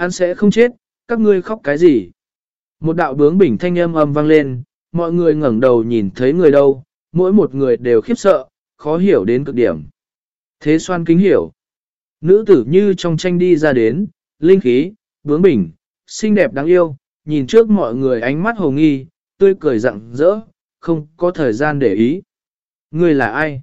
Hắn sẽ không chết, các ngươi khóc cái gì? Một đạo bướng bình thanh âm âm vang lên, mọi người ngẩng đầu nhìn thấy người đâu, mỗi một người đều khiếp sợ, khó hiểu đến cực điểm. Thế xoan kính hiểu. Nữ tử như trong tranh đi ra đến, linh khí, bướng bình, xinh đẹp đáng yêu, nhìn trước mọi người ánh mắt hồ nghi, tươi cười rặng rỡ, không có thời gian để ý. Người là ai?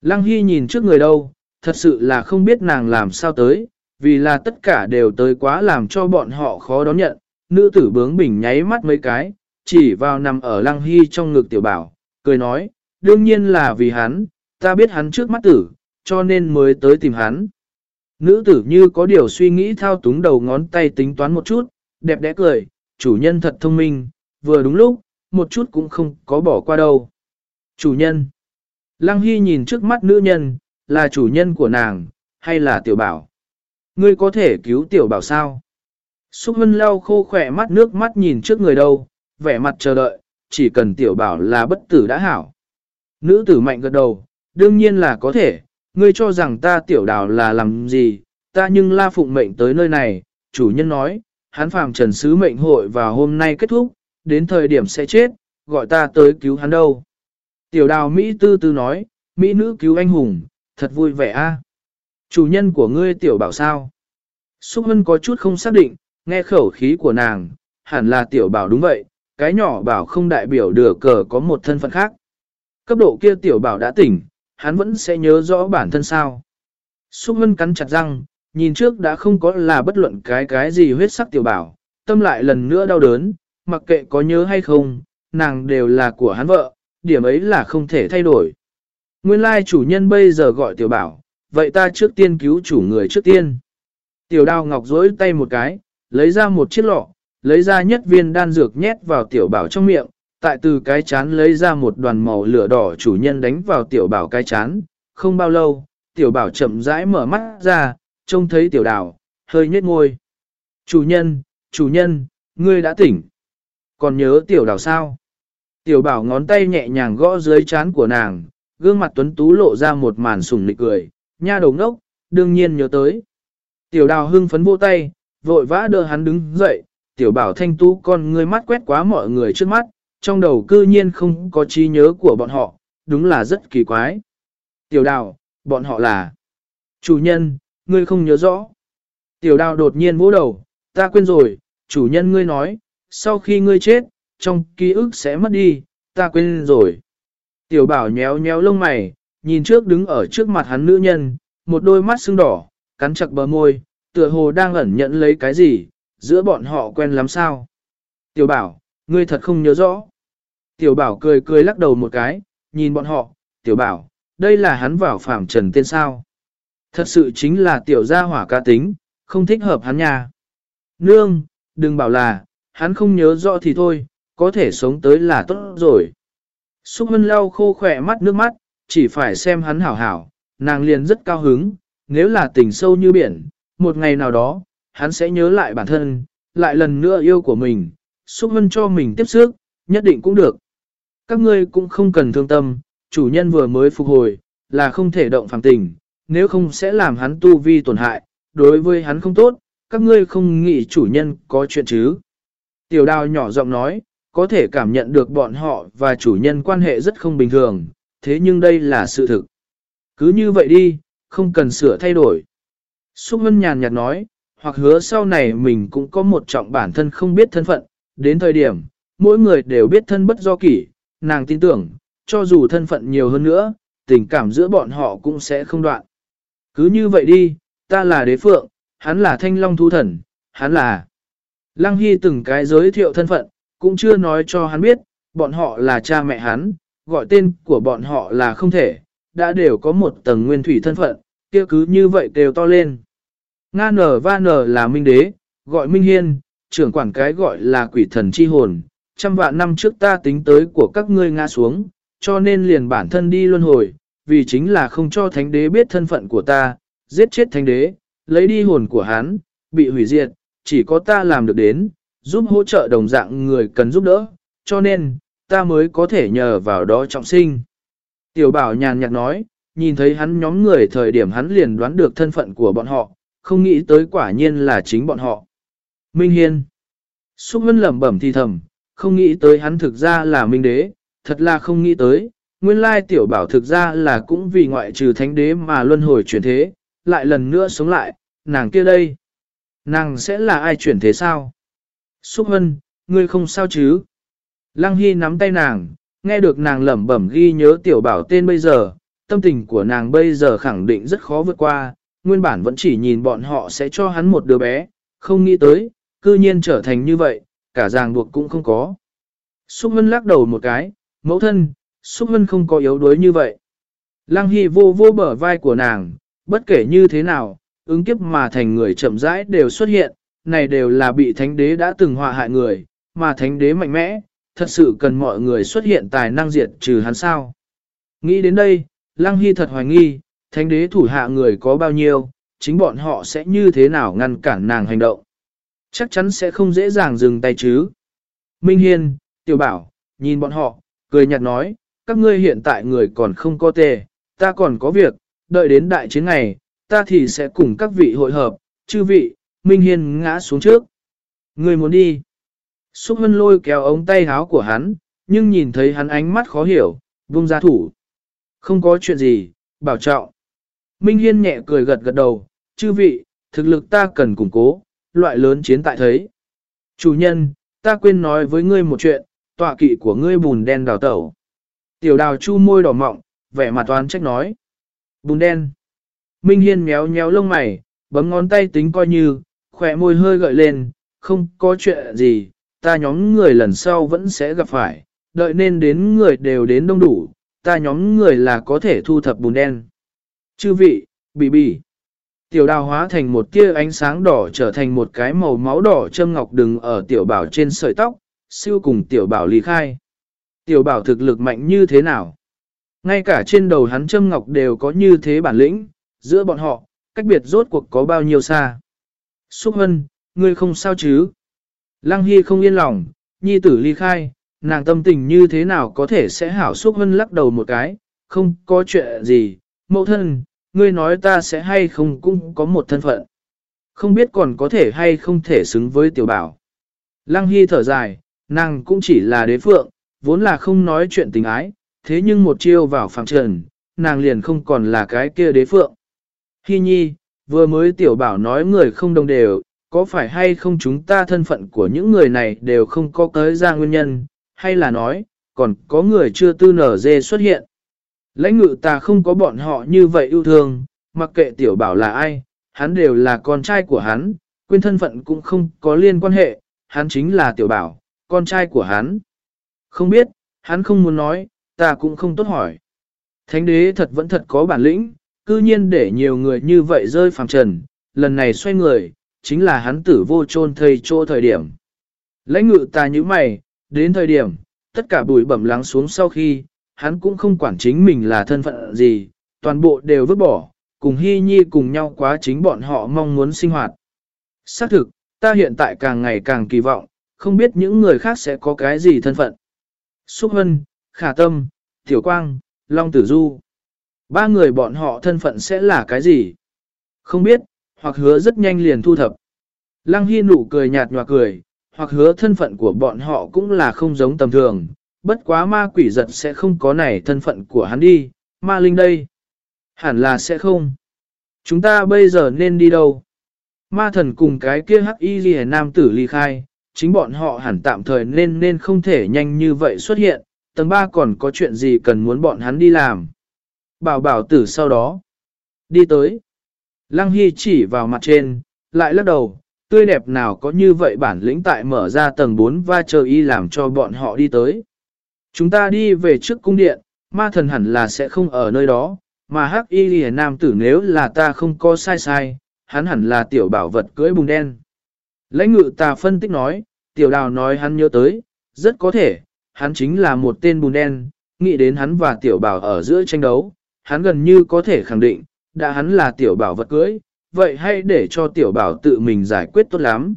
Lăng Hy nhìn trước người đâu, thật sự là không biết nàng làm sao tới, vì là tất cả đều tới quá làm cho bọn họ khó đón nhận. Nữ tử bướng bỉnh nháy mắt mấy cái, chỉ vào nằm ở Lăng Hy trong ngực tiểu bảo, cười nói, đương nhiên là vì hắn, ta biết hắn trước mắt tử, cho nên mới tới tìm hắn. Nữ tử như có điều suy nghĩ thao túng đầu ngón tay tính toán một chút, đẹp đẽ cười, chủ nhân thật thông minh, vừa đúng lúc, một chút cũng không có bỏ qua đâu. Chủ nhân. Lăng Hy nhìn trước mắt nữ nhân, là chủ nhân của nàng, hay là tiểu bảo? Ngươi có thể cứu tiểu bảo sao? Xúc hân lau khô khỏe mắt nước mắt nhìn trước người đâu, vẻ mặt chờ đợi, chỉ cần tiểu bảo là bất tử đã hảo. Nữ tử mạnh gật đầu, đương nhiên là có thể, ngươi cho rằng ta tiểu đào là làm gì, ta nhưng la phụng mệnh tới nơi này, chủ nhân nói, hắn phàm trần sứ mệnh hội vào hôm nay kết thúc, đến thời điểm sẽ chết, gọi ta tới cứu hắn đâu. Tiểu đào Mỹ tư tư nói, Mỹ nữ cứu anh hùng, thật vui vẻ a. Chủ nhân của ngươi tiểu bảo sao? Xúc Hân có chút không xác định, nghe khẩu khí của nàng, hẳn là tiểu bảo đúng vậy, cái nhỏ bảo không đại biểu được cờ có một thân phận khác. Cấp độ kia tiểu bảo đã tỉnh, hắn vẫn sẽ nhớ rõ bản thân sao. Xúc Hân cắn chặt răng, nhìn trước đã không có là bất luận cái cái gì huyết sắc tiểu bảo, tâm lại lần nữa đau đớn, mặc kệ có nhớ hay không, nàng đều là của hắn vợ, điểm ấy là không thể thay đổi. Nguyên lai chủ nhân bây giờ gọi tiểu bảo, vậy ta trước tiên cứu chủ người trước tiên. Tiểu đào ngọc dối tay một cái, lấy ra một chiếc lọ, lấy ra nhất viên đan dược nhét vào tiểu bảo trong miệng, tại từ cái chán lấy ra một đoàn màu lửa đỏ chủ nhân đánh vào tiểu bảo cái chán. Không bao lâu, tiểu bảo chậm rãi mở mắt ra, trông thấy tiểu đào, hơi nhếch môi. Chủ nhân, chủ nhân, ngươi đã tỉnh. Còn nhớ tiểu đào sao? Tiểu bảo ngón tay nhẹ nhàng gõ dưới chán của nàng, gương mặt tuấn tú lộ ra một màn sùng nịch cười, nha đầu ngốc, đương nhiên nhớ tới. Tiểu đào hưng phấn vô tay, vội vã đưa hắn đứng dậy, tiểu bảo thanh tú con ngươi mắt quét quá mọi người trước mắt, trong đầu cư nhiên không có trí nhớ của bọn họ, đúng là rất kỳ quái. Tiểu đào, bọn họ là chủ nhân, ngươi không nhớ rõ. Tiểu đào đột nhiên vỗ đầu, ta quên rồi, chủ nhân ngươi nói, sau khi ngươi chết, trong ký ức sẽ mất đi, ta quên rồi. Tiểu bảo nhéo nhéo lông mày, nhìn trước đứng ở trước mặt hắn nữ nhân, một đôi mắt sưng đỏ, cắn chặt bờ môi, tựa hồ đang ẩn nhận lấy cái gì, giữa bọn họ quen lắm sao. Tiểu bảo, ngươi thật không nhớ rõ. Tiểu bảo cười cười lắc đầu một cái, nhìn bọn họ, tiểu bảo, đây là hắn vào phạm trần tên sao. Thật sự chính là tiểu gia hỏa ca tính, không thích hợp hắn nha. Nương, đừng bảo là, hắn không nhớ rõ thì thôi, có thể sống tới là tốt rồi. Xúc hân lau khô khỏe mắt nước mắt, chỉ phải xem hắn hảo hảo, nàng liền rất cao hứng, nếu là tình sâu như biển, một ngày nào đó, hắn sẽ nhớ lại bản thân, lại lần nữa yêu của mình, xúc hân cho mình tiếp sức, nhất định cũng được. Các ngươi cũng không cần thương tâm, chủ nhân vừa mới phục hồi, là không thể động phẳng tình, nếu không sẽ làm hắn tu vi tổn hại, đối với hắn không tốt, các ngươi không nghĩ chủ nhân có chuyện chứ. Tiểu đào nhỏ giọng nói, có thể cảm nhận được bọn họ và chủ nhân quan hệ rất không bình thường, thế nhưng đây là sự thực. Cứ như vậy đi, không cần sửa thay đổi. Xúc Vân nhàn nhạt nói, hoặc hứa sau này mình cũng có một trọng bản thân không biết thân phận, đến thời điểm, mỗi người đều biết thân bất do kỷ, nàng tin tưởng, cho dù thân phận nhiều hơn nữa, tình cảm giữa bọn họ cũng sẽ không đoạn. Cứ như vậy đi, ta là đế phượng, hắn là thanh long thu thần, hắn là... Lăng Hy từng cái giới thiệu thân phận, cũng chưa nói cho hắn biết, bọn họ là cha mẹ hắn, gọi tên của bọn họ là không thể, đã đều có một tầng nguyên thủy thân phận, kia cứ như vậy đều to lên. Nga nở va nở là minh đế, gọi minh hiên, trưởng quản cái gọi là quỷ thần chi hồn, trăm vạn năm trước ta tính tới của các ngươi ngã xuống, cho nên liền bản thân đi luân hồi, vì chính là không cho thánh đế biết thân phận của ta, giết chết thánh đế, lấy đi hồn của hắn, bị hủy diệt, chỉ có ta làm được đến, giúp hỗ trợ đồng dạng người cần giúp đỡ, cho nên, ta mới có thể nhờ vào đó trọng sinh. Tiểu bảo nhàn nhạt nói, nhìn thấy hắn nhóm người thời điểm hắn liền đoán được thân phận của bọn họ, không nghĩ tới quả nhiên là chính bọn họ. Minh Hiên. Xúc Vân lẩm bẩm thì thầm, không nghĩ tới hắn thực ra là Minh Đế, thật là không nghĩ tới. Nguyên lai tiểu bảo thực ra là cũng vì ngoại trừ thánh đế mà luân hồi chuyển thế, lại lần nữa sống lại, nàng kia đây. Nàng sẽ là ai chuyển thế sao? Xúc Hân, ngươi không sao chứ? Lăng Hy nắm tay nàng, nghe được nàng lẩm bẩm ghi nhớ tiểu bảo tên bây giờ, tâm tình của nàng bây giờ khẳng định rất khó vượt qua, nguyên bản vẫn chỉ nhìn bọn họ sẽ cho hắn một đứa bé, không nghĩ tới, cư nhiên trở thành như vậy, cả ràng buộc cũng không có. Xúc Vân lắc đầu một cái, mẫu thân, Xúc Vân không có yếu đuối như vậy. Lăng Hy vô vô bờ vai của nàng, bất kể như thế nào, ứng kiếp mà thành người chậm rãi đều xuất hiện, này đều là bị thánh đế đã từng họa hại người, mà thánh đế mạnh mẽ, thật sự cần mọi người xuất hiện tài năng diệt trừ hắn sao. Nghĩ đến đây, Lăng Hy thật hoài nghi, thánh đế thủ hạ người có bao nhiêu, chính bọn họ sẽ như thế nào ngăn cản nàng hành động. Chắc chắn sẽ không dễ dàng dừng tay chứ. Minh Hiên, Tiểu Bảo, nhìn bọn họ, cười nhạt nói, các ngươi hiện tại người còn không có tề, ta còn có việc, đợi đến đại chiến ngày, ta thì sẽ cùng các vị hội hợp, chư vị, Minh Hiên ngã xuống trước. Người muốn đi. Xúc Hân lôi kéo ống tay háo của hắn, nhưng nhìn thấy hắn ánh mắt khó hiểu, vung ra thủ. Không có chuyện gì, bảo trọng. Minh Hiên nhẹ cười gật gật đầu, chư vị, thực lực ta cần củng cố, loại lớn chiến tại thấy. Chủ nhân, ta quên nói với ngươi một chuyện, tọa kỵ của ngươi bùn đen đào tẩu. Tiểu đào chu môi đỏ mọng, vẻ mặt toán trách nói. Bùn đen. Minh Hiên méo méo lông mày, bấm ngón tay tính coi như, khỏe môi hơi gợi lên, không có chuyện gì, ta nhóm người lần sau vẫn sẽ gặp phải, đợi nên đến người đều đến đông đủ, ta nhóm người là có thể thu thập bùn đen. Chư vị, bì bì. Tiểu đào hóa thành một tia ánh sáng đỏ trở thành một cái màu máu đỏ châm ngọc đừng ở tiểu bảo trên sợi tóc, siêu cùng tiểu bảo ly khai. Tiểu bảo thực lực mạnh như thế nào? Ngay cả trên đầu hắn châm ngọc đều có như thế bản lĩnh, giữa bọn họ, cách biệt rốt cuộc có bao nhiêu xa. Xúc hân, ngươi không sao chứ? Lăng Hy không yên lòng, nhi tử ly khai, nàng tâm tình như thế nào có thể sẽ hảo xúc hân lắc đầu một cái, không có chuyện gì, mẫu thân, ngươi nói ta sẽ hay không cũng có một thân phận. Không biết còn có thể hay không thể xứng với tiểu bảo. Lăng Hy thở dài, nàng cũng chỉ là đế phượng, vốn là không nói chuyện tình ái, thế nhưng một chiêu vào phạm trần, nàng liền không còn là cái kia đế phượng. Hy nhi, vừa mới tiểu bảo nói người không đồng đều, có phải hay không chúng ta thân phận của những người này đều không có tới ra nguyên nhân, hay là nói, còn có người chưa tư nở dê xuất hiện. Lãnh ngự ta không có bọn họ như vậy yêu thương, mặc kệ tiểu bảo là ai, hắn đều là con trai của hắn, quên thân phận cũng không có liên quan hệ, hắn chính là tiểu bảo, con trai của hắn. Không biết, hắn không muốn nói, ta cũng không tốt hỏi. Thánh đế thật vẫn thật có bản lĩnh, cư nhiên để nhiều người như vậy rơi phàm trần, lần này xoay người, chính là hắn tử vô chôn thầy chỗ thời điểm. Lãnh ngự ta như mày, đến thời điểm, tất cả bụi bẩm lắng xuống sau khi, hắn cũng không quản chính mình là thân phận gì, toàn bộ đều vứt bỏ, cùng Hy Nhi cùng nhau quá chính bọn họ mong muốn sinh hoạt. Xác thực, ta hiện tại càng ngày càng kỳ vọng, không biết những người khác sẽ có cái gì thân phận. Xúc Hân, Khả Tâm, Tiểu Quang, Long Tử Du. Ba người bọn họ thân phận sẽ là cái gì? Không biết, hoặc hứa rất nhanh liền thu thập. Lăng Hy nụ cười nhạt nhòa cười, hoặc hứa thân phận của bọn họ cũng là không giống tầm thường, bất quá ma quỷ giật sẽ không có này thân phận của hắn đi, ma linh đây. Hẳn là sẽ không. Chúng ta bây giờ nên đi đâu? Ma thần cùng cái kia hắc y ghi nam tử ly khai, chính bọn họ hẳn tạm thời nên nên không thể nhanh như vậy xuất hiện, tầng 3 còn có chuyện gì cần muốn bọn hắn đi làm. Bảo bảo tử sau đó. Đi tới. Lăng Hy chỉ vào mặt trên, lại lắc đầu, tươi đẹp nào có như vậy bản lĩnh tại mở ra tầng 4 và chờ y làm cho bọn họ đi tới. Chúng ta đi về trước cung điện, ma thần hẳn là sẽ không ở nơi đó, mà hắc y lìa nam tử nếu là ta không có sai sai, hắn hẳn là tiểu bảo vật cưỡi bùng đen. Lãnh ngự ta phân tích nói, tiểu đào nói hắn nhớ tới, rất có thể, hắn chính là một tên bùn đen, nghĩ đến hắn và tiểu bảo ở giữa tranh đấu, hắn gần như có thể khẳng định, đã hắn là tiểu bảo vật cưới, vậy hãy để cho tiểu bảo tự mình giải quyết tốt lắm.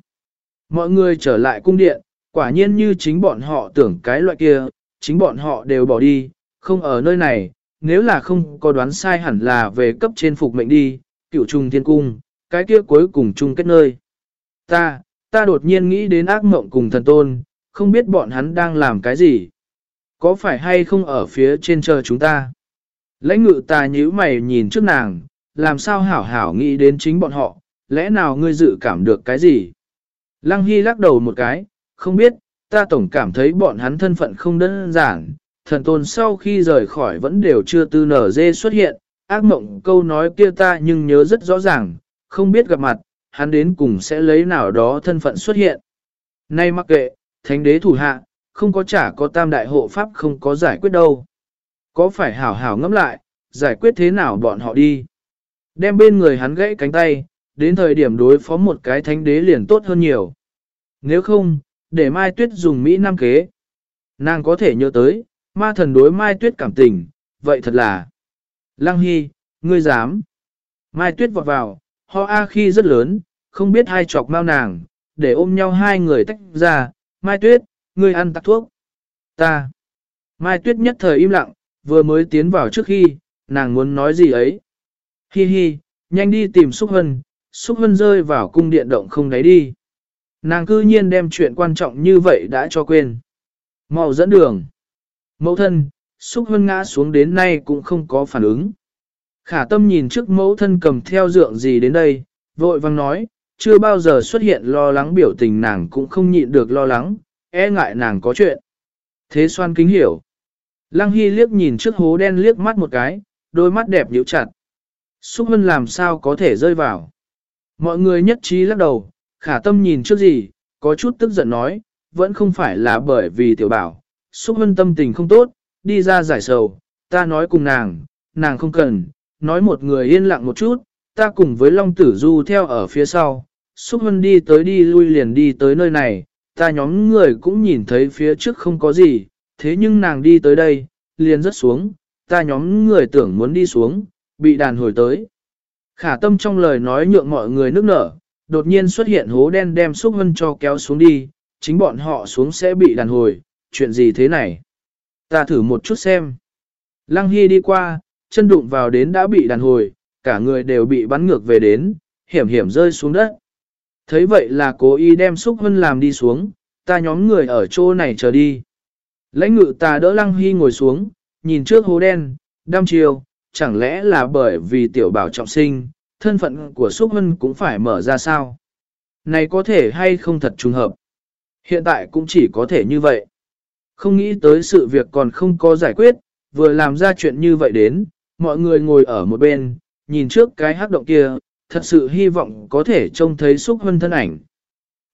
Mọi người trở lại cung điện, quả nhiên như chính bọn họ tưởng cái loại kia, chính bọn họ đều bỏ đi, không ở nơi này, nếu là không có đoán sai hẳn là về cấp trên phục mệnh đi, cựu trùng thiên cung, cái kia cuối cùng chung kết nơi. Ta, Ta đột nhiên nghĩ đến ác mộng cùng thần tôn, không biết bọn hắn đang làm cái gì. Có phải hay không ở phía trên chờ chúng ta? Lãnh ngự ta nhíu mày nhìn trước nàng, làm sao hảo hảo nghĩ đến chính bọn họ, lẽ nào ngươi dự cảm được cái gì? Lăng Hy lắc đầu một cái, không biết, ta tổng cảm thấy bọn hắn thân phận không đơn giản, thần tôn sau khi rời khỏi vẫn đều chưa tư nở dê xuất hiện, ác mộng câu nói kia ta nhưng nhớ rất rõ ràng, không biết gặp mặt, hắn đến cùng sẽ lấy nào đó thân phận xuất hiện. Nay mặc kệ, thánh đế thủ hạ, không có trả có tam đại hộ pháp không có giải quyết đâu. Có phải hảo hảo ngẫm lại, giải quyết thế nào bọn họ đi. Đem bên người hắn gãy cánh tay, đến thời điểm đối phó một cái thánh đế liền tốt hơn nhiều. Nếu không, để Mai Tuyết dùng Mỹ Nam kế. Nàng có thể nhớ tới, ma thần đối Mai Tuyết cảm tình, vậy thật là. Lăng Hy, ngươi dám. Mai Tuyết vọt vào, ho a khi rất lớn, không biết hai chọc mau nàng, để ôm nhau hai người tách ra. Mai Tuyết, ngươi ăn tắc thuốc. Ta. Mai Tuyết nhất thời im lặng, vừa mới tiến vào trước khi, nàng muốn nói gì ấy. Hi hi, nhanh đi tìm Xúc Hân, Xúc Hân rơi vào cung điện động không đáy đi. Nàng cư nhiên đem chuyện quan trọng như vậy đã cho quên. Mau dẫn đường. Mẫu thân, Xúc Hân ngã xuống đến nay cũng không có phản ứng. Khả tâm nhìn trước mẫu thân cầm theo dượng gì đến đây, vội vang nói, chưa bao giờ xuất hiện lo lắng biểu tình nàng cũng không nhịn được lo lắng, e ngại nàng có chuyện. Thế xoan kính hiểu. Lăng Hy liếc nhìn trước hố đen liếc mắt một cái, đôi mắt đẹp nhíu chặt. Xúc Hân làm sao có thể rơi vào. Mọi người nhất trí lắc đầu, khả tâm nhìn trước gì, có chút tức giận nói, vẫn không phải là bởi vì tiểu bảo. Xúc Hân tâm tình không tốt, đi ra giải sầu, ta nói cùng nàng, nàng không cần, nói một người yên lặng một chút, ta cùng với Long Tử Du theo ở phía sau. Xúc Hân đi tới đi lui liền đi tới nơi này, ta nhóm người cũng nhìn thấy phía trước không có gì, thế nhưng nàng đi tới đây, liền rất xuống, ta nhóm người tưởng muốn đi xuống, bị đàn hồi tới. Khả tâm trong lời nói nhượng mọi người nước nở, đột nhiên xuất hiện hố đen đem xúc hân cho kéo xuống đi, chính bọn họ xuống sẽ bị đàn hồi, chuyện gì thế này? Ta thử một chút xem. Lăng Hy đi qua, chân đụng vào đến đã bị đàn hồi, cả người đều bị bắn ngược về đến, hiểm hiểm rơi xuống đất. Thấy vậy là cố ý đem xúc hân làm đi xuống, ta nhóm người ở chỗ này chờ đi. Lãnh ngự ta đỡ Lăng Hy ngồi xuống, nhìn trước hố đen, đăm chiều, chẳng lẽ là bởi vì tiểu bảo trọng sinh, thân phận của Xúc Hân cũng phải mở ra sao? Này có thể hay không thật trùng hợp? Hiện tại cũng chỉ có thể như vậy. Không nghĩ tới sự việc còn không có giải quyết, vừa làm ra chuyện như vậy đến, mọi người ngồi ở một bên, nhìn trước cái hắc động kia, thật sự hy vọng có thể trông thấy Xúc Hân thân ảnh.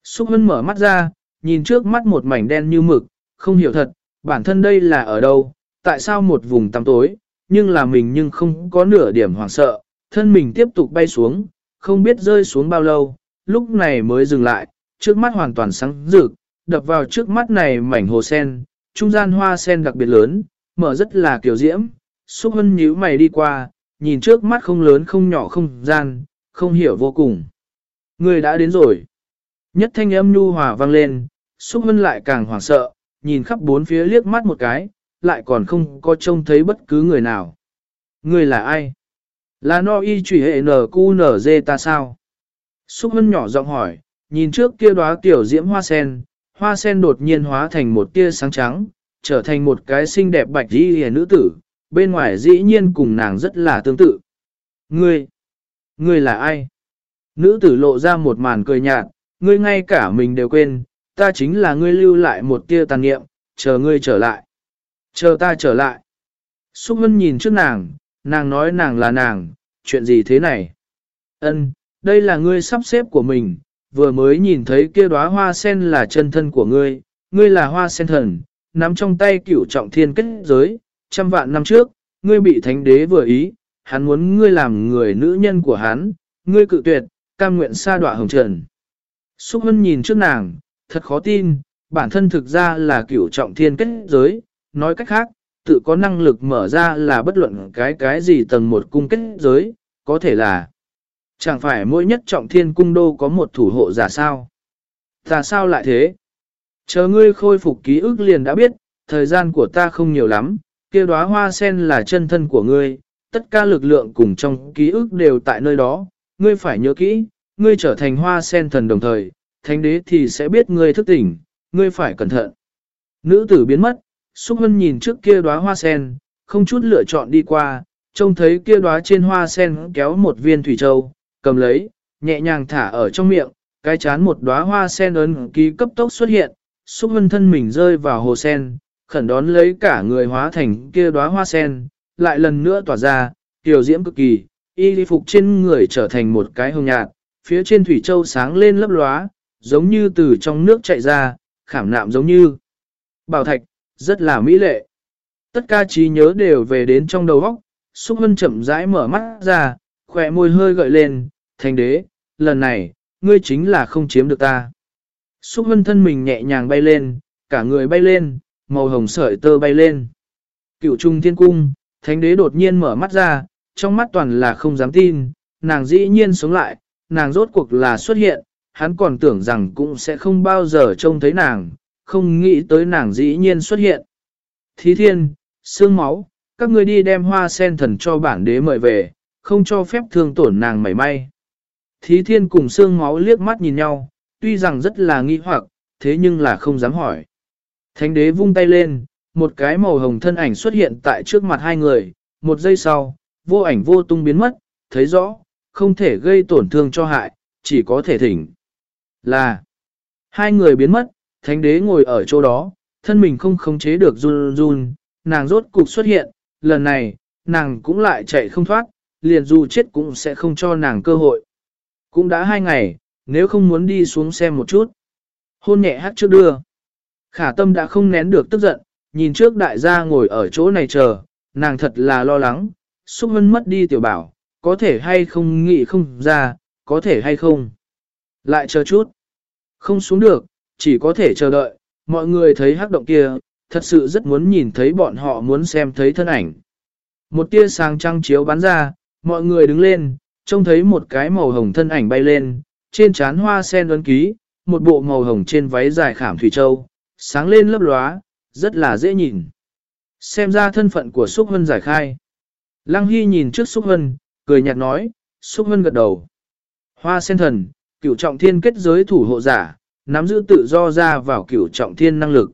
Xúc Hân mở mắt ra, nhìn trước mắt một mảnh đen như mực, không hiểu thật, bản thân đây là ở đâu, tại sao một vùng tăm tối, nhưng là mình nhưng không có nửa điểm hoảng sợ, thân mình tiếp tục bay xuống, không biết rơi xuống bao lâu, lúc này mới dừng lại, trước mắt hoàn toàn sáng rực, đập vào trước mắt này mảnh hồ sen, trung gian hoa sen đặc biệt lớn, mở rất là kiểu diễm, xúc hân nhíu mày đi qua, nhìn trước mắt không lớn không nhỏ không gian, không hiểu vô cùng. Người đã đến rồi. Nhất thanh âm nhu hòa vang lên, xúc hân lại càng hoảng sợ, nhìn khắp bốn phía liếc mắt một cái, lại còn không có trông thấy bất cứ người nào. Người là ai? Là no y trùy hệ nở cu nở dê ta sao? Xúc hân nhỏ giọng hỏi, nhìn trước kia đóa tiểu diễm hoa sen, hoa sen đột nhiên hóa thành một tia sáng trắng, trở thành một cái xinh đẹp bạch y hề nữ tử, bên ngoài dĩ nhiên cùng nàng rất là tương tự. Ngươi, ngươi là ai? Nữ tử lộ ra một màn cười nhạt, ngươi ngay cả mình đều quên, ta chính là ngươi lưu lại một tia tàn nghiệm, chờ ngươi trở lại. Chờ ta trở lại. Xúc Vân nhìn trước nàng, nàng nói nàng là nàng, chuyện gì thế này? Ân, đây là ngươi sắp xếp của mình, vừa mới nhìn thấy kia đóa hoa sen là chân thân của ngươi, ngươi là hoa sen thần, nắm trong tay cửu trọng thiên kết giới, trăm vạn năm trước, ngươi bị thánh đế vừa ý, hắn muốn ngươi làm người nữ nhân của hắn, ngươi cự tuyệt, cam nguyện xa đọa hồng trần. Xúc Vân nhìn trước nàng, thật khó tin, bản thân thực ra là cửu trọng thiên kết giới, nói cách khác, tự có năng lực mở ra là bất luận cái cái gì tầng một cung kết giới, có thể là chẳng phải mỗi nhất trọng thiên cung đô có một thủ hộ giả sao. Ta sao lại thế? Chờ ngươi khôi phục ký ức liền đã biết, thời gian của ta không nhiều lắm, kia đóa hoa sen là chân thân của ngươi, tất cả lực lượng cùng trong ký ức đều tại nơi đó, ngươi phải nhớ kỹ, ngươi trở thành hoa sen thần đồng thời, thánh đế thì sẽ biết ngươi thức tỉnh, ngươi phải cẩn thận. Nữ tử biến mất, Xúc Hân nhìn trước kia đóa hoa sen, không chút lựa chọn đi qua, trông thấy kia đóa trên hoa sen kéo một viên thủy châu, cầm lấy, nhẹ nhàng thả ở trong miệng, cái chán một đóa hoa sen ấn ký cấp tốc xuất hiện, Xúc Hân thân mình rơi vào hồ sen, khẩn đón lấy cả người hóa thành kia đóa hoa sen, lại lần nữa tỏa ra, tiểu diễm cực kỳ, y phục trên người trở thành một cái hồng nhạt, phía trên thủy châu sáng lên lấp lóa, giống như từ trong nước chạy ra, khảm nạm giống như bảo thạch, rất là mỹ lệ. Tất cả trí nhớ đều về đến trong đầu óc, Xúc Hân chậm rãi mở mắt ra, khỏe môi hơi gợi lên, thành đế, lần này, ngươi chính là không chiếm được ta. Xúc Hân thân mình nhẹ nhàng bay lên, cả người bay lên, màu hồng sợi tơ bay lên. Cựu trung thiên cung, thánh đế đột nhiên mở mắt ra, trong mắt toàn là không dám tin, nàng dĩ nhiên sống lại, nàng rốt cuộc là xuất hiện, hắn còn tưởng rằng cũng sẽ không bao giờ trông thấy nàng, không nghĩ tới nàng dĩ nhiên xuất hiện. Thí thiên, xương máu, các ngươi đi đem hoa sen thần cho bản đế mời về, không cho phép thương tổn nàng mảy may. Thí thiên cùng xương máu liếc mắt nhìn nhau, tuy rằng rất là nghi hoặc, thế nhưng là không dám hỏi. Thánh đế vung tay lên, một cái màu hồng thân ảnh xuất hiện tại trước mặt hai người, một giây sau, vô ảnh vô tung biến mất, thấy rõ, không thể gây tổn thương cho hại, chỉ có thể thỉnh. Là, hai người biến mất, thánh đế ngồi ở chỗ đó, thân mình không khống chế được run run, nàng rốt cục xuất hiện, lần này, nàng cũng lại chạy không thoát, liền dù chết cũng sẽ không cho nàng cơ hội. Cũng đã hai ngày, nếu không muốn đi xuống xem một chút. Hôn nhẹ hát trước đưa. Khả tâm đã không nén được tức giận, nhìn trước đại gia ngồi ở chỗ này chờ, nàng thật là lo lắng, xúc hân mất đi tiểu bảo, có thể hay không nghĩ không ra, có thể hay không. Lại chờ chút. Không xuống được, chỉ có thể chờ đợi, mọi người thấy hắc động kia, thật sự rất muốn nhìn thấy bọn họ muốn xem thấy thân ảnh. Một tia sáng trăng chiếu bắn ra, mọi người đứng lên, trông thấy một cái màu hồng thân ảnh bay lên, trên trán hoa sen ấn ký, một bộ màu hồng trên váy dài khảm thủy châu, sáng lên lấp lóa, rất là dễ nhìn. Xem ra thân phận của Xúc Hân giải khai. Lăng Hy nhìn trước Xúc Hân, cười nhạt nói, Xúc Hân gật đầu. Hoa sen thần, cửu trọng thiên kết giới thủ hộ giả, nắm giữ tự do ra vào cửu trọng thiên năng lực.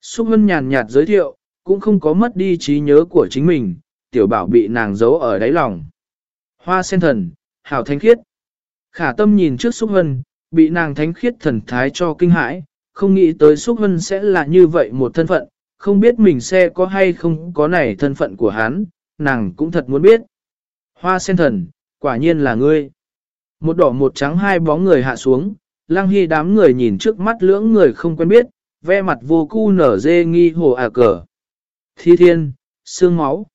Xúc Hân nhàn nhạt giới thiệu, cũng không có mất đi trí nhớ của chính mình, tiểu bảo bị nàng giấu ở đáy lòng. Hoa sen thần, hảo thánh khiết. Khả tâm nhìn trước Xúc Hân, bị nàng thánh khiết thần thái cho kinh hãi, không nghĩ tới Xúc Hân sẽ là như vậy một thân phận, không biết mình sẽ có hay không có này thân phận của hắn, nàng cũng thật muốn biết. Hoa sen thần, quả nhiên là ngươi. Một đỏ một trắng hai bóng người hạ xuống, Lăng Hy đám người nhìn trước mắt lưỡng người không quen biết, ve mặt vô cu nở dê nghi hồ à cờ. Thi thiên, xương máu.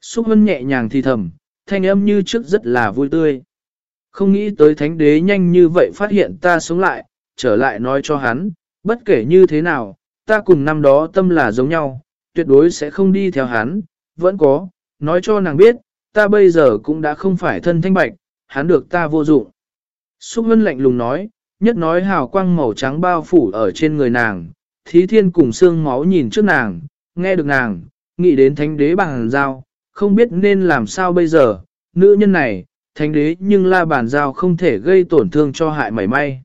Xúc hân nhẹ nhàng thì thầm, thanh âm như trước rất là vui tươi. Không nghĩ tới thánh đế nhanh như vậy phát hiện ta sống lại, trở lại nói cho hắn, bất kể như thế nào, ta cùng năm đó tâm là giống nhau, tuyệt đối sẽ không đi theo hắn, vẫn có, nói cho nàng biết, ta bây giờ cũng đã không phải thân thanh bạch, hắn được ta vô dụng. Xúc Vân lạnh lùng nói, nhất nói hào quang màu trắng bao phủ ở trên người nàng, thí thiên cùng xương máu nhìn trước nàng, nghe được nàng, nghĩ đến thánh đế bằng giao, không biết nên làm sao bây giờ, nữ nhân này, thánh đế nhưng la bản giao không thể gây tổn thương cho hại mảy may.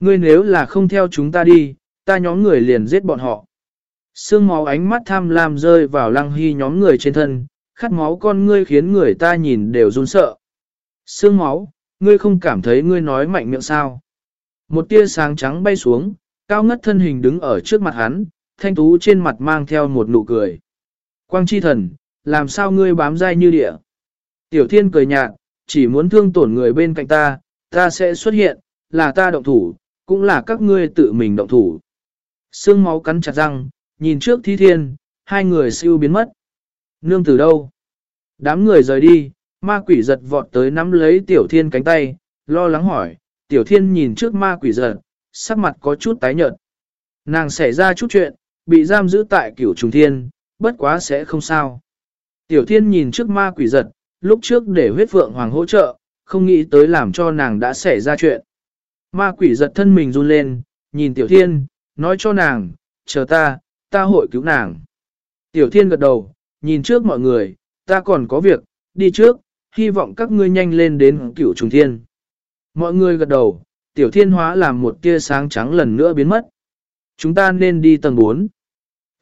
Ngươi nếu là không theo chúng ta đi, ta nhóm người liền giết bọn họ. Sương máu ánh mắt tham lam rơi vào lăng hy nhóm người trên thân, khát máu con ngươi khiến người ta nhìn đều run sợ. Sương máu, ngươi không cảm thấy ngươi nói mạnh miệng sao? Một tia sáng trắng bay xuống, cao ngất thân hình đứng ở trước mặt hắn, thanh tú trên mặt mang theo một nụ cười. Quang chi thần, làm sao ngươi bám dai như địa? Tiểu thiên cười nhạt, chỉ muốn thương tổn người bên cạnh ta, ta sẽ xuất hiện, là ta động thủ, cũng là các ngươi tự mình động thủ. Sương máu cắn chặt răng, nhìn trước thi thiên, hai người siêu biến mất. Nương từ đâu? Đám người rời đi, ma quỷ giật vọt tới nắm lấy tiểu thiên cánh tay, lo lắng hỏi, tiểu thiên nhìn trước ma quỷ giật, sắc mặt có chút tái nhợt. Nàng xảy ra chút chuyện, bị giam giữ tại cửu trùng thiên, bất quá sẽ không sao. Tiểu thiên nhìn trước ma quỷ giật, lúc trước để huyết vượng hoàng hỗ trợ, không nghĩ tới làm cho nàng đã xảy ra chuyện. Ma quỷ giật thân mình run lên, nhìn tiểu thiên, nói cho nàng, chờ ta, ta hội cứu nàng. Tiểu thiên gật đầu, nhìn trước mọi người, ta còn có việc, đi trước, hy vọng các ngươi nhanh lên đến cửu trùng thiên. Mọi người gật đầu, tiểu thiên hóa làm một tia sáng trắng lần nữa biến mất. Chúng ta nên đi tầng 4.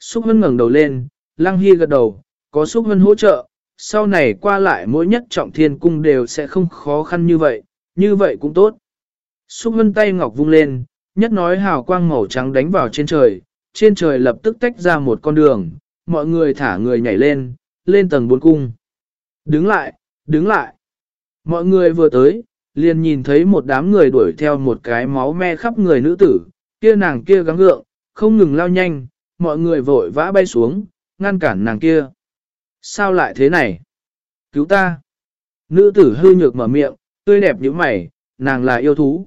Xúc Hân ngẩng đầu lên, Lăng Hy gật đầu, có Xúc Hân hỗ trợ, sau này qua lại mỗi nhất trọng thiên cung đều sẽ không khó khăn như vậy, như vậy cũng tốt. Xúc Hân tay ngọc vung lên, nhất nói hào quang màu trắng đánh vào trên trời, trên trời lập tức tách ra một con đường, mọi người thả người nhảy lên, lên tầng 4 cung. Đứng lại, đứng lại. Mọi người vừa tới, liền nhìn thấy một đám người đuổi theo một cái máu me khắp người nữ tử, kia nàng kia gắng gượng, không ngừng lao nhanh, mọi người vội vã bay xuống, ngăn cản nàng kia. Sao lại thế này? Cứu ta! Nữ tử hư nhược mở miệng, tươi đẹp như mày, nàng là yêu thú.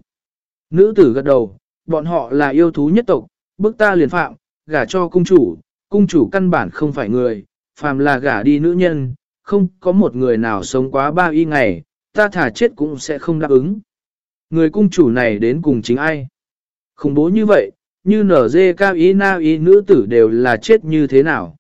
Nữ tử gật đầu, bọn họ là yêu thú nhất tộc, bức ta liền phạm, gả cho cung chủ, cung chủ căn bản không phải người, phàm là gả đi nữ nhân, không có một người nào sống quá ba y ngày, ta thả chết cũng sẽ không đáp ứng. Người cung chủ này đến cùng chính ai? Khủng bố như vậy, như nở dê cao ý na ý nữ tử đều là chết như thế nào?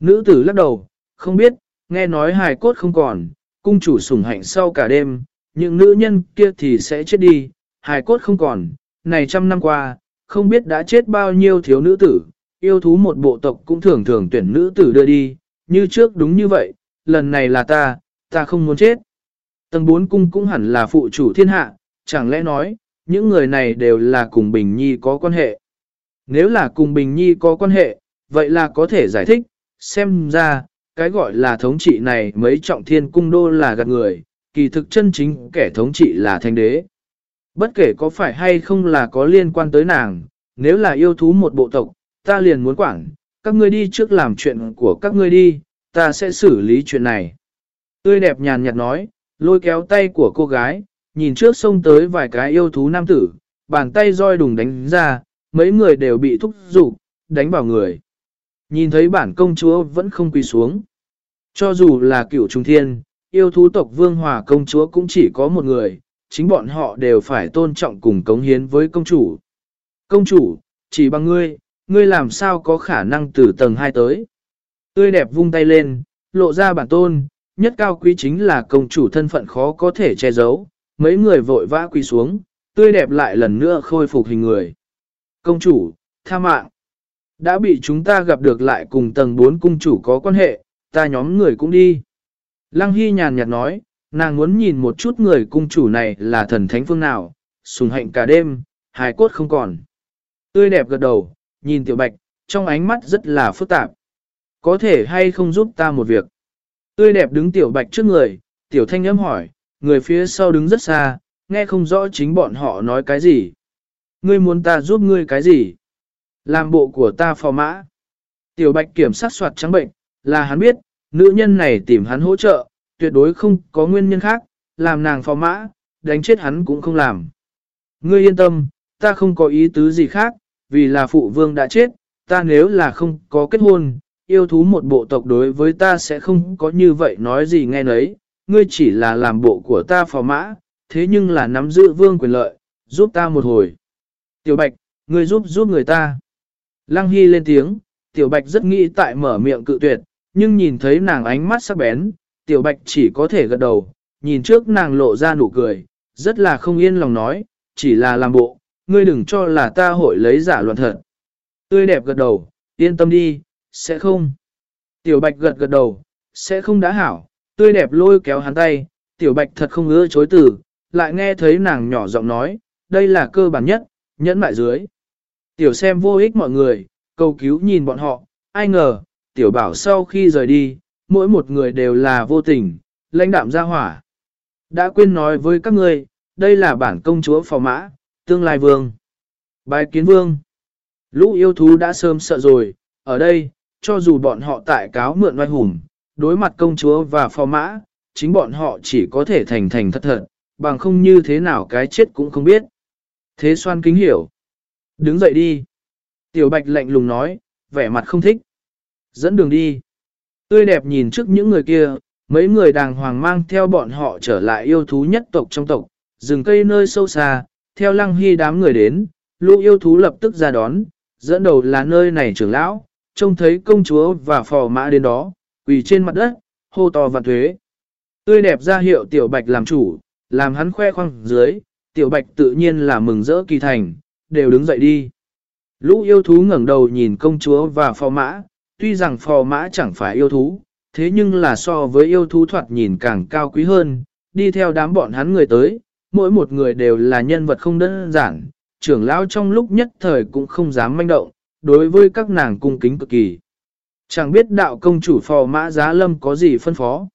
Nữ tử lắc đầu, không biết, nghe nói hài cốt không còn, cung chủ sủng hạnh sau cả đêm, những nữ nhân kia thì sẽ chết đi, hài cốt không còn, này trăm năm qua, không biết đã chết bao nhiêu thiếu nữ tử, yêu thú một bộ tộc cũng thường thường tuyển nữ tử đưa đi, như trước đúng như vậy, lần này là ta, ta không muốn chết. Tầng 4 cung cũng hẳn là phụ chủ thiên hạ, chẳng lẽ nói, những người này đều là cùng Bình Nhi có quan hệ. Nếu là cùng Bình Nhi có quan hệ, vậy là có thể giải thích, xem ra, cái gọi là thống trị này mấy trọng thiên cung đô là gạt người, kỳ thực chân chính kẻ thống trị là thanh đế. Bất kể có phải hay không là có liên quan tới nàng, nếu là yêu thú một bộ tộc, ta liền muốn quản, các ngươi đi trước làm chuyện của các ngươi đi, ta sẽ xử lý chuyện này. Tươi đẹp nhàn nhạt nói, lôi kéo tay của cô gái, nhìn trước sông tới vài cái yêu thú nam tử, bàn tay roi đùng đánh ra, mấy người đều bị thúc giục, đánh vào người. Nhìn thấy bản công chúa vẫn không quỳ xuống. Cho dù là cựu trung thiên, yêu thú tộc vương hòa công chúa cũng chỉ có một người, chính bọn họ đều phải tôn trọng cùng cống hiến với công chủ. Công chủ, chỉ bằng ngươi, ngươi làm sao có khả năng từ tầng 2 tới. Tươi đẹp vung tay lên, lộ ra bản tôn, nhất cao quý chính là công chủ thân phận khó có thể che giấu, mấy người vội vã quỳ xuống, tươi đẹp lại lần nữa khôi phục hình người. Công chủ, tha mạng, đã bị chúng ta gặp được lại cùng tầng 4 cung chủ có quan hệ, ta nhóm người cũng đi. Lăng Hy nhàn nhạt nói, nàng muốn nhìn một chút người cung chủ này là thần thánh phương nào, sùng hạnh cả đêm, hài cốt không còn. Tươi đẹp gật đầu, nhìn tiểu bạch, trong ánh mắt rất là phức tạp. Có thể hay không giúp ta một việc? Tươi đẹp đứng tiểu bạch trước người, tiểu thanh âm hỏi, người phía sau đứng rất xa, nghe không rõ chính bọn họ nói cái gì. Ngươi muốn ta giúp ngươi cái gì? Làm bộ của ta phò mã. Tiểu bạch kiểm sát soạt trắng bệnh, là hắn biết, nữ nhân này tìm hắn hỗ trợ, tuyệt đối không có nguyên nhân khác, làm nàng phò mã, đánh chết hắn cũng không làm. Ngươi yên tâm, ta không có ý tứ gì khác, vì là phụ vương đã chết, ta nếu là không có kết hôn, yêu thú một bộ tộc đối với ta sẽ không có như vậy nói gì nghe nấy, ngươi chỉ là làm bộ của ta phò mã, thế nhưng là nắm giữ vương quyền lợi, giúp ta một hồi. Tiểu Bạch, ngươi giúp giúp người ta. Lăng Hy lên tiếng, Tiểu Bạch rất nghĩ tại mở miệng cự tuyệt, nhưng nhìn thấy nàng ánh mắt sắc bén, Tiểu Bạch chỉ có thể gật đầu, nhìn trước nàng lộ ra nụ cười, rất là không yên lòng nói, chỉ là làm bộ, ngươi đừng cho là ta hội lấy giả loạn thật. Tươi đẹp gật đầu, yên tâm đi, sẽ không. Tiểu Bạch gật gật đầu, sẽ không đã hảo, tươi đẹp lôi kéo hắn tay, Tiểu Bạch thật không ưa chối từ, lại nghe thấy nàng nhỏ giọng nói, đây là cơ bản nhất, nhẫn mại dưới. Tiểu xem vô ích mọi người, cầu cứu nhìn bọn họ, ai ngờ, Tiểu bảo sau khi rời đi, mỗi một người đều là vô tình, lãnh đạm ra hỏa. Đã quên nói với các ngươi, đây là bản công chúa phò mã, tương lai vương. Bài kiến vương. Lũ yêu thú đã sớm sợ rồi, ở đây, cho dù bọn họ tại cáo mượn oai hùng, đối mặt công chúa và phò mã, chính bọn họ chỉ có thể thành thành thật thật, bằng không như thế nào cái chết cũng không biết. Thế xoan kính hiểu. Đứng dậy đi. Tiểu bạch lạnh lùng nói, vẻ mặt không thích. Dẫn đường đi. Tươi đẹp nhìn trước những người kia, mấy người đàng hoàng mang theo bọn họ trở lại yêu thú nhất tộc trong tộc, rừng cây nơi sâu xa, theo lăng hy đám người đến, lũ yêu thú lập tức ra đón, dẫn đầu là nơi này trưởng lão, trông thấy công chúa và phò mã đến đó, quỳ trên mặt đất, hô to vạn thuế. Tươi đẹp ra hiệu tiểu bạch làm chủ, làm hắn khoe khoang dưới, tiểu bạch tự nhiên là mừng rỡ kỳ thành, đều đứng dậy đi. Lũ yêu thú ngẩng đầu nhìn công chúa và phò mã, tuy rằng phò mã chẳng phải yêu thú, thế nhưng là so với yêu thú thoạt nhìn càng cao quý hơn, đi theo đám bọn hắn người tới, mỗi một người đều là nhân vật không đơn giản, trưởng lão trong lúc nhất thời cũng không dám manh động, đối với các nàng cung kính cực kỳ. Chẳng biết đạo công chủ phò mã giá lâm có gì phân phó.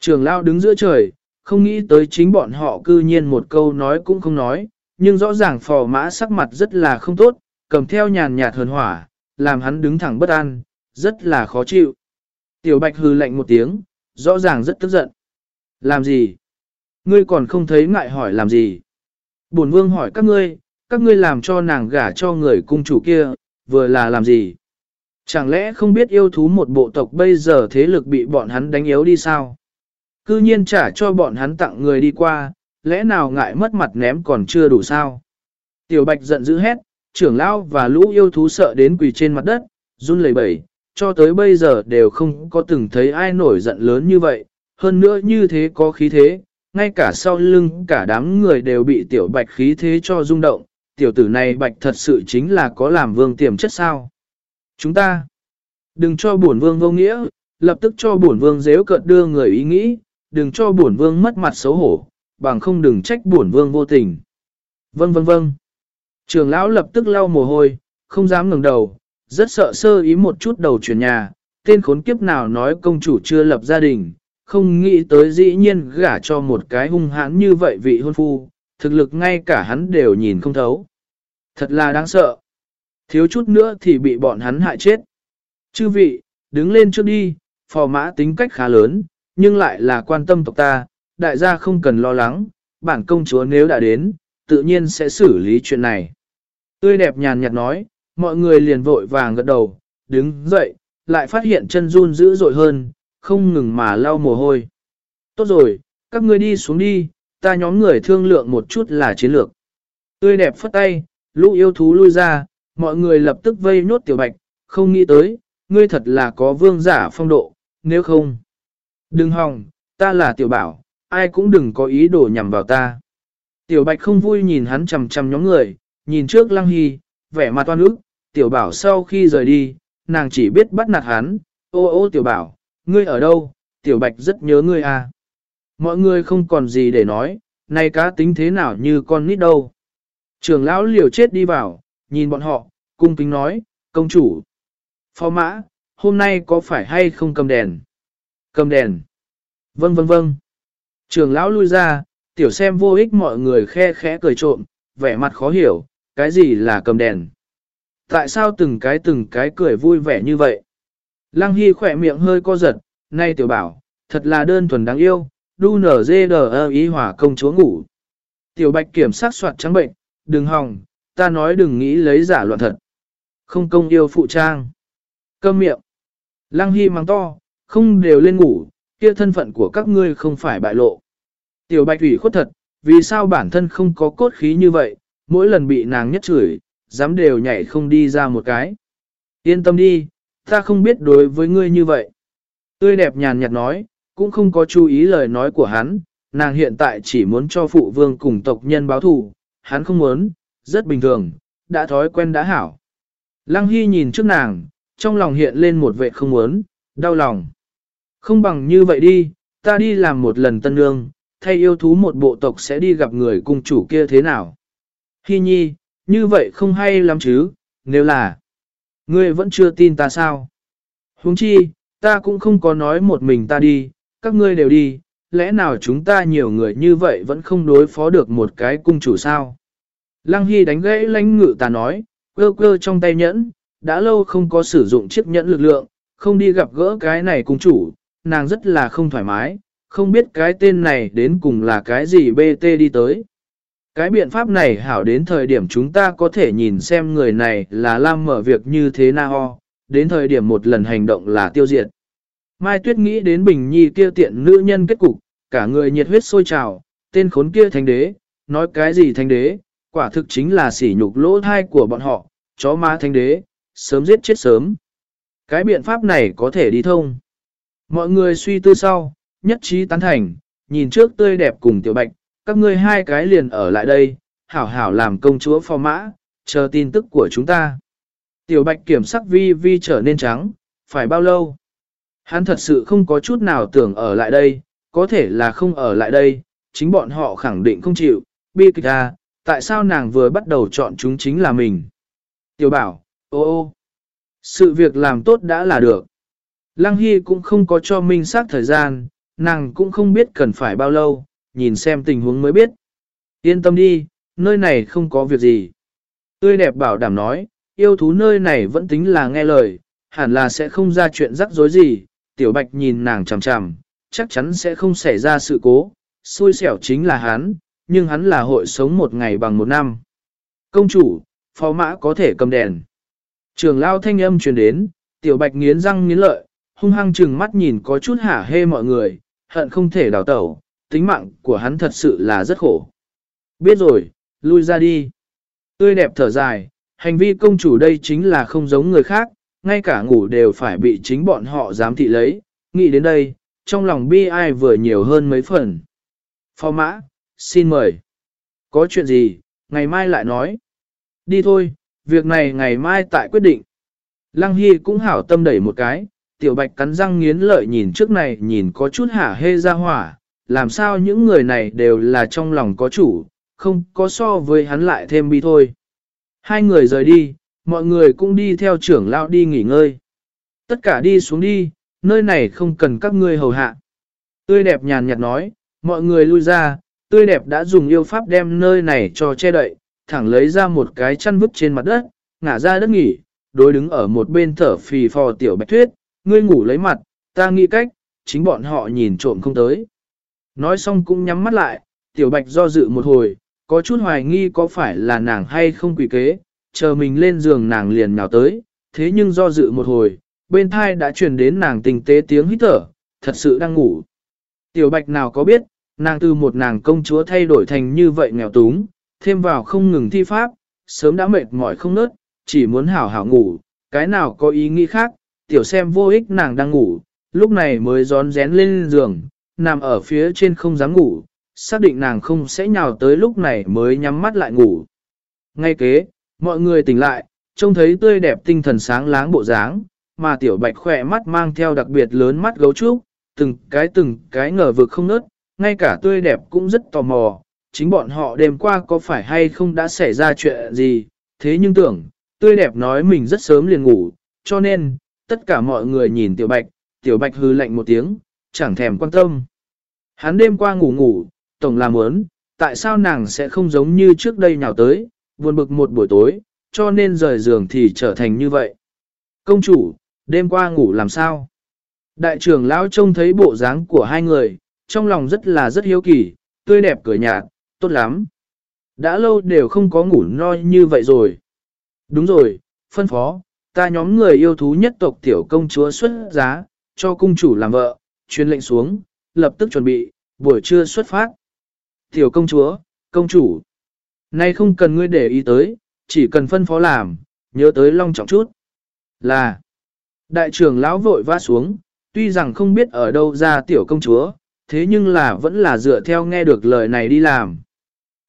trường lão đứng giữa trời, không nghĩ tới chính bọn họ cư nhiên một câu nói cũng không nói, nhưng rõ ràng phò mã sắc mặt rất là không tốt, cầm theo nhàn nhạt hờn hỏa, làm hắn đứng thẳng bất an, rất là khó chịu. Tiểu bạch hư lạnh một tiếng, rõ ràng rất tức giận. Làm gì? Ngươi còn không thấy ngại hỏi làm gì? Bổn vương hỏi các ngươi, các ngươi làm cho nàng gả cho người cung chủ kia, vừa là làm gì? Chẳng lẽ không biết yêu thú một bộ tộc bây giờ thế lực bị bọn hắn đánh yếu đi sao? Cư nhiên trả cho bọn hắn tặng người đi qua, lẽ nào ngại mất mặt ném còn chưa đủ sao? Tiểu bạch giận dữ hét, trưởng lão và lũ yêu thú sợ đến quỳ trên mặt đất, run lẩy bẩy, cho tới bây giờ đều không có từng thấy ai nổi giận lớn như vậy, hơn nữa như thế có khí thế, ngay cả sau lưng cả đám người đều bị tiểu bạch khí thế cho rung động, tiểu tử này bạch thật sự chính là có làm vương tiềm chất sao. Chúng ta, đừng cho bổn vương vô nghĩa, lập tức cho bổn vương dễ cợt đưa người ý nghĩ, đừng cho bổn vương mất mặt xấu hổ, bằng không đừng trách bổn vương vô tình. Vâng vâng vâng. Trường lão lập tức lau mồ hôi, không dám ngẩng đầu, rất sợ sơ ý một chút đầu chuyển nhà, tên khốn kiếp nào nói công chủ chưa lập gia đình, không nghĩ tới dĩ nhiên gả cho một cái hung hãn như vậy vị hôn phu, thực lực ngay cả hắn đều nhìn không thấu. Thật là đáng sợ. Thiếu chút nữa thì bị bọn hắn hại chết. Chư vị, đứng lên trước đi, phò mã tính cách khá lớn, nhưng lại là quan tâm tộc ta, đại gia không cần lo lắng, bản công chúa nếu đã đến, tự nhiên sẽ xử lý chuyện này. Tươi đẹp nhàn nhạt nói, mọi người liền vội vàng gật đầu, đứng dậy, lại phát hiện chân run dữ dội hơn, không ngừng mà lau mồ hôi. Tốt rồi, các ngươi đi xuống đi, ta nhóm người thương lượng một chút là chiến lược. Tươi đẹp phất tay, lũ yêu thú lui ra, mọi người lập tức vây nốt tiểu bạch, không nghĩ tới, ngươi thật là có vương giả phong độ, nếu không. Đừng hòng, ta là tiểu bảo, ai cũng đừng có ý đồ nhằm vào ta. Tiểu bạch không vui nhìn hắn chầm chầm nhóm người, nhìn trước lăng hy, vẻ mặt toan ức, tiểu bảo sau khi rời đi, nàng chỉ biết bắt nạt hắn, ô ô tiểu bảo, ngươi ở đâu, tiểu bạch rất nhớ ngươi à. Mọi người không còn gì để nói, nay cá tính thế nào như con nít đâu. Trường lão liều chết đi vào, nhìn bọn họ, cung kính nói, công chủ. Phó mã, hôm nay có phải hay không cầm đèn? Cầm đèn. Vâng vâng vâng. Trường lão lui ra, tiểu xem vô ích mọi người khe khẽ cười trộm, vẻ mặt khó hiểu, cái gì là cầm đèn? Tại sao từng cái từng cái cười vui vẻ như vậy? Lăng Hy khỏe miệng hơi co giật, nay tiểu bảo, thật là đơn thuần đáng yêu, đu nở dê đờ ý hỏa công chúa ngủ. Tiểu bạch kiểm sát soạt trắng bệnh, đừng hòng, ta nói đừng nghĩ lấy giả loạn thật. Không công yêu phụ trang. Câm miệng. Lăng Hy mang to, không đều lên ngủ, kia thân phận của các ngươi không phải bại lộ. Tiểu bạch ủy khuất thật, vì sao bản thân không có cốt khí như vậy, mỗi lần bị nàng nhất chửi, dám đều nhảy không đi ra một cái. Yên tâm đi, ta không biết đối với ngươi như vậy. Tươi đẹp nhàn nhạt nói, cũng không có chú ý lời nói của hắn, nàng hiện tại chỉ muốn cho phụ vương cùng tộc nhân báo thù, hắn không muốn, rất bình thường, đã thói quen đã hảo. Lăng Hy nhìn trước nàng, trong lòng hiện lên một vệ không muốn, đau lòng. Không bằng như vậy đi, ta đi làm một lần tân nương, thay yêu thú một bộ tộc sẽ đi gặp người cung chủ kia thế nào. Hy nhi, như vậy không hay lắm chứ, nếu là, ngươi vẫn chưa tin ta sao? Huống chi, ta cũng không có nói một mình ta đi, các ngươi đều đi, lẽ nào chúng ta nhiều người như vậy vẫn không đối phó được một cái cung chủ sao? Lăng Hy đánh gãy lãnh ngự ta nói, quơ quơ trong tay nhẫn, đã lâu không có sử dụng chiếc nhẫn lực lượng, không đi gặp gỡ cái này cung chủ, nàng rất là không thoải mái, không biết cái tên này đến cùng là cái gì BT đi tới. Cái biện pháp này hảo đến thời điểm chúng ta có thể nhìn xem người này là Lam mở việc như thế nào, đến thời điểm một lần hành động là tiêu diệt. Mai Tuyết nghĩ đến Bình Nhi kia tiện nữ nhân kết cục, cả người nhiệt huyết sôi trào, tên khốn kia thánh đế, nói cái gì thánh đế, quả thực chính là sỉ nhục lỗ thai của bọn họ, chó má thánh đế, sớm giết chết sớm. Cái biện pháp này có thể đi thông. Mọi người suy tư sau, nhất trí tán thành, nhìn trước tươi đẹp cùng tiểu bạch, các ngươi hai cái liền ở lại đây, hảo hảo làm công chúa phò mã, chờ tin tức của chúng ta. Tiểu bạch kiểm sắc vi vi trở nên trắng, phải bao lâu? Hắn thật sự không có chút nào tưởng ở lại đây, có thể là không ở lại đây, chính bọn họ khẳng định không chịu, bi kịch à, tại sao nàng vừa bắt đầu chọn chúng chính là mình? Tiểu bảo, ô ô, sự việc làm tốt đã là được. Lăng Hy cũng không có cho minh xác thời gian, nàng cũng không biết cần phải bao lâu, nhìn xem tình huống mới biết. Yên tâm đi, nơi này không có việc gì. Tươi đẹp bảo đảm nói, yêu thú nơi này vẫn tính là nghe lời, hẳn là sẽ không ra chuyện rắc rối gì. Tiểu Bạch nhìn nàng chằm chằm, chắc chắn sẽ không xảy ra sự cố, xui xẻo chính là hắn, nhưng hắn là hội sống một ngày bằng một năm. Công chủ, phó mã có thể cầm đèn. Trường lao thanh âm truyền đến, tiểu bạch nghiến răng nghiến lợi, hung hăng chừng mắt nhìn có chút hả hê mọi người, hận không thể đào tẩu, tính mạng của hắn thật sự là rất khổ. Biết rồi, lui ra đi. Tươi đẹp thở dài, hành vi công chủ đây chính là không giống người khác, ngay cả ngủ đều phải bị chính bọn họ giám thị lấy, nghĩ đến đây, trong lòng bi ai vừa nhiều hơn mấy phần. Phó mã, xin mời. Có chuyện gì, ngày mai lại nói. Đi thôi, việc này ngày mai tại quyết định. Lăng Hy cũng hảo tâm đẩy một cái, tiểu bạch cắn răng nghiến lợi nhìn trước này nhìn có chút hả hê ra hỏa, làm sao những người này đều là trong lòng có chủ, không có so với hắn lại thêm bi thôi. Hai người rời đi, mọi người cũng đi theo trưởng lão đi nghỉ ngơi. Tất cả đi xuống đi, nơi này không cần các ngươi hầu hạ. Tươi đẹp nhàn nhạt nói, mọi người lui ra, tươi đẹp đã dùng yêu pháp đem nơi này cho che đậy, thẳng lấy ra một cái chăn vứt trên mặt đất, ngả ra đất nghỉ, đối đứng ở một bên thở phì phò tiểu bạch tuyết, ngươi ngủ lấy mặt, ta nghĩ cách, chính bọn họ nhìn trộm không tới. Nói xong cũng nhắm mắt lại, tiểu bạch do dự một hồi, có chút hoài nghi có phải là nàng hay không quỷ kế, chờ mình lên giường nàng liền nào tới, thế nhưng do dự một hồi, bên thai đã truyền đến nàng tình tế tiếng hít thở, thật sự đang ngủ. Tiểu bạch nào có biết, nàng từ một nàng công chúa thay đổi thành như vậy nghèo túng, thêm vào không ngừng thi pháp, sớm đã mệt mỏi không nớt, chỉ muốn hảo hảo ngủ, cái nào có ý nghĩ khác, tiểu xem vô ích nàng đang ngủ, lúc này mới gión rén lên giường, nằm ở phía trên không dám ngủ, xác định nàng không sẽ nhào tới lúc này mới nhắm mắt lại ngủ. Ngay kế, mọi người tỉnh lại, trông thấy tươi đẹp tinh thần sáng láng bộ dáng, mà tiểu bạch khỏe mắt mang theo đặc biệt lớn mắt gấu trúc, từng cái từng cái ngờ vực không nớt, ngay cả tươi đẹp cũng rất tò mò, chính bọn họ đêm qua có phải hay không đã xảy ra chuyện gì, thế nhưng tưởng, tươi đẹp nói mình rất sớm liền ngủ, cho nên, tất cả mọi người nhìn tiểu bạch, tiểu bạch hư lạnh một tiếng, chẳng thèm quan tâm. Hắn đêm qua ngủ ngủ, tổng làm muốn, tại sao nàng sẽ không giống như trước đây nhào tới, buồn bực một buổi tối, cho nên rời giường thì trở thành như vậy. Công chủ, đêm qua ngủ làm sao? Đại trưởng lão trông thấy bộ dáng của hai người, trong lòng rất là rất hiếu kỳ, tươi đẹp cười nhạt, tốt lắm. Đã lâu đều không có ngủ no như vậy rồi. Đúng rồi, phân phó, ta nhóm người yêu thú nhất tộc tiểu công chúa xuất giá, cho cung chủ làm vợ, truyền lệnh xuống, lập tức chuẩn bị, buổi trưa xuất phát. Tiểu công chúa, công chủ, nay không cần ngươi để ý tới, chỉ cần phân phó làm, nhớ tới long trọng chút. Là, đại trưởng lão vội vã xuống, tuy rằng không biết ở đâu ra tiểu công chúa, thế nhưng là vẫn là dựa theo nghe được lời này đi làm.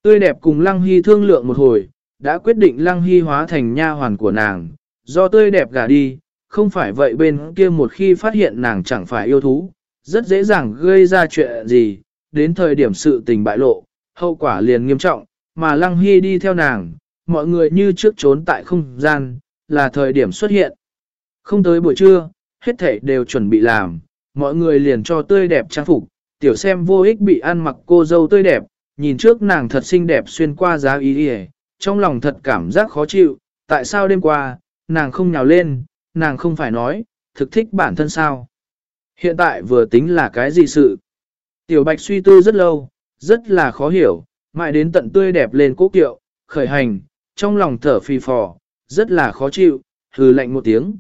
Tươi đẹp cùng Lăng Hy thương lượng một hồi, đã quyết định Lăng Hy hóa thành nha hoàn của nàng, do tươi đẹp gả đi, không phải vậy bên kia một khi phát hiện nàng chẳng phải yêu thú, rất dễ dàng gây ra chuyện gì, đến thời điểm sự tình bại lộ, hậu quả liền nghiêm trọng, mà Lăng Hy đi theo nàng, mọi người như trước trốn tại không gian, là thời điểm xuất hiện. Không tới buổi trưa, hết thảy đều chuẩn bị làm, mọi người liền cho tươi đẹp trang phục, tiểu xem vô ích bị ăn mặc cô dâu tươi đẹp, nhìn trước nàng thật xinh đẹp xuyên qua giá ý đi trong lòng thật cảm giác khó chịu, tại sao đêm qua, nàng không nhào lên, nàng không phải nói, thực thích bản thân sao. Hiện tại vừa tính là cái gì sự. Tiểu bạch suy tư rất lâu, rất là khó hiểu, mãi đến tận tươi đẹp lên cố kiệu, khởi hành, trong lòng thở phì phò, rất là khó chịu, hừ lạnh một tiếng.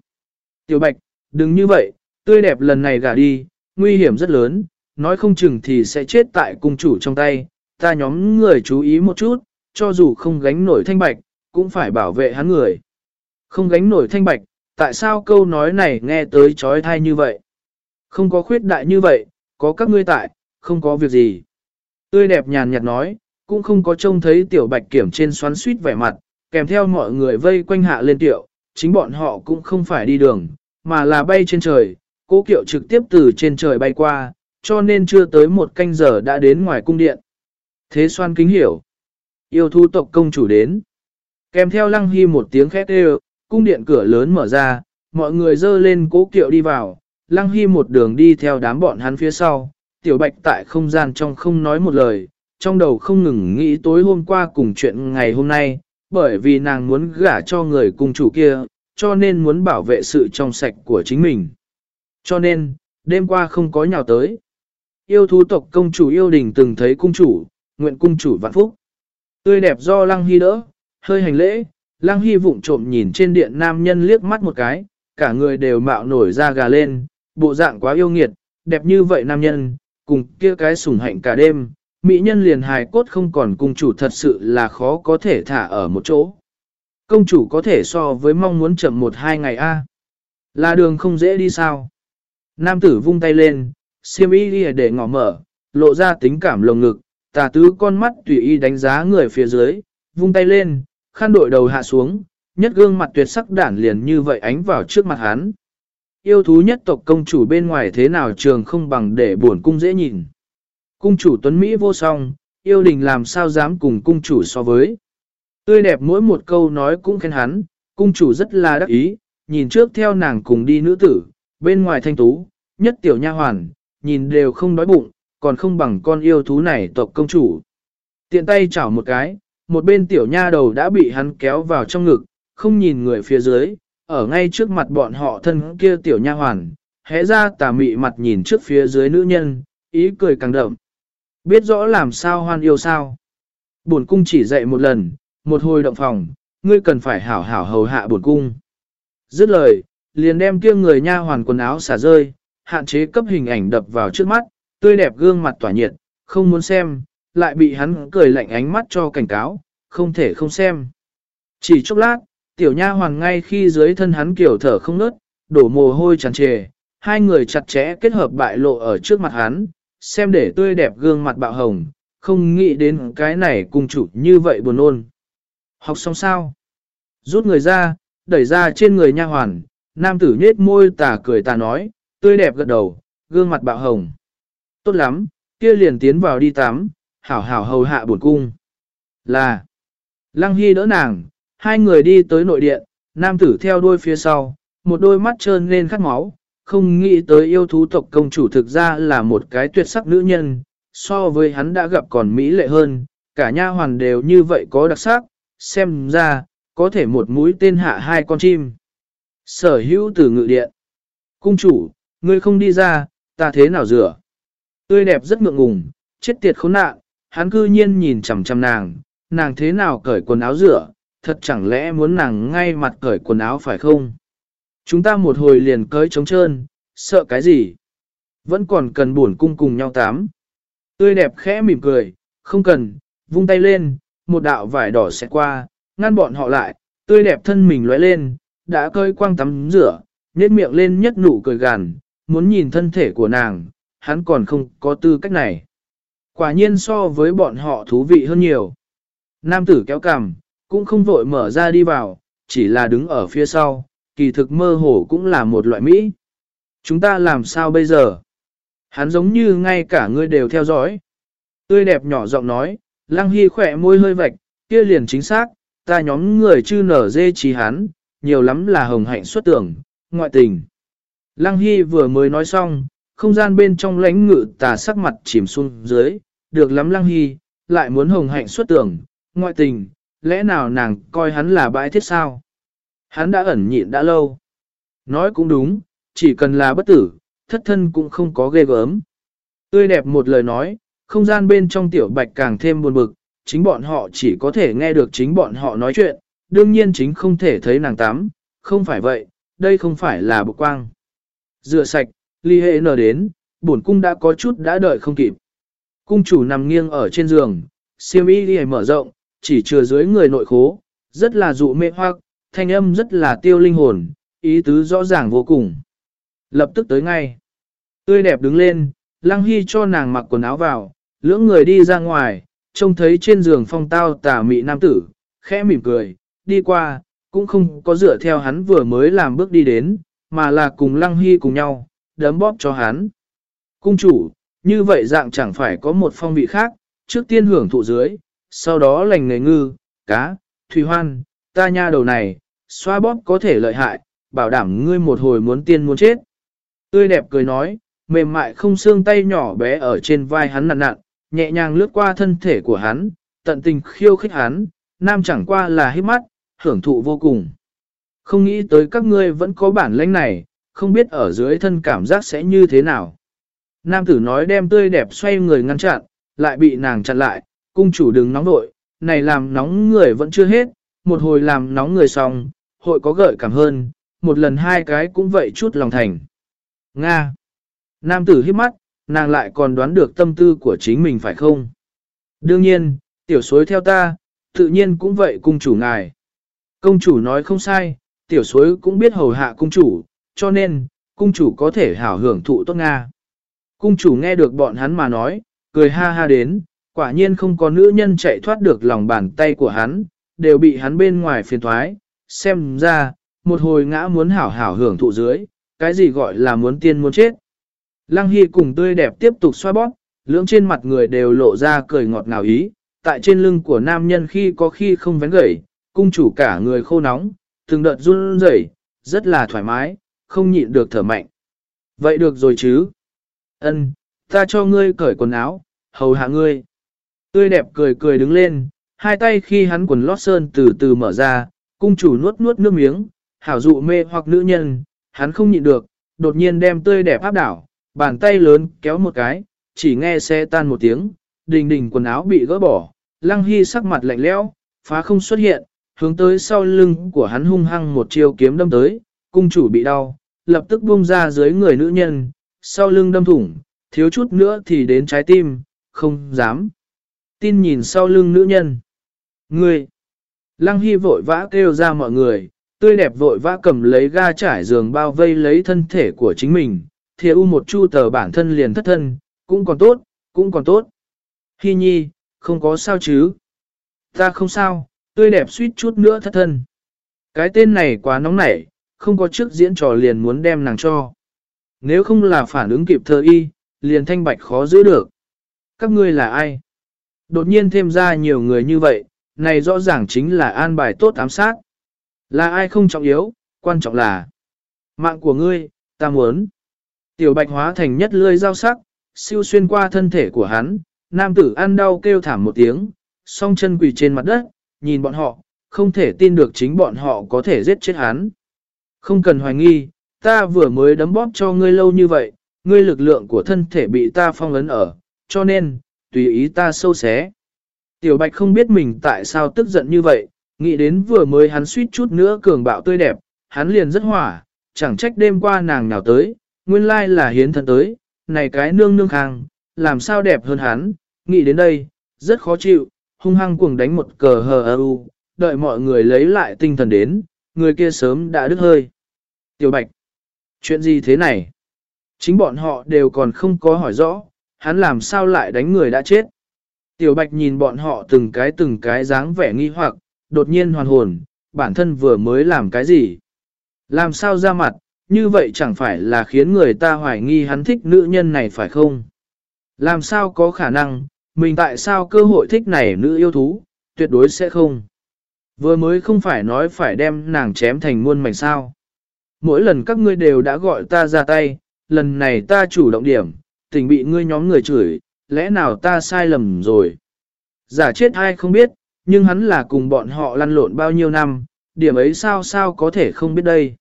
Tiểu bạch, đừng như vậy, tươi đẹp lần này gả đi, nguy hiểm rất lớn, nói không chừng thì sẽ chết tại cung chủ trong tay, ta nhóm người chú ý một chút, cho dù không gánh nổi thanh bạch, cũng phải bảo vệ hắn người. Không gánh nổi thanh bạch, tại sao câu nói này nghe tới trói thai như vậy? Không có khuyết đại như vậy, có các ngươi tại, không có việc gì. Tươi đẹp nhàn nhạt nói, cũng không có trông thấy tiểu bạch kiểm trên xoắn suýt vẻ mặt, kèm theo mọi người vây quanh hạ lên tiểu chính bọn họ cũng không phải đi đường, mà là bay trên trời, cố kiệu trực tiếp từ trên trời bay qua, cho nên chưa tới một canh giờ đã đến ngoài cung điện. Thế xoan kính hiểu. Yêu thu tộc công chủ đến. Kèm theo lăng hy một tiếng khét đều, cung điện cửa lớn mở ra, mọi người dơ lên cố kiệu đi vào, lăng hy một đường đi theo đám bọn hắn phía sau, tiểu bạch tại không gian trong không nói một lời, trong đầu không ngừng nghĩ tối hôm qua cùng chuyện ngày hôm nay, bởi vì nàng muốn gả cho người cung chủ kia, cho nên muốn bảo vệ sự trong sạch của chính mình. Cho nên, đêm qua không có nhào tới. Yêu thú tộc công chủ yêu đình từng thấy cung chủ, nguyện cung chủ vạn phúc. Tươi đẹp do lăng hy đỡ, hơi hành lễ, lăng hy vụng trộm nhìn trên điện nam nhân liếc mắt một cái, cả người đều mạo nổi ra gà lên, bộ dạng quá yêu nghiệt, đẹp như vậy nam nhân, cùng kia cái sủng hạnh cả đêm, mỹ nhân liền hài cốt không còn cung chủ thật sự là khó có thể thả ở một chỗ. Công chủ có thể so với mong muốn chậm một hai ngày a Là đường không dễ đi sao? Nam tử vung tay lên, siêm y để ngỏ mở, lộ ra tính cảm lồng ngực, tà tứ con mắt tùy y đánh giá người phía dưới, vung tay lên, khăn đội đầu hạ xuống, nhất gương mặt tuyệt sắc đản liền như vậy ánh vào trước mặt hắn. Yêu thú nhất tộc công chủ bên ngoài thế nào trường không bằng để buồn cung dễ nhìn. Cung chủ tuấn Mỹ vô song, yêu đình làm sao dám cùng cung chủ so với. Tươi đẹp mỗi một câu nói cũng khen hắn, cung chủ rất là đắc ý, nhìn trước theo nàng cùng đi nữ tử, bên ngoài thanh tú, nhất tiểu nha hoàn, nhìn đều không đói bụng, còn không bằng con yêu thú này tộc công chủ. Tiện tay chảo một cái, một bên tiểu nha đầu đã bị hắn kéo vào trong ngực, không nhìn người phía dưới, ở ngay trước mặt bọn họ thân kia tiểu nha hoàn, hé ra tà mị mặt nhìn trước phía dưới nữ nhân, ý cười càng đậm. Biết rõ làm sao hoan yêu sao. Bổn cung chỉ dạy một lần, một hồi động phòng, ngươi cần phải hảo hảo hầu hạ bổn cung. Dứt lời, liền đem kia người nha hoàn quần áo xả rơi, hạn chế cấp hình ảnh đập vào trước mắt, tươi đẹp gương mặt tỏa nhiệt, không muốn xem, lại bị hắn cười lạnh ánh mắt cho cảnh cáo, không thể không xem. Chỉ chốc lát, tiểu nha hoàn ngay khi dưới thân hắn kiểu thở không nớt, đổ mồ hôi tràn trề, hai người chặt chẽ kết hợp bại lộ ở trước mặt hắn, xem để tươi đẹp gương mặt bạo hồng, không nghĩ đến cái này cùng chủ như vậy buồn ôn. Học xong sao? Rút người ra, đẩy ra trên người nha hoàn, nam tử nhết môi tà cười tà nói, tươi đẹp gật đầu, gương mặt bạo hồng. Tốt lắm, kia liền tiến vào đi tắm, hảo hảo hầu hạ buồn cung. Là, Lăng Hy đỡ nàng, hai người đi tới nội điện, nam tử theo đuôi phía sau, một đôi mắt trơn lên khát máu, không nghĩ tới yêu thú tộc công chủ thực ra là một cái tuyệt sắc nữ nhân, so với hắn đã gặp còn mỹ lệ hơn, cả nha hoàn đều như vậy có đặc sắc, xem ra, có thể một mũi tên hạ hai con chim. Sở hữu từ ngự điện. Cung chủ, ngươi không đi ra, ta thế nào rửa? Tươi đẹp rất ngượng ngùng, chết tiệt khốn nạn, hắn cư nhiên nhìn chằm chằm nàng, nàng thế nào cởi quần áo rửa, thật chẳng lẽ muốn nàng ngay mặt cởi quần áo phải không? Chúng ta một hồi liền cởi trống trơn, sợ cái gì? Vẫn còn cần buồn cung cùng nhau tám. Tươi đẹp khẽ mỉm cười, không cần, vung tay lên, một đạo vải đỏ sẽ qua, ngăn bọn họ lại, tươi đẹp thân mình lóe lên, đã cơi quang tắm rửa, nhét miệng lên nhất nụ cười gàn, muốn nhìn thân thể của nàng, hắn còn không có tư cách này. Quả nhiên so với bọn họ thú vị hơn nhiều. Nam tử kéo cằm, cũng không vội mở ra đi vào, chỉ là đứng ở phía sau, kỳ thực mơ hồ cũng là một loại Mỹ. Chúng ta làm sao bây giờ? Hắn giống như ngay cả ngươi đều theo dõi. Tươi đẹp nhỏ giọng nói, Lăng Hy khỏe môi hơi vạch, kia liền chính xác, ta nhóm người chư nở dê trí hắn, nhiều lắm là hồng hạnh xuất tưởng, ngoại tình. Lăng Hy vừa mới nói xong, không gian bên trong lãnh ngự tà sắc mặt chìm xuống dưới, được lắm Lăng Hy, lại muốn hồng hạnh xuất tưởng, ngoại tình, lẽ nào nàng coi hắn là bãi thiết sao? Hắn đã ẩn nhịn đã lâu. Nói cũng đúng, chỉ cần là bất tử, thất thân cũng không có ghê gớm. Tươi đẹp một lời nói, không gian bên trong tiểu bạch càng thêm buồn bực, chính bọn họ chỉ có thể nghe được chính bọn họ nói chuyện, đương nhiên chính không thể thấy nàng tắm, không phải vậy, đây không phải là bực quang. Rửa sạch, ly hệ nở đến, bổn cung đã có chút đã đợi không kịp. Cung chủ nằm nghiêng ở trên giường, siêu y ly mở rộng, chỉ chừa dưới người nội khố, rất là dụ mê hoặc, thanh âm rất là tiêu linh hồn, ý tứ rõ ràng vô cùng. Lập tức tới ngay. Tươi đẹp đứng lên, Lăng Hy cho nàng mặc quần áo vào, lưỡng người đi ra ngoài, trông thấy trên giường phong tao tà mị nam tử, khẽ mỉm cười, đi qua, cũng không có dựa theo hắn vừa mới làm bước đi đến, mà là cùng lăng hy cùng nhau, đấm bóp cho hắn. Cung chủ, như vậy dạng chẳng phải có một phong vị khác, trước tiên hưởng thụ dưới, sau đó lành nghề ngư, cá, thủy hoan, ta nha đầu này, xoa bóp có thể lợi hại, bảo đảm ngươi một hồi muốn tiên muốn chết. Tươi đẹp cười nói, mềm mại không xương tay nhỏ bé ở trên vai hắn nặn nặn, nhẹ nhàng lướt qua thân thể của hắn, tận tình khiêu khích hắn, nam chẳng qua là hít mắt, hưởng thụ vô cùng. Không nghĩ tới các ngươi vẫn có bản lãnh này, không biết ở dưới thân cảm giác sẽ như thế nào. Nam tử nói đem tươi đẹp xoay người ngăn chặn, lại bị nàng chặn lại, cung chủ đừng nóng nội, này làm nóng người vẫn chưa hết, một hồi làm nóng người xong, hội có gợi cảm hơn, một lần hai cái cũng vậy chút lòng thành. Nga. Nam tử hít mắt, nàng lại còn đoán được tâm tư của chính mình phải không? Đương nhiên, tiểu suối theo ta, tự nhiên cũng vậy cung chủ ngài. Công chủ nói không sai, tiểu suối cũng biết hầu hạ cung chủ, cho nên, cung chủ có thể hảo hưởng thụ tốt Nga. Cung chủ nghe được bọn hắn mà nói, cười ha ha đến, quả nhiên không có nữ nhân chạy thoát được lòng bàn tay của hắn, đều bị hắn bên ngoài phiền thoái, xem ra, một hồi ngã muốn hảo hảo hưởng thụ dưới, cái gì gọi là muốn tiên muốn chết. Lăng Hy cùng tươi đẹp tiếp tục xoa bóp, lưỡng trên mặt người đều lộ ra cười ngọt ngào ý, tại trên lưng của nam nhân khi có khi không vén gẩy, cung chủ cả người khô nóng, từng đợt run rẩy, rất là thoải mái, không nhịn được thở mạnh. Vậy được rồi chứ? Ân, ta cho ngươi cởi quần áo, hầu hạ ngươi. Tươi đẹp cười cười đứng lên, hai tay khi hắn quần lót sơn từ từ mở ra, cung chủ nuốt nuốt nước miếng, hảo dụ mê hoặc nữ nhân, hắn không nhịn được, đột nhiên đem tươi đẹp áp đảo, bàn tay lớn kéo một cái, chỉ nghe xe tan một tiếng, đình đình quần áo bị gỡ bỏ, lăng hy sắc mặt lạnh lẽo, phá không xuất hiện, hướng tới sau lưng của hắn hung hăng một chiêu kiếm đâm tới, cung chủ bị đau, lập tức buông ra dưới người nữ nhân, sau lưng đâm thủng, thiếu chút nữa thì đến trái tim, không dám. Tin nhìn sau lưng nữ nhân. người Lăng Hy vội vã kêu ra mọi người, tươi đẹp vội vã cầm lấy ga trải giường bao vây lấy thân thể của chính mình, thiệt u một chu tờ bản thân liền thất thân, cũng còn tốt, cũng còn tốt. Hy nhi, không có sao chứ? Ta không sao, tươi đẹp suýt chút nữa thất thân. Cái tên này quá nóng nảy, không có trước diễn trò liền muốn đem nàng cho. Nếu không là phản ứng kịp thơ y, liền thanh bạch khó giữ được. Các ngươi là ai? Đột nhiên thêm ra nhiều người như vậy, này rõ ràng chính là an bài tốt ám sát. Là ai không trọng yếu, quan trọng là mạng của ngươi, ta muốn. Tiểu bạch hóa thành nhất lươi dao sắc, siêu xuyên qua thân thể của hắn, nam tử ăn đau kêu thảm một tiếng, song chân quỳ trên mặt đất, nhìn bọn họ, không thể tin được chính bọn họ có thể giết chết hắn. Không cần hoài nghi, ta vừa mới đấm bóp cho ngươi lâu như vậy, ngươi lực lượng của thân thể bị ta phong ấn ở, cho nên, tùy ý ta sâu xé. Tiểu Bạch không biết mình tại sao tức giận như vậy, nghĩ đến vừa mới hắn suýt chút nữa cường bạo tươi đẹp, hắn liền rất hỏa, chẳng trách đêm qua nàng nào tới, nguyên lai là hiến thân tới, này cái nương nương khang, làm sao đẹp hơn hắn, nghĩ đến đây, rất khó chịu, hung hăng cuồng đánh một cờ hờ ơ u, đợi mọi người lấy lại tinh thần đến, người kia sớm đã đứt hơi. Tiểu Bạch, chuyện gì thế này? Chính bọn họ đều còn không có hỏi rõ, hắn làm sao lại đánh người đã chết. Tiểu Bạch nhìn bọn họ từng cái từng cái dáng vẻ nghi hoặc, đột nhiên hoàn hồn, bản thân vừa mới làm cái gì? Làm sao ra mặt, như vậy chẳng phải là khiến người ta hoài nghi hắn thích nữ nhân này phải không? Làm sao có khả năng, mình tại sao cơ hội thích này nữ yêu thú, tuyệt đối sẽ không. Vừa mới không phải nói phải đem nàng chém thành muôn mảnh sao. Mỗi lần các ngươi đều đã gọi ta ra tay, lần này ta chủ động điểm, tình bị ngươi nhóm người chửi, lẽ nào ta sai lầm rồi? Giả chết ai không biết, nhưng hắn là cùng bọn họ lăn lộn bao nhiêu năm, điểm ấy sao sao có thể không biết đây.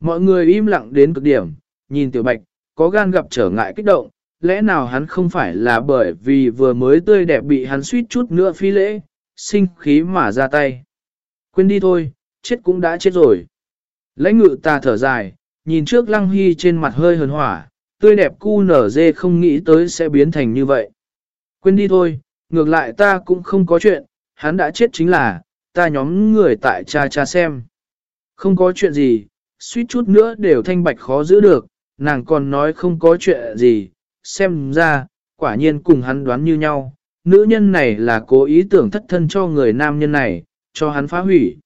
Mọi người im lặng đến cực điểm, nhìn tiểu bạch, có gan gặp trở ngại kích động, lẽ nào hắn không phải là bởi vì vừa mới tươi đẹp bị hắn suýt chút nữa phi lễ, sinh khí mà ra tay. Quên đi thôi, chết cũng đã chết rồi. Lãnh ngự ta thở dài, nhìn trước lăng hy trên mặt hơi hờn hỏa, tươi đẹp cu nở dê không nghĩ tới sẽ biến thành như vậy. Quên đi thôi, ngược lại ta cũng không có chuyện, hắn đã chết chính là, ta nhóm người tại cha cha xem. Không có chuyện gì, suýt chút nữa đều thanh bạch khó giữ được, nàng còn nói không có chuyện gì, xem ra, quả nhiên cùng hắn đoán như nhau, nữ nhân này là cố ý tưởng thất thân cho người nam nhân này, cho hắn phá hủy.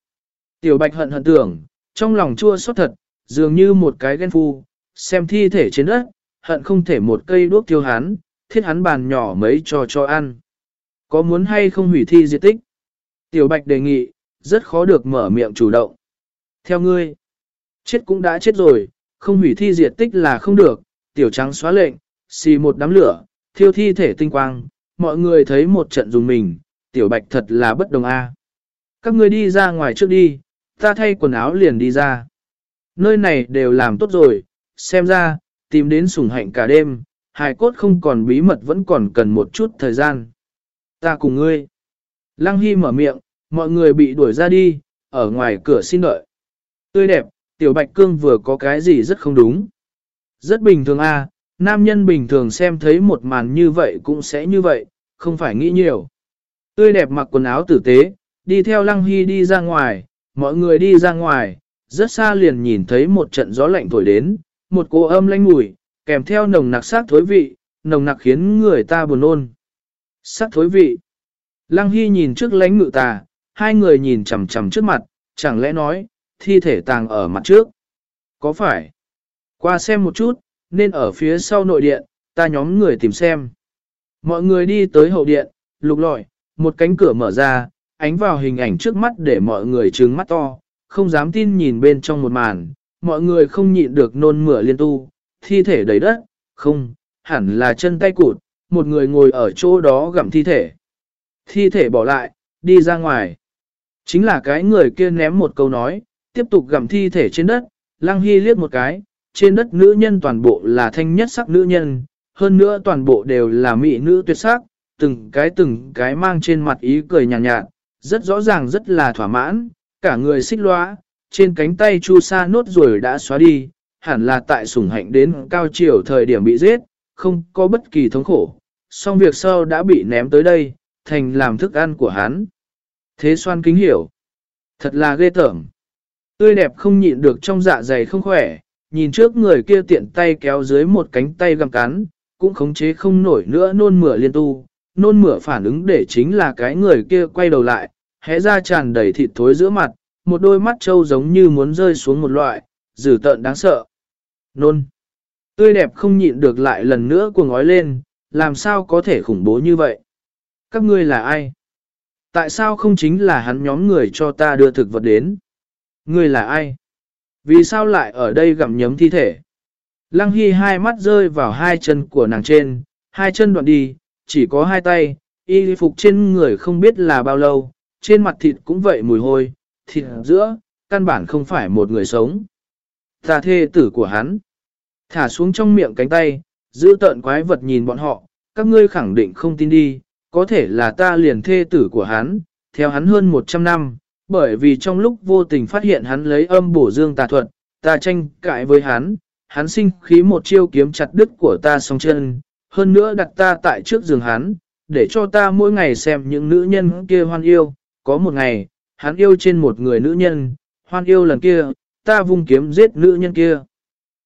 Tiểu bạch hận hận tưởng, trong lòng chua xót thật, dường như một cái ghen phu, xem thi thể trên đất, hận không thể một cây đuốc tiêu hắn, thiết hắn bàn nhỏ mấy cho cho ăn. Có muốn hay không hủy thi diệt tích? Tiểu bạch đề nghị, rất khó được mở miệng chủ động. Theo ngươi, chết cũng đã chết rồi, không hủy thi diệt tích là không được, tiểu trắng xóa lệnh, xì một đám lửa, thiêu thi thể tinh quang, mọi người thấy một trận dùng mình, tiểu bạch thật là bất đồng a. Các ngươi đi ra ngoài trước đi, ta thay quần áo liền đi ra. Nơi này đều làm tốt rồi, xem ra, tìm đến sủng hạnh cả đêm, hài cốt không còn bí mật vẫn còn cần một chút thời gian. Ta cùng ngươi. Lăng Hy mở miệng, mọi người bị đuổi ra đi, ở ngoài cửa xin đợi. Tươi đẹp, tiểu bạch cương vừa có cái gì rất không đúng. Rất bình thường a, nam nhân bình thường xem thấy một màn như vậy cũng sẽ như vậy, không phải nghĩ nhiều. Tươi đẹp mặc quần áo tử tế, đi theo Lăng Hy đi ra ngoài, mọi người đi ra ngoài, rất xa liền nhìn thấy một trận gió lạnh thổi đến, một cô âm lanh mùi, kèm theo nồng nặc sát thối vị, nồng nặc khiến người ta buồn nôn. Sát thối vị. Lăng Hy nhìn trước lánh ngự tà, hai người nhìn chằm chằm trước mặt, chẳng lẽ nói, thi thể tàng ở mặt trước. Có phải? Qua xem một chút, nên ở phía sau nội điện, ta nhóm người tìm xem. Mọi người đi tới hậu điện, lục lọi, một cánh cửa mở ra, ánh vào hình ảnh trước mắt để mọi người trừng mắt to, không dám tin nhìn bên trong một màn, mọi người không nhịn được nôn mửa liên tu, thi thể đầy đất, không, hẳn là chân tay cụt, một người ngồi ở chỗ đó gặm thi thể. Thi thể bỏ lại, đi ra ngoài. Chính là cái người kia ném một câu nói, tiếp tục gặm thi thể trên đất, lăng hy liếc một cái, trên đất nữ nhân toàn bộ là thanh nhất sắc nữ nhân, hơn nữa toàn bộ đều là mỹ nữ tuyệt sắc, từng cái từng cái mang trên mặt ý cười nhàn nhạt, nhạt, rất rõ ràng rất là thỏa mãn, cả người xích loa, trên cánh tay chu sa nốt rồi đã xóa đi, hẳn là tại sủng hạnh đến cao chiều thời điểm bị giết, không có bất kỳ thống khổ, song việc sau đã bị ném tới đây, thành làm thức ăn của hắn. Thế xoan kính hiểu, thật là ghê tởm. Tươi đẹp không nhịn được trong dạ dày không khỏe, nhìn trước người kia tiện tay kéo dưới một cánh tay găm cắn, cũng khống chế không nổi nữa nôn mửa liên tu, nôn mửa phản ứng để chính là cái người kia quay đầu lại, hé ra tràn đầy thịt thối giữa mặt, một đôi mắt trâu giống như muốn rơi xuống một loại, dữ tợn đáng sợ. Nôn. Tươi đẹp không nhịn được lại lần nữa cuồng ngói lên, làm sao có thể khủng bố như vậy? Các ngươi là ai? Tại sao không chính là hắn nhóm người cho ta đưa thực vật đến? Ngươi là ai? Vì sao lại ở đây gặm nhấm thi thể? Lăng Hy hai mắt rơi vào hai chân của nàng trên, hai chân đoạn đi, chỉ có hai tay, y phục trên người không biết là bao lâu, trên mặt thịt cũng vậy mùi hôi, thịt giữa, căn bản không phải một người sống. Ta thê tử của hắn, thả xuống trong miệng cánh tay, giữ tợn quái vật nhìn bọn họ, các ngươi khẳng định không tin đi, có thể là ta liền thê tử của hắn, theo hắn hơn 100 năm, bởi vì trong lúc vô tình phát hiện hắn lấy âm bổ dương tà thuật, ta tranh cãi với hắn, hắn sinh khí một chiêu kiếm chặt đứt của ta song chân, hơn nữa đặt ta tại trước giường hắn, để cho ta mỗi ngày xem những nữ nhân kia hoan yêu, có một ngày, hắn yêu trên một người nữ nhân, hoan yêu lần kia, ta vung kiếm giết nữ nhân kia.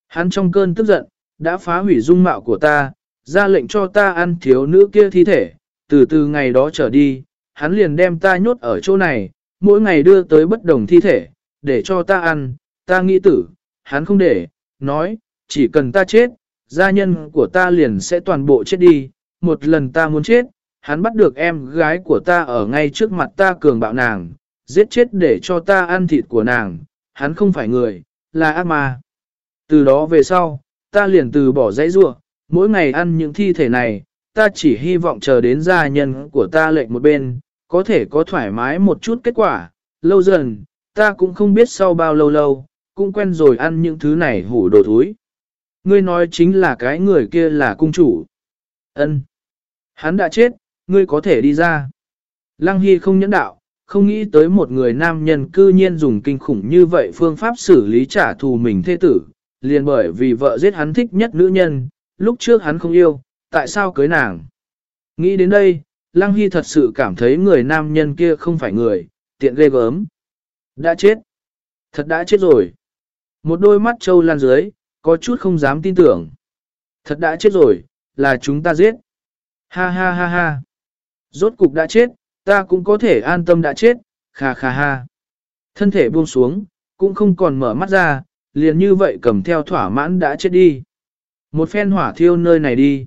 Hắn trong cơn tức giận, đã phá hủy dung mạo của ta, ra lệnh cho ta ăn thiếu nữ kia thi thể, từ từ ngày đó trở đi, hắn liền đem ta nhốt ở chỗ này, mỗi ngày đưa tới bất đồng thi thể, để cho ta ăn, ta nghĩ tử, hắn không để, nói, chỉ cần ta chết, gia nhân của ta liền sẽ toàn bộ chết đi, một lần ta muốn chết, hắn bắt được em gái của ta ở ngay trước mặt ta cường bạo nàng, giết chết để cho ta ăn thịt của nàng, hắn không phải người, là ác ma. Từ đó về sau, ta liền từ bỏ dãy rua, mỗi ngày ăn những thi thể này, ta chỉ hy vọng chờ đến gia nhân của ta lệnh một bên, có thể có thoải mái một chút kết quả, lâu dần, ta cũng không biết sau bao lâu lâu, cũng quen rồi ăn những thứ này hủ đồ thúi. Ngươi nói chính là cái người kia là cung chủ. ân Hắn đã chết, ngươi có thể đi ra. Lăng Hy không nhẫn đạo, không nghĩ tới một người nam nhân cư nhiên dùng kinh khủng như vậy phương pháp xử lý trả thù mình thê tử, liền bởi vì vợ giết hắn thích nhất nữ nhân, lúc trước hắn không yêu, tại sao cưới nàng. Nghĩ đến đây, Lăng Hy thật sự cảm thấy người nam nhân kia không phải người, tiện ghê gớm. Đã chết. Thật đã chết rồi. Một đôi mắt trâu lan dưới, có chút không dám tin tưởng. Thật đã chết rồi, là chúng ta giết. Ha ha ha ha. Rốt cục đã chết, ta cũng có thể an tâm đã chết, kha kha ha. Thân thể buông xuống, cũng không còn mở mắt ra, liền như vậy cầm theo thỏa mãn đã chết đi. Một phen hỏa thiêu nơi này đi.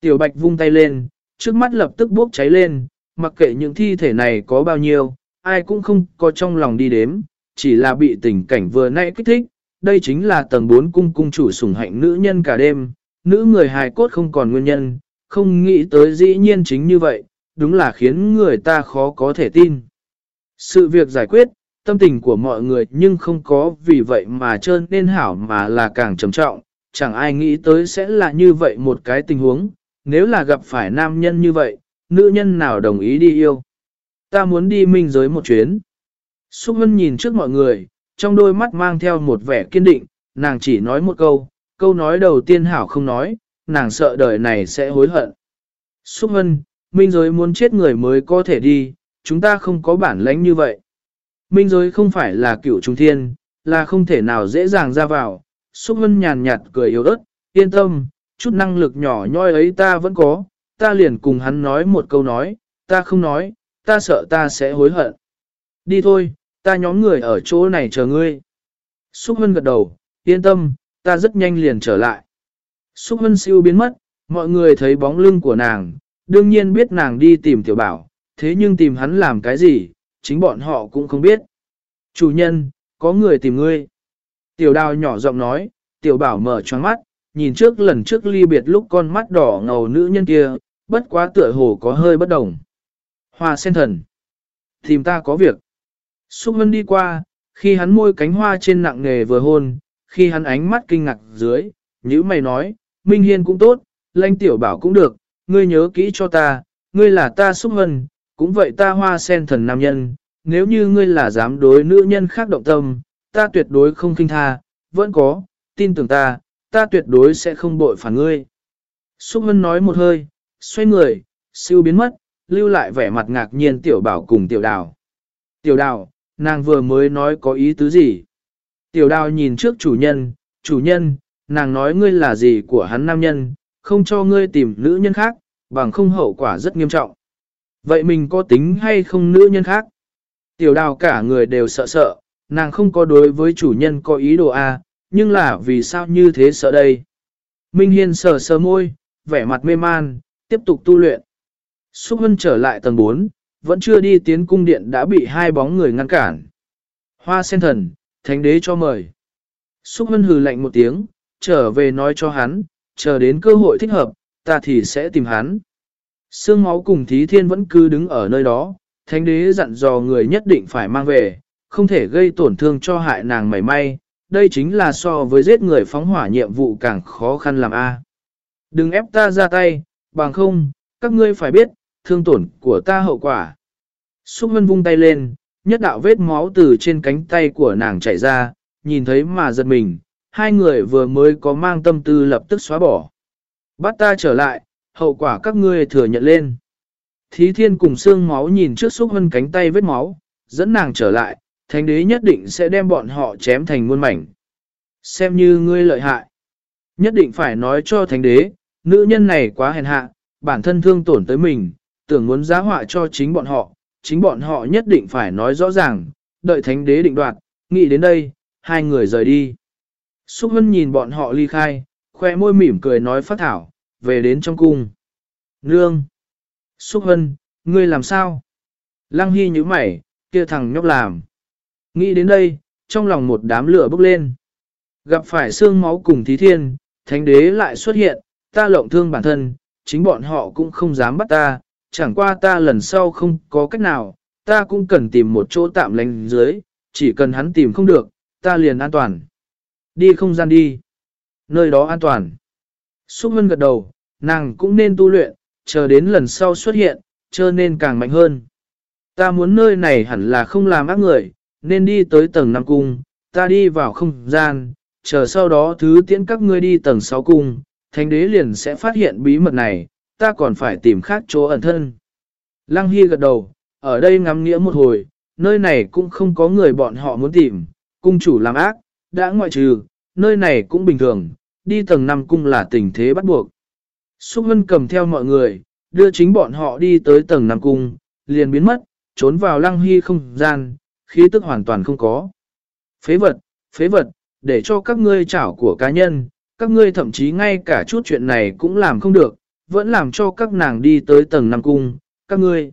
Tiểu bạch vung tay lên, trước mắt lập tức bốc cháy lên, mặc kệ những thi thể này có bao nhiêu, ai cũng không có trong lòng đi đếm, chỉ là bị tình cảnh vừa nãy kích thích. Đây chính là tầng 4 cung cung chủ sủng hạnh nữ nhân cả đêm, nữ người hài cốt không còn nguyên nhân, không nghĩ tới dĩ nhiên chính như vậy, đúng là khiến người ta khó có thể tin. Sự việc giải quyết, tâm tình của mọi người nhưng không có vì vậy mà trơn nên hảo mà là càng trầm trọng, chẳng ai nghĩ tới sẽ là như vậy một cái tình huống, nếu là gặp phải nam nhân như vậy, nữ nhân nào đồng ý đi yêu. Ta muốn đi minh giới một chuyến. Xúc Vân nhìn trước mọi người, trong đôi mắt mang theo một vẻ kiên định, nàng chỉ nói một câu, câu nói đầu tiên hảo không nói, nàng sợ đời này sẽ hối hận. Xúc Vân, minh giới muốn chết người mới có thể đi, chúng ta không có bản lãnh như vậy. Minh giới không phải là cựu trung thiên, là không thể nào dễ dàng ra vào. Xúc Vân nhàn nhạt cười yếu ớt, yên tâm, chút năng lực nhỏ nhoi ấy ta vẫn có, ta liền cùng hắn nói một câu nói, ta không nói, ta sợ ta sẽ hối hận. Đi thôi, ta nhóm người ở chỗ này chờ ngươi. Xúc Hân gật đầu, yên tâm, ta rất nhanh liền trở lại. Xúc Hân siêu biến mất, mọi người thấy bóng lưng của nàng, đương nhiên biết nàng đi tìm tiểu bảo, thế nhưng tìm hắn làm cái gì, chính bọn họ cũng không biết. Chủ nhân, có người tìm ngươi. Tiểu đào nhỏ giọng nói, tiểu bảo mở choáng mắt, nhìn trước lần trước ly biệt lúc con mắt đỏ ngầu nữ nhân kia, bất quá tựa hồ có hơi bất đồng. Hoa sen thần. Tìm ta có việc. Xúc Vân đi qua, khi hắn môi cánh hoa trên nặng nghề vừa hôn, khi hắn ánh mắt kinh ngạc dưới, như mày nói, Minh Hiên cũng tốt, lanh tiểu bảo cũng được, ngươi nhớ kỹ cho ta, ngươi là ta Xúc Vân, cũng vậy ta hoa sen thần nam nhân, nếu như ngươi là dám đối nữ nhân khác động tâm, ta tuyệt đối không kinh tha, vẫn có, tin tưởng ta, ta tuyệt đối sẽ không bội phản ngươi. Xúc Hân nói một hơi, xoay người, siêu biến mất, lưu lại vẻ mặt ngạc nhiên tiểu bảo cùng tiểu đào. Tiểu đào, nàng vừa mới nói có ý tứ gì? Tiểu đào nhìn trước chủ nhân, chủ nhân, nàng nói ngươi là gì của hắn nam nhân, không cho ngươi tìm nữ nhân khác, bằng không hậu quả rất nghiêm trọng. Vậy mình có tính hay không nữ nhân khác? Tiểu đào cả người đều sợ sợ, nàng không có đối với chủ nhân có ý đồ A, nhưng là vì sao như thế sợ đây? Minh Hiên sờ sờ môi, vẻ mặt mê man, tiếp tục tu luyện. Xúc Hân trở lại tầng 4, vẫn chưa đi tiến cung điện đã bị hai bóng người ngăn cản. Hoa sen thần, thánh đế cho mời. Xúc Hân hừ lạnh một tiếng, trở về nói cho hắn, chờ đến cơ hội thích hợp, ta thì sẽ tìm hắn. Sương máu cùng thí thiên vẫn cứ đứng ở nơi đó, thánh đế dặn dò người nhất định phải mang về, không thể gây tổn thương cho hại nàng mảy may, đây chính là so với giết người phóng hỏa nhiệm vụ càng khó khăn làm a. Đừng ép ta ra tay, bằng không, các ngươi phải biết, thương tổn của ta hậu quả. Xúc Vân vung tay lên, nhất đạo vết máu từ trên cánh tay của nàng chảy ra, nhìn thấy mà giật mình, hai người vừa mới có mang tâm tư lập tức xóa bỏ. Bắt ta trở lại, hậu quả các ngươi thừa nhận lên. Thí thiên cùng xương máu nhìn trước xúc hân cánh tay vết máu, dẫn nàng trở lại, thánh đế nhất định sẽ đem bọn họ chém thành muôn mảnh. Xem như ngươi lợi hại. Nhất định phải nói cho thánh đế, nữ nhân này quá hèn hạ, bản thân thương tổn tới mình, tưởng muốn giá họa cho chính bọn họ, chính bọn họ nhất định phải nói rõ ràng, đợi thánh đế định đoạt, nghĩ đến đây, hai người rời đi. Xúc Hân nhìn bọn họ ly khai, khoe môi mỉm cười nói phát thảo, về đến trong cung. Nương! Xúc Hân, ngươi làm sao? Lăng Hy như mày, kia thằng nhóc làm. Nghĩ đến đây, trong lòng một đám lửa bốc lên. Gặp phải xương máu cùng thí thiên, thánh đế lại xuất hiện, ta lộng thương bản thân, chính bọn họ cũng không dám bắt ta, chẳng qua ta lần sau không có cách nào, ta cũng cần tìm một chỗ tạm lánh dưới, chỉ cần hắn tìm không được, ta liền an toàn. Đi không gian đi. Nơi đó an toàn. Xúc Vân gật đầu, nàng cũng nên tu luyện, chờ đến lần sau xuất hiện, chờ nên càng mạnh hơn. Ta muốn nơi này hẳn là không làm ác người, nên đi tới tầng 5 cung, ta đi vào không gian, chờ sau đó thứ tiễn các ngươi đi tầng 6 cung, thánh đế liền sẽ phát hiện bí mật này, ta còn phải tìm khác chỗ ẩn thân. Lăng Hy gật đầu, ở đây ngắm nghĩa một hồi, nơi này cũng không có người bọn họ muốn tìm, cung chủ làm ác, đã ngoại trừ, nơi này cũng bình thường, đi tầng 5 cung là tình thế bắt buộc. Xúc Vân cầm theo mọi người, đưa chính bọn họ đi tới tầng 5 Cung, liền biến mất, trốn vào lăng hy không gian, khí tức hoàn toàn không có. Phế vật, phế vật, để cho các ngươi chảo của cá nhân, các ngươi thậm chí ngay cả chút chuyện này cũng làm không được, vẫn làm cho các nàng đi tới tầng năm Cung, các ngươi.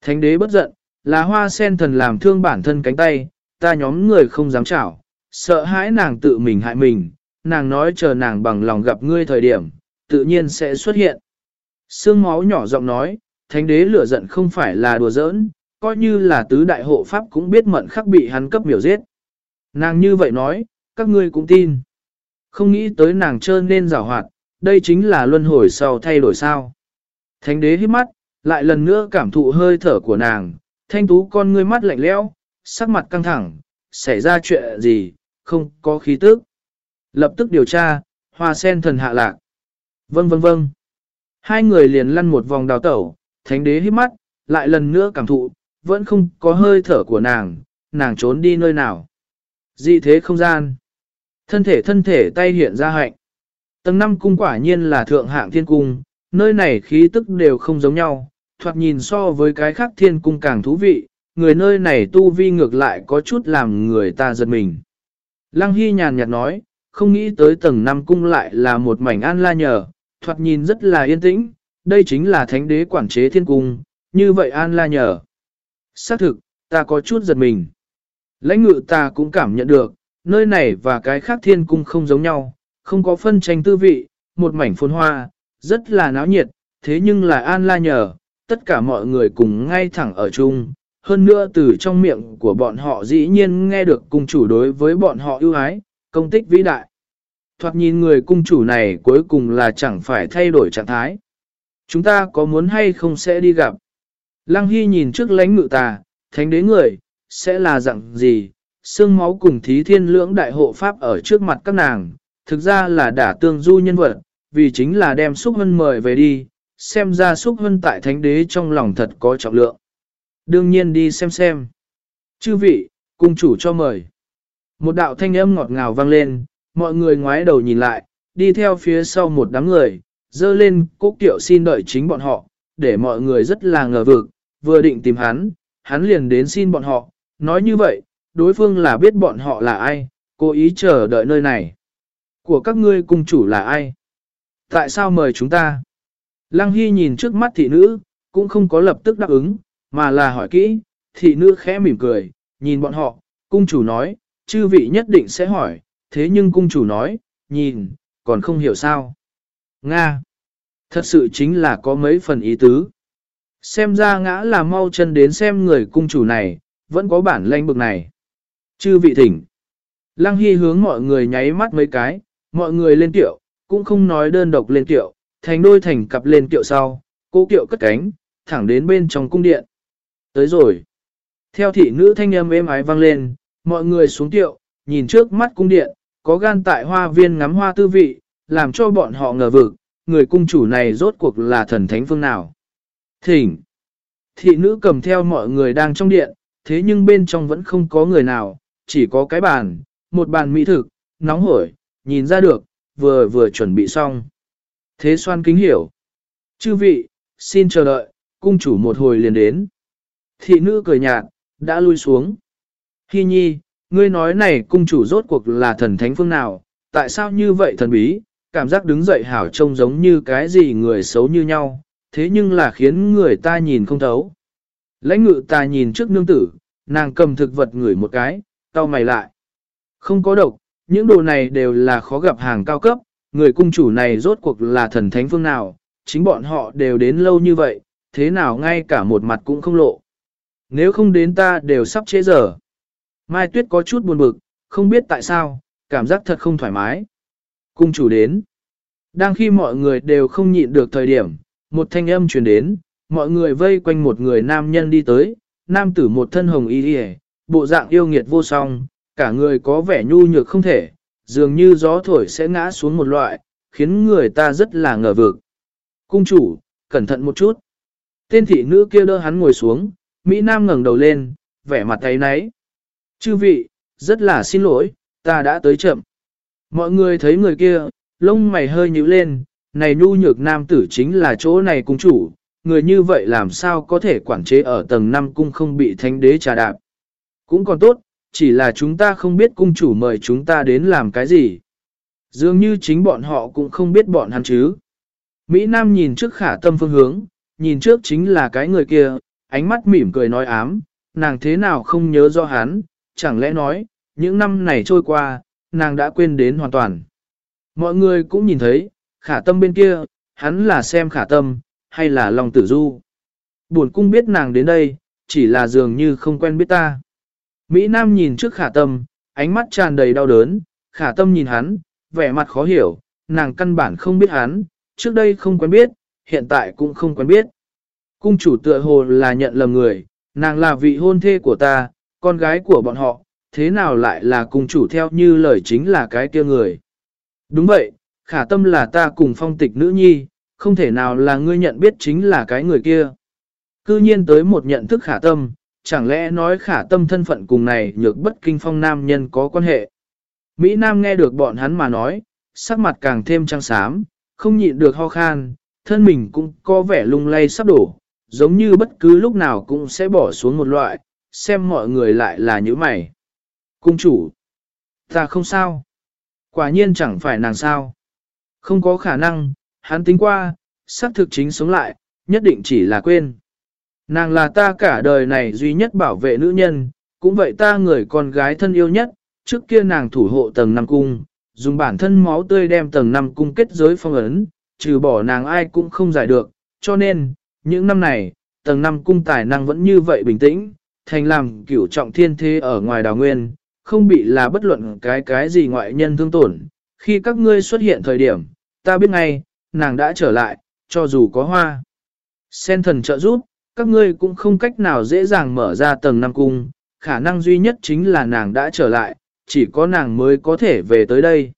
Thánh đế bất giận, là hoa sen thần làm thương bản thân cánh tay, ta nhóm người không dám chảo, sợ hãi nàng tự mình hại mình, nàng nói chờ nàng bằng lòng gặp ngươi thời điểm, tự nhiên sẽ xuất hiện. Sương máu nhỏ giọng nói, thánh đế lửa giận không phải là đùa giỡn, coi như là tứ đại hộ pháp cũng biết mận khắc bị hắn cấp miểu giết. Nàng như vậy nói, các ngươi cũng tin. Không nghĩ tới nàng trơn nên rào hoạt, đây chính là luân hồi sau thay đổi sao. Thánh đế hít mắt, lại lần nữa cảm thụ hơi thở của nàng, thanh tú con ngươi mắt lạnh lẽo, sắc mặt căng thẳng, xảy ra chuyện gì, không có khí tức. Lập tức điều tra, hoa sen thần hạ lạc. Vâng vâng vâng. Hai người liền lăn một vòng đào tẩu, thánh đế hít mắt, lại lần nữa cảm thụ, vẫn không có hơi thở của nàng, nàng trốn đi nơi nào. Dị thế không gian. Thân thể thân thể tay hiện ra hạnh. Tầng năm cung quả nhiên là thượng hạng thiên cung, nơi này khí tức đều không giống nhau, thoạt nhìn so với cái khác thiên cung càng thú vị, người nơi này tu vi ngược lại có chút làm người ta giật mình. Lăng Hy nhàn nhạt nói, không nghĩ tới tầng năm cung lại là một mảnh an la nhờ, thoạt nhìn rất là yên tĩnh, đây chính là thánh đế quản chế thiên cung, như vậy an la nhờ. Xác thực, ta có chút giật mình. Lãnh ngự ta cũng cảm nhận được, nơi này và cái khác thiên cung không giống nhau, không có phân tranh tư vị, một mảnh phồn hoa, rất là náo nhiệt, thế nhưng là an la nhờ, tất cả mọi người cùng ngay thẳng ở chung. Hơn nữa từ trong miệng của bọn họ dĩ nhiên nghe được cung chủ đối với bọn họ ưu ái, công tích vĩ đại. Thoạt nhìn người cung chủ này cuối cùng là chẳng phải thay đổi trạng thái. Chúng ta có muốn hay không sẽ đi gặp. Lăng Hy nhìn trước lãnh ngự tà, thánh đế người, sẽ là dạng gì, xương máu cùng thí thiên lưỡng đại hộ pháp ở trước mặt các nàng, thực ra là đả tương du nhân vật, vì chính là đem xúc hân mời về đi, xem ra xúc hân tại thánh đế trong lòng thật có trọng lượng. Đương nhiên đi xem xem. Chư vị, cung chủ cho mời. Một đạo thanh âm ngọt ngào vang lên, mọi người ngoái đầu nhìn lại, đi theo phía sau một đám người, dơ lên cố kiệu xin đợi chính bọn họ, để mọi người rất là ngờ vực, vừa định tìm hắn, hắn liền đến xin bọn họ, nói như vậy, đối phương là biết bọn họ là ai, cố ý chờ đợi nơi này. Của các ngươi cung chủ là ai? Tại sao mời chúng ta? Lăng Hy nhìn trước mắt thị nữ, cũng không có lập tức đáp ứng, mà là hỏi kỹ, thị nữ khẽ mỉm cười, nhìn bọn họ, cung chủ nói, chư vị nhất định sẽ hỏi, thế nhưng cung chủ nói, nhìn, còn không hiểu sao. Nga! Thật sự chính là có mấy phần ý tứ. Xem ra ngã là mau chân đến xem người cung chủ này, vẫn có bản lanh bực này. Chư vị thỉnh. Lăng Hy hướng mọi người nháy mắt mấy cái, mọi người lên tiệu, cũng không nói đơn độc lên tiệu, thành đôi thành cặp lên tiệu sau, cố tiệu cất cánh, thẳng đến bên trong cung điện. Tới rồi. Theo thị nữ thanh âm êm ái vang lên, mọi người xuống tiệu, nhìn trước mắt cung điện, có gan tại hoa viên ngắm hoa tư vị, làm cho bọn họ ngờ vực, người cung chủ này rốt cuộc là thần thánh phương nào. Thỉnh! Thị nữ cầm theo mọi người đang trong điện, thế nhưng bên trong vẫn không có người nào, chỉ có cái bàn, một bàn mỹ thực, nóng hổi, nhìn ra được, vừa vừa chuẩn bị xong. Thế xoan kính hiểu. Chư vị, xin chờ đợi, cung chủ một hồi liền đến. Thị nữ cười nhạt, đã lui xuống. Hi nhi, ngươi nói này cung chủ rốt cuộc là thần thánh phương nào, tại sao như vậy thần bí, cảm giác đứng dậy hảo trông giống như cái gì người xấu như nhau, thế nhưng là khiến người ta nhìn không thấu. Lãnh ngự ta nhìn trước nương tử, nàng cầm thực vật ngửi một cái, tao mày lại. Không có độc, những đồ này đều là khó gặp hàng cao cấp, người cung chủ này rốt cuộc là thần thánh phương nào, chính bọn họ đều đến lâu như vậy, thế nào ngay cả một mặt cũng không lộ. Nếu không đến ta đều sắp chế giờ. Mai Tuyết có chút buồn bực, không biết tại sao, cảm giác thật không thoải mái. Cung chủ đến. Đang khi mọi người đều không nhịn được thời điểm, một thanh âm truyền đến, mọi người vây quanh một người nam nhân đi tới, nam tử một thân hồng y y, bộ dạng yêu nghiệt vô song, cả người có vẻ nhu nhược không thể, dường như gió thổi sẽ ngã xuống một loại, khiến người ta rất là ngờ vực. Cung chủ, cẩn thận một chút. Tên thị nữ kia đỡ hắn ngồi xuống, Mỹ Nam ngẩng đầu lên, vẻ mặt thấy náy. Chư vị, rất là xin lỗi, ta đã tới chậm. Mọi người thấy người kia, lông mày hơi nhíu lên, này nhu nhược nam tử chính là chỗ này cung chủ, người như vậy làm sao có thể quản chế ở tầng 5 cung không bị thánh đế trà đạp. Cũng còn tốt, chỉ là chúng ta không biết cung chủ mời chúng ta đến làm cái gì. Dường như chính bọn họ cũng không biết bọn hắn chứ. Mỹ Nam nhìn trước khả tâm phương hướng, nhìn trước chính là cái người kia, ánh mắt mỉm cười nói ám, nàng thế nào không nhớ do hắn, chẳng lẽ nói, những năm này trôi qua, nàng đã quên đến hoàn toàn. Mọi người cũng nhìn thấy, khả tâm bên kia, hắn là xem khả tâm, hay là lòng tử du. Buồn cung biết nàng đến đây, chỉ là dường như không quen biết ta. Mỹ Nam nhìn trước khả tâm, ánh mắt tràn đầy đau đớn, khả tâm nhìn hắn, vẻ mặt khó hiểu, nàng căn bản không biết hắn, trước đây không quen biết, hiện tại cũng không quen biết. Cung chủ tựa hồ là nhận lầm người, nàng là vị hôn thê của ta, con gái của bọn họ, thế nào lại là cung chủ theo như lời chính là cái kia người. Đúng vậy, khả tâm là ta cùng phong tịch nữ nhi, không thể nào là ngươi nhận biết chính là cái người kia. Cư nhiên tới một nhận thức khả tâm, chẳng lẽ nói khả tâm thân phận cùng này nhược bất kinh phong nam nhân có quan hệ. Mỹ Nam nghe được bọn hắn mà nói, sắc mặt càng thêm trăng xám, không nhịn được ho khan, thân mình cũng có vẻ lung lay sắp đổ, giống như bất cứ lúc nào cũng sẽ bỏ xuống một loại, xem mọi người lại là như mày. Cung chủ, ta không sao. Quả nhiên chẳng phải nàng sao. Không có khả năng, hắn tính qua, xác thực chính sống lại, nhất định chỉ là quên. Nàng là ta cả đời này duy nhất bảo vệ nữ nhân, cũng vậy ta người con gái thân yêu nhất, trước kia nàng thủ hộ tầng năm cung, dùng bản thân máu tươi đem tầng năm cung kết giới phong ấn, trừ bỏ nàng ai cũng không giải được, cho nên, những năm này, tầng năm cung tài năng vẫn như vậy bình tĩnh, thành làm cửu trọng thiên thế ở ngoài đào nguyên, không bị là bất luận cái cái gì ngoại nhân thương tổn. Khi các ngươi xuất hiện thời điểm, ta biết ngay, nàng đã trở lại, cho dù có hoa. Sen thần trợ giúp, các ngươi cũng không cách nào dễ dàng mở ra tầng năm cung, khả năng duy nhất chính là nàng đã trở lại, chỉ có nàng mới có thể về tới đây.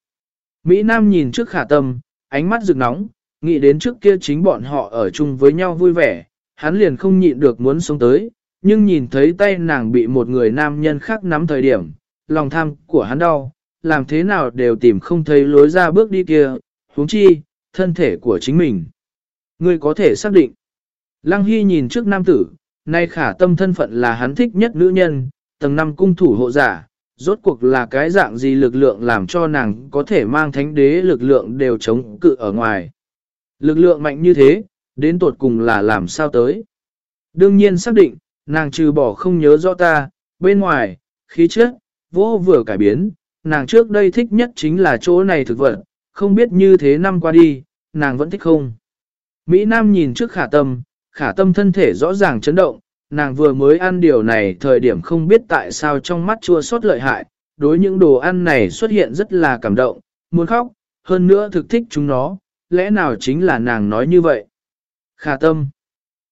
Mỹ Nam nhìn trước khả tâm, ánh mắt rực nóng, nghĩ đến trước kia chính bọn họ ở chung với nhau vui vẻ, hắn liền không nhịn được muốn sống tới, nhưng nhìn thấy tay nàng bị một người nam nhân khác nắm thời điểm, lòng tham của hắn đau, làm thế nào đều tìm không thấy lối ra bước đi kia, huống chi, thân thể của chính mình. Ngươi có thể xác định. Lăng Hy nhìn trước nam tử, nay khả tâm thân phận là hắn thích nhất nữ nhân, tầng năm cung thủ hộ giả, rốt cuộc là cái dạng gì lực lượng làm cho nàng có thể mang thánh đế lực lượng đều chống cự ở ngoài. Lực lượng mạnh như thế, đến tột cùng là làm sao tới. Đương nhiên xác định, nàng trừ bỏ không nhớ rõ ta, bên ngoài, khí chất, vô vừa cải biến, nàng trước đây thích nhất chính là chỗ này thực vật, không biết như thế năm qua đi, nàng vẫn thích không. Mỹ Nam nhìn trước khả tâm, khả tâm thân thể rõ ràng chấn động, nàng vừa mới ăn điều này thời điểm không biết tại sao trong mắt chua xót lợi hại, đối những đồ ăn này xuất hiện rất là cảm động, muốn khóc, hơn nữa thực thích chúng nó, lẽ nào chính là nàng nói như vậy. Khả tâm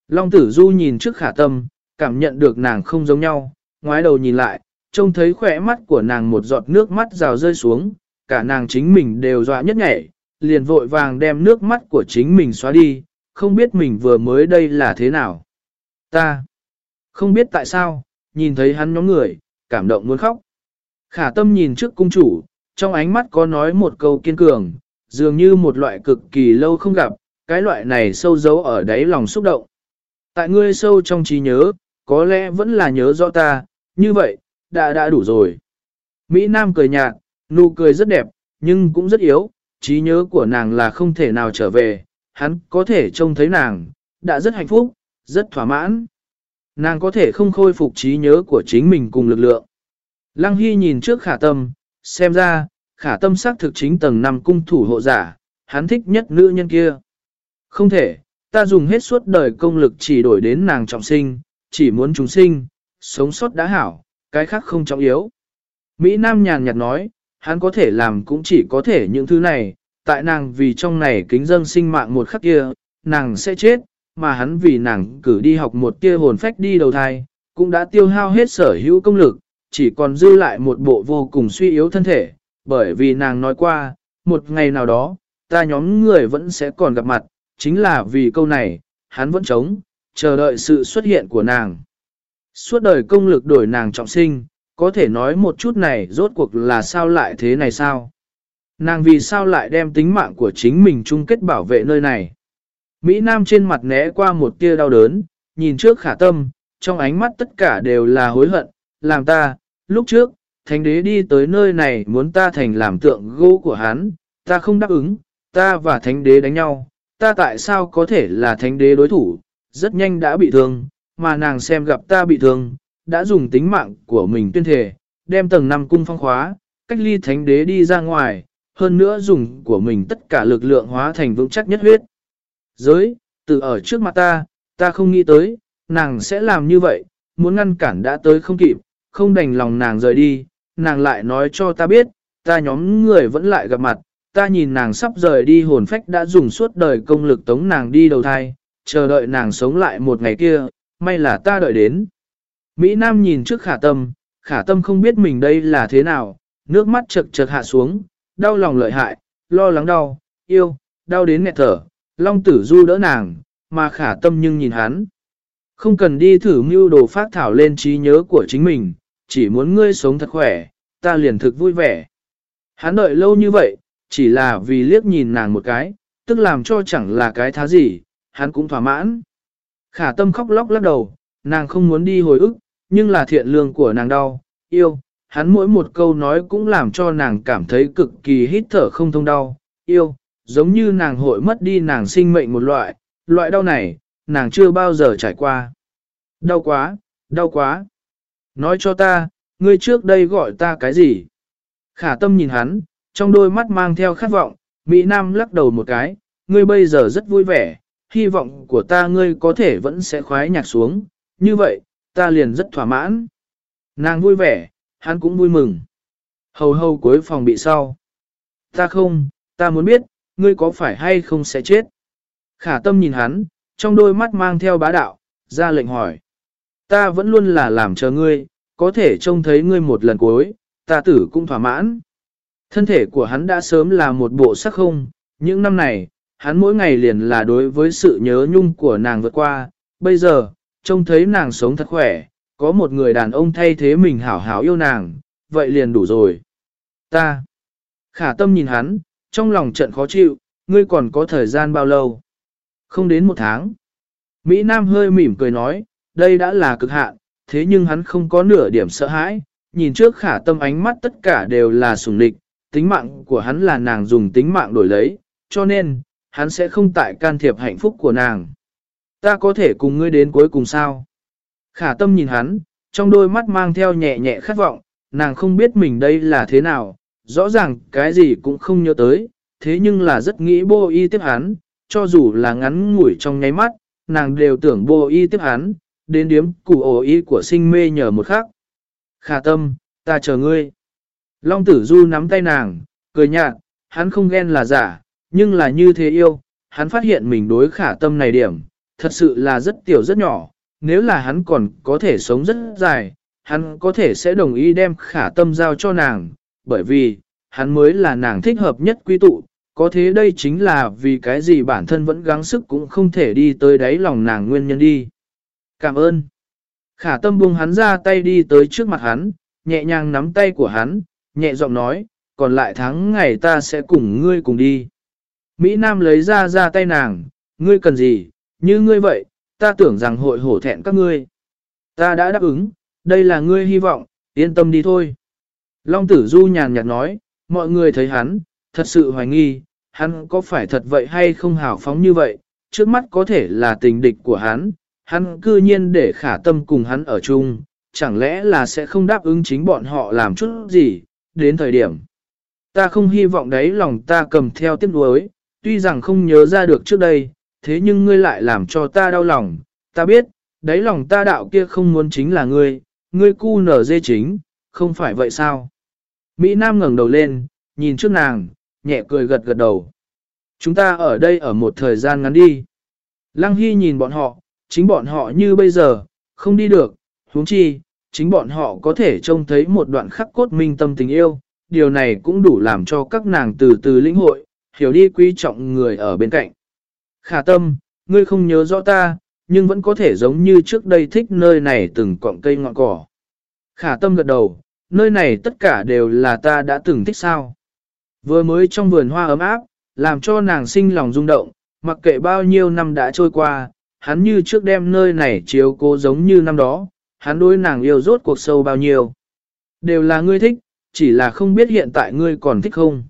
Long tử du nhìn trước khả tâm, cảm nhận được nàng không giống nhau, ngoái đầu nhìn lại, trông thấy khỏe mắt của nàng một giọt nước mắt rào rơi xuống, cả nàng chính mình đều dọa nhất nhảy, liền vội vàng đem nước mắt của chính mình xóa đi, không biết mình vừa mới đây là thế nào. Ta, không biết tại sao, nhìn thấy hắn nhóm người, cảm động muốn khóc. Khả tâm nhìn trước cung chủ, trong ánh mắt có nói một câu kiên cường, dường như một loại cực kỳ lâu không gặp, cái loại này sâu giấu ở đáy lòng xúc động. Tại ngươi sâu trong trí nhớ, có lẽ vẫn là nhớ rõ ta, như vậy, đã đã đủ rồi. Mỹ Nam cười nhạt, nụ cười rất đẹp, nhưng cũng rất yếu, trí nhớ của nàng là không thể nào trở về, hắn có thể trông thấy nàng, đã rất hạnh phúc, rất thỏa mãn. Nàng có thể không khôi phục trí nhớ của chính mình cùng lực lượng. Lăng Hy nhìn trước khả tâm, xem ra, khả tâm xác thực chính tầng 5 cung thủ hộ giả, hắn thích nhất nữ nhân kia. Không thể, ta dùng hết suốt đời công lực chỉ đổi đến nàng trọng sinh, chỉ muốn chúng sinh, sống sót đã hảo, cái khác không trọng yếu. Mỹ Nam nhàn nhạt nói, hắn có thể làm cũng chỉ có thể những thứ này, tại nàng vì trong này kính dâng sinh mạng một khắc kia, nàng sẽ chết, mà hắn vì nàng cử đi học một kia hồn phách đi đầu thai, cũng đã tiêu hao hết sở hữu công lực, chỉ còn dư lại một bộ vô cùng suy yếu thân thể, bởi vì nàng nói qua, một ngày nào đó, ta nhóm người vẫn sẽ còn gặp mặt, chính là vì câu này, hắn vẫn chống, chờ đợi sự xuất hiện của nàng. Suốt đời công lực đổi nàng trọng sinh, có thể nói một chút này rốt cuộc là sao lại thế này sao? Nàng vì sao lại đem tính mạng của chính mình chung kết bảo vệ nơi này? Mỹ Nam trên mặt né qua một tia đau đớn, nhìn trước khả tâm, trong ánh mắt tất cả đều là hối hận, làm ta, lúc trước, thánh đế đi tới nơi này muốn ta thành làm tượng gỗ của hắn, ta không đáp ứng, ta và thánh đế đánh nhau, ta tại sao có thể là thánh đế đối thủ, rất nhanh đã bị thương, mà nàng xem gặp ta bị thương, đã dùng tính mạng của mình tuyên thể, đem tầng năm cung phong khóa, cách ly thánh đế đi ra ngoài, hơn nữa dùng của mình tất cả lực lượng hóa thành vững chắc nhất huyết. Giới, từ ở trước mặt ta, ta không nghĩ tới, nàng sẽ làm như vậy, muốn ngăn cản đã tới không kịp, không đành lòng nàng rời đi, nàng lại nói cho ta biết, ta nhóm người vẫn lại gặp mặt, ta nhìn nàng sắp rời đi hồn phách đã dùng suốt đời công lực tống nàng đi đầu thai, chờ đợi nàng sống lại một ngày kia, may là ta đợi đến. Mỹ Nam nhìn trước khả tâm, khả tâm không biết mình đây là thế nào, nước mắt chật chật hạ xuống, đau lòng lợi hại, lo lắng đau, yêu, đau đến nghẹt thở, long tử du đỡ nàng, mà khả tâm nhưng nhìn hắn. Không cần đi thử mưu đồ phát thảo lên trí nhớ của chính mình, chỉ muốn ngươi sống thật khỏe, ta liền thực vui vẻ. Hắn đợi lâu như vậy, chỉ là vì liếc nhìn nàng một cái, tức làm cho chẳng là cái thá gì, hắn cũng thỏa mãn. Khả tâm khóc lóc lắc đầu, nàng không muốn đi hồi ức, nhưng là thiện lương của nàng đau, yêu, hắn mỗi một câu nói cũng làm cho nàng cảm thấy cực kỳ hít thở không thông đau, yêu, giống như nàng hội mất đi nàng sinh mệnh một loại, loại đau này, nàng chưa bao giờ trải qua. Đau quá, đau quá. Nói cho ta, ngươi trước đây gọi ta cái gì? Khả tâm nhìn hắn, trong đôi mắt mang theo khát vọng, Mỹ Nam lắc đầu một cái, ngươi bây giờ rất vui vẻ, hy vọng của ta ngươi có thể vẫn sẽ khoái nhạc xuống, như vậy, ta liền rất thỏa mãn. Nàng vui vẻ, hắn cũng vui mừng. Hầu hầu cuối phòng bị sau. Ta không, ta muốn biết, ngươi có phải hay không sẽ chết. Khả tâm nhìn hắn, trong đôi mắt mang theo bá đạo, ra lệnh hỏi. Ta vẫn luôn là làm chờ ngươi, có thể trông thấy ngươi một lần cuối, ta tử cũng thỏa mãn. Thân thể của hắn đã sớm là một bộ sắc không, những năm này, hắn mỗi ngày liền là đối với sự nhớ nhung của nàng vượt qua, bây giờ, trông thấy nàng sống thật khỏe, có một người đàn ông thay thế mình hảo hảo yêu nàng, vậy liền đủ rồi. Ta, khả tâm nhìn hắn, trong lòng trận khó chịu, ngươi còn có thời gian bao lâu? Không đến một tháng. Mỹ Nam hơi mỉm cười nói, đây đã là cực hạn, thế nhưng hắn không có nửa điểm sợ hãi, nhìn trước khả tâm ánh mắt tất cả đều là sùng địch, tính mạng của hắn là nàng dùng tính mạng đổi lấy, cho nên, hắn sẽ không tại can thiệp hạnh phúc của nàng. Ta có thể cùng ngươi đến cuối cùng sao? Khả tâm nhìn hắn, trong đôi mắt mang theo nhẹ nhẹ khát vọng, nàng không biết mình đây là thế nào, rõ ràng cái gì cũng không nhớ tới, thế nhưng là rất nghĩ bô y tiếp hắn, cho dù là ngắn ngủi trong nháy mắt, nàng đều tưởng bô y tiếp hắn, đến điếm củ ổ y của sinh mê nhờ một khắc. Khả tâm, ta chờ ngươi. Long tử du nắm tay nàng, cười nhạt, hắn không ghen là giả, nhưng là như thế yêu, hắn phát hiện mình đối khả tâm này điểm, thật sự là rất tiểu rất nhỏ, nếu là hắn còn có thể sống rất dài, hắn có thể sẽ đồng ý đem khả tâm giao cho nàng, bởi vì, hắn mới là nàng thích hợp nhất quy tụ, có thế đây chính là vì cái gì bản thân vẫn gắng sức cũng không thể đi tới đáy lòng nàng nguyên nhân đi. Cảm ơn. Khả tâm buông hắn ra tay đi tới trước mặt hắn, nhẹ nhàng nắm tay của hắn, nhẹ giọng nói, còn lại tháng ngày ta sẽ cùng ngươi cùng đi. Mỹ Nam lấy ra ra tay nàng, ngươi cần gì, như ngươi vậy, ta tưởng rằng hội hổ thẹn các ngươi. Ta đã đáp ứng, đây là ngươi hy vọng, yên tâm đi thôi. Long tử du nhàn nhạt nói, mọi người thấy hắn, thật sự hoài nghi, hắn có phải thật vậy hay không hào phóng như vậy, trước mắt có thể là tình địch của hắn, hắn cư nhiên để khả tâm cùng hắn ở chung, chẳng lẽ là sẽ không đáp ứng chính bọn họ làm chút gì, đến thời điểm. Ta không hy vọng đấy lòng ta cầm theo tiếp đuối, tuy rằng không nhớ ra được trước đây, thế nhưng ngươi lại làm cho ta đau lòng, ta biết, đấy lòng ta đạo kia không muốn chính là ngươi, ngươi cu nở dê chính, không phải vậy sao? Mỹ Nam ngẩng đầu lên, nhìn trước nàng, nhẹ cười gật gật đầu. Chúng ta ở đây ở một thời gian ngắn đi. Lăng Hy nhìn bọn họ, chính bọn họ như bây giờ, không đi được, huống chi, chính bọn họ có thể trông thấy một đoạn khắc cốt minh tâm tình yêu, điều này cũng đủ làm cho các nàng từ từ lĩnh hội, hiểu đi quý trọng người ở bên cạnh. Khả tâm, ngươi không nhớ rõ ta, nhưng vẫn có thể giống như trước đây thích nơi này từng cọng cây ngọn cỏ. Khả tâm gật đầu, nơi này tất cả đều là ta đã từng thích sao. Vừa mới trong vườn hoa ấm áp, làm cho nàng sinh lòng rung động, mặc kệ bao nhiêu năm đã trôi qua, hắn như trước đêm nơi này chiếu cố giống như năm đó, hắn đối nàng yêu rốt cuộc sâu bao nhiêu. Đều là ngươi thích, chỉ là không biết hiện tại ngươi còn thích không.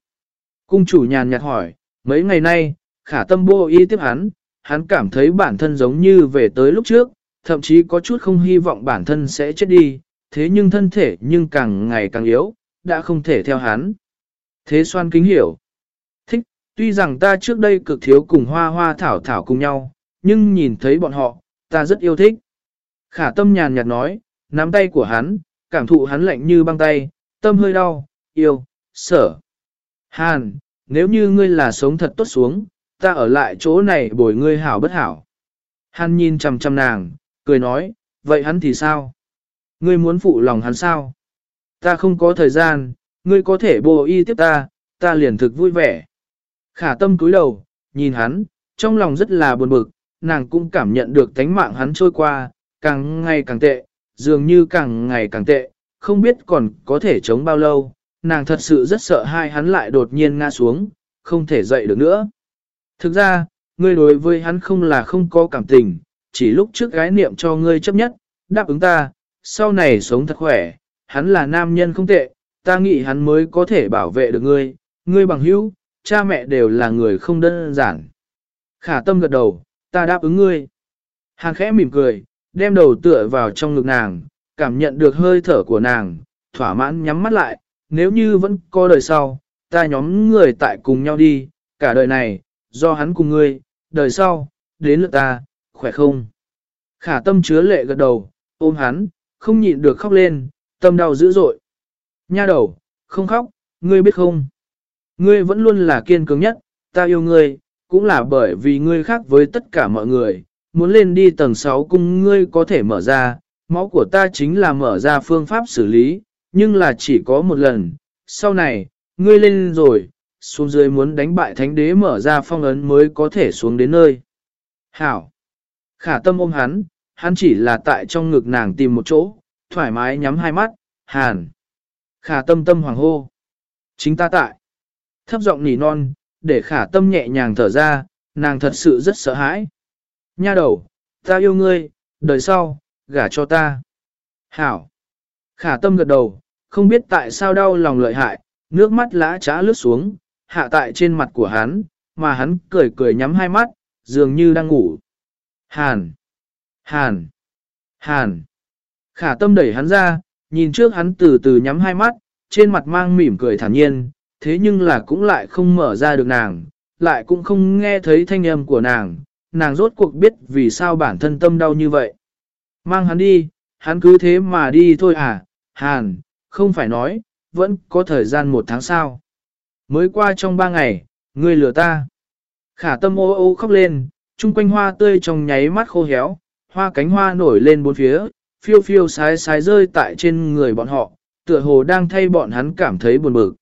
Cung chủ nhàn nhạt hỏi, mấy ngày nay, khả tâm bô y tiếp hắn, hắn cảm thấy bản thân giống như về tới lúc trước, thậm chí có chút không hy vọng bản thân sẽ chết đi, thế nhưng thân thể nhưng càng ngày càng yếu, đã không thể theo hắn. Thế xoan kính hiểu. Thích, tuy rằng ta trước đây cực thiếu cùng hoa hoa thảo thảo cùng nhau, nhưng nhìn thấy bọn họ, ta rất yêu thích. Khả tâm nhàn nhạt nói, nắm tay của hắn, cảm thụ hắn lạnh như băng tay, tâm hơi đau, yêu, sở. Hàn, nếu như ngươi là sống thật tốt xuống, ta ở lại chỗ này bồi ngươi hảo bất hảo. Hàn nhìn chằm chằm nàng, cười nói, vậy hắn thì sao? Ngươi muốn phụ lòng hắn sao? Ta không có thời gian, ngươi có thể bồ y tiếp ta, ta liền thực vui vẻ. Khả tâm cúi đầu, nhìn hắn, trong lòng rất là buồn bực, nàng cũng cảm nhận được tánh mạng hắn trôi qua, càng ngày càng tệ, dường như càng ngày càng tệ, không biết còn có thể chống bao lâu, nàng thật sự rất sợ hai hắn lại đột nhiên ngã xuống, không thể dậy được nữa. Thực ra, ngươi đối với hắn không là không có cảm tình, chỉ lúc trước gái niệm cho ngươi chấp nhất, đáp ứng ta, sau này sống thật khỏe, hắn là nam nhân không tệ, ta nghĩ hắn mới có thể bảo vệ được ngươi, ngươi bằng hữu, cha mẹ đều là người không đơn giản. Khả tâm gật đầu, ta đáp ứng ngươi. hàng khẽ mỉm cười, đem đầu tựa vào trong ngực nàng, cảm nhận được hơi thở của nàng, thỏa mãn nhắm mắt lại, nếu như vẫn có đời sau, ta nhóm người tại cùng nhau đi, cả đời này, do hắn cùng ngươi, đời sau, đến lượt ta, khỏe không? Khả tâm chứa lệ gật đầu, ôm hắn, không nhịn được khóc lên, tâm đau dữ dội. Nha đầu, không khóc, ngươi biết không? Ngươi vẫn luôn là kiên cường nhất, ta yêu ngươi, cũng là bởi vì ngươi khác với tất cả mọi người, muốn lên đi tầng 6 cung ngươi có thể mở ra, máu của ta chính là mở ra phương pháp xử lý, nhưng là chỉ có một lần, sau này, ngươi lên rồi, xuống dưới muốn đánh bại thánh đế mở ra phong ấn mới có thể xuống đến nơi. Hảo! Khả tâm ôm hắn, hắn chỉ là tại trong ngực nàng tìm một chỗ, thoải mái nhắm hai mắt, hàn. Khả tâm tâm hoàng hô. Chính ta tại. Thấp giọng nỉ non, để khả tâm nhẹ nhàng thở ra, nàng thật sự rất sợ hãi. Nha đầu, ta yêu ngươi, đời sau, gả cho ta. Hảo. Khả tâm gật đầu, không biết tại sao đau lòng lợi hại, nước mắt lã trá lướt xuống, hạ tại trên mặt của hắn, mà hắn cười cười nhắm hai mắt, dường như đang ngủ. Hàn! Hàn! Hàn! Khả tâm đẩy hắn ra, nhìn trước hắn từ từ nhắm hai mắt, trên mặt mang mỉm cười thản nhiên, thế nhưng là cũng lại không mở ra được nàng, lại cũng không nghe thấy thanh âm của nàng, nàng rốt cuộc biết vì sao bản thân tâm đau như vậy. Mang hắn đi, hắn cứ thế mà đi thôi à, Hàn, không phải nói, vẫn có thời gian một tháng sau. Mới qua trong ba ngày, ngươi lừa ta. Khả tâm ô ô khóc lên, chung quanh hoa tươi trong nháy mắt khô héo, hoa cánh hoa nổi lên bốn phía, phiêu phiêu sái sái rơi tại trên người bọn họ, tựa hồ đang thay bọn hắn cảm thấy buồn bực.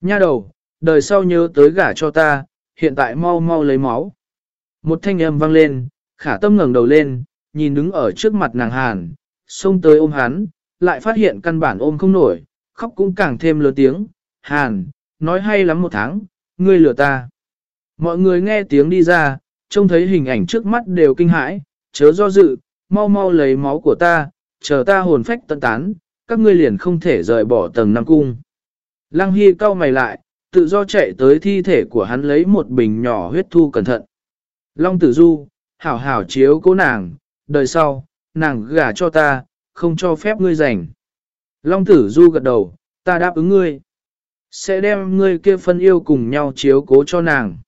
Nha đầu, đời sau nhớ tới gả cho ta, hiện tại mau mau lấy máu. Một thanh âm vang lên, khả tâm ngẩng đầu lên, nhìn đứng ở trước mặt nàng hàn, xông tới ôm hắn, lại phát hiện căn bản ôm không nổi, khóc cũng càng thêm lớn tiếng, hàn, nói hay lắm một tháng, ngươi lừa ta. Mọi người nghe tiếng đi ra, trông thấy hình ảnh trước mắt đều kinh hãi, chớ do dự, mau mau lấy máu của ta, chờ ta hồn phách tận tán, các ngươi liền không thể rời bỏ tầng năm cung. Lăng Hy cau mày lại, tự do chạy tới thi thể của hắn lấy một bình nhỏ huyết thu cẩn thận. Long tử du, hảo hảo chiếu cố nàng, đời sau, nàng gả cho ta, không cho phép ngươi giành. Long tử du gật đầu, ta đáp ứng ngươi. Sẽ đem ngươi kia phân yêu cùng nhau chiếu cố cho nàng.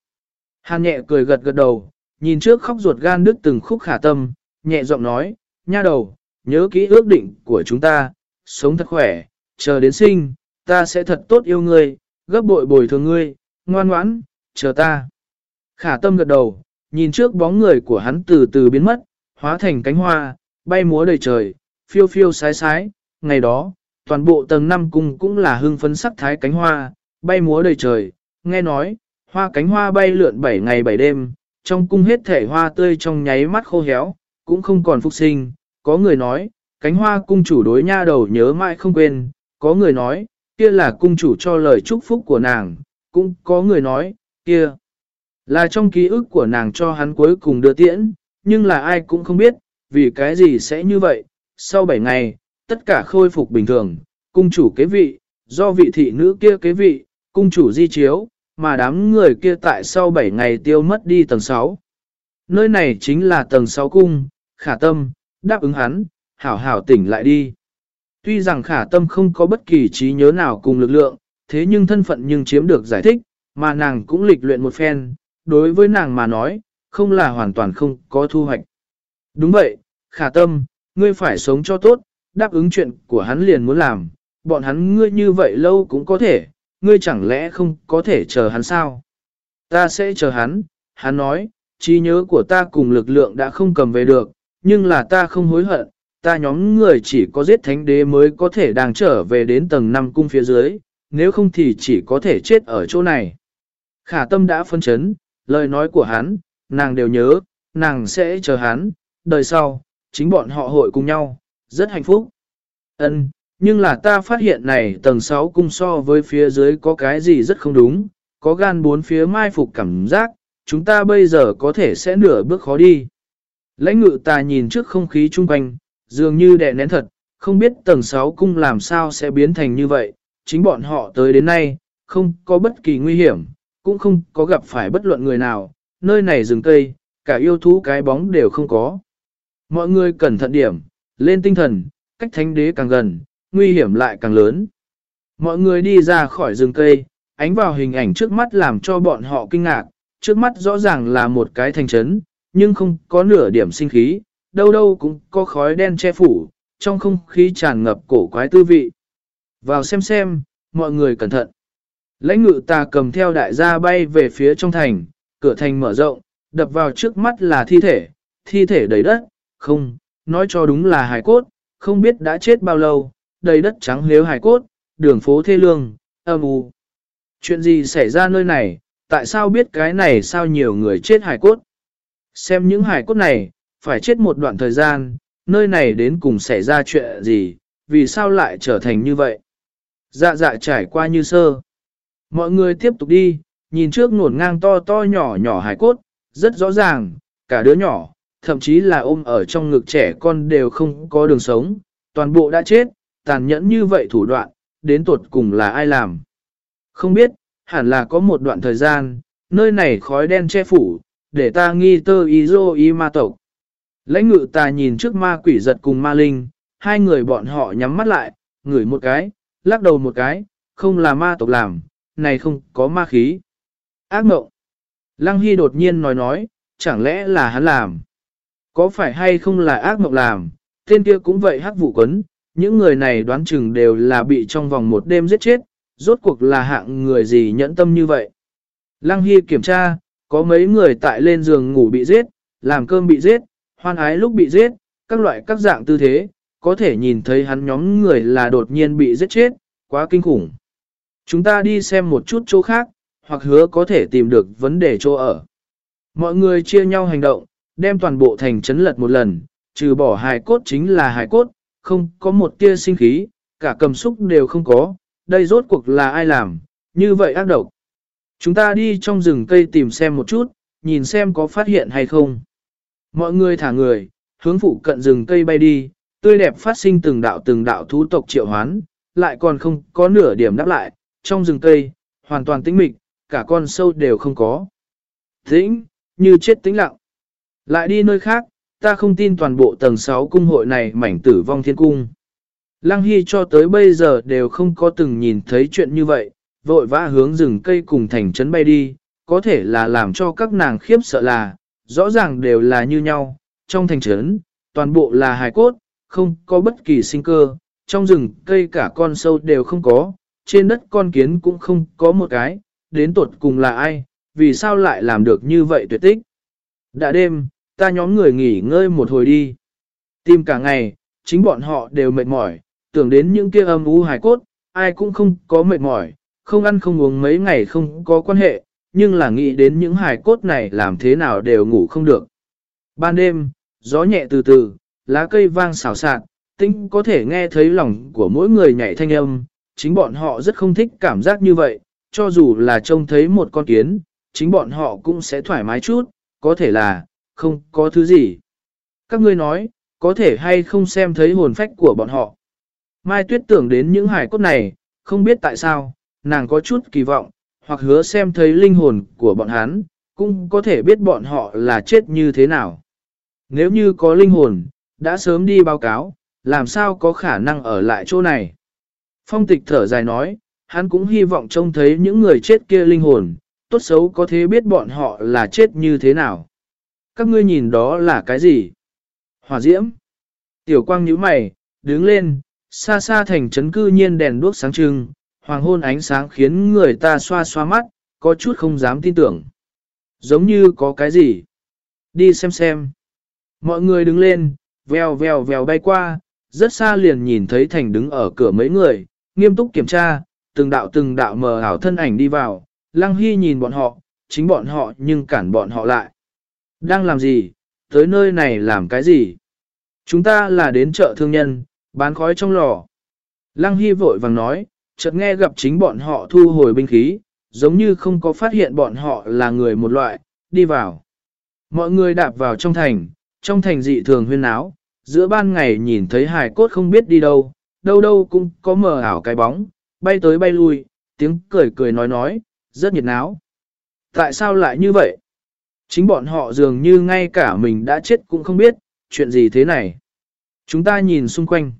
Hàn nhẹ cười gật gật đầu, nhìn trước khóc ruột gan đứt từng khúc khả tâm, nhẹ giọng nói, nha đầu, nhớ kỹ ước định của chúng ta, sống thật khỏe, chờ đến sinh, ta sẽ thật tốt yêu ngươi, gấp bội bồi thường ngươi, ngoan ngoãn, chờ ta. Khả tâm gật đầu, nhìn trước bóng người của hắn từ từ biến mất, hóa thành cánh hoa, bay múa đầy trời, phiêu phiêu sái sái, ngày đó, toàn bộ tầng 5 cung cũng là hưng phấn sắc thái cánh hoa, bay múa đầy trời, nghe nói, hoa cánh hoa bay lượn 7 ngày 7 đêm, trong cung hết thể hoa tươi trong nháy mắt khô héo, cũng không còn phục sinh, có người nói, cánh hoa cung chủ đối nha đầu nhớ mãi không quên, có người nói, kia là cung chủ cho lời chúc phúc của nàng, cũng có người nói, kia Là trong ký ức của nàng cho hắn cuối cùng đưa tiễn, nhưng là ai cũng không biết, vì cái gì sẽ như vậy. Sau 7 ngày, tất cả khôi phục bình thường, cung chủ kế vị, do vị thị nữ kia kế vị, cung chủ di chiếu, mà đám người kia tại sau 7 ngày tiêu mất đi tầng 6. Nơi này chính là tầng 6 cung, khả tâm, đáp ứng hắn, hảo hảo tỉnh lại đi. Tuy rằng khả tâm không có bất kỳ trí nhớ nào cùng lực lượng, thế nhưng thân phận nhưng chiếm được giải thích, mà nàng cũng lịch luyện một phen, đối với nàng mà nói, không là hoàn toàn không có thu hoạch. Đúng vậy, khả tâm, ngươi phải sống cho tốt, đáp ứng chuyện của hắn liền muốn làm, bọn hắn ngươi như vậy lâu cũng có thể, ngươi chẳng lẽ không có thể chờ hắn sao? Ta sẽ chờ hắn, hắn nói, trí nhớ của ta cùng lực lượng đã không cầm về được, nhưng là ta không hối hận, ta nhóm người chỉ có giết thánh đế mới có thể đang trở về đến tầng 5 cung phía dưới, nếu không thì chỉ có thể chết ở chỗ này. Khả tâm đã phân chấn, lời nói của hắn, nàng đều nhớ, nàng sẽ chờ hắn, đời sau, chính bọn họ hội cùng nhau, rất hạnh phúc. Ân, nhưng là ta phát hiện này tầng 6 cung so với phía dưới có cái gì rất không đúng, có gan bốn phía mai phục cảm giác, chúng ta bây giờ có thể sẽ nửa bước khó đi. Lãnh ngự ta nhìn trước không khí chung quanh, dường như đè nén thật, không biết tầng 6 cung làm sao sẽ biến thành như vậy, chính bọn họ tới đến nay, không có bất kỳ nguy hiểm, cũng không có gặp phải bất luận người nào, nơi này rừng cây, cả yêu thú cái bóng đều không có. Mọi người cẩn thận điểm, lên tinh thần, cách thánh đế càng gần, nguy hiểm lại càng lớn. Mọi người đi ra khỏi rừng cây, ánh vào hình ảnh trước mắt làm cho bọn họ kinh ngạc, trước mắt rõ ràng là một cái thành trấn, nhưng không có nửa điểm sinh khí, đâu đâu cũng có khói đen che phủ, trong không khí tràn ngập cổ quái tư vị. Vào xem xem, mọi người cẩn thận. Lãnh ngự ta cầm theo đại gia bay về phía trong thành, cửa thành mở rộng, đập vào trước mắt là thi thể, thi thể đầy đất, không, nói cho đúng là hài cốt, không biết đã chết bao lâu, đầy đất trắng nếu hài cốt, đường phố thê lương, âm u. Chuyện gì xảy ra nơi này, tại sao biết cái này sao nhiều người chết hài cốt? Xem những hài cốt này, phải chết một đoạn thời gian, nơi này đến cùng xảy ra chuyện gì, vì sao lại trở thành như vậy? Dạ dạ trải qua như sơ. Mọi người tiếp tục đi, nhìn trước nổn ngang to to nhỏ nhỏ hài cốt, rất rõ ràng, cả đứa nhỏ, thậm chí là ôm ở trong ngực trẻ con đều không có đường sống, toàn bộ đã chết, tàn nhẫn như vậy thủ đoạn, đến tuột cùng là ai làm. Không biết, hẳn là có một đoạn thời gian, nơi này khói đen che phủ, để ta nghi tơ ý dô ý ma tộc. Lãnh ngự ta nhìn trước ma quỷ giật cùng ma linh, hai người bọn họ nhắm mắt lại, ngửi một cái, lắc đầu một cái, không là ma tộc làm, này không có ma khí. Ác mộng. Lăng Hy đột nhiên nói nói, chẳng lẽ là hắn làm? Có phải hay không là ác mộng làm? Tên kia cũng vậy hắc vụ quấn, những người này đoán chừng đều là bị trong vòng một đêm giết chết, rốt cuộc là hạng người gì nhẫn tâm như vậy. Lăng Hy kiểm tra, có mấy người tại lên giường ngủ bị giết, làm cơm bị giết, hoan ái lúc bị giết, các loại các dạng tư thế, có thể nhìn thấy hắn nhóm người là đột nhiên bị giết chết, quá kinh khủng. Chúng ta đi xem một chút chỗ khác, hoặc hứa có thể tìm được vấn đề chỗ ở. Mọi người chia nhau hành động, đem toàn bộ thành trấn lật một lần, trừ bỏ hài cốt chính là hài cốt, không có một tia sinh khí, cả cầm xúc đều không có, đây rốt cuộc là ai làm, như vậy ác độc. Chúng ta đi trong rừng cây tìm xem một chút, nhìn xem có phát hiện hay không. Mọi người thả người, hướng phụ cận rừng cây bay đi, tươi đẹp phát sinh từng đạo từng đạo thú tộc triệu hoán, lại còn không có nửa điểm đáp lại, trong rừng cây, hoàn toàn tĩnh mịch, cả con sâu đều không có. Tĩnh, như chết tĩnh lặng. Lại đi nơi khác, ta không tin toàn bộ tầng 6 cung hội này mảnh tử vong thiên cung. Lăng Hy cho tới bây giờ đều không có từng nhìn thấy chuyện như vậy, vội vã hướng rừng cây cùng thành trấn bay đi, có thể là làm cho các nàng khiếp sợ là, rõ ràng đều là như nhau, trong thành trấn, toàn bộ là hài cốt, không có bất kỳ sinh cơ, trong rừng cây cả con sâu đều không có, trên đất con kiến cũng không có một cái, đến tột cùng là ai, vì sao lại làm được như vậy tuyệt tích. Đã đêm, ta nhóm người nghỉ ngơi một hồi đi. Tìm cả ngày, chính bọn họ đều mệt mỏi, tưởng đến những kia âm u hài cốt, ai cũng không có mệt mỏi, không ăn không uống mấy ngày không có quan hệ, nhưng là nghĩ đến những hài cốt này làm thế nào đều ngủ không được. Ban đêm, gió nhẹ từ từ, lá cây vang xào xạc, tinh có thể nghe thấy lòng của mỗi người nhảy thanh âm, chính bọn họ rất không thích cảm giác như vậy, cho dù là trông thấy một con kiến, chính bọn họ cũng sẽ thoải mái chút, có thể là, không có thứ gì. Các ngươi nói, có thể hay không xem thấy hồn phách của bọn họ. Mai Tuyết tưởng đến những hài cốt này, không biết tại sao, nàng có chút kỳ vọng, hoặc hứa xem thấy linh hồn của bọn hắn, cũng có thể biết bọn họ là chết như thế nào. Nếu như có linh hồn, đã sớm đi báo cáo, làm sao có khả năng ở lại chỗ này. Phong tịch thở dài nói, hắn cũng hy vọng trông thấy những người chết kia linh hồn, tốt xấu có thể biết bọn họ là chết như thế nào. Các ngươi nhìn đó là cái gì? Hỏa diễm. Tiểu quang nhíu mày, đứng lên, xa xa thành trấn cư nhiên đèn đuốc sáng trưng, hoàng hôn ánh sáng khiến người ta xoa xoa mắt, có chút không dám tin tưởng. Giống như có cái gì. Đi xem xem. Mọi người đứng lên, vèo vèo vèo bay qua, rất xa liền nhìn thấy thành đứng ở cửa mấy người, nghiêm túc kiểm tra, từng đạo từng đạo mờ ảo thân ảnh đi vào, lăng hy nhìn bọn họ, chính bọn họ nhưng cản bọn họ lại. Đang làm gì? Tới nơi này làm cái gì? Chúng ta là đến chợ thương nhân, bán khói trong lò. Lăng Hy vội vàng nói, chợt nghe gặp chính bọn họ thu hồi binh khí, giống như không có phát hiện bọn họ là người một loại, đi vào. Mọi người đạp vào trong thành, trong thành dị thường huyên áo, giữa ban ngày nhìn thấy hài cốt không biết đi đâu, đâu đâu cũng có mờ ảo cái bóng, bay tới bay lui, tiếng cười cười nói nói, rất nhiệt náo. Tại sao lại như vậy? Chính bọn họ dường như ngay cả mình đã chết cũng không biết, chuyện gì thế này. Chúng ta nhìn xung quanh.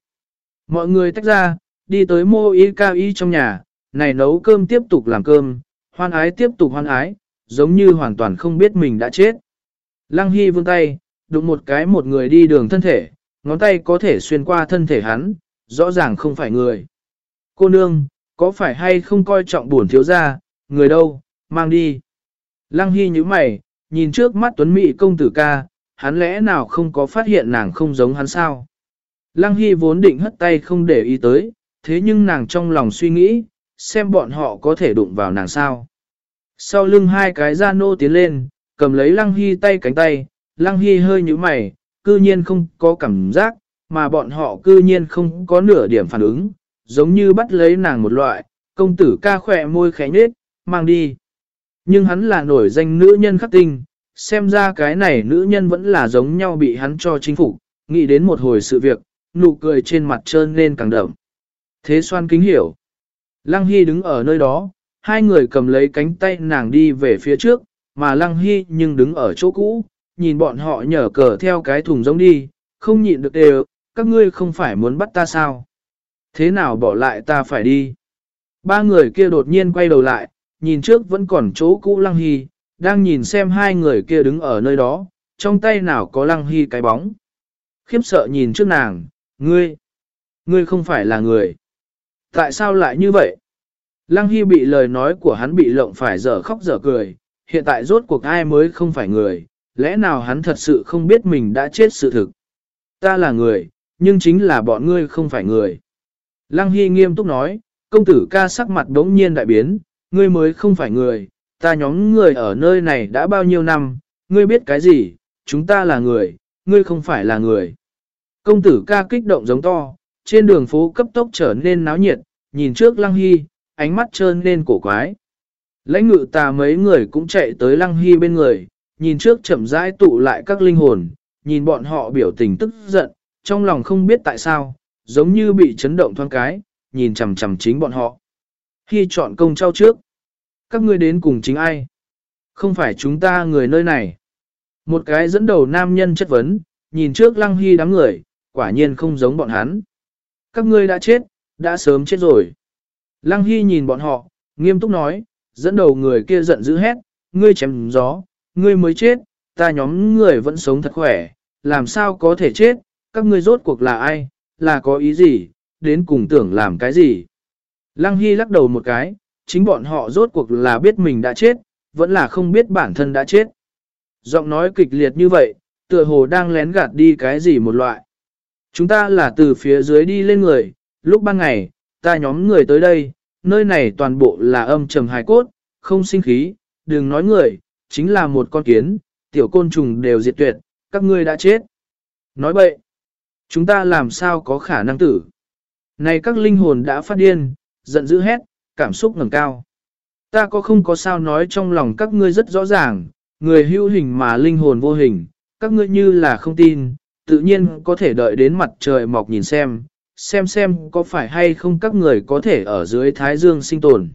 Mọi người tách ra, đi tới mô y cao y trong nhà, này nấu cơm tiếp tục làm cơm, hoan ái tiếp tục hoan ái, giống như hoàn toàn không biết mình đã chết. Lăng Hy vươn tay, đụng một cái một người đi đường thân thể, ngón tay có thể xuyên qua thân thể hắn, rõ ràng không phải người. Cô nương, có phải hay không coi trọng buồn thiếu ra, người đâu, mang đi. Lăng Hy như mày, nhìn trước mắt tuấn mỹ công tử ca, hắn lẽ nào không có phát hiện nàng không giống hắn sao? Lăng Hy vốn định hất tay không để ý tới, thế nhưng nàng trong lòng suy nghĩ, xem bọn họ có thể đụng vào nàng sao. Sau lưng hai cái da nô tiến lên, cầm lấy Lăng Hy tay cánh tay, Lăng Hy hơi nhíu mày, cư nhiên không có cảm giác, mà bọn họ cư nhiên không có nửa điểm phản ứng, giống như bắt lấy nàng một loại, công tử ca khỏe môi khẽ nhết, mang đi. Nhưng hắn là nổi danh nữ nhân khắc tinh, xem ra cái này nữ nhân vẫn là giống nhau bị hắn cho chính phủ, nghĩ đến một hồi sự việc, nụ cười trên mặt trơn lên càng đậm. Thế xoan kính hiểu. Lăng Hy đứng ở nơi đó, hai người cầm lấy cánh tay nàng đi về phía trước, mà Lăng Hy nhưng đứng ở chỗ cũ, nhìn bọn họ nhở cờ theo cái thùng giống đi, không nhịn được đều, các ngươi không phải muốn bắt ta sao? Thế nào bỏ lại ta phải đi? Ba người kia đột nhiên quay đầu lại, nhìn trước vẫn còn chỗ cũ Lăng Hy, đang nhìn xem hai người kia đứng ở nơi đó, trong tay nào có Lăng Hy cái bóng. Khiếp sợ nhìn trước nàng, ngươi, ngươi không phải là người. Tại sao lại như vậy? Lăng Hy bị lời nói của hắn bị lộng phải dở khóc dở cười, hiện tại rốt cuộc ai mới không phải người, lẽ nào hắn thật sự không biết mình đã chết sự thực. Ta là người, nhưng chính là bọn ngươi không phải người. Lăng Hy nghiêm túc nói, công tử ca sắc mặt đống nhiên đại biến, ngươi mới không phải người, ta nhóm người ở nơi này đã bao nhiêu năm, ngươi biết cái gì, chúng ta là người, ngươi không phải là người. Công tử ca kích động giống to, trên đường phố cấp tốc trở nên náo nhiệt, nhìn trước Lăng Hy, ánh mắt trơn lên cổ quái. Lãnh ngự tà mấy người cũng chạy tới Lăng Hy bên người, nhìn trước chậm rãi tụ lại các linh hồn, nhìn bọn họ biểu tình tức giận, trong lòng không biết tại sao, giống như bị chấn động thoáng cái, nhìn chằm chằm chính bọn họ. Khi chọn công trao trước, các ngươi đến cùng chính ai? Không phải chúng ta người nơi này. Một cái dẫn đầu nam nhân chất vấn, nhìn trước lăng hy đám người, quả nhiên không giống bọn hắn. Các ngươi đã chết, đã sớm chết rồi. Lăng hy nhìn bọn họ, nghiêm túc nói, dẫn đầu người kia giận dữ hét, ngươi chém gió, ngươi mới chết, ta nhóm người vẫn sống thật khỏe, làm sao có thể chết, các ngươi rốt cuộc là ai, là có ý gì, đến cùng tưởng làm cái gì. Lăng Hy lắc đầu một cái, chính bọn họ rốt cuộc là biết mình đã chết, vẫn là không biết bản thân đã chết. Giọng nói kịch liệt như vậy, tựa hồ đang lén gạt đi cái gì một loại. Chúng ta là từ phía dưới đi lên người, lúc ban ngày, ta nhóm người tới đây, nơi này toàn bộ là âm trầm hài cốt, không sinh khí, đừng nói người, chính là một con kiến, tiểu côn trùng đều diệt tuyệt, các ngươi đã chết. Nói vậy, chúng ta làm sao có khả năng tử. Này các linh hồn đã phát điên, giận dữ hét, cảm xúc ngẩng cao. Ta có không có sao nói trong lòng các ngươi rất rõ ràng, người hữu hình mà linh hồn vô hình, các ngươi như là không tin, tự nhiên có thể đợi đến mặt trời mọc nhìn xem, xem xem có phải hay không các người có thể ở dưới Thái Dương sinh tồn.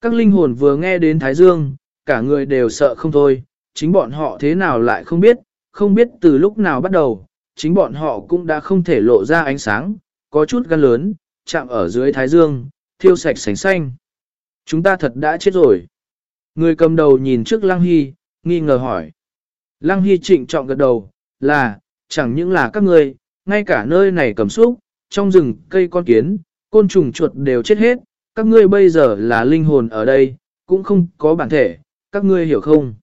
Các linh hồn vừa nghe đến Thái Dương, cả người đều sợ không thôi, chính bọn họ thế nào lại không biết, không biết từ lúc nào bắt đầu, chính bọn họ cũng đã không thể lộ ra ánh sáng, có chút gan lớn, chạm ở dưới Thái Dương, thiêu sạch sành xanh. Chúng ta thật đã chết rồi. Người cầm đầu nhìn trước Lăng Hy, nghi ngờ hỏi. Lăng Hy trịnh trọng gật đầu, là, chẳng những là các người, ngay cả nơi này cầm xúc, trong rừng cây con kiến, côn trùng chuột đều chết hết, các ngươi bây giờ là linh hồn ở đây, cũng không có bản thể, các ngươi hiểu không?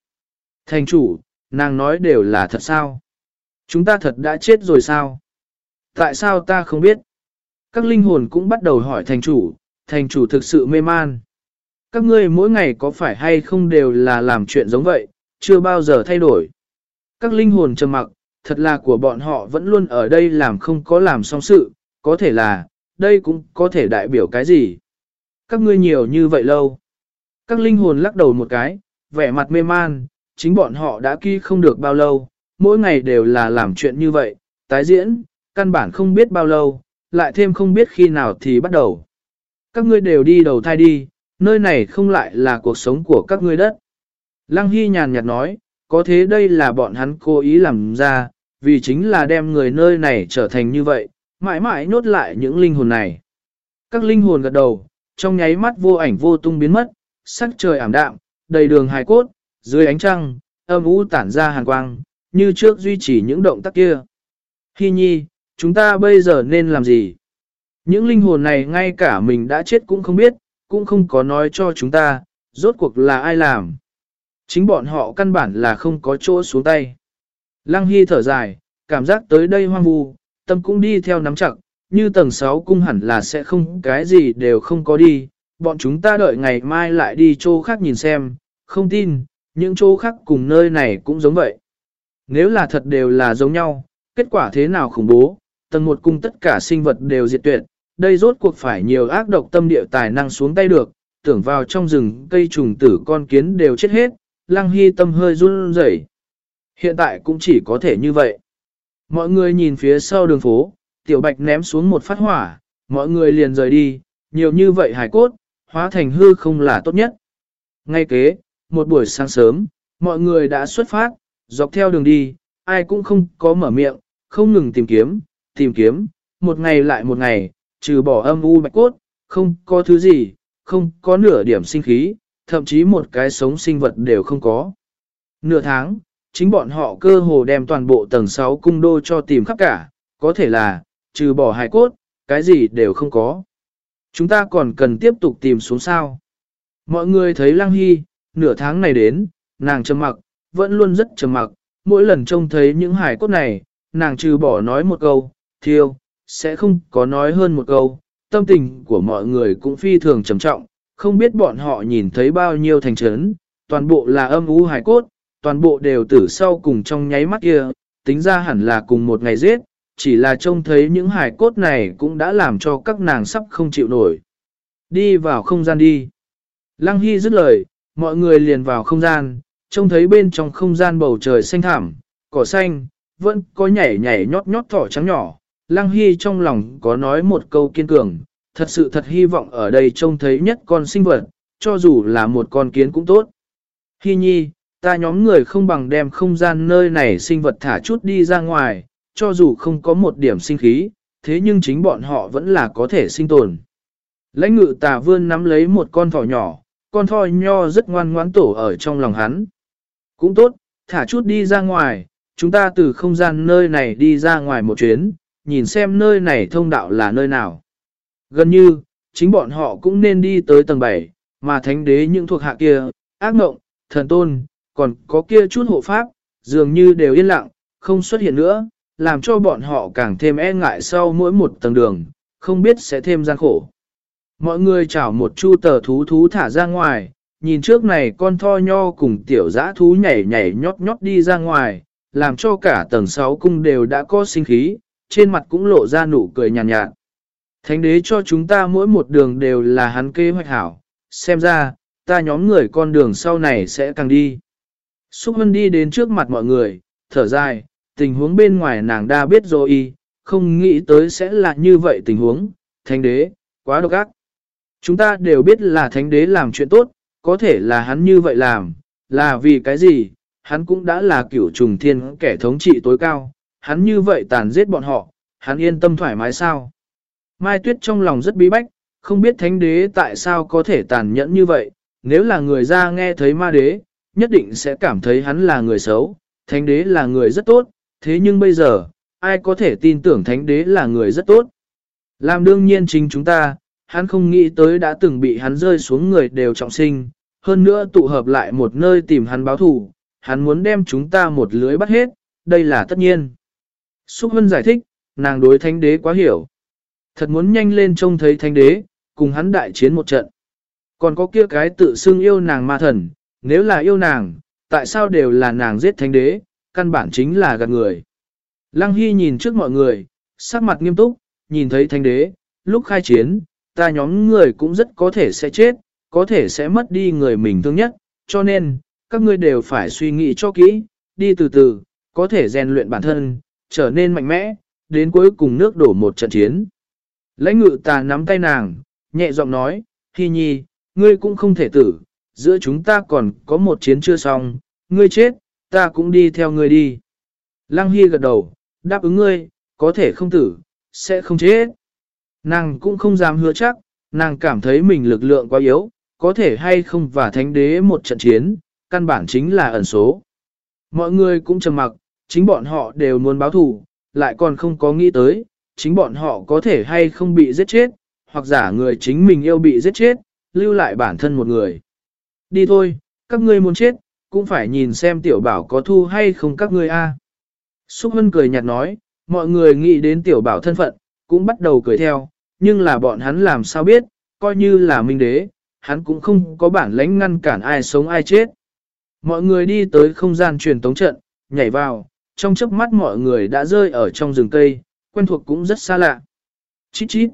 Thành chủ, nàng nói đều là thật sao? Chúng ta thật đã chết rồi sao? Tại sao ta không biết? Các linh hồn cũng bắt đầu hỏi thành chủ, thành chủ thực sự mê man. Các ngươi mỗi ngày có phải hay không đều là làm chuyện giống vậy, chưa bao giờ thay đổi. Các linh hồn trầm mặc, thật là của bọn họ vẫn luôn ở đây làm không có làm xong sự, có thể là, đây cũng có thể đại biểu cái gì. Các ngươi nhiều như vậy lâu. Các linh hồn lắc đầu một cái, vẻ mặt mê man, chính bọn họ đã ký không được bao lâu, mỗi ngày đều là làm chuyện như vậy, tái diễn, căn bản không biết bao lâu, lại thêm không biết khi nào thì bắt đầu. Các ngươi đều đi đầu thai đi, nơi này không lại là cuộc sống của các ngươi đất. Lăng Hy nhàn nhạt nói, có thế đây là bọn hắn cố ý làm ra, vì chính là đem người nơi này trở thành như vậy, mãi mãi nốt lại những linh hồn này. Các linh hồn gật đầu, trong nháy mắt vô ảnh vô tung biến mất, sắc trời ảm đạm, đầy đường hài cốt, dưới ánh trăng, âm u tản ra hàn quang, như trước duy trì những động tác kia. Hi nhi, chúng ta bây giờ nên làm gì? Những linh hồn này ngay cả mình đã chết cũng không biết, cũng không có nói cho chúng ta, rốt cuộc là ai làm. Chính bọn họ căn bản là không có chỗ xuống tay. Lăng Hy thở dài, cảm giác tới đây hoang vu, tâm cũng đi theo nắm chặt, như tầng 6 cung hẳn là sẽ không cái gì đều không có đi, bọn chúng ta đợi ngày mai lại đi chỗ khác nhìn xem, không tin, những chỗ khác cùng nơi này cũng giống vậy. Nếu là thật đều là giống nhau, kết quả thế nào khủng bố, tầng một cung tất cả sinh vật đều diệt tuyệt, đây rốt cuộc phải nhiều ác độc tâm địa tài năng xuống tay được, tưởng vào trong rừng cây trùng tử con kiến đều chết hết, lăng hy tâm hơi run rẩy. Hiện tại cũng chỉ có thể như vậy. Mọi người nhìn phía sau đường phố, tiểu bạch ném xuống một phát hỏa, mọi người liền rời đi, nhiều như vậy hải cốt, hóa thành hư không là tốt nhất. Ngay kế, một buổi sáng sớm, mọi người đã xuất phát, dọc theo đường đi, ai cũng không có mở miệng, không ngừng tìm kiếm, tìm kiếm, một ngày lại một ngày, trừ bỏ âm u bạch cốt, không có thứ gì, không có nửa điểm sinh khí, thậm chí một cái sống sinh vật đều không có. Nửa tháng, chính bọn họ cơ hồ đem toàn bộ tầng 6 cung đô cho tìm khắp cả, có thể là, trừ bỏ hài cốt, cái gì đều không có. Chúng ta còn cần tiếp tục tìm xuống sao. Mọi người thấy Lăng Hy, nửa tháng này đến, nàng trầm mặc, vẫn luôn rất trầm mặc, mỗi lần trông thấy những hài cốt này, nàng trừ bỏ nói một câu, thiêu, sẽ không có nói hơn một câu, tâm tình của mọi người cũng phi thường trầm trọng, không biết bọn họ nhìn thấy bao nhiêu thành trấn, toàn bộ là âm u hài cốt, toàn bộ đều tử sau cùng trong nháy mắt kia, tính ra hẳn là cùng một ngày giết, chỉ là trông thấy những hài cốt này cũng đã làm cho các nàng sắp không chịu nổi. Đi vào không gian đi. Lăng Hy dứt lời, mọi người liền vào không gian, trông thấy bên trong không gian bầu trời xanh thảm, cỏ xanh, vẫn có nhảy nhảy nhót nhót thỏ trắng nhỏ. Lăng Hy trong lòng có nói một câu kiên cường, thật sự thật hy vọng ở đây trông thấy nhất con sinh vật, cho dù là một con kiến cũng tốt. Hy nhi, ta nhóm người không bằng đem không gian nơi này sinh vật thả chút đi ra ngoài, cho dù không có một điểm sinh khí, thế nhưng chính bọn họ vẫn là có thể sinh tồn. Lãnh ngự tà vươn nắm lấy một con thỏ nhỏ, con thỏ nho rất ngoan ngoãn tổ ở trong lòng hắn. Cũng tốt, thả chút đi ra ngoài, chúng ta từ không gian nơi này đi ra ngoài một chuyến, nhìn xem nơi này thông đạo là nơi nào. Gần như, chính bọn họ cũng nên đi tới tầng 7, mà thánh đế những thuộc hạ kia, ác ngộng thần tôn, còn có kia chút hộ pháp, dường như đều yên lặng, không xuất hiện nữa, làm cho bọn họ càng thêm e ngại sau mỗi một tầng đường, không biết sẽ thêm gian khổ. Mọi người chảo một chu tờ thú thú thả ra ngoài, nhìn trước này con tho nho cùng tiểu dã thú nhảy nhảy nhót nhót đi ra ngoài, làm cho cả tầng 6 cung đều đã có sinh khí, trên mặt cũng lộ ra nụ cười nhàn nhạt, nhạt. Thánh đế cho chúng ta mỗi một đường đều là hắn kế hoạch hảo, xem ra, ta nhóm người con đường sau này sẽ càng đi. Xúc Hân đi đến trước mặt mọi người, thở dài, tình huống bên ngoài nàng đa biết rồi không nghĩ tới sẽ là như vậy tình huống, thánh đế, quá độc ác. Chúng ta đều biết là thánh đế làm chuyện tốt, có thể là hắn như vậy làm, là vì cái gì, hắn cũng đã là cửu trùng thiên kẻ thống trị tối cao, hắn như vậy tàn giết bọn họ, hắn yên tâm thoải mái sao. Mai Tuyết trong lòng rất bí bách, không biết thánh đế tại sao có thể tàn nhẫn như vậy, nếu là người ra nghe thấy ma đế, nhất định sẽ cảm thấy hắn là người xấu, thánh đế là người rất tốt, thế nhưng bây giờ, ai có thể tin tưởng thánh đế là người rất tốt. Làm đương nhiên chính chúng ta, hắn không nghĩ tới đã từng bị hắn rơi xuống người đều trọng sinh, hơn nữa tụ hợp lại một nơi tìm hắn báo thù, hắn muốn đem chúng ta một lưới bắt hết, đây là tất nhiên. Xúc Hân giải thích, nàng đối thánh đế quá hiểu. Thật muốn nhanh lên trông thấy thánh đế, cùng hắn đại chiến một trận. Còn có kia cái tự xưng yêu nàng ma thần, nếu là yêu nàng, tại sao đều là nàng giết thánh đế, căn bản chính là gạt người. Lăng Hy nhìn trước mọi người, sắc mặt nghiêm túc, nhìn thấy thánh đế, lúc khai chiến, ta nhóm người cũng rất có thể sẽ chết, có thể sẽ mất đi người mình thương nhất, cho nên, các ngươi đều phải suy nghĩ cho kỹ, đi từ từ, có thể rèn luyện bản thân, trở nên mạnh mẽ, đến cuối cùng nước đổ một trận chiến. Lãnh ngự ta nắm tay nàng, nhẹ giọng nói, Hi nhi, ngươi cũng không thể tử, giữa chúng ta còn có một chiến chưa xong, ngươi chết, ta cũng đi theo ngươi đi. Lăng hi gật đầu, đáp ứng ngươi, có thể không tử, sẽ không chết. Nàng cũng không dám hứa chắc, nàng cảm thấy mình lực lượng quá yếu, có thể hay không và thánh đế một trận chiến, căn bản chính là ẩn số. Mọi người cũng trầm mặc, chính bọn họ đều muốn báo thù, lại còn không có nghĩ tới, chính bọn họ có thể hay không bị giết chết, hoặc giả người chính mình yêu bị giết chết, lưu lại bản thân một người. Đi thôi, các ngươi muốn chết, cũng phải nhìn xem tiểu bảo có thu hay không các ngươi a. Xúc Hân cười nhạt nói, mọi người nghĩ đến tiểu bảo thân phận, cũng bắt đầu cười theo, nhưng là bọn hắn làm sao biết, coi như là minh đế, hắn cũng không có bản lãnh ngăn cản ai sống ai chết. Mọi người đi tới không gian truyền tống trận, nhảy vào, trong chớp mắt mọi người đã rơi ở trong rừng cây, quen thuộc cũng rất xa lạ. Chít chít.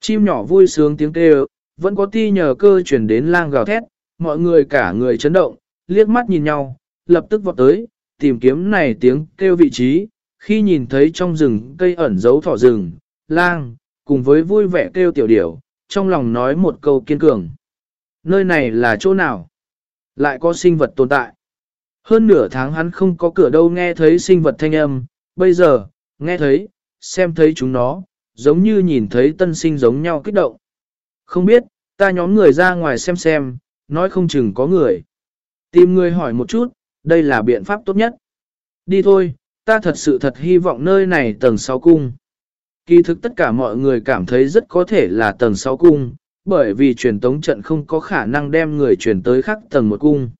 Chim nhỏ vui sướng tiếng kêu, vẫn có ti nhờ cơ chuyển đến lang gào thét, mọi người cả người chấn động, liếc mắt nhìn nhau, lập tức vọt tới, tìm kiếm này tiếng kêu vị trí, khi nhìn thấy trong rừng cây ẩn giấu thỏ rừng, lang, cùng với vui vẻ kêu tiểu điểu, trong lòng nói một câu kiên cường. Nơi này là chỗ nào? Lại có sinh vật tồn tại. Hơn nửa tháng hắn không có cửa đâu nghe thấy sinh vật thanh âm, bây giờ, nghe thấy, xem thấy chúng nó, giống như nhìn thấy tân sinh giống nhau kích động. Không biết, ta nhóm người ra ngoài xem xem, nói không chừng có người. Tìm người hỏi một chút, đây là biện pháp tốt nhất. Đi thôi, ta thật sự thật hy vọng nơi này tầng 6 cung. Kỳ thực tất cả mọi người cảm thấy rất có thể là tầng 6 cung, bởi vì truyền tống trận không có khả năng đem người truyền tới khác tầng một cung.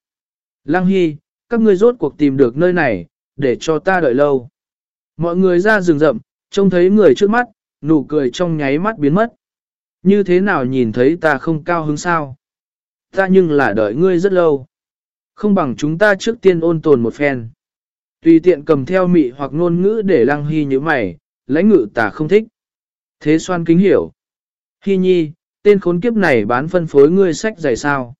Lăng Hy, các ngươi rốt cuộc tìm được nơi này, để cho ta đợi lâu. Mọi người ra rừng rậm, trông thấy người trước mắt, nụ cười trong nháy mắt biến mất. Như thế nào nhìn thấy ta không cao hứng sao? Ta nhưng là đợi ngươi rất lâu. Không bằng chúng ta trước tiên ôn tồn một phen. Tùy tiện cầm theo mị hoặc ngôn ngữ để lăng hy như mày, lãnh ngự ta không thích. Thế xoan kính hiểu. Hy nhi, tên khốn kiếp này bán phân phối ngươi sách dày sao.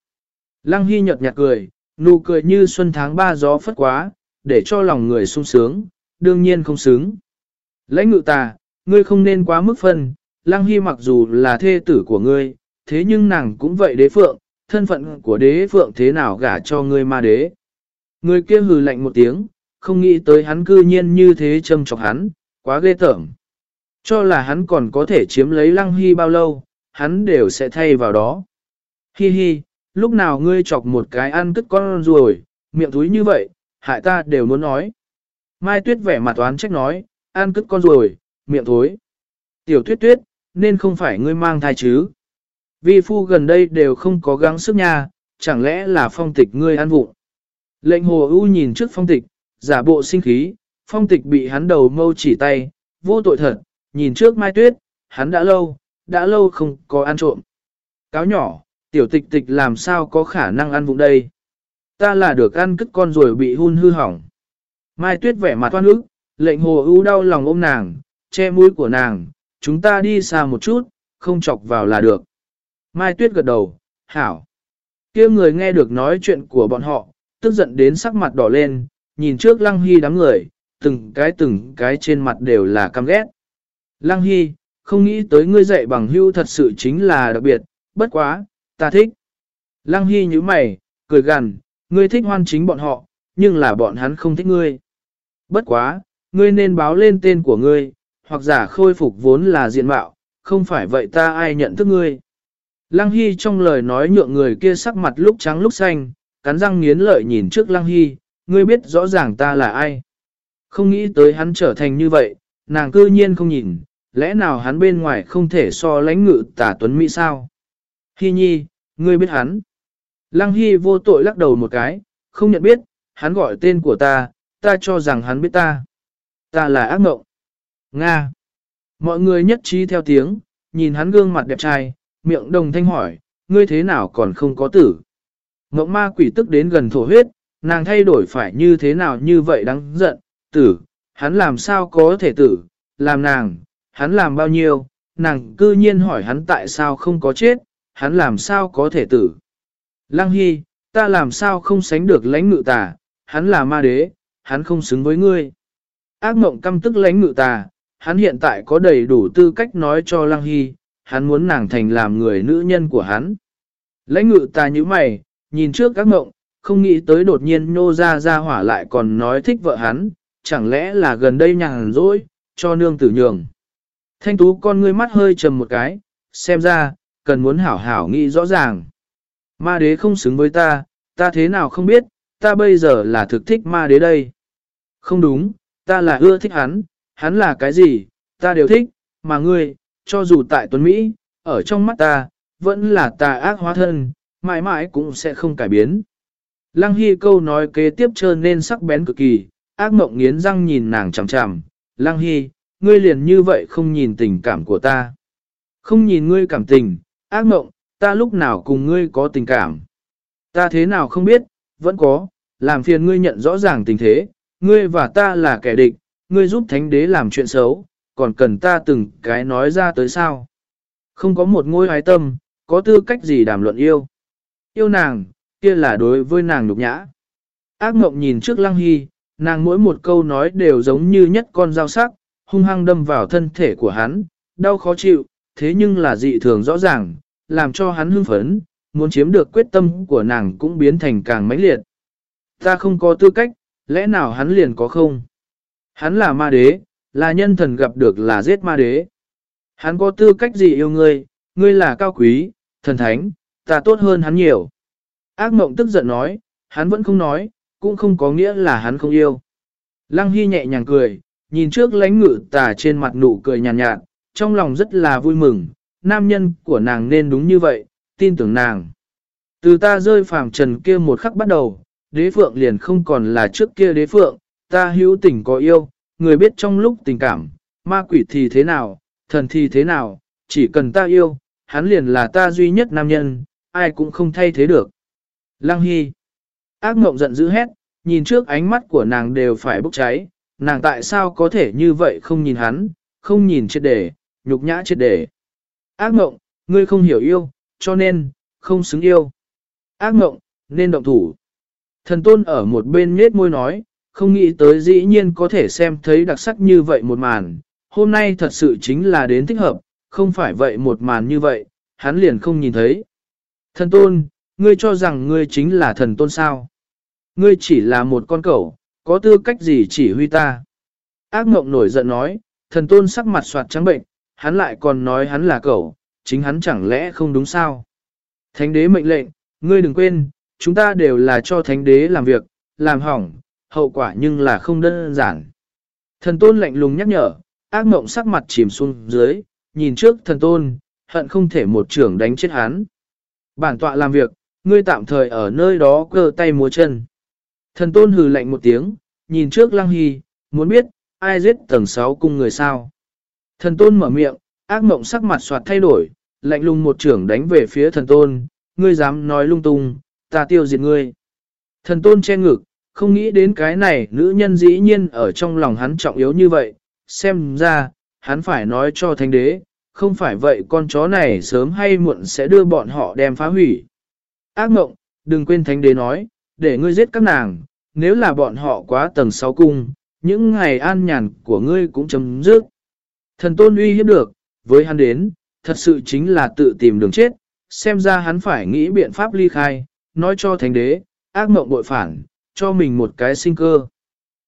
Lăng hy nhợt nhạt cười, nụ cười như xuân tháng ba gió phất quá, để cho lòng người sung sướng, đương nhiên không sướng. Lãnh ngự ta, ngươi không nên quá mức phân, Lăng Hy mặc dù là thê tử của ngươi, thế nhưng nàng cũng vậy đế phượng, thân phận của đế phượng thế nào gả cho ngươi ma đế. Người kia hừ lạnh một tiếng, không nghĩ tới hắn cư nhiên như thế châm chọc hắn, quá ghê tởm. Cho là hắn còn có thể chiếm lấy Lăng Hy bao lâu, hắn đều sẽ thay vào đó. Hi hi, lúc nào ngươi chọc một cái ăn cứt con ruồi, miệng thúi như vậy, hại ta đều muốn nói. Mai Tuyết vẻ mặt oán trách nói, ăn cứt con ruồi, miệng thối. Tiểu tuyết tuyết, nên không phải ngươi mang thai chứ. Vi phu gần đây đều không có gắng sức nha, chẳng lẽ là phong tịch ngươi ăn vụng. Lệnh hồ ưu nhìn trước phong tịch, giả bộ sinh khí, phong tịch bị hắn đầu mâu chỉ tay, vô tội thật, nhìn trước mai tuyết, hắn đã lâu, đã lâu không có ăn trộm. Cáo nhỏ, tiểu tịch tịch làm sao có khả năng ăn vụng đây. Ta là được ăn cứt con rồi bị hun hư hỏng. Mai tuyết vẻ mặt toan ức, lệnh hồ ưu đau lòng ôm nàng, che mũi của nàng, chúng ta đi xa một chút, không chọc vào là được. Mai Tuyết gật đầu, hảo. kia người nghe được nói chuyện của bọn họ, tức giận đến sắc mặt đỏ lên, nhìn trước Lăng Hy đám người, từng cái từng cái trên mặt đều là căm ghét. Lăng Hy, không nghĩ tới ngươi dạy bằng hưu thật sự chính là đặc biệt, bất quá, ta thích. Lăng Hy như mày, cười gằn, ngươi thích hoan chính bọn họ, nhưng là bọn hắn không thích ngươi. Bất quá, ngươi nên báo lên tên của ngươi, hoặc giả khôi phục vốn là diện mạo, không phải vậy ta ai nhận thức ngươi. Lăng Hy trong lời nói nhượng người kia sắc mặt lúc trắng lúc xanh, cắn răng nghiến lợi nhìn trước Lăng Hy, ngươi biết rõ ràng ta là ai. Không nghĩ tới hắn trở thành như vậy, nàng cư nhiên không nhìn, lẽ nào hắn bên ngoài không thể so lãnh ngự tả tuấn Mỹ sao? Hy nhi, ngươi biết hắn. Lăng Hy vô tội lắc đầu một cái, không nhận biết, hắn gọi tên của ta, ta cho rằng hắn biết ta. Ta là ác mộng. Nga. Mọi người nhất trí theo tiếng, nhìn hắn gương mặt đẹp trai, miệng đồng thanh hỏi, ngươi thế nào còn không có tử. Ngộng ma quỷ tức đến gần thổ huyết, nàng thay đổi phải như thế nào như vậy đáng giận, tử, hắn làm sao có thể tử, làm nàng, hắn làm bao nhiêu, nàng cư nhiên hỏi hắn tại sao không có chết, hắn làm sao có thể tử. Lăng Hy, ta làm sao không sánh được lãnh ngự tà, hắn là ma đế, hắn không xứng với ngươi. Ác mộng căm tức lãnh ngự tà, hắn hiện tại có đầy đủ tư cách nói cho Lăng Hy, hắn muốn nàng thành làm người nữ nhân của hắn. Lãnh ngự tà như mày, nhìn trước các mộng, không nghĩ tới đột nhiên nô ra ra hỏa lại còn nói thích vợ hắn, chẳng lẽ là gần đây nhàn rỗi, cho nương tử nhường. Thanh tú con ngươi mắt hơi trầm một cái, xem ra, cần muốn hảo hảo nghĩ rõ ràng. Ma đế không xứng với ta, ta thế nào không biết, ta bây giờ là thực thích ma đế đây. Không đúng, ta là ưa thích hắn, hắn là cái gì, ta đều thích, mà ngươi, cho dù tại tuấn Mỹ, ở trong mắt ta, vẫn là tà ác hóa thân, mãi mãi cũng sẽ không cải biến. Lăng Hy câu nói kế tiếp trơn nên sắc bén cực kỳ, ác mộng nghiến răng nhìn nàng chằm chằm. Lăng Hy, ngươi liền như vậy không nhìn tình cảm của ta. Không nhìn ngươi cảm tình, ác mộng, ta lúc nào cùng ngươi có tình cảm. Ta thế nào không biết, vẫn có, làm phiền ngươi nhận rõ ràng tình thế, ngươi và ta là kẻ địch, ngươi giúp thánh đế làm chuyện xấu, còn cần ta từng cái nói ra tới sao. Không có một ngôi hái tâm, có tư cách gì đàm luận yêu. Yêu nàng, kia là đối với nàng nhục nhã. Ác mộng nhìn trước lăng hy, nàng mỗi một câu nói đều giống như nhất con dao sắc, hung hăng đâm vào thân thể của hắn, đau khó chịu, thế nhưng là dị thường rõ ràng, làm cho hắn hưng phấn, muốn chiếm được quyết tâm của nàng cũng biến thành càng mãnh liệt. Ta không có tư cách, lẽ nào hắn liền có không? Hắn là ma đế, là nhân thần gặp được là giết ma đế. Hắn có tư cách gì yêu ngươi, ngươi là cao quý, thần thánh, ta tốt hơn hắn nhiều. Ác mộng tức giận nói, hắn vẫn không nói, cũng không có nghĩa là hắn không yêu. Lăng Hy nhẹ nhàng cười, nhìn trước lánh ngự tà trên mặt nụ cười nhàn nhạt, nhạt, trong lòng rất là vui mừng, nam nhân của nàng nên đúng như vậy, tin tưởng nàng. Từ ta rơi phàm trần kia một khắc bắt đầu, đế phượng liền không còn là trước kia đế phượng, ta hữu tình có yêu, người biết trong lúc tình cảm, ma quỷ thì thế nào, thần thì thế nào, chỉ cần ta yêu, hắn liền là ta duy nhất nam nhân, ai cũng không thay thế được. Lăng Hy Ác mộng giận dữ hét, nhìn trước ánh mắt của nàng đều phải bốc cháy, nàng tại sao có thể như vậy không nhìn hắn, không nhìn chết để, nhục nhã triệt để. Ác mộng, ngươi không hiểu yêu, cho nên, không xứng yêu. Ác mộng, nên động thủ. Thần tôn ở một bên nhết môi nói, không nghĩ tới dĩ nhiên có thể xem thấy đặc sắc như vậy một màn. Hôm nay thật sự chính là đến thích hợp, không phải vậy một màn như vậy, hắn liền không nhìn thấy. Thần tôn, ngươi cho rằng ngươi chính là thần tôn sao? Ngươi chỉ là một con cẩu, có tư cách gì chỉ huy ta? Ác mộng nổi giận nói, thần tôn sắc mặt soạt trắng bệnh, hắn lại còn nói hắn là cậu chính hắn chẳng lẽ không đúng sao? Thánh đế mệnh lệnh, ngươi đừng quên, chúng ta đều là cho thánh đế làm việc, làm hỏng, hậu quả nhưng là không đơn giản. Thần tôn lạnh lùng nhắc nhở, ác mộng sắc mặt chìm xuống dưới, nhìn trước thần tôn, hận không thể một trưởng đánh chết hắn. Bản tọa làm việc, ngươi tạm thời ở nơi đó cơ tay múa chân. Thần tôn hừ lạnh một tiếng, nhìn trước lăng hy, muốn biết, ai giết tầng 6 cung người sao. Thần tôn mở miệng, ác mộng sắc mặt soạt thay đổi, lạnh lùng một trưởng đánh về phía thần tôn, ngươi dám nói lung tung, ta tiêu diệt ngươi. Thần tôn che ngực, không nghĩ đến cái này nữ nhân dĩ nhiên ở trong lòng hắn trọng yếu như vậy, xem ra, hắn phải nói cho thánh đế, không phải vậy con chó này sớm hay muộn sẽ đưa bọn họ đem phá hủy. Ác mộng, đừng quên thánh đế nói, để ngươi giết các nàng, nếu là bọn họ quá tầng sáu cung, những ngày an nhàn của ngươi cũng chấm dứt. Thần tôn uy hiếp được, với hắn đến, thật sự chính là tự tìm đường chết, xem ra hắn phải nghĩ biện pháp ly khai, nói cho thánh đế, ác mộng bội phản, cho mình một cái sinh cơ.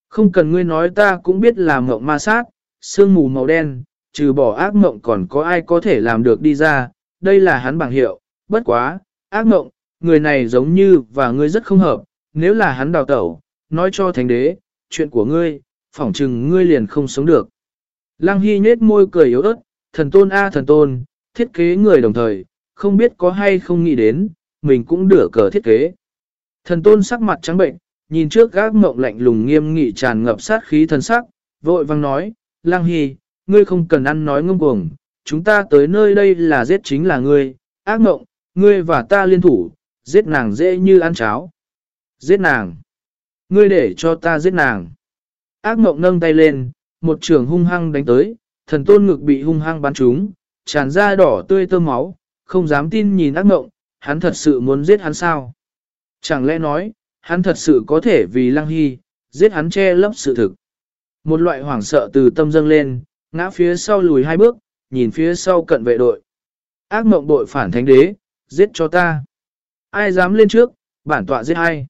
Không cần ngươi nói ta cũng biết là mộng ma sát, sương mù màu đen, trừ bỏ ác mộng còn có ai có thể làm được đi ra, đây là hắn bảng hiệu, bất quá, ác mộng, người này giống như và ngươi rất không hợp, nếu là hắn đào tẩu, nói cho thánh đế, chuyện của ngươi, phỏng chừng ngươi liền không sống được. Lăng Hy nhết môi cười yếu ớt, thần tôn A thần tôn, thiết kế người đồng thời, không biết có hay không nghĩ đến, mình cũng đửa cờ thiết kế. Thần tôn sắc mặt trắng bệnh, nhìn trước gác mộng lạnh lùng nghiêm nghị tràn ngập sát khí thần sắc, vội vang nói, Lăng Hy, ngươi không cần ăn nói ngông cuồng, chúng ta tới nơi đây là giết chính là ngươi, ác mộng, ngươi và ta liên thủ, giết nàng dễ như ăn cháo. Giết nàng. Ngươi để cho ta giết nàng. Ác mộng nâng tay lên, một trường hung hăng đánh tới, thần tôn ngực bị hung hăng bắn trúng, tràn ra đỏ tươi tơ máu, không dám tin nhìn ác mộng, hắn thật sự muốn giết hắn sao? Chẳng lẽ nói, hắn thật sự có thể vì lăng hy, giết hắn che lấp sự thực. Một loại hoảng sợ từ tâm dâng lên, ngã phía sau lùi hai bước, nhìn phía sau cận vệ đội. Ác mộng đội phản thánh đế, giết cho ta. Ai dám lên trước, bản tọa giết ai.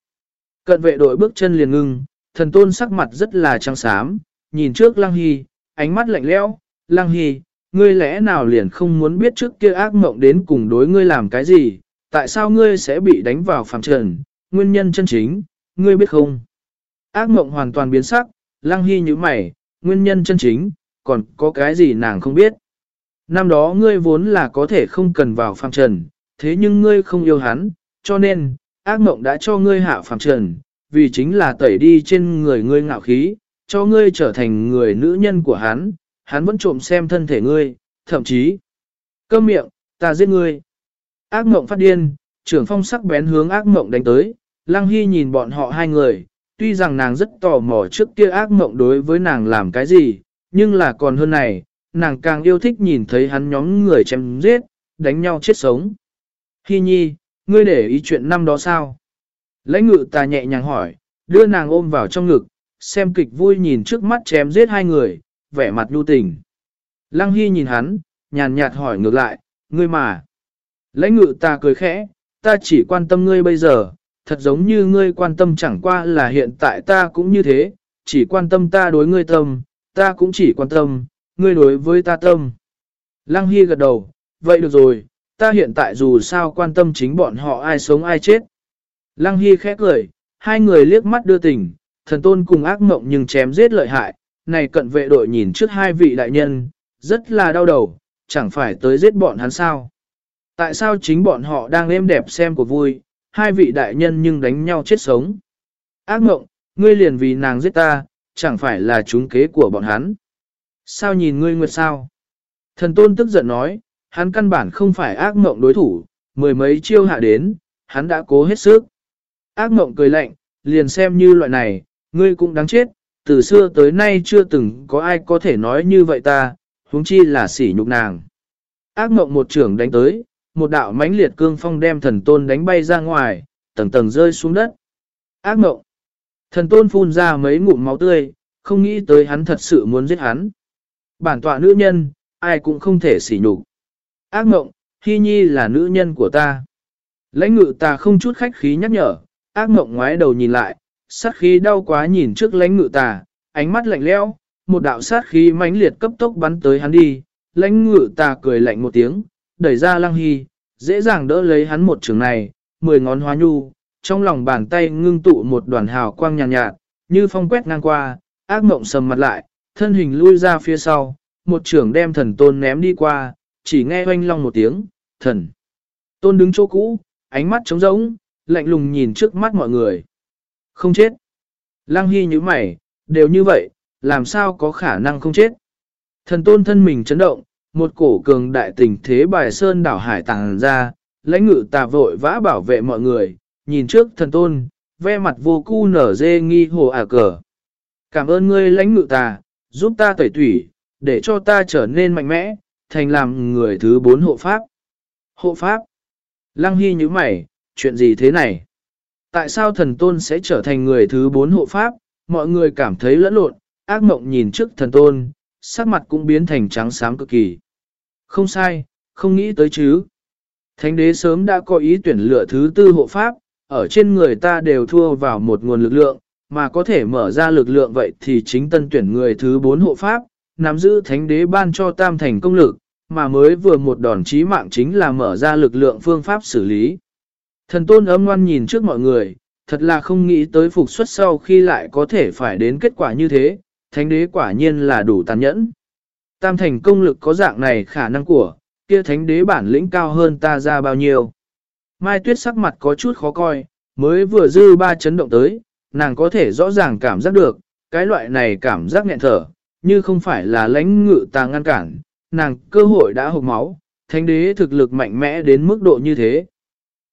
Cận vệ đội bước chân liền ngưng, thần tôn sắc mặt rất là trắng xám, nhìn trước lăng hy, ánh mắt lạnh lẽo, lăng hy, ngươi lẽ nào liền không muốn biết trước kia ác mộng đến cùng đối ngươi làm cái gì, tại sao ngươi sẽ bị đánh vào phàm trần, nguyên nhân chân chính, ngươi biết không? Ác mộng hoàn toàn biến sắc, lăng hy như mày, nguyên nhân chân chính, còn có cái gì nàng không biết. Năm đó ngươi vốn là có thể không cần vào phàm trần, thế nhưng ngươi không yêu hắn, cho nên, ác mộng đã cho ngươi hạ phàm trần, vì chính là tẩy đi trên người ngươi ngạo khí, cho ngươi trở thành người nữ nhân của hắn, hắn vẫn trộm xem thân thể ngươi, thậm chí, cơm miệng, ta giết ngươi. Ác mộng phát điên, trưởng phong sắc bén hướng ác mộng đánh tới, Lăng Hy nhìn bọn họ hai người, tuy rằng nàng rất tò mò trước kia ác mộng đối với nàng làm cái gì, nhưng là còn hơn này, nàng càng yêu thích nhìn thấy hắn nhóm người chém giết, đánh nhau chết sống. Hy nhi, ngươi để ý chuyện năm đó sao? Lãnh ngự ta nhẹ nhàng hỏi, đưa nàng ôm vào trong ngực, xem kịch vui nhìn trước mắt chém giết hai người, vẻ mặt nhu tình. Lăng Hy nhìn hắn, nhàn nhạt hỏi ngược lại, ngươi mà. Lãnh ngự ta cười khẽ, ta chỉ quan tâm ngươi bây giờ, thật giống như ngươi quan tâm chẳng qua là hiện tại ta cũng như thế, chỉ quan tâm ta đối ngươi tâm, ta cũng chỉ quan tâm, ngươi đối với ta tâm. Lăng Hy gật đầu, vậy được rồi, ta hiện tại dù sao quan tâm chính bọn họ ai sống ai chết. Lăng Hy khẽ cười, hai người liếc mắt đưa tình, thần tôn cùng ác mộng nhưng chém giết lợi hại, này cận vệ đội nhìn trước hai vị đại nhân, rất là đau đầu, chẳng phải tới giết bọn hắn sao. Tại sao chính bọn họ đang êm đẹp xem của vui, hai vị đại nhân nhưng đánh nhau chết sống. Ác mộng, ngươi liền vì nàng giết ta, chẳng phải là chúng kế của bọn hắn. Sao nhìn ngươi nguyệt sao? Thần tôn tức giận nói, hắn căn bản không phải ác mộng đối thủ, mười mấy chiêu hạ đến, hắn đã cố hết sức. Ác mộng cười lạnh, liền xem như loại này, ngươi cũng đáng chết, từ xưa tới nay chưa từng có ai có thể nói như vậy ta, huống chi là sỉ nhục nàng. Ác mộng một trưởng đánh tới, một đạo mãnh liệt cương phong đem thần tôn đánh bay ra ngoài, tầng tầng rơi xuống đất. Ác mộng. Thần tôn phun ra mấy ngụm máu tươi, không nghĩ tới hắn thật sự muốn giết hắn. Bản tọa nữ nhân, ai cũng không thể sỉ nhục. Ác mộng, Hy Nhi là nữ nhân của ta. Lãnh ngự ta không chút khách khí nhắc nhở, ác mộng ngoái đầu nhìn lại, sát khí đau quá nhìn trước lãnh ngự tà, ánh mắt lạnh lẽo, một đạo sát khí mãnh liệt cấp tốc bắn tới hắn đi. Lãnh ngự tà cười lạnh một tiếng, đẩy ra lăng hy, dễ dàng đỡ lấy hắn một trường này, mười ngón hóa nhu, trong lòng bàn tay ngưng tụ một đoàn hào quang nhàn nhạt, nhạt, như phong quét ngang qua, ác mộng sầm mặt lại, thân hình lui ra phía sau, một trưởng đem thần tôn ném đi qua, chỉ nghe oanh long một tiếng, thần. Tôn đứng chỗ cũ, ánh mắt trống rỗng, lạnh lùng nhìn trước mắt mọi người. Không chết. Lăng Hy như mày, đều như vậy, làm sao có khả năng không chết. Thần tôn thân mình chấn động, một cổ cường đại tình thế bài sơn đảo hải tàng ra, lãnh ngự tà vội vã bảo vệ mọi người, nhìn trước thần tôn, ve mặt vô cu nở dê nghi hồ ả cờ. Cảm ơn ngươi lãnh ngự tà, giúp ta tẩy tủy, để cho ta trở nên mạnh mẽ, thành làm người thứ bốn hộ pháp. Hộ pháp. Lăng Hy như mày, chuyện gì thế này? Tại sao thần tôn sẽ trở thành người thứ bốn hộ pháp? Mọi người cảm thấy lẫn lộn, ác mộng nhìn trước thần tôn, sắc mặt cũng biến thành trắng xám cực kỳ. Không sai, không nghĩ tới chứ. Thánh đế sớm đã có ý tuyển lựa thứ tư hộ pháp, ở trên người ta đều thua vào một nguồn lực lượng, mà có thể mở ra lực lượng vậy thì chính tân tuyển người thứ bốn hộ pháp, nắm giữ thánh đế ban cho tam thành công lực, mà mới vừa một đòn chí mạng chính là mở ra lực lượng phương pháp xử lý. Thần tôn ấm ngoan nhìn trước mọi người, thật là không nghĩ tới phục xuất sau khi lại có thể phải đến kết quả như thế, thánh đế quả nhiên là đủ tàn nhẫn. Tam thành công lực có dạng này khả năng của, kia thánh đế bản lĩnh cao hơn ta ra bao nhiêu. Mai tuyết sắc mặt có chút khó coi, mới vừa dư ba chấn động tới, nàng có thể rõ ràng cảm giác được, cái loại này cảm giác nghẹn thở, như không phải là lãnh ngự ta ngăn cản, nàng cơ hội đã hộp máu, thánh đế thực lực mạnh mẽ đến mức độ như thế.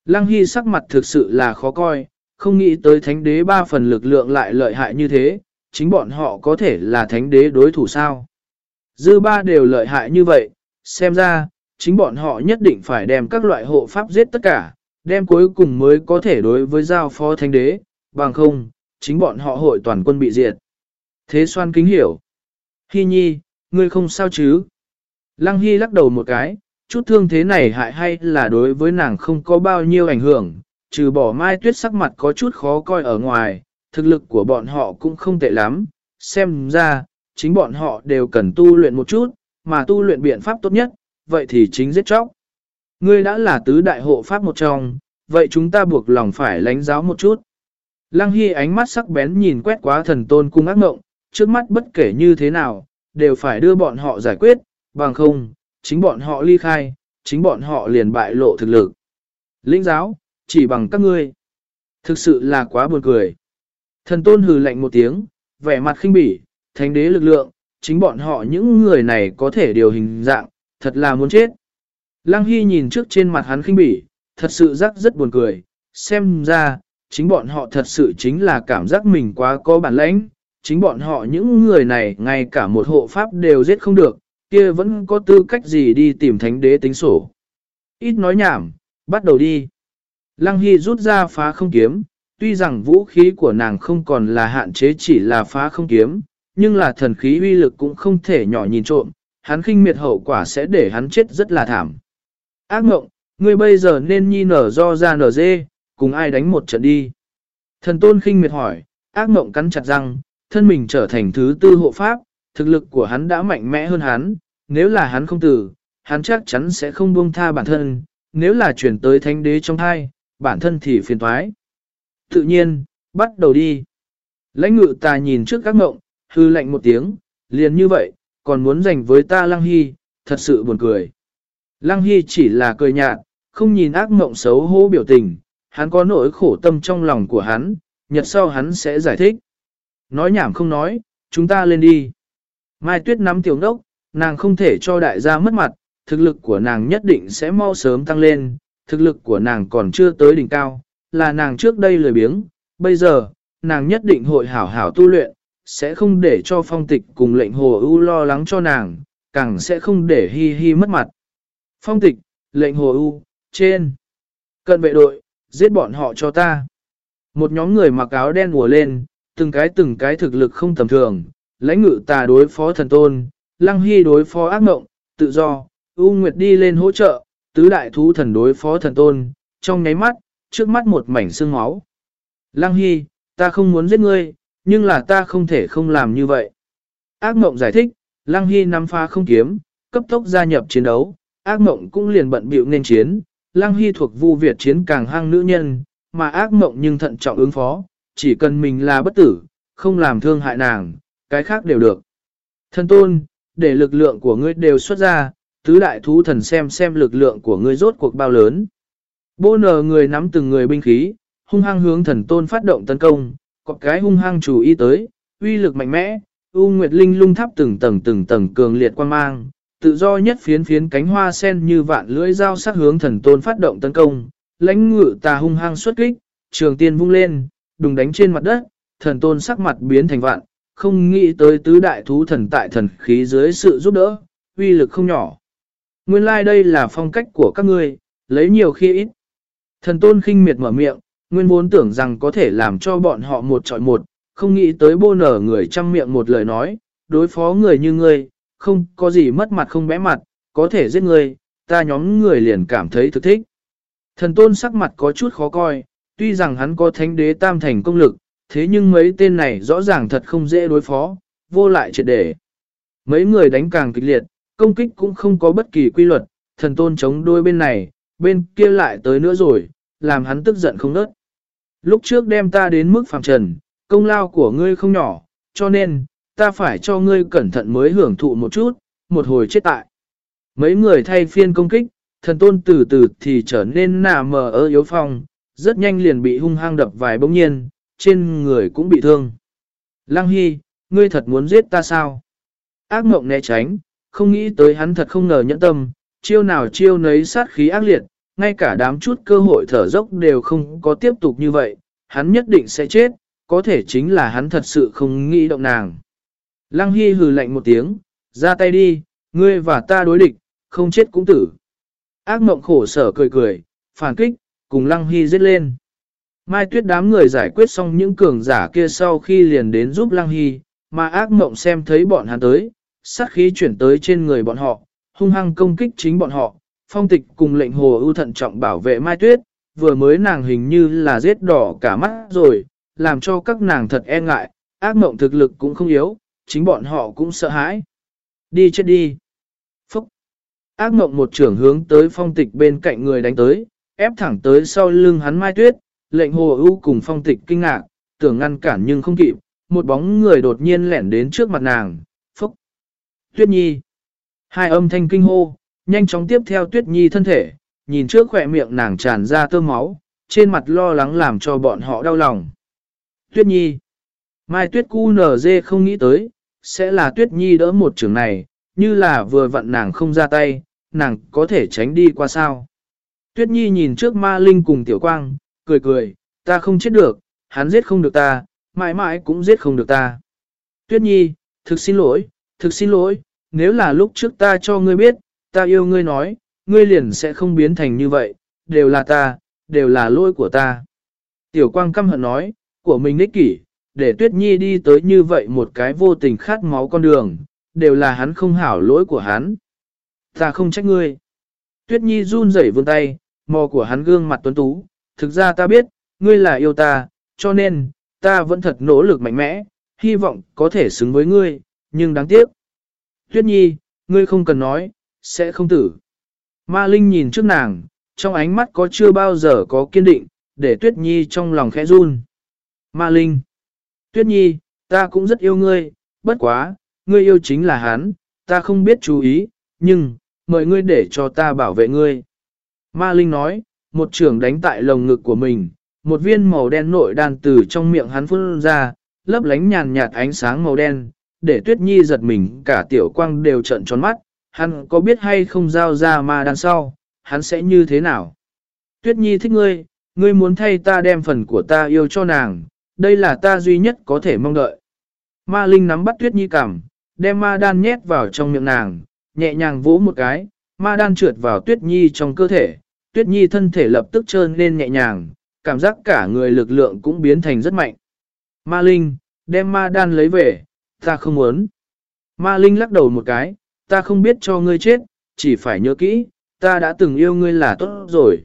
Lăng Hy sắc mặt thực sự là khó coi, không nghĩ tới thánh đế ba phần lực lượng lại lợi hại như thế, chính bọn họ có thể là thánh đế đối thủ sao. Dư ba đều lợi hại như vậy, xem ra, chính bọn họ nhất định phải đem các loại hộ pháp giết tất cả, đem cuối cùng mới có thể đối với giao phó thánh đế, bằng không, chính bọn họ hội toàn quân bị diệt. Thế xoan kính hiểu. Hy nhi, ngươi không sao chứ? Lăng Hy lắc đầu một cái, chút thương thế này hại hay là đối với nàng không có bao nhiêu ảnh hưởng, trừ bỏ mai tuyết sắc mặt có chút khó coi ở ngoài, thực lực của bọn họ cũng không tệ lắm, xem ra, chính bọn họ đều cần tu luyện một chút, mà tu luyện biện pháp tốt nhất, vậy thì chính giết chóc. Ngươi đã là tứ đại hộ pháp một trong, vậy chúng ta buộc lòng phải lánh giáo một chút. Lăng Hy ánh mắt sắc bén nhìn quét quá thần tôn cung ác ngộng, trước mắt bất kể như thế nào, đều phải đưa bọn họ giải quyết, bằng không, chính bọn họ ly khai, chính bọn họ liền bại lộ thực lực. Linh giáo, chỉ bằng các ngươi. Thực sự là quá buồn cười. Thần tôn hừ lạnh một tiếng, vẻ mặt khinh bỉ, thánh đế lực lượng, chính bọn họ những người này có thể điều hình dạng, thật là muốn chết. Lăng Hy nhìn trước trên mặt hắn khinh bỉ, thật sự rắc rất buồn cười, xem ra, chính bọn họ thật sự chính là cảm giác mình quá có bản lãnh, chính bọn họ những người này ngay cả một hộ pháp đều giết không được, kia vẫn có tư cách gì đi tìm thánh đế tính sổ. Ít nói nhảm, bắt đầu đi. Lăng Hy rút ra phá không kiếm, tuy rằng vũ khí của nàng không còn là hạn chế chỉ là phá không kiếm, nhưng là thần khí uy lực cũng không thể nhỏ nhìn trộm, hắn khinh miệt hậu quả sẽ để hắn chết rất là thảm. Ác mộng, ngươi bây giờ nên nhi nở do ra nở dê, cùng ai đánh một trận đi. Thần tôn khinh miệt hỏi, ác mộng cắn chặt răng, thân mình trở thành thứ tư hộ pháp, thực lực của hắn đã mạnh mẽ hơn hắn, nếu là hắn không tử, hắn chắc chắn sẽ không buông tha bản thân, nếu là chuyển tới thánh đế trong thai, bản thân thì phiền thoái. Tự nhiên, bắt đầu đi. Lãnh ngự ta nhìn trước các ngộng, hư lạnh một tiếng, liền như vậy, còn muốn giành với ta Lăng Hy, thật sự buồn cười. Lăng Hy chỉ là cười nhạt, không nhìn ác mộng xấu hổ biểu tình, hắn có nỗi khổ tâm trong lòng của hắn, nhật sau hắn sẽ giải thích. Nói nhảm không nói, chúng ta lên đi. Mai Tuyết nắm tiểu ngốc, nàng không thể cho đại gia mất mặt, thực lực của nàng nhất định sẽ mau sớm tăng lên, thực lực của nàng còn chưa tới đỉnh cao, là nàng trước đây lười biếng, bây giờ, nàng nhất định hội hảo hảo tu luyện, sẽ không để cho phong tịch cùng lệnh hồ ưu lo lắng cho nàng, càng sẽ không để hi hi mất mặt. Phong tịch, lệnh hồ ưu, trên. Cận vệ đội, giết bọn họ cho ta. Một nhóm người mặc áo đen mùa lên, từng cái từng cái thực lực không tầm thường, lãnh ngự tà đối phó thần tôn, lăng hy đối phó ác mộng, tự do, U Nguyệt đi lên hỗ trợ, tứ đại thú thần đối phó thần tôn, trong nháy mắt, trước mắt một mảnh xương máu. Lăng Hy, ta không muốn giết ngươi, nhưng là ta không thể không làm như vậy. Ác mộng giải thích, Lăng Hy nắm pha không kiếm, cấp tốc gia nhập chiến đấu, ác mộng cũng liền bận bịu nên chiến. Lăng Hy thuộc vu Việt chiến càng hang nữ nhân, mà ác mộng nhưng thận trọng ứng phó, chỉ cần mình là bất tử, không làm thương hại nàng, cái khác đều được. Thần tôn, để lực lượng của ngươi đều xuất ra, tứ đại thú thần xem xem lực lượng của ngươi rốt cuộc bao lớn. Bô nờ người nắm từng người binh khí, hung hăng hướng thần tôn phát động tấn công, có cái hung hăng chủ ý tới, uy lực mạnh mẽ, U Nguyệt Linh lung tháp từng tầng từng tầng cường liệt quan mang, tự do nhất phiến phiến cánh hoa sen như vạn lưỡi dao sắc hướng thần tôn phát động tấn công, lãnh ngự tà hung hăng xuất kích, trường tiên vung lên, đùng đánh trên mặt đất, thần tôn sắc mặt biến thành vạn, không nghĩ tới tứ đại thú thần tại thần khí dưới sự giúp đỡ, uy lực không nhỏ. Nguyên lai like đây là phong cách của các ngươi, lấy nhiều khi ít. Thần tôn khinh miệt mở miệng, nguyên vốn tưởng rằng có thể làm cho bọn họ một trọi một, không nghĩ tới bô nở người trăm miệng một lời nói, đối phó người như ngươi, không có gì mất mặt không bẽ mặt, có thể giết ngươi, ta nhóm người liền cảm thấy thực thích. Thần tôn sắc mặt có chút khó coi, tuy rằng hắn có thánh đế tam thành công lực, thế nhưng mấy tên này rõ ràng thật không dễ đối phó, vô lại triệt để. Mấy người đánh càng kịch liệt, công kích cũng không có bất kỳ quy luật, thần tôn chống đôi bên này, bên kia lại tới nữa rồi, làm hắn tức giận không nớt. Lúc trước đem ta đến mức phàm trần, công lao của ngươi không nhỏ, cho nên, ta phải cho ngươi cẩn thận mới hưởng thụ một chút, một hồi chết tại. Mấy người thay phiên công kích, thần tôn từ từ thì trở nên nà mờ ơ yếu phong, rất nhanh liền bị hung hăng đập vài bỗng nhiên, trên người cũng bị thương. Lăng Hy, ngươi thật muốn giết ta sao? Ác mộng né tránh, không nghĩ tới hắn thật không ngờ nhẫn tâm, chiêu nào chiêu nấy sát khí ác liệt, ngay cả đám chút cơ hội thở dốc đều không có tiếp tục như vậy, hắn nhất định sẽ chết, có thể chính là hắn thật sự không nghĩ động nàng. Lăng Hy hừ lạnh một tiếng, ra tay đi, ngươi và ta đối địch, không chết cũng tử. Ác mộng khổ sở cười cười, phản kích, cùng Lăng Hy giết lên. Mai tuyết đám người giải quyết xong những cường giả kia sau khi liền đến giúp Lăng Hy, mà ác mộng xem thấy bọn hắn tới, sát khí chuyển tới trên người bọn họ, hung hăng công kích chính bọn họ. Phong tịch cùng lệnh hồ ưu thận trọng bảo vệ Mai Tuyết, vừa mới nàng hình như là giết đỏ cả mắt rồi, làm cho các nàng thật e ngại, ác mộng thực lực cũng không yếu, chính bọn họ cũng sợ hãi. Đi chết đi. Phúc. Ác mộng một trưởng hướng tới phong tịch bên cạnh người đánh tới, ép thẳng tới sau lưng hắn Mai Tuyết, lệnh hồ ưu cùng phong tịch kinh ngạc, tưởng ngăn cản nhưng không kịp, một bóng người đột nhiên lẻn đến trước mặt nàng, phúc. Tuyết Nhi. Hai âm thanh kinh hô, nhanh chóng tiếp theo Tuyết Nhi thân thể, nhìn trước khỏe miệng nàng tràn ra tơ máu, trên mặt lo lắng làm cho bọn họ đau lòng. Tuyết Nhi. Mai Tuyết cu nở dê không nghĩ tới, sẽ là Tuyết Nhi đỡ một trường này, như là vừa vặn nàng không ra tay, nàng có thể tránh đi qua sao. Tuyết Nhi nhìn trước ma linh cùng tiểu quang, cười cười, ta không chết được, hắn giết không được ta, mãi mãi cũng giết không được ta. Tuyết Nhi, thực xin lỗi, thực xin lỗi, nếu là lúc trước ta cho ngươi biết, ta yêu ngươi nói, ngươi liền sẽ không biến thành như vậy, đều là ta, đều là lỗi của ta. Tiểu quang căm hận nói, của mình ích kỷ, để Tuyết Nhi đi tới như vậy một cái vô tình khát máu con đường, đều là hắn không hảo lỗi của hắn. Ta không trách ngươi. Tuyết Nhi run rẩy vươn tay, mò của hắn gương mặt tuấn tú, thực ra ta biết, ngươi là yêu ta, cho nên, ta vẫn thật nỗ lực mạnh mẽ, hy vọng có thể xứng với ngươi, nhưng đáng tiếc. Tuyết Nhi, ngươi không cần nói, sẽ không tử. Ma Linh nhìn trước nàng, trong ánh mắt có chưa bao giờ có kiên định, để Tuyết Nhi trong lòng khẽ run. Ma Linh, Tuyết Nhi, ta cũng rất yêu ngươi, bất quá, ngươi yêu chính là hắn, ta không biết chú ý, nhưng, mời ngươi để cho ta bảo vệ ngươi. Ma Linh nói, một trường đánh tại lồng ngực của mình, một viên màu đen nội đan từ trong miệng hắn phun ra, lấp lánh nhàn nhạt ánh sáng màu đen, để Tuyết Nhi giật mình cả tiểu quang đều trận tròn mắt, hắn có biết hay không giao ra ma đan sau, hắn sẽ như thế nào? Tuyết Nhi thích ngươi, ngươi muốn thay ta đem phần của ta yêu cho nàng, đây là ta duy nhất có thể mong đợi. Ma Linh nắm bắt Tuyết Nhi cảm, đem ma đan nhét vào trong miệng nàng, nhẹ nhàng vỗ một cái, ma đan trượt vào Tuyết Nhi trong cơ thể, Tuyết Nhi thân thể lập tức trơn lên nhẹ nhàng, cảm giác cả người lực lượng cũng biến thành rất mạnh. Ma Linh, đem ma đan lấy về, ta không muốn. Ma Linh lắc đầu một cái, ta không biết cho ngươi chết, chỉ phải nhớ kỹ, ta đã từng yêu ngươi là tốt rồi.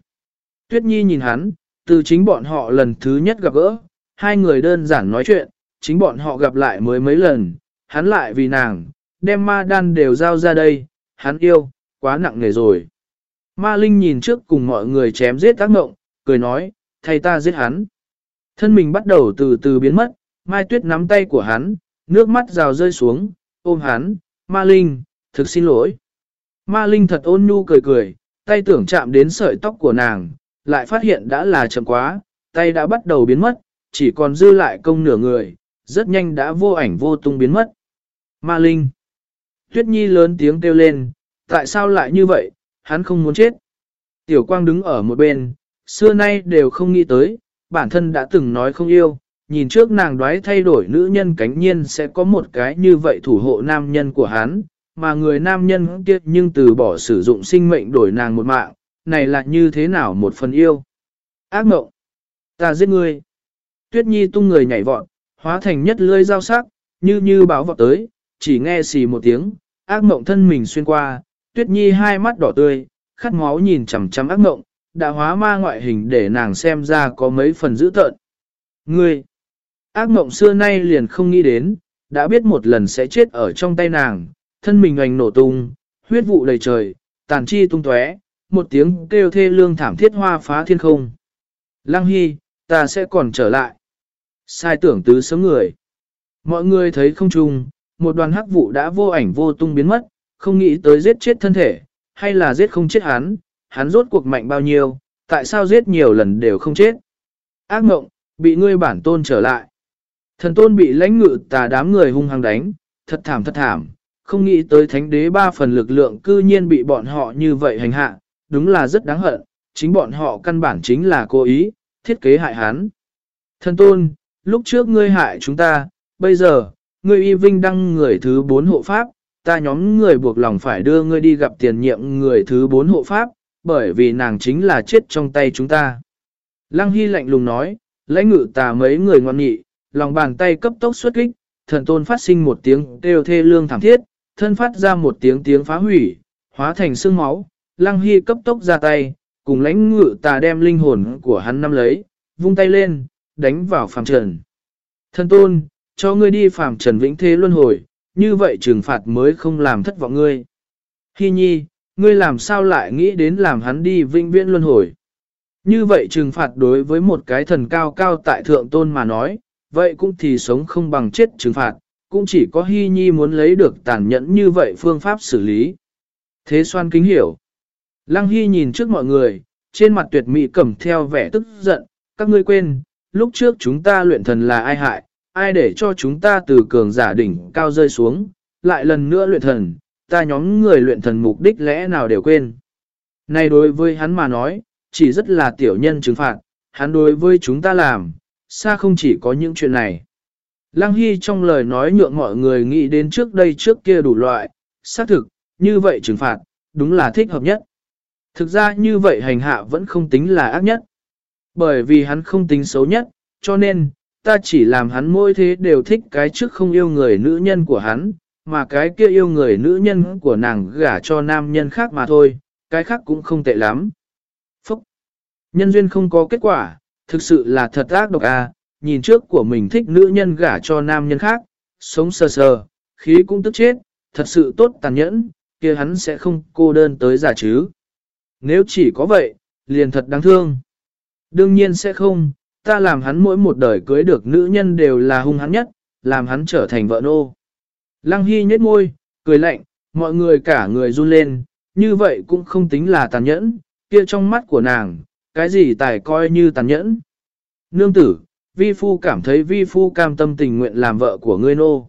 Tuyết Nhi nhìn hắn, từ chính bọn họ lần thứ nhất gặp gỡ, hai người đơn giản nói chuyện, chính bọn họ gặp lại mới mấy lần, hắn lại vì nàng, đem ma đan đều giao ra đây, hắn yêu, quá nặng nề rồi. Ma Linh nhìn trước cùng mọi người chém giết tác ngộng, cười nói, thay ta giết hắn. Thân mình bắt đầu từ từ biến mất, Mai Tuyết nắm tay của hắn, nước mắt rào rơi xuống, ôm hắn, Ma Linh, thực xin lỗi. Ma Linh thật ôn nhu cười cười, tay tưởng chạm đến sợi tóc của nàng, lại phát hiện đã là chậm quá, tay đã bắt đầu biến mất, chỉ còn dư lại công nửa người, rất nhanh đã vô ảnh vô tung biến mất. Ma Linh. Tuyết Nhi lớn tiếng kêu lên, tại sao lại như vậy, hắn không muốn chết. Tiểu Quang đứng ở một bên, xưa nay đều không nghĩ tới, bản thân đã từng nói không yêu, nhìn trước nàng đoái thay đổi nữ nhân cánh nhiên sẽ có một cái như vậy thủ hộ nam nhân của hắn, mà người nam nhân kia nhưng từ bỏ sử dụng sinh mệnh đổi nàng một mạng, này là như thế nào một phần yêu. Ác mộng. Ta giết ngươi. Tuyết Nhi tung người nhảy vọt, hóa thành nhất lưỡi dao sắc, như như báo vọt tới, chỉ nghe xì một tiếng, ác mộng thân mình xuyên qua, Tuyết Nhi hai mắt đỏ tươi, khát máu nhìn chằm chằm ác Ngộng, đã hóa ma ngoại hình để nàng xem ra có mấy phần dữ tợn. Ngươi! Ác Ngộng xưa nay liền không nghĩ đến, đã biết một lần sẽ chết ở trong tay nàng, thân mình hoành nổ tung, huyết vụ đầy trời, tàn chi tung tóe, một tiếng kêu thê lương thảm thiết hoa phá thiên không. Lăng Hy, ta sẽ còn trở lại. Sai tưởng tứ sớm người. Mọi người thấy không trùng, một đoàn hắc vụ đã vô ảnh vô tung biến mất, không nghĩ tới giết chết thân thể, hay là giết không chết hắn, hắn rốt cuộc mạnh bao nhiêu, tại sao giết nhiều lần đều không chết. Ác mộng, bị ngươi bản tôn trở lại. Thần tôn bị lãnh ngự tà đám người hung hăng đánh, thật thảm thật thảm, không nghĩ tới thánh đế ba phần lực lượng cư nhiên bị bọn họ như vậy hành hạ, đúng là rất đáng hận, chính bọn họ căn bản chính là cố ý, thiết kế hại hắn. Thần tôn, lúc trước ngươi hại chúng ta, bây giờ, ngươi y vinh đăng người thứ bốn hộ pháp, ta nhóm người buộc lòng phải đưa ngươi đi gặp tiền nhiệm người thứ bốn hộ pháp, bởi vì nàng chính là chết trong tay chúng ta. Lăng Hy lạnh lùng nói, lãnh ngự tà mấy người ngoan nghị, lòng bàn tay cấp tốc xuất kích, thần tôn phát sinh một tiếng kêu thê lương thảm thiết, thân phát ra một tiếng tiếng phá hủy, hóa thành xương máu, Lăng Hy cấp tốc ra tay, cùng lãnh ngự tà đem linh hồn của hắn nắm lấy, vung tay lên, đánh vào phàm trần. Thần tôn, cho ngươi đi phàm trần vĩnh thế luân hồi, như vậy trừng phạt mới không làm thất vọng ngươi. Hy nhi, ngươi làm sao lại nghĩ đến làm hắn đi vĩnh viễn luân hồi. Như vậy trừng phạt đối với một cái thần cao cao tại thượng tôn mà nói, vậy cũng thì sống không bằng chết trừng phạt, cũng chỉ có hy nhi muốn lấy được tàn nhẫn như vậy phương pháp xử lý. Thế xoan kính hiểu. Lăng hy nhìn trước mọi người, trên mặt tuyệt mỹ cầm theo vẻ tức giận, các ngươi quên, lúc trước chúng ta luyện thần là ai hại, ai để cho chúng ta từ cường giả đỉnh cao rơi xuống, lại lần nữa luyện thần, ta nhóm người luyện thần mục đích lẽ nào đều quên. Này đối với hắn mà nói, chỉ rất là tiểu nhân trừng phạt, hắn đối với chúng ta làm, xa không chỉ có những chuyện này. Lăng Hy trong lời nói nhượng mọi người nghĩ đến trước đây trước kia đủ loại, xác thực, như vậy trừng phạt, đúng là thích hợp nhất. Thực ra như vậy hành hạ vẫn không tính là ác nhất. Bởi vì hắn không tính xấu nhất, cho nên, ta chỉ làm hắn mỗi thế đều thích cái trước không yêu người nữ nhân của hắn, mà cái kia yêu người nữ nhân của nàng gả cho nam nhân khác mà thôi, cái khác cũng không tệ lắm. Phúc! Nhân duyên không có kết quả, thực sự là thật ác độc à, nhìn trước của mình thích nữ nhân gả cho nam nhân khác, sống sờ sờ, khí cũng tức chết, thật sự tốt tàn nhẫn, kia hắn sẽ không cô đơn tới giả chứ. Nếu chỉ có vậy, liền thật đáng thương. Đương nhiên sẽ không, ta làm hắn mỗi một đời cưới được nữ nhân đều là hung hắn nhất, làm hắn trở thành vợ nô. Lăng Hy nhếch môi, cười lạnh, mọi người cả người run lên, như vậy cũng không tính là tàn nhẫn, kia trong mắt của nàng, cái gì tài coi như tàn nhẫn. Nương tử, vi phu cảm thấy vi phu cam tâm tình nguyện làm vợ của ngươi nô.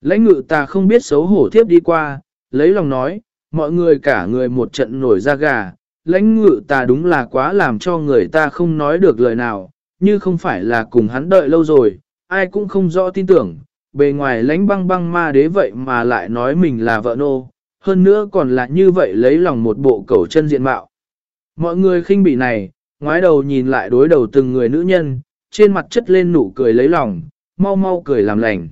Lãnh ngự ta không biết xấu hổ thiếp đi qua, lấy lòng nói, mọi người cả người một trận nổi da gà, lãnh ngự ta đúng là quá làm cho người ta không nói được lời nào, như không phải là cùng hắn đợi lâu rồi, ai cũng không rõ tin tưởng, bề ngoài lãnh băng băng ma đế vậy mà lại nói mình là vợ nô, hơn nữa còn là như vậy lấy lòng một bộ cẩu chân diện mạo. Mọi người khinh bị này, ngoái đầu nhìn lại đối đầu từng người nữ nhân, trên mặt chất lên nụ cười lấy lòng, mau mau cười làm lành.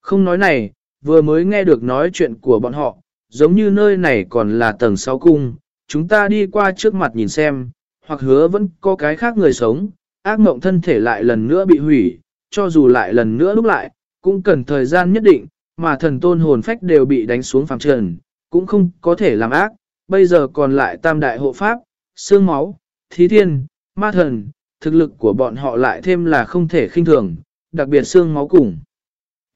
Không nói này, vừa mới nghe được nói chuyện của bọn họ, giống như nơi này còn là tầng 6 cung, chúng ta đi qua trước mặt nhìn xem, hoặc hứa vẫn có cái khác người sống, ác mộng thân thể lại lần nữa bị hủy, cho dù lại lần nữa lúc lại, cũng cần thời gian nhất định, mà thần tôn hồn phách đều bị đánh xuống phàm trần, cũng không có thể làm ác, bây giờ còn lại tam đại hộ pháp, xương máu, thí thiên, ma thần, thực lực của bọn họ lại thêm là không thể khinh thường, đặc biệt xương máu cùng.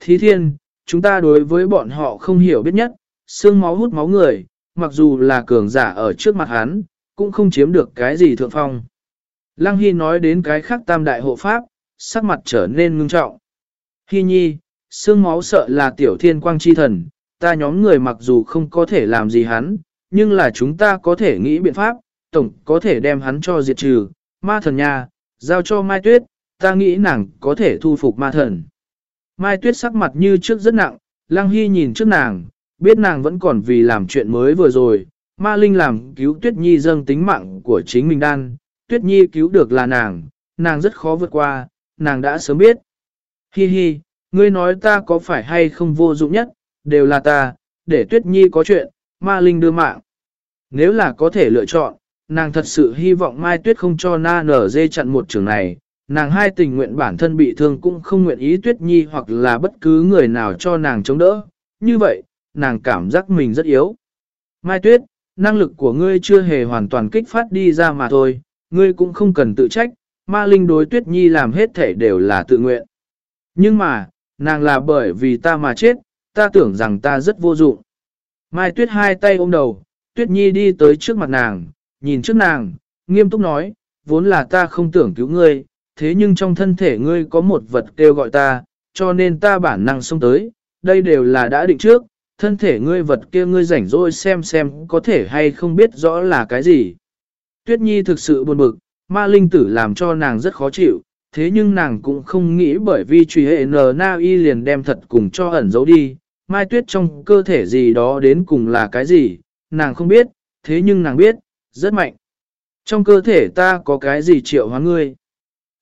Thí thiên, chúng ta đối với bọn họ không hiểu biết nhất, xương máu hút máu người, mặc dù là cường giả ở trước mặt hắn, cũng không chiếm được cái gì thượng phong. Lăng Hy nói đến cái khác tam đại hộ pháp, sắc mặt trở nên ngưng trọng. Hy nhi, xương máu sợ là tiểu thiên quang chi thần, ta nhóm người mặc dù không có thể làm gì hắn, nhưng là chúng ta có thể nghĩ biện pháp, tổng có thể đem hắn cho diệt trừ. Ma thần nha, giao cho Mai Tuyết, ta nghĩ nàng có thể thu phục ma thần. Mai Tuyết sắc mặt như trước rất nặng, Lăng Hy nhìn trước nàng, biết nàng vẫn còn vì làm chuyện mới vừa rồi. Ma Linh làm cứu Tuyết Nhi dâng tính mạng của chính mình đan, Tuyết Nhi cứu được là nàng, nàng rất khó vượt qua, nàng đã sớm biết. Hi hi, ngươi nói ta có phải hay không vô dụng nhất, đều là ta, để tuyết nhi có chuyện, ma linh đưa mạng. Nếu là có thể lựa chọn, nàng thật sự hy vọng Mai Tuyết không cho na nở dê chặn một trường này, nàng hai tình nguyện bản thân bị thương cũng không nguyện ý Tuyết Nhi hoặc là bất cứ người nào cho nàng chống đỡ. Như vậy, nàng cảm giác mình rất yếu. Mai Tuyết, năng lực của ngươi chưa hề hoàn toàn kích phát đi ra mà thôi, ngươi cũng không cần tự trách, ma linh đối Tuyết Nhi làm hết thể đều là tự nguyện. Nhưng mà, nàng là bởi vì ta mà chết, ta tưởng rằng ta rất vô dụng. Mai Tuyết hai tay ôm đầu, Tuyết Nhi đi tới trước mặt nàng, nhìn trước nàng, nghiêm túc nói, vốn là ta không tưởng cứu ngươi, thế nhưng trong thân thể ngươi có một vật kêu gọi ta, cho nên ta bản năng xông tới, đây đều là đã định trước, thân thể ngươi vật kia ngươi rảnh rỗi xem xem có thể hay không biết rõ là cái gì. Tuyết Nhi thực sự buồn bực, ma linh tử làm cho nàng rất khó chịu, thế nhưng nàng cũng không nghĩ bởi vì truy hệ N Na Y liền đem thật cùng cho ẩn giấu đi, mai tuyết trong cơ thể gì đó đến cùng là cái gì, nàng không biết, thế nhưng nàng biết, rất mạnh. Trong cơ thể ta có cái gì triệu hóa ngươi?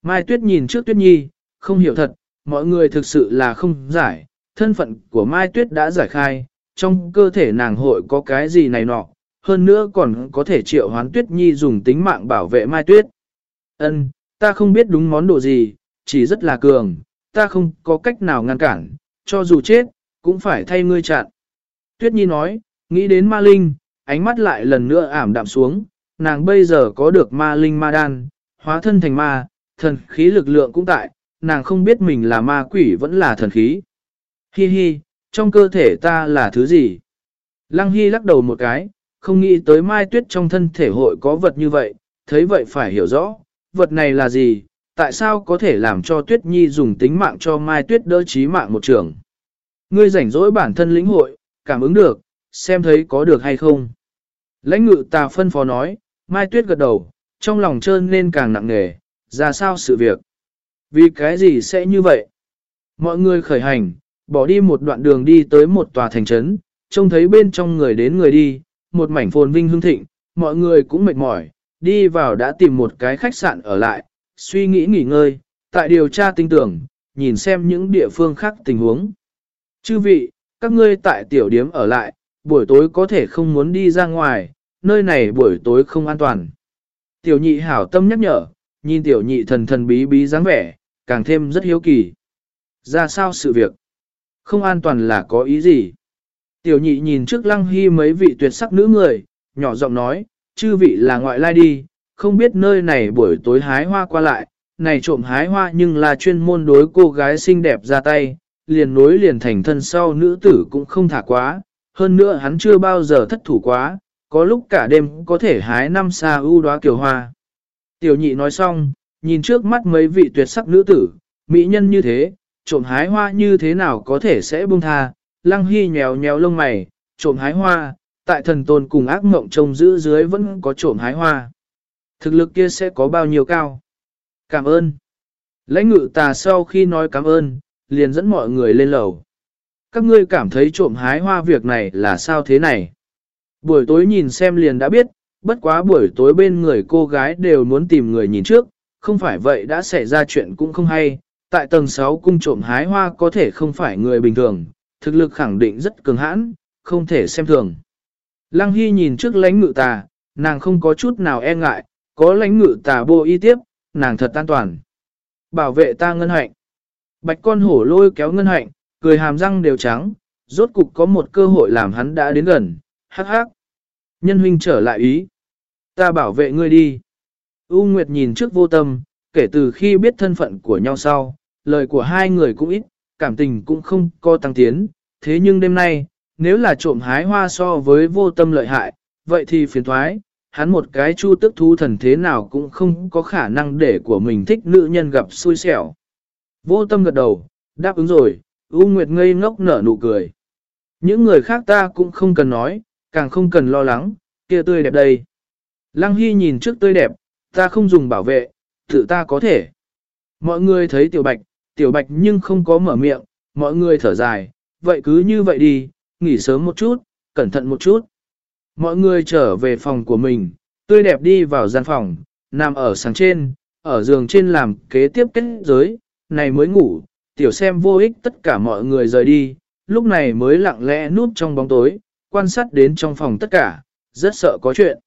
Mai Tuyết nhìn trước Tuyết Nhi, không hiểu thật, mọi người thực sự là không giải, thân phận của Mai Tuyết đã giải khai, trong cơ thể nàng hội có cái gì này nọ, hơn nữa còn có thể triệu hoán Tuyết Nhi dùng tính mạng bảo vệ Mai Tuyết. Ân, ta không biết đúng món đồ gì, chỉ rất là cường, ta không có cách nào ngăn cản, cho dù chết, cũng phải thay ngươi chặn. Tuyết Nhi nói, nghĩ đến Ma Linh, ánh mắt lại lần nữa ảm đạm xuống, nàng bây giờ có được ma linh ma đan, hóa thân thành ma, thần khí lực lượng cũng tại, nàng không biết mình là ma quỷ vẫn là thần khí. Hi hi, trong cơ thể ta là thứ gì? Lăng Hy lắc đầu một cái, không nghĩ tới mai tuyết trong thân thể hội có vật như vậy, thấy vậy phải hiểu rõ, vật này là gì, tại sao có thể làm cho tuyết nhi dùng tính mạng cho mai tuyết đỡ chí mạng một trường. Ngươi rảnh rỗi bản thân lĩnh hội, cảm ứng được, xem thấy có được hay không. Lãnh ngự tà phân phó nói, Mai Tuyết gật đầu, trong lòng trơn nên càng nặng nề, ra sao sự việc. Vì cái gì sẽ như vậy? Mọi người khởi hành, bỏ đi một đoạn đường đi tới một tòa thành trấn, trông thấy bên trong người đến người đi, một mảnh phồn vinh hương thịnh, mọi người cũng mệt mỏi, đi vào đã tìm một cái khách sạn ở lại, suy nghĩ nghỉ ngơi, tại điều tra tinh tưởng, nhìn xem những địa phương khác tình huống. Chư vị, các ngươi tại tiểu điếm ở lại, buổi tối có thể không muốn đi ra ngoài, nơi này buổi tối không an toàn. Tiểu nhị hảo tâm nhắc nhở, nhìn tiểu nhị thần thần bí bí dáng vẻ, càng thêm rất hiếu kỳ. Ra sao sự việc? Không an toàn là có ý gì? Tiểu nhị nhìn trước lăng hy mấy vị tuyệt sắc nữ người, nhỏ giọng nói, chư vị là ngoại lai đi, không biết nơi này buổi tối hái hoa qua lại, này trộm hái hoa nhưng là chuyên môn đối cô gái xinh đẹp ra tay, liền nối liền thành thân sau nữ tử cũng không thả quá, hơn nữa hắn chưa bao giờ thất thủ quá, có lúc cả đêm có thể hái năm xa ưu đóa kiều hoa. Tiểu nhị nói xong, nhìn trước mắt mấy vị tuyệt sắc nữ tử, mỹ nhân như thế, trộm hái hoa như thế nào có thể sẽ buông tha, lăng hy nhéo nhéo lông mày, trộm hái hoa, tại thần tôn cùng ác mộng trông giữ dưới vẫn có trộm hái hoa. Thực lực kia sẽ có bao nhiêu cao? Cảm ơn. Lãnh ngự tà sau khi nói cảm ơn, liền dẫn mọi người lên lầu. Các ngươi cảm thấy trộm hái hoa việc này là sao thế này? Buổi tối nhìn xem liền đã biết, bất quá buổi tối bên người cô gái đều muốn tìm người nhìn trước, không phải vậy đã xảy ra chuyện cũng không hay. Tại tầng 6 cung trộm hái hoa có thể không phải người bình thường, thực lực khẳng định rất cường hãn, không thể xem thường. Lăng Hy nhìn trước lãnh ngự tà, nàng không có chút nào e ngại, có lãnh ngự tà bô y tiếp, nàng thật an toàn. Bảo vệ ta ngân hạnh. Bạch con hổ lôi kéo ngân hạnh, cười hàm răng đều trắng, rốt cục có một cơ hội làm hắn đã đến gần, hắc hắc. Nhân huynh trở lại ý. Ta bảo vệ ngươi đi. U Nguyệt nhìn trước vô tâm, kể từ khi biết thân phận của nhau sau, lời của hai người cũng ít, cảm tình cũng không có tăng tiến. Thế nhưng đêm nay, nếu là trộm hái hoa so với vô tâm lợi hại, vậy thì phiền thoái, hắn một cái chu tức thú thần thế nào cũng không có khả năng để của mình thích nữ nhân gặp xui xẻo. Vô tâm gật đầu, đáp ứng rồi, U Nguyệt ngây ngốc nở nụ cười. Những người khác ta cũng không cần nói, càng không cần lo lắng, kia tươi đẹp đây. Lăng Hy nhìn trước tươi đẹp, ta không dùng bảo vệ, tự ta có thể. Mọi người thấy tiểu bạch, tiểu bạch nhưng không có mở miệng, mọi người thở dài, vậy cứ như vậy đi, nghỉ sớm một chút, cẩn thận một chút. Mọi người trở về phòng của mình, tươi đẹp đi vào gian phòng, nằm ở sáng trên, ở giường trên làm kế tiếp kết giới, này mới ngủ, tiểu xem vô ích tất cả mọi người rời đi, lúc này mới lặng lẽ núp trong bóng tối, quan sát đến trong phòng tất cả, rất sợ có chuyện.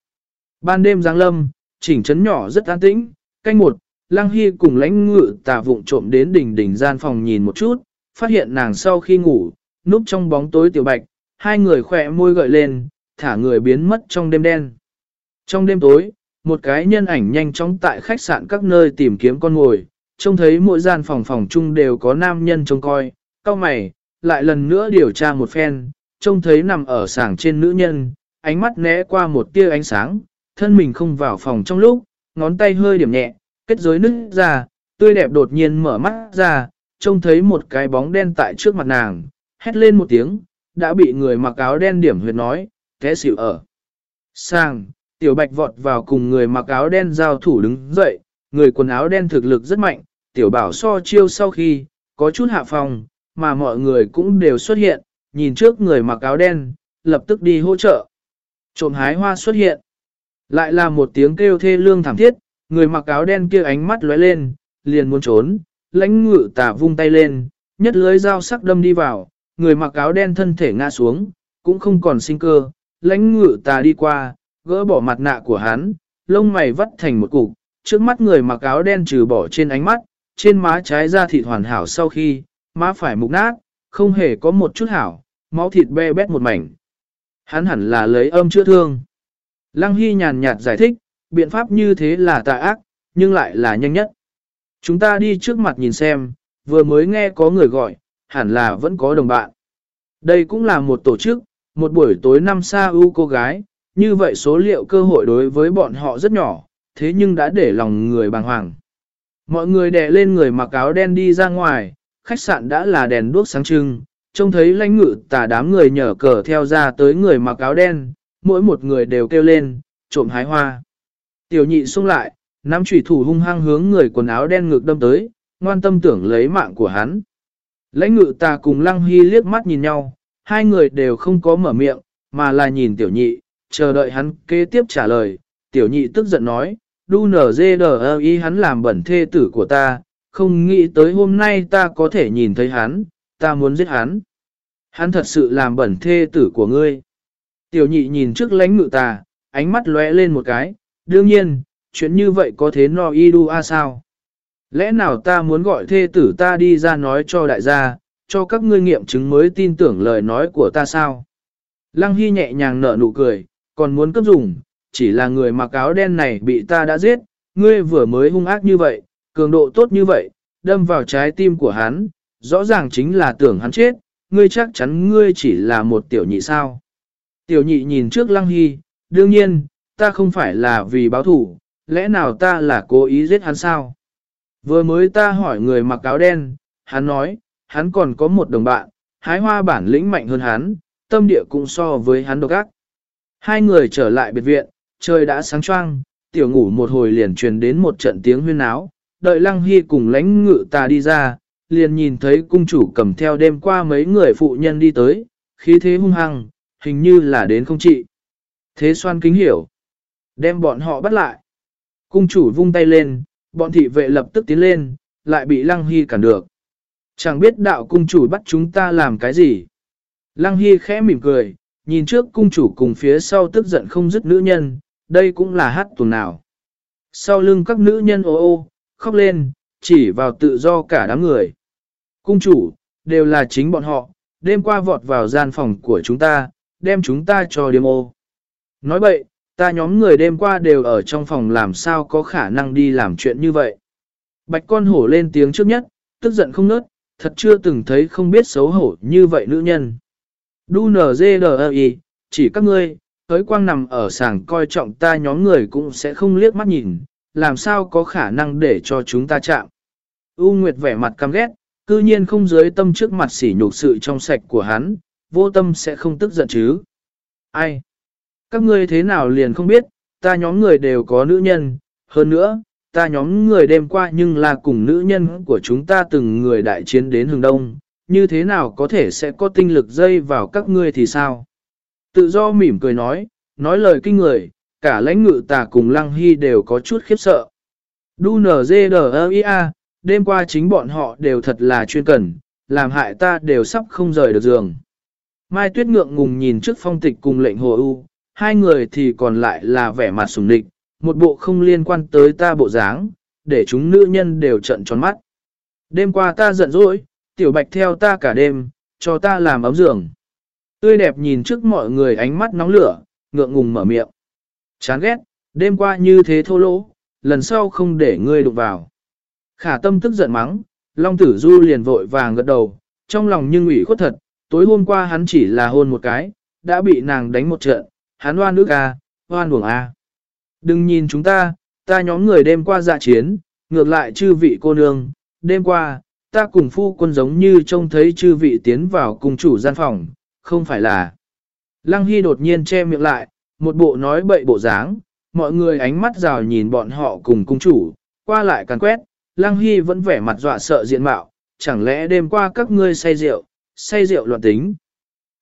Ban đêm giáng lâm, chỉnh trấn nhỏ rất an tĩnh, canh một, Lăng Hy cùng lãnh ngự tà vụng trộm đến đỉnh đỉnh gian phòng nhìn một chút, phát hiện nàng sau khi ngủ, núp trong bóng tối tiểu bạch, hai người khỏe môi gợi lên, thả người biến mất trong đêm đen. Trong đêm tối, một cái nhân ảnh nhanh chóng tại khách sạn các nơi tìm kiếm con ngồi, trông thấy mỗi gian phòng phòng chung đều có nam nhân trông coi, cao mày, lại lần nữa điều tra một phen, trông thấy nằm ở sảng trên nữ nhân, ánh mắt né qua một tia ánh sáng, thân mình không vào phòng trong lúc, ngón tay hơi điểm nhẹ, kết giới nứt ra, tươi đẹp đột nhiên mở mắt ra, trông thấy một cái bóng đen tại trước mặt nàng, hét lên một tiếng, đã bị người mặc áo đen điểm huyệt nói, té xỉu ở. Sang, tiểu bạch vọt vào cùng người mặc áo đen giao thủ đứng dậy, người quần áo đen thực lực rất mạnh, tiểu bảo so chiêu sau khi, có chút hạ phòng, mà mọi người cũng đều xuất hiện, nhìn trước người mặc áo đen, lập tức đi hỗ trợ. Trộm hái hoa xuất hiện. Lại là một tiếng kêu thê lương thảm thiết, người mặc áo đen kia ánh mắt lóe lên, liền muốn trốn, lãnh ngự tả vung tay lên, nhất lưới dao sắc đâm đi vào, người mặc áo đen thân thể ngã xuống, cũng không còn sinh cơ, lãnh ngự tà đi qua, gỡ bỏ mặt nạ của hắn, lông mày vắt thành một cục, trước mắt người mặc áo đen trừ bỏ trên ánh mắt, trên má trái da thịt hoàn hảo sau khi, má phải mục nát, không hề có một chút hảo, máu thịt be bét một mảnh. Hắn hẳn là lấy âm chữa thương. Lăng Hy nhàn nhạt giải thích, biện pháp như thế là tà ác, nhưng lại là nhanh nhất. Chúng ta đi trước mặt nhìn xem, vừa mới nghe có người gọi, hẳn là vẫn có đồng bạn. Đây cũng là một tổ chức, một buổi tối năm xa ưu cô gái, như vậy số liệu cơ hội đối với bọn họ rất nhỏ, thế nhưng đã để lòng người bàng hoàng. Mọi người đè lên người mặc áo đen đi ra ngoài, khách sạn đã là đèn đuốc sáng trưng, trông thấy lãnh ngự tả đám người nhở cờ theo ra tới người mặc áo đen, mỗi một người đều kêu lên, trộm hái hoa. Tiểu nhị xông lại, nắm chủy thủ hung hăng hướng người quần áo đen ngực đâm tới, ngoan tâm tưởng lấy mạng của hắn. Lãnh ngự ta cùng lăng hy liếc mắt nhìn nhau, hai người đều không có mở miệng, mà là nhìn tiểu nhị, chờ đợi hắn kế tiếp trả lời. Tiểu nhị tức giận nói, đu nở dê đờ y hắn làm bẩn thê tử của ta, không nghĩ tới hôm nay ta có thể nhìn thấy hắn, ta muốn giết hắn. Hắn thật sự làm bẩn thê tử của ngươi. Tiểu nhị nhìn trước lãnh ngự ta, ánh mắt lóe lên một cái, đương nhiên, chuyện như vậy có thế no y đu a sao? Lẽ nào ta muốn gọi thê tử ta đi ra nói cho đại gia, cho các ngươi nghiệm chứng mới tin tưởng lời nói của ta sao? Lăng Hy nhẹ nhàng nở nụ cười, còn muốn cấp dùng, chỉ là người mặc áo đen này bị ta đã giết, ngươi vừa mới hung ác như vậy, cường độ tốt như vậy, đâm vào trái tim của hắn, rõ ràng chính là tưởng hắn chết, ngươi chắc chắn ngươi chỉ là một tiểu nhị sao. Tiểu nhị nhìn trước Lăng Hy, đương nhiên, ta không phải là vì báo thủ, lẽ nào ta là cố ý giết hắn sao? Vừa mới ta hỏi người mặc áo đen, hắn nói, hắn còn có một đồng bạn, hái hoa bản lĩnh mạnh hơn hắn, tâm địa cũng so với hắn độc ác. Hai người trở lại biệt viện, trời đã sáng choang, tiểu ngủ một hồi liền truyền đến một trận tiếng huyên áo, đợi lăng hy cùng lãnh ngự ta đi ra, liền nhìn thấy cung chủ cầm theo đêm qua mấy người phụ nhân đi tới, khí thế hung hăng, hình như là đến không trị. Thế xoan kính hiểu, đem bọn họ bắt lại. Cung chủ vung tay lên, bọn thị vệ lập tức tiến lên, lại bị lăng hy cản được. Chẳng biết đạo cung chủ bắt chúng ta làm cái gì. Lăng hy khẽ mỉm cười, nhìn trước cung chủ cùng phía sau tức giận không dứt nữ nhân, đây cũng là hát tuần nào. Sau lưng các nữ nhân ô ô, khóc lên, chỉ vào tự do cả đám người. Cung chủ, đều là chính bọn họ, đêm qua vọt vào gian phòng của chúng ta, đem chúng ta cho điếm ô. Nói bậy, ta nhóm người đêm qua đều ở trong phòng làm sao có khả năng đi làm chuyện như vậy. Bạch con hổ lên tiếng trước nhất, tức giận không nớt, thật chưa từng thấy không biết xấu hổ như vậy nữ nhân. Đu nở dê chỉ các ngươi, tới quang nằm ở sàng coi trọng ta nhóm người cũng sẽ không liếc mắt nhìn, làm sao có khả năng để cho chúng ta chạm. U Nguyệt vẻ mặt căm ghét, cư nhiên không dưới tâm trước mặt sỉ nhục sự trong sạch của hắn, vô tâm sẽ không tức giận chứ. Ai? Các ngươi thế nào liền không biết, ta nhóm người đều có nữ nhân, hơn nữa, ta nhóm người đêm qua nhưng là cùng nữ nhân của chúng ta từng người đại chiến đến hướng đông, như thế nào có thể sẽ có tinh lực dây vào các ngươi thì sao? Tự do mỉm cười nói, nói lời kinh người, cả lãnh ngự tà cùng lăng hy đều có chút khiếp sợ. Đu nở dê đờ đêm qua chính bọn họ đều thật là chuyên cần, làm hại ta đều sắp không rời được giường. Mai Tuyết ngượng ngùng nhìn trước phong tịch cùng lệnh hồ ưu, hai người thì còn lại là vẻ mặt sùng địch, một bộ không liên quan tới ta bộ dáng, để chúng nữ nhân đều trận tròn mắt. Đêm qua ta giận dỗi, tiểu bạch theo ta cả đêm, cho ta làm ấm giường. Tươi đẹp nhìn trước mọi người ánh mắt nóng lửa, ngượng ngùng mở miệng. Chán ghét, đêm qua như thế thô lỗ, lần sau không để ngươi đụng vào. Khả tâm tức giận mắng, Long tử du liền vội vàng gật đầu, trong lòng nhưng ủy khuất thật, tối hôm qua hắn chỉ là hôn một cái, đã bị nàng đánh một trận, hắn oan nước a, oan buồng a. Đừng nhìn chúng ta, ta nhóm người đêm qua dạ chiến, ngược lại chư vị cô nương, đêm qua, ta cùng phu quân giống như trông thấy chư vị tiến vào cùng chủ gian phòng, không phải là. Lăng Hy đột nhiên che miệng lại, một bộ nói bậy bộ dáng, mọi người ánh mắt rào nhìn bọn họ cùng cung chủ, qua lại càn quét, Lăng Hy vẫn vẻ mặt dọa sợ diện mạo, chẳng lẽ đêm qua các ngươi say rượu, say rượu loạn tính.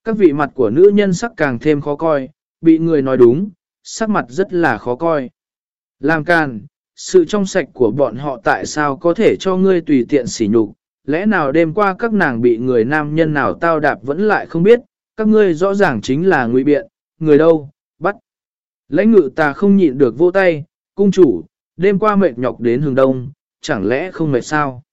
Các vị mặt của nữ nhân sắc càng thêm khó coi, bị người nói đúng, sắc mặt rất là khó coi. Làm càn, sự trong sạch của bọn họ tại sao có thể cho ngươi tùy tiện sỉ nhục, lẽ nào đêm qua các nàng bị người nam nhân nào tao đạp vẫn lại không biết, các ngươi rõ ràng chính là ngụy biện, người đâu, bắt. Lãnh ngự ta không nhịn được vô tay, cung chủ, đêm qua mệt nhọc đến hướng đông, chẳng lẽ không mệt sao?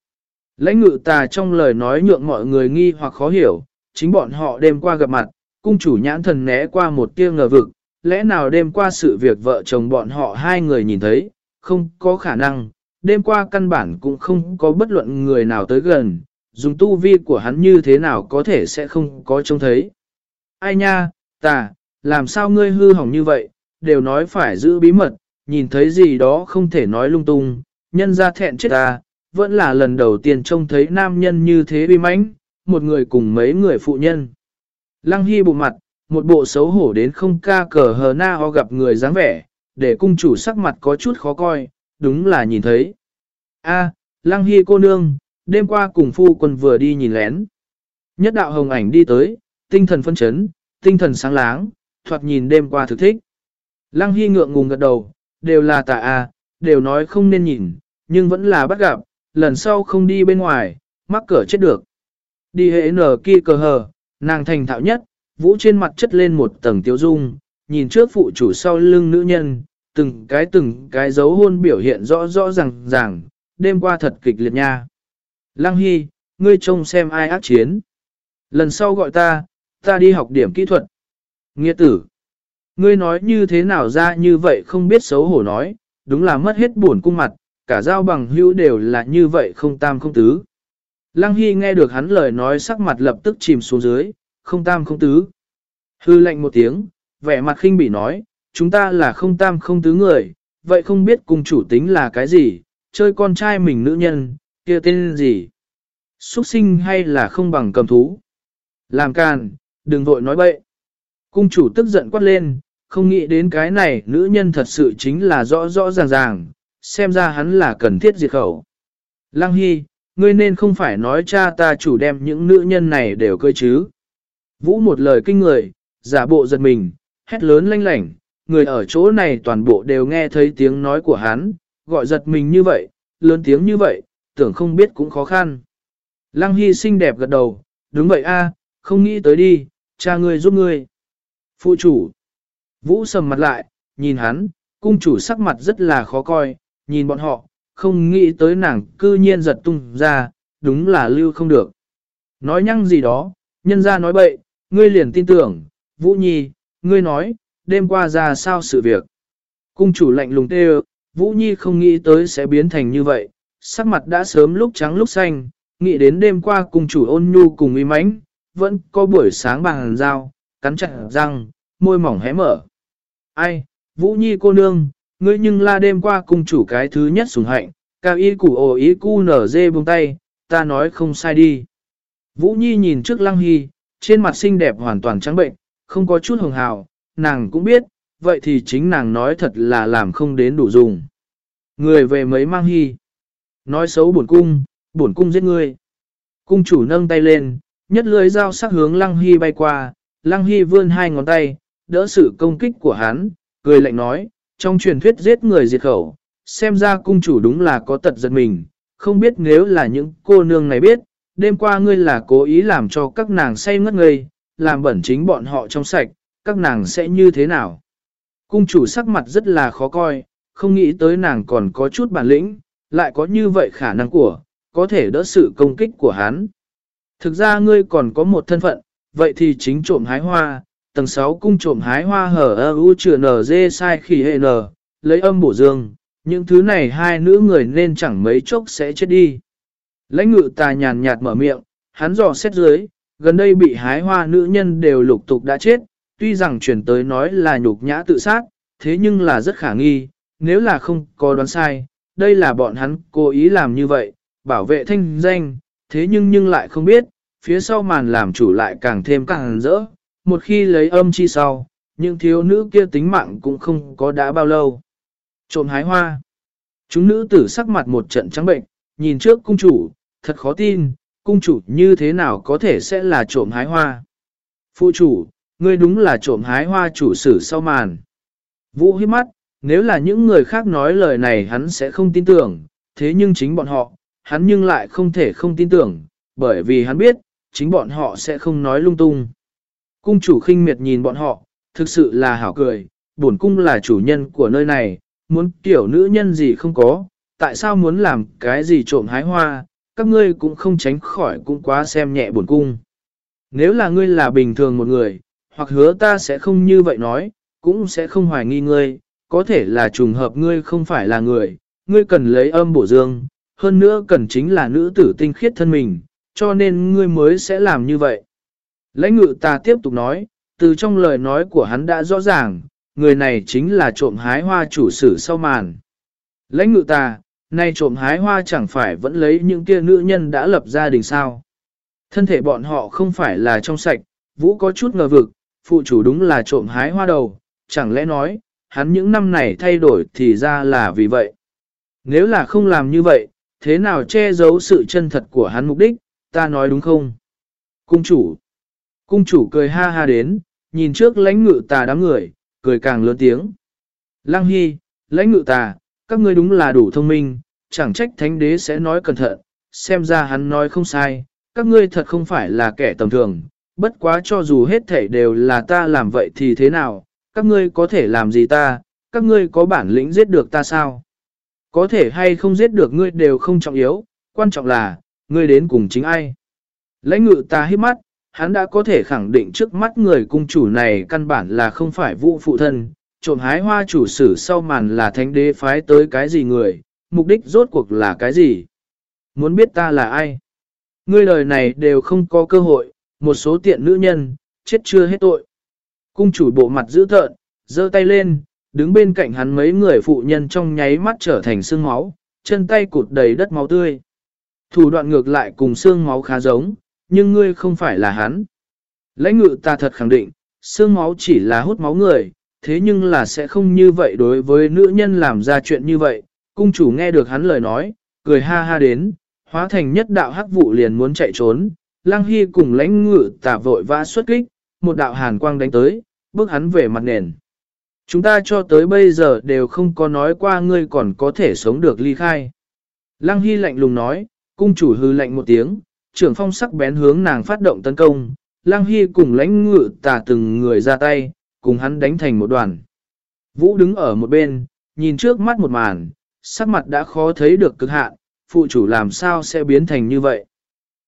Lãnh ngự ta trong lời nói nhượng mọi người nghi hoặc khó hiểu, chính bọn họ đêm qua gặp mặt, cung chủ nhãn thần né qua một tia ngờ vực, lẽ nào đêm qua sự việc vợ chồng bọn họ hai người nhìn thấy, không có khả năng, đêm qua căn bản cũng không có bất luận người nào tới gần, dùng tu vi của hắn như thế nào có thể sẽ không có trông thấy. Ai nha, ta làm sao ngươi hư hỏng như vậy, đều nói phải giữ bí mật, nhìn thấy gì đó không thể nói lung tung, nhân ra thẹn chết ta, vẫn là lần đầu tiên trông thấy nam nhân như thế bi mãnh, một người cùng mấy người phụ nhân. Lăng Hy bụng mặt, một bộ xấu hổ đến không ca cờ hờ na ho gặp người dáng vẻ, để cung chủ sắc mặt có chút khó coi, đúng là nhìn thấy. a Lăng Hy cô nương, đêm qua cùng phu quân vừa đi nhìn lén. Nhất đạo hồng ảnh đi tới, tinh thần phân chấn, tinh thần sáng láng, thoạt nhìn đêm qua thực thích. Lăng Hy ngượng ngùng gật đầu, đều là tà a, đều nói không nên nhìn, nhưng vẫn là bắt gặp, lần sau không đi bên ngoài, mắc cỡ chết được. Đi hệ nở kia cờ hờ, nàng thành thạo nhất, vũ trên mặt chất lên một tầng tiêu dung, nhìn trước phụ chủ sau lưng nữ nhân, từng cái từng cái dấu hôn biểu hiện rõ rõ ràng ràng, đêm qua thật kịch liệt nha. Lăng Hy, ngươi trông xem ai ác chiến. Lần sau gọi ta, ta đi học điểm kỹ thuật. Nghĩa tử, ngươi nói như thế nào ra như vậy không biết xấu hổ nói, đúng là mất hết buồn cung mặt, cả giao bằng hữu đều là như vậy không tam không tứ. Lăng Hy nghe được hắn lời nói sắc mặt lập tức chìm xuống dưới, không tam không tứ. Hư lệnh một tiếng, vẻ mặt khinh bị nói, chúng ta là không tam không tứ người, vậy không biết cùng chủ tính là cái gì, chơi con trai mình nữ nhân, kia tên gì? Xuất sinh hay là không bằng cầm thú? Làm càn, đừng vội nói bậy. Cung chủ tức giận quát lên, không nghĩ đến cái này nữ nhân thật sự chính là rõ rõ ràng ràng, xem ra hắn là cần thiết diệt khẩu. Lăng Hy, ngươi nên không phải nói cha ta chủ đem những nữ nhân này đều cơ chứ. Vũ một lời kinh người, giả bộ giật mình, hét lớn lanh lảnh, người ở chỗ này toàn bộ đều nghe thấy tiếng nói của hắn, gọi giật mình như vậy, lớn tiếng như vậy, tưởng không biết cũng khó khăn. Lăng Hy xinh đẹp gật đầu, đúng vậy a, không nghĩ tới đi, cha ngươi giúp ngươi. Phụ chủ. Vũ sầm mặt lại, nhìn hắn, cung chủ sắc mặt rất là khó coi, nhìn bọn họ, không nghĩ tới nàng cư nhiên giật tung ra, đúng là lưu không được. Nói nhăng gì đó, nhân ra nói bậy, ngươi liền tin tưởng, Vũ Nhi, ngươi nói, đêm qua ra sao sự việc. Cung chủ lạnh lùng tê Vũ Nhi không nghĩ tới sẽ biến thành như vậy, sắc mặt đã sớm lúc trắng lúc xanh, nghĩ đến đêm qua cung chủ ôn nhu cùng uy mãnh, vẫn có buổi sáng bằng dao, cắn chặt răng, môi mỏng hé mở. Ai, Vũ Nhi cô nương, ngươi nhưng la đêm qua cung chủ cái thứ nhất sùng hạnh, cao y củ ồ ý cu nở dê buông tay, ta nói không sai đi. Vũ Nhi nhìn trước Lăng Hy, trên mặt xinh đẹp hoàn toàn trắng bệnh, không có chút hồng hào, nàng cũng biết, vậy thì chính nàng nói thật là làm không đến đủ dùng. Người về mấy mang hy. Nói xấu bổn cung, bổn cung giết ngươi. Cung chủ nâng tay lên, nhất lưới dao sắc hướng Lăng Hy bay qua, Lăng Hy vươn hai ngón tay, đỡ sự công kích của hắn, cười lạnh nói, trong truyền thuyết giết người diệt khẩu, xem ra cung chủ đúng là có tật giật mình, không biết nếu là những cô nương này biết, đêm qua ngươi là cố ý làm cho các nàng say ngất ngây, làm bẩn chính bọn họ trong sạch, các nàng sẽ như thế nào. Cung chủ sắc mặt rất là khó coi, không nghĩ tới nàng còn có chút bản lĩnh, lại có như vậy khả năng của, có thể đỡ sự công kích của hắn. Thực ra ngươi còn có một thân phận, vậy thì chính trộm hái hoa, tầng 6 cung trộm hái hoa hở ơ u trừ nở dê sai khỉ hệ nở, lấy âm bổ dương, những thứ này hai nữ người nên chẳng mấy chốc sẽ chết đi. Lãnh ngự tà nhàn nhạt mở miệng, hắn dò xét dưới, gần đây bị hái hoa nữ nhân đều lục tục đã chết, tuy rằng chuyển tới nói là nhục nhã tự sát, thế nhưng là rất khả nghi, nếu là không có đoán sai, đây là bọn hắn cố ý làm như vậy, bảo vệ thanh danh, thế nhưng nhưng lại không biết, phía sau màn làm chủ lại càng thêm càng rỡ, một khi lấy âm chi sau, những thiếu nữ kia tính mạng cũng không có đã bao lâu. Trộm hái hoa. Chúng nữ tử sắc mặt một trận trắng bệnh, nhìn trước cung chủ, thật khó tin, cung chủ như thế nào có thể sẽ là trộm hái hoa. Phụ chủ, ngươi đúng là trộm hái hoa chủ sử sau màn. Vũ hiếp mắt, nếu là những người khác nói lời này hắn sẽ không tin tưởng, thế nhưng chính bọn họ, hắn nhưng lại không thể không tin tưởng, bởi vì hắn biết, chính bọn họ sẽ không nói lung tung. Cung chủ khinh miệt nhìn bọn họ, thực sự là hảo cười, bổn cung là chủ nhân của nơi này, muốn tiểu nữ nhân gì không có, tại sao muốn làm cái gì trộm hái hoa, các ngươi cũng không tránh khỏi cũng quá xem nhẹ bổn cung. Nếu là ngươi là bình thường một người, hoặc hứa ta sẽ không như vậy nói, cũng sẽ không hoài nghi ngươi, có thể là trùng hợp ngươi không phải là người, ngươi cần lấy âm bổ dương, hơn nữa cần chính là nữ tử tinh khiết thân mình, cho nên ngươi mới sẽ làm như vậy. Lãnh ngự ta tiếp tục nói, từ trong lời nói của hắn đã rõ ràng, người này chính là trộm hái hoa chủ sử sau màn. Lãnh ngự ta, nay trộm hái hoa chẳng phải vẫn lấy những kia nữ nhân đã lập gia đình sao. Thân thể bọn họ không phải là trong sạch, Vũ có chút ngờ vực, phụ chủ đúng là trộm hái hoa đầu, chẳng lẽ nói, hắn những năm này thay đổi thì ra là vì vậy. Nếu là không làm như vậy, thế nào che giấu sự chân thật của hắn mục đích, ta nói đúng không? Cung chủ. Cung chủ cười ha ha đến, nhìn trước lãnh ngự tà đám người, cười càng lớn tiếng. Lăng Hy, lãnh ngự tà, các ngươi đúng là đủ thông minh, chẳng trách thánh đế sẽ nói cẩn thận, xem ra hắn nói không sai, các ngươi thật không phải là kẻ tầm thường, bất quá cho dù hết thể đều là ta làm vậy thì thế nào, các ngươi có thể làm gì ta, các ngươi có bản lĩnh giết được ta sao? Có thể hay không giết được ngươi đều không trọng yếu, quan trọng là, ngươi đến cùng chính ai? Lãnh ngự ta hít mắt, hắn đã có thể khẳng định trước mắt người cung chủ này căn bản là không phải vụ phụ thân, trộm hái hoa chủ sử sau màn là thánh đế phái tới cái gì người, mục đích rốt cuộc là cái gì? Muốn biết ta là ai? Ngươi lời này đều không có cơ hội, một số tiện nữ nhân, chết chưa hết tội. Cung chủ bộ mặt dữ tợn, giơ tay lên, đứng bên cạnh hắn mấy người phụ nhân trong nháy mắt trở thành xương máu, chân tay cụt đầy đất máu tươi. Thủ đoạn ngược lại cùng xương máu khá giống, nhưng ngươi không phải là hắn. Lãnh ngự ta thật khẳng định, xương máu chỉ là hút máu người, thế nhưng là sẽ không như vậy đối với nữ nhân làm ra chuyện như vậy. Cung chủ nghe được hắn lời nói, cười ha ha đến, hóa thành nhất đạo hắc vụ liền muốn chạy trốn. Lăng Hy cùng lãnh ngự tả vội vã xuất kích, một đạo hàn quang đánh tới, bước hắn về mặt nền. Chúng ta cho tới bây giờ đều không có nói qua ngươi còn có thể sống được ly khai. Lăng Hy lạnh lùng nói, cung chủ hư lạnh một tiếng, trưởng phong sắc bén hướng nàng phát động tấn công, Lăng Hy cùng lãnh ngự tả từng người ra tay, cùng hắn đánh thành một đoàn. Vũ đứng ở một bên, nhìn trước mắt một màn, sắc mặt đã khó thấy được cực hạn, phụ chủ làm sao sẽ biến thành như vậy.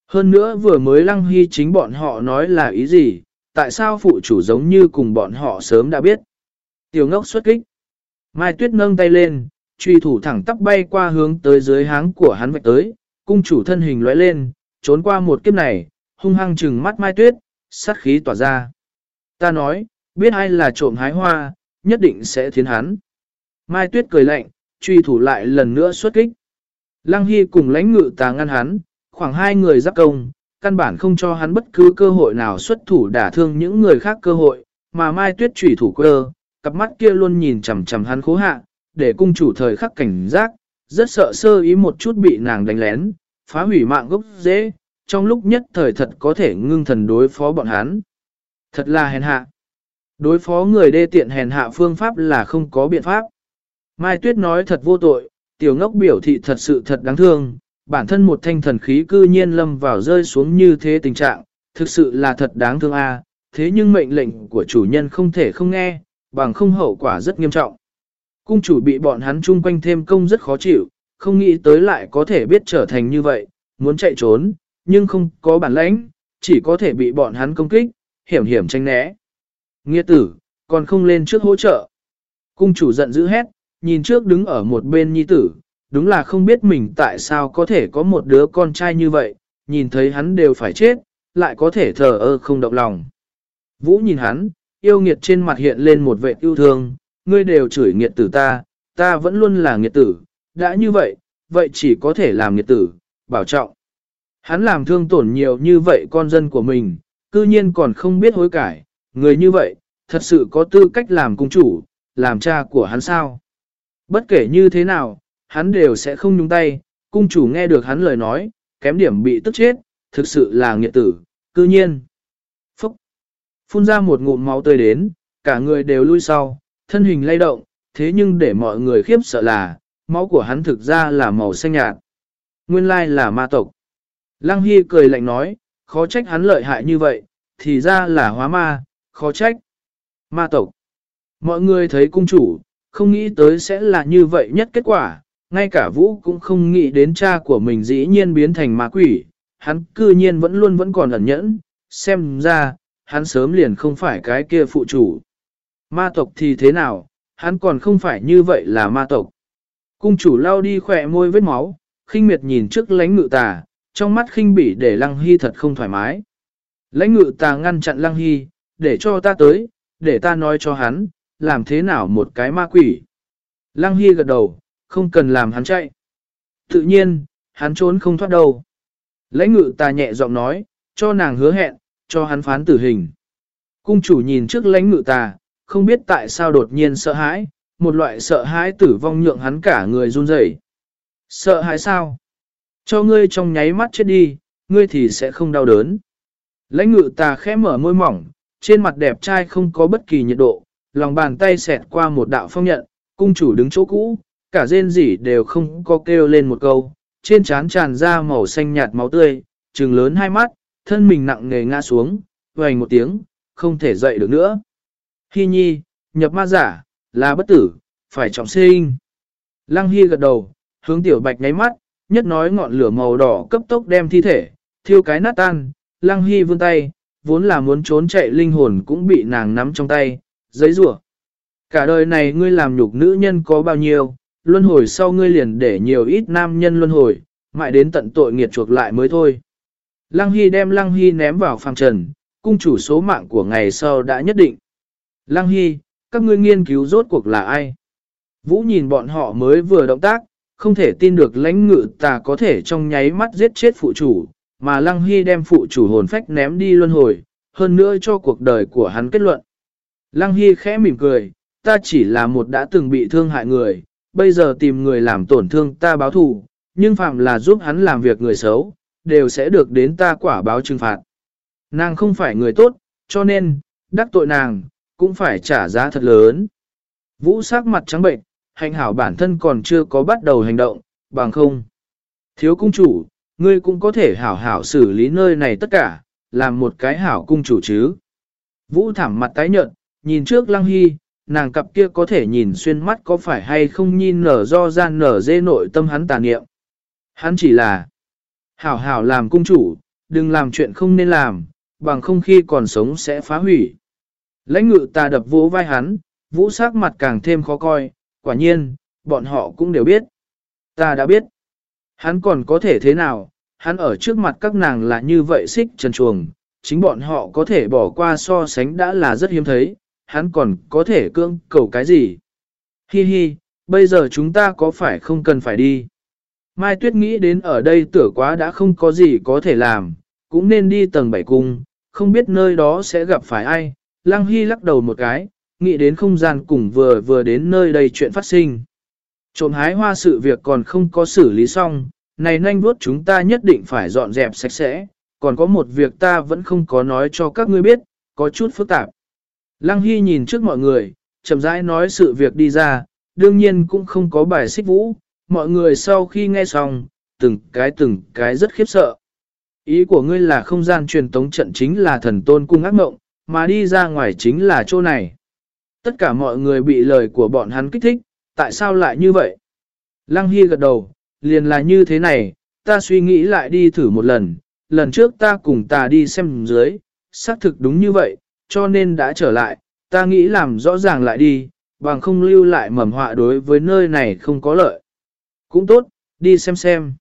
Hơn nữa vừa mới Lăng Hy chính bọn họ nói là ý gì, tại sao phụ chủ giống như cùng bọn họ sớm đã biết. Tiểu ngốc xuất kích. Mai Tuyết nâng tay lên, truy thủ thẳng tắp bay qua hướng tới dưới háng của hắn vạch tới, cung chủ thân hình lóe lên, trốn qua một kiếp này, hung hăng trừng mắt Mai Tuyết, sát khí tỏa ra. Ta nói, biết ai là trộm hái hoa, nhất định sẽ thiến hắn. Mai Tuyết cười lạnh, truy thủ lại lần nữa xuất kích. Lăng Hy cùng lãnh ngự tà ngăn hắn, khoảng hai người giáp công, căn bản không cho hắn bất cứ cơ hội nào xuất thủ đả thương những người khác cơ hội, mà Mai Tuyết trùy thủ cơ, cặp mắt kia luôn nhìn chằm chằm hắn khố hạ, để cung chủ thời khắc cảnh giác, rất sợ sơ ý một chút bị nàng đánh lén, phá hủy mạng gốc dễ, trong lúc nhất thời thật có thể ngưng thần đối phó bọn hắn. Thật là hèn hạ. Đối phó người đê tiện hèn hạ phương pháp là không có biện pháp. Mai Tuyết nói thật vô tội, tiểu ngốc biểu thị thật sự thật đáng thương, bản thân một thanh thần khí cư nhiên lâm vào rơi xuống như thế tình trạng, thực sự là thật đáng thương a. thế nhưng mệnh lệnh của chủ nhân không thể không nghe, bằng không hậu quả rất nghiêm trọng. Cung chủ bị bọn hắn chung quanh thêm công rất khó chịu, không nghĩ tới lại có thể biết trở thành như vậy, muốn chạy trốn, nhưng không có bản lãnh, chỉ có thể bị bọn hắn công kích, hiểm hiểm tranh né. Nghĩa tử, còn không lên trước hỗ trợ. Cung chủ giận dữ hét, nhìn trước đứng ở một bên nhi tử, đúng là không biết mình tại sao có thể có một đứa con trai như vậy, nhìn thấy hắn đều phải chết, lại có thể thờ ơ không động lòng. Vũ nhìn hắn, yêu nghiệt trên mặt hiện lên một vẻ yêu thương, ngươi đều chửi nghiệt tử ta, ta vẫn luôn là nghiệt tử, đã như vậy, vậy chỉ có thể làm nghiệt tử, bảo trọng. Hắn làm thương tổn nhiều như vậy con dân của mình, cư nhiên còn không biết hối cải, người như vậy, thật sự có tư cách làm cung chủ, làm cha của hắn sao. Bất kể như thế nào, hắn đều sẽ không nhúng tay, cung chủ nghe được hắn lời nói, kém điểm bị tức chết, thực sự là nghiệt tử, cư nhiên. Phúc! Phun ra một ngụm máu tươi đến, cả người đều lui sau, thân hình lay động, thế nhưng để mọi người khiếp sợ là, máu của hắn thực ra là màu xanh nhạt. Nguyên lai là ma tộc. Lăng Hy cười lạnh nói, khó trách hắn lợi hại như vậy, thì ra là hóa ma, khó trách. Ma tộc. Mọi người thấy cung chủ, không nghĩ tới sẽ là như vậy nhất kết quả, ngay cả Vũ cũng không nghĩ đến cha của mình dĩ nhiên biến thành ma quỷ, hắn cư nhiên vẫn luôn vẫn còn ẩn nhẫn, xem ra, hắn sớm liền không phải cái kia phụ chủ. Ma tộc thì thế nào, hắn còn không phải như vậy là ma tộc. Cung chủ lao đi khỏe môi vết máu, khinh miệt nhìn trước lãnh ngự tà, trong mắt khinh bỉ để lăng hy thật không thoải mái. Lãnh ngự tà ngăn chặn lăng hy, để cho ta tới, để ta nói cho hắn, làm thế nào một cái ma quỷ. Lăng hy gật đầu, không cần làm hắn chạy. Tự nhiên, hắn trốn không thoát đâu. Lãnh ngự tà nhẹ giọng nói, cho nàng hứa hẹn, cho hắn phán tử hình. Cung chủ nhìn trước lãnh ngự tà, không biết tại sao đột nhiên sợ hãi, một loại sợ hãi tử vong nhượng hắn cả người run rẩy. Sợ hãi sao? Cho ngươi trong nháy mắt chết đi, ngươi thì sẽ không đau đớn. Lãnh ngự tà khẽ mở môi mỏng, trên mặt đẹp trai không có bất kỳ nhiệt độ, lòng bàn tay xẹt qua một đạo phong nhận, cung chủ đứng chỗ cũ, cả rên rỉ đều không có kêu lên một câu, trên trán tràn ra màu xanh nhạt máu tươi, trừng lớn hai mắt, thân mình nặng nề ngã xuống, vành một tiếng, không thể dậy được nữa. Hi nhi, nhập ma giả, là bất tử, phải trọng sinh. Lăng Hy gật đầu, hướng tiểu bạch nháy mắt, nhất nói ngọn lửa màu đỏ cấp tốc đem thi thể, thiêu cái nát tan, Lăng Hy vươn tay, vốn là muốn trốn chạy linh hồn cũng bị nàng nắm trong tay, giấy rủa Cả đời này ngươi làm nhục nữ nhân có bao nhiêu, luân hồi sau ngươi liền để nhiều ít nam nhân luân hồi, mãi đến tận tội nghiệt chuộc lại mới thôi. Lăng Hy đem Lăng Hy ném vào phàng trần, cung chủ số mạng của ngày sau đã nhất định. Lăng Hy, các ngươi nghiên cứu rốt cuộc là ai? Vũ nhìn bọn họ mới vừa động tác, không thể tin được lãnh ngự tà có thể trong nháy mắt giết chết phụ chủ, mà Lăng Hy đem phụ chủ hồn phách ném đi luân hồi, hơn nữa cho cuộc đời của hắn kết luận. Lăng Hy khẽ mỉm cười, ta chỉ là một đã từng bị thương hại người, bây giờ tìm người làm tổn thương ta báo thù, nhưng phạm là giúp hắn làm việc người xấu, đều sẽ được đến ta quả báo trừng phạt. Nàng không phải người tốt, cho nên, đắc tội nàng, cũng phải trả giá thật lớn. Vũ sắc mặt trắng bệnh, hành hảo bản thân còn chưa có bắt đầu hành động, bằng không. Thiếu cung chủ, ngươi cũng có thể hảo hảo xử lý nơi này tất cả, làm một cái hảo cung chủ chứ. Vũ thảm mặt tái nhợt, nhìn trước lăng hy, nàng cặp kia có thể nhìn xuyên mắt có phải hay không nhìn nở do gian nở dê nội tâm hắn tà niệm. Hắn chỉ là hảo hảo làm cung chủ, đừng làm chuyện không nên làm, bằng không khi còn sống sẽ phá hủy. Lãnh ngự ta đập vỗ vai hắn, vũ sắc mặt càng thêm khó coi, quả nhiên, bọn họ cũng đều biết. Ta đã biết. Hắn còn có thể thế nào, hắn ở trước mặt các nàng là như vậy xích trần chuồng, chính bọn họ có thể bỏ qua so sánh đã là rất hiếm thấy, hắn còn có thể cương cầu cái gì. Hi hi, bây giờ chúng ta có phải không cần phải đi. Mai Tuyết nghĩ đến ở đây tưởng quá đã không có gì có thể làm, cũng nên đi tầng bảy cung, không biết nơi đó sẽ gặp phải ai. Lăng Hy lắc đầu một cái, nghĩ đến không gian cùng vừa vừa đến nơi đây chuyện phát sinh. Trộm hái hoa sự việc còn không có xử lý xong, này nhanh vuốt chúng ta nhất định phải dọn dẹp sạch sẽ, còn có một việc ta vẫn không có nói cho các ngươi biết, có chút phức tạp. Lăng Hy nhìn trước mọi người, chậm rãi nói sự việc đi ra, đương nhiên cũng không có bài xích vũ, mọi người sau khi nghe xong, từng cái từng cái rất khiếp sợ. Ý của ngươi là không gian truyền tống trận chính là thần tôn cung ác mộng, mà đi ra ngoài chính là chỗ này. Tất cả mọi người bị lời của bọn hắn kích thích, tại sao lại như vậy? Lăng Hy gật đầu, liền là như thế này, ta suy nghĩ lại đi thử một lần, lần trước ta cùng ta đi xem dưới, xác thực đúng như vậy, cho nên đã trở lại, ta nghĩ làm rõ ràng lại đi, bằng không lưu lại mầm họa đối với nơi này không có lợi. Cũng tốt, đi xem xem.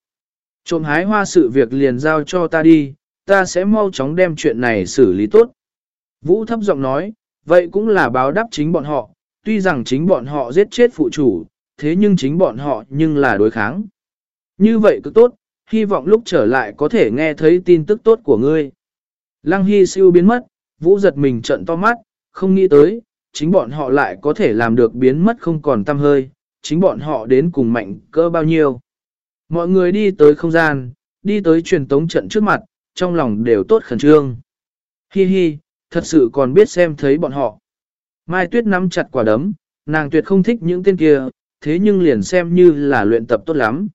Trộm hái hoa sự việc liền giao cho ta đi, ta sẽ mau chóng đem chuyện này xử lý tốt. Vũ thấp giọng nói, vậy cũng là báo đáp chính bọn họ, tuy rằng chính bọn họ giết chết phụ chủ, thế nhưng chính bọn họ nhưng là đối kháng. Như vậy cứ tốt, hy vọng lúc trở lại có thể nghe thấy tin tức tốt của ngươi. Lăng Hy siêu biến mất, Vũ giật mình trận to mắt, không nghĩ tới, chính bọn họ lại có thể làm được biến mất không còn tâm hơi, chính bọn họ đến cùng mạnh cỡ bao nhiêu. Mọi người đi tới không gian, đi tới truyền tống trận trước mặt, trong lòng đều tốt khẩn trương. Hi hi, thật sự còn biết xem thấy bọn họ. Mai Tuyết nắm chặt quả đấm, nàng tuyệt không thích những tên kia, thế nhưng liền xem như là luyện tập tốt lắm.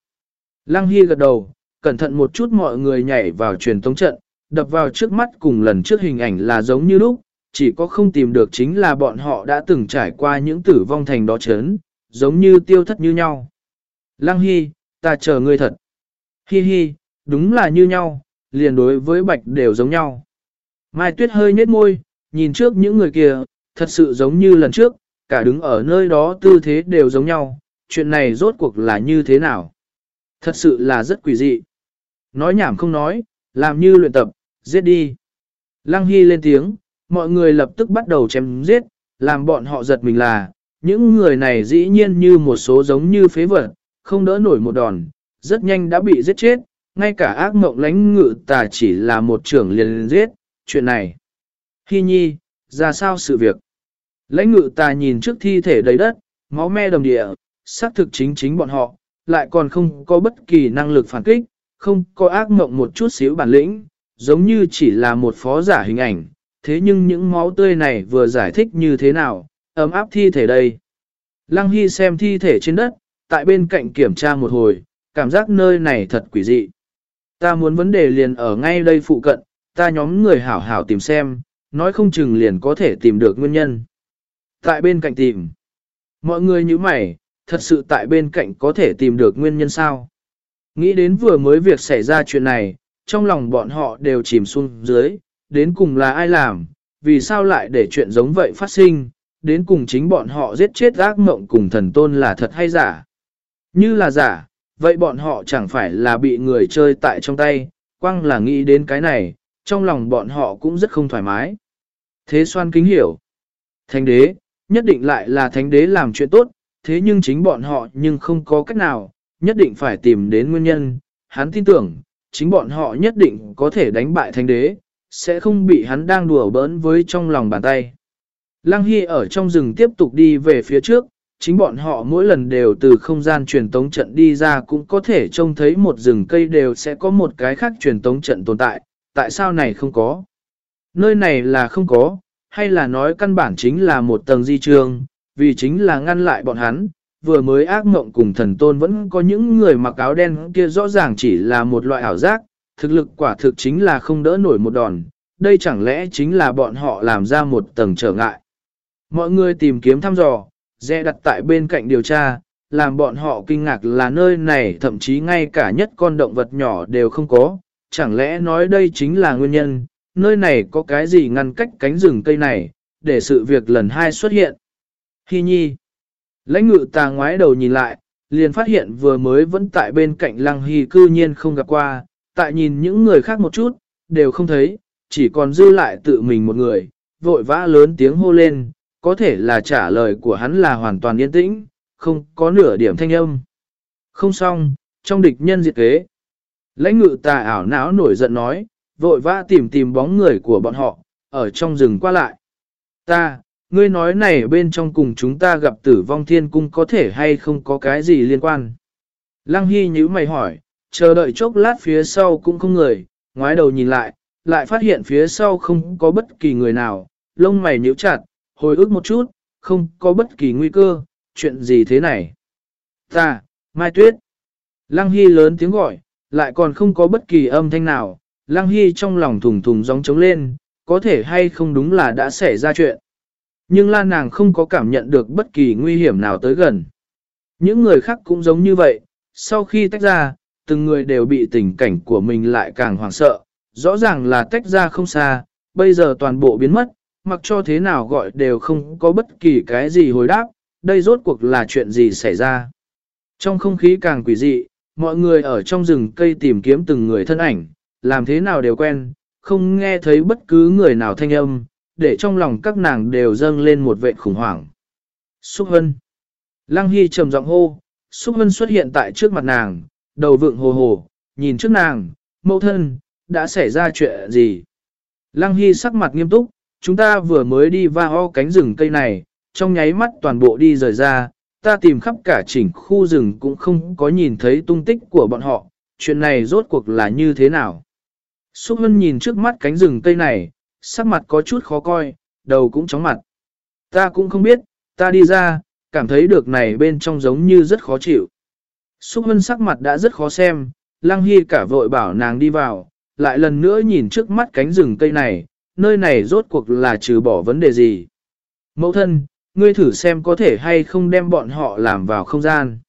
Lăng Hy gật đầu, cẩn thận một chút mọi người nhảy vào truyền tống trận, đập vào trước mắt cùng lần trước hình ảnh là giống như lúc, chỉ có không tìm được chính là bọn họ đã từng trải qua những tử vong thành đó chấn, giống như tiêu thất như nhau. Lăng Hy, ta chờ ngươi thật. Hi hi, đúng là như nhau, liền đối với bạch đều giống nhau. Mai Tuyết hơi nhếch môi, nhìn trước những người kia, thật sự giống như lần trước, cả đứng ở nơi đó tư thế đều giống nhau, chuyện này rốt cuộc là như thế nào? Thật sự là rất quỷ dị. Nói nhảm không nói, làm như luyện tập, giết đi. Lăng Hy lên tiếng, mọi người lập tức bắt đầu chém giết, làm bọn họ giật mình là, những người này dĩ nhiên như một số giống như phế vật, không đỡ nổi một đòn, rất nhanh đã bị giết chết, ngay cả ác mộng lánh ngự tà chỉ là một trưởng liền giết, chuyện này. Hy nhi, ra sao sự việc? Lãnh ngự ta nhìn trước thi thể đầy đất, máu me đồng địa, xác thực chính chính bọn họ, lại còn không có bất kỳ năng lực phản kích, không có ác mộng một chút xíu bản lĩnh, giống như chỉ là một phó giả hình ảnh, thế nhưng những máu tươi này vừa giải thích như thế nào, ấm áp thi thể đây. Lăng Hy xem thi thể trên đất, tại bên cạnh kiểm tra một hồi, cảm giác nơi này thật quỷ dị. Ta muốn vấn đề liền ở ngay đây phụ cận, ta nhóm người hảo hảo tìm xem, nói không chừng liền có thể tìm được nguyên nhân. Tại bên cạnh tìm, mọi người như mày, thật sự tại bên cạnh có thể tìm được nguyên nhân sao? Nghĩ đến vừa mới việc xảy ra chuyện này, trong lòng bọn họ đều chìm xuống dưới, đến cùng là ai làm, vì sao lại để chuyện giống vậy phát sinh, đến cùng chính bọn họ giết chết ác mộng cùng thần tôn là thật hay giả. Như là giả, vậy bọn họ chẳng phải là bị người chơi tại trong tay, quăng là nghĩ đến cái này, trong lòng bọn họ cũng rất không thoải mái. Thế xoan kính hiểu. Thánh đế, nhất định lại là thánh đế làm chuyện tốt, thế nhưng chính bọn họ nhưng không có cách nào, nhất định phải tìm đến nguyên nhân. Hắn tin tưởng, chính bọn họ nhất định có thể đánh bại thánh đế, sẽ không bị hắn đang đùa bỡn với trong lòng bàn tay. Lăng Hy ở trong rừng tiếp tục đi về phía trước, chính bọn họ mỗi lần đều từ không gian truyền tống trận đi ra cũng có thể trông thấy một rừng cây đều sẽ có một cái khác truyền tống trận tồn tại, tại sao này không có? Nơi này là không có, hay là nói căn bản chính là một tầng di trường, vì chính là ngăn lại bọn hắn, vừa mới ác mộng cùng thần tôn vẫn có những người mặc áo đen kia rõ ràng chỉ là một loại ảo giác, thực lực quả thực chính là không đỡ nổi một đòn, đây chẳng lẽ chính là bọn họ làm ra một tầng trở ngại. Mọi người tìm kiếm thăm dò, dè đặt tại bên cạnh điều tra, làm bọn họ kinh ngạc là nơi này thậm chí ngay cả nhất con động vật nhỏ đều không có, chẳng lẽ nói đây chính là nguyên nhân, nơi này có cái gì ngăn cách cánh rừng cây này, để sự việc lần hai xuất hiện. Hi nhi, lãnh ngự tà ngoái đầu nhìn lại, liền phát hiện vừa mới vẫn tại bên cạnh lăng hy cư nhiên không gặp qua, tại nhìn những người khác một chút, đều không thấy, chỉ còn dư lại tự mình một người, vội vã lớn tiếng hô lên, có thể là trả lời của hắn là hoàn toàn yên tĩnh, không có nửa điểm thanh âm. Không xong, trong địch nhân diệt kế. Lãnh ngự tà ảo não nổi giận nói, vội vã tìm tìm bóng người của bọn họ, ở trong rừng qua lại. Ta, ngươi nói này bên trong cùng chúng ta gặp tử vong thiên cung có thể hay không có cái gì liên quan. Lăng Hy nhíu mày hỏi, chờ đợi chốc lát phía sau cũng không người, ngoái đầu nhìn lại, lại phát hiện phía sau không có bất kỳ người nào, lông mày nhíu chặt, hồi ức một chút, không có bất kỳ nguy cơ, chuyện gì thế này? Ta, Mai Tuyết. Lăng Hy lớn tiếng gọi, lại còn không có bất kỳ âm thanh nào. Lăng Hy trong lòng thùng thùng gióng trống lên, có thể hay không đúng là đã xảy ra chuyện. Nhưng Lan nàng không có cảm nhận được bất kỳ nguy hiểm nào tới gần. Những người khác cũng giống như vậy, sau khi tách ra, từng người đều bị tình cảnh của mình lại càng hoảng sợ, rõ ràng là tách ra không xa, bây giờ toàn bộ biến mất, mặc cho thế nào gọi đều không có bất kỳ cái gì hồi đáp, đây rốt cuộc là chuyện gì xảy ra. Trong không khí càng quỷ dị, mọi người ở trong rừng cây tìm kiếm từng người thân ảnh, làm thế nào đều quen, không nghe thấy bất cứ người nào thanh âm, để trong lòng các nàng đều dâng lên một vệ khủng hoảng. Xúc Hân Lăng Hy trầm giọng hô, Xúc Hân xuất hiện tại trước mặt nàng, đầu vượng hồ hồ, nhìn trước nàng, mẫu thân, đã xảy ra chuyện gì? Lăng Hy sắc mặt nghiêm túc, chúng ta vừa mới đi va ho cánh rừng cây này, trong nháy mắt toàn bộ đi rời ra, ta tìm khắp cả chỉnh khu rừng cũng không có nhìn thấy tung tích của bọn họ, chuyện này rốt cuộc là như thế nào? Xúc Hân nhìn trước mắt cánh rừng cây này, sắc mặt có chút khó coi, đầu cũng chóng mặt. Ta cũng không biết, ta đi ra, cảm thấy được này bên trong giống như rất khó chịu. Xúc Hân sắc mặt đã rất khó xem, Lăng Hy cả vội bảo nàng đi vào, lại lần nữa nhìn trước mắt cánh rừng cây này, nơi này rốt cuộc là trừ bỏ vấn đề gì. Mẫu thân, ngươi thử xem có thể hay không đem bọn họ làm vào không gian.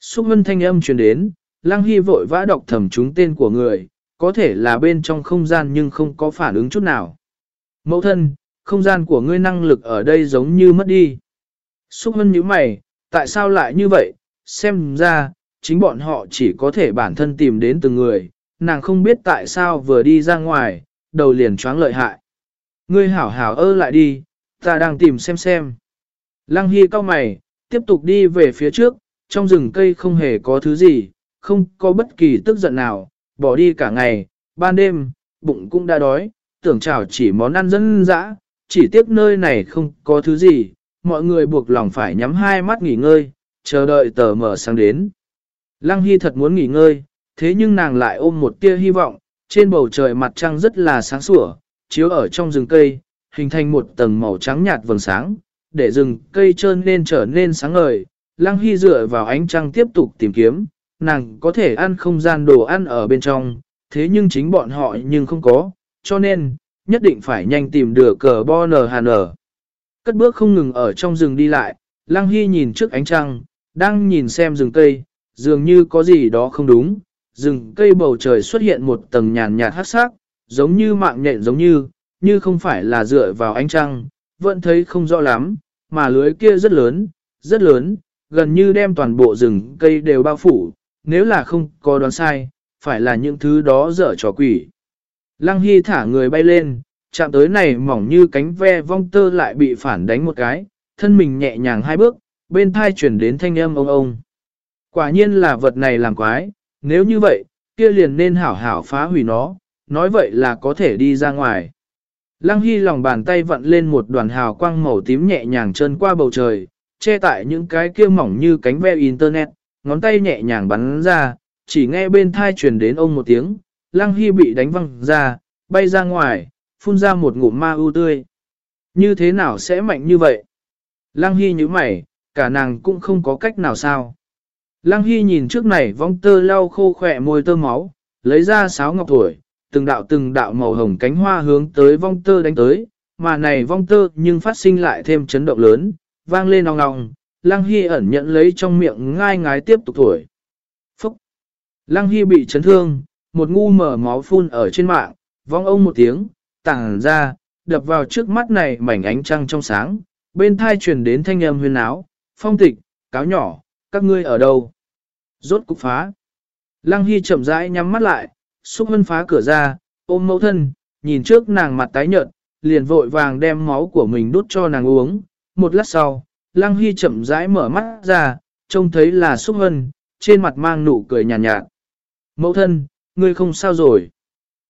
Xúc Hân thanh âm truyền đến, Lăng Hy vội vã đọc thầm chúng tên của người, có thể là bên trong không gian nhưng không có phản ứng chút nào. Mẫu thân, không gian của ngươi năng lực ở đây giống như mất đi. Xúc hân như mày, tại sao lại như vậy? Xem ra, chính bọn họ chỉ có thể bản thân tìm đến từng người, nàng không biết tại sao vừa đi ra ngoài, đầu liền choáng lợi hại. Ngươi hảo hảo ơ lại đi, ta đang tìm xem xem. Lăng Hy cao mày, tiếp tục đi về phía trước, trong rừng cây không hề có thứ gì, không có bất kỳ tức giận nào, bỏ đi cả ngày, ban đêm, bụng cũng đã đói, tưởng chào chỉ món ăn dân dã, chỉ tiếc nơi này không có thứ gì, mọi người buộc lòng phải nhắm hai mắt nghỉ ngơi, chờ đợi tờ mở sáng đến. Lăng Hy thật muốn nghỉ ngơi, thế nhưng nàng lại ôm một tia hy vọng, trên bầu trời mặt trăng rất là sáng sủa, chiếu ở trong rừng cây, hình thành một tầng màu trắng nhạt vầng sáng, để rừng cây trơn nên trở nên sáng ngời. Lăng Hy dựa vào ánh trăng tiếp tục tìm kiếm, nàng có thể ăn không gian đồ ăn ở bên trong, thế nhưng chính bọn họ nhưng không có, cho nên, nhất định phải nhanh tìm được cờ bo nờ hàn ở. Cất bước không ngừng ở trong rừng đi lại, Lăng Hy nhìn trước ánh trăng, đang nhìn xem rừng cây, dường như có gì đó không đúng. Rừng cây bầu trời xuất hiện một tầng nhàn nhạt hát sắc, giống như mạng nhện giống như, như không phải là dựa vào ánh trăng, vẫn thấy không rõ lắm, mà lưới kia rất lớn, rất lớn, gần như đem toàn bộ rừng cây đều bao phủ, nếu là không có đoán sai, phải là những thứ đó dở trò quỷ. Lăng Hy thả người bay lên, chạm tới này mỏng như cánh ve vong tơ lại bị phản đánh một cái, thân mình nhẹ nhàng hai bước, bên thai chuyển đến thanh âm ông ông. Quả nhiên là vật này làm quái, nếu như vậy, kia liền nên hảo hảo phá hủy nó, nói vậy là có thể đi ra ngoài. Lăng Hy lòng bàn tay vặn lên một đoàn hào quang màu tím nhẹ nhàng trơn qua bầu trời, che tại những cái kia mỏng như cánh ve internet, ngón tay nhẹ nhàng bắn ra, chỉ nghe bên thai truyền đến ông một tiếng, Lăng Hy bị đánh văng ra, bay ra ngoài, phun ra một ngụm ma ưu tươi. Như thế nào sẽ mạnh như vậy? Lăng Hy như mày, cả nàng cũng không có cách nào sao. Lăng Hy nhìn trước này vong tơ lau khô khỏe môi tơ máu, lấy ra sáo ngọc tuổi, từng đạo từng đạo màu hồng cánh hoa hướng tới vong tơ đánh tới, mà này vong tơ nhưng phát sinh lại thêm chấn động lớn, vang lên ong ong, Lăng Hy ẩn nhận lấy trong miệng ngai ngái tiếp tục thổi. Phúc! Lăng Hy bị chấn thương, một ngu mở máu phun ở trên mạng, vong ông một tiếng, tảng ra, đập vào trước mắt này mảnh ánh trăng trong sáng, bên thai truyền đến thanh âm huyên áo, phong tịch, cáo nhỏ, các ngươi ở đâu? Rốt cục phá. Lăng Hy chậm rãi nhắm mắt lại, xúc hân phá cửa ra, ôm mẫu thân, nhìn trước nàng mặt tái nhợt, liền vội vàng đem máu của mình đút cho nàng uống. Một lát sau, Lăng Hy chậm rãi mở mắt ra, trông thấy là xúc hân, trên mặt mang nụ cười nhàn nhạt, nhạt. Mẫu thân, ngươi không sao rồi.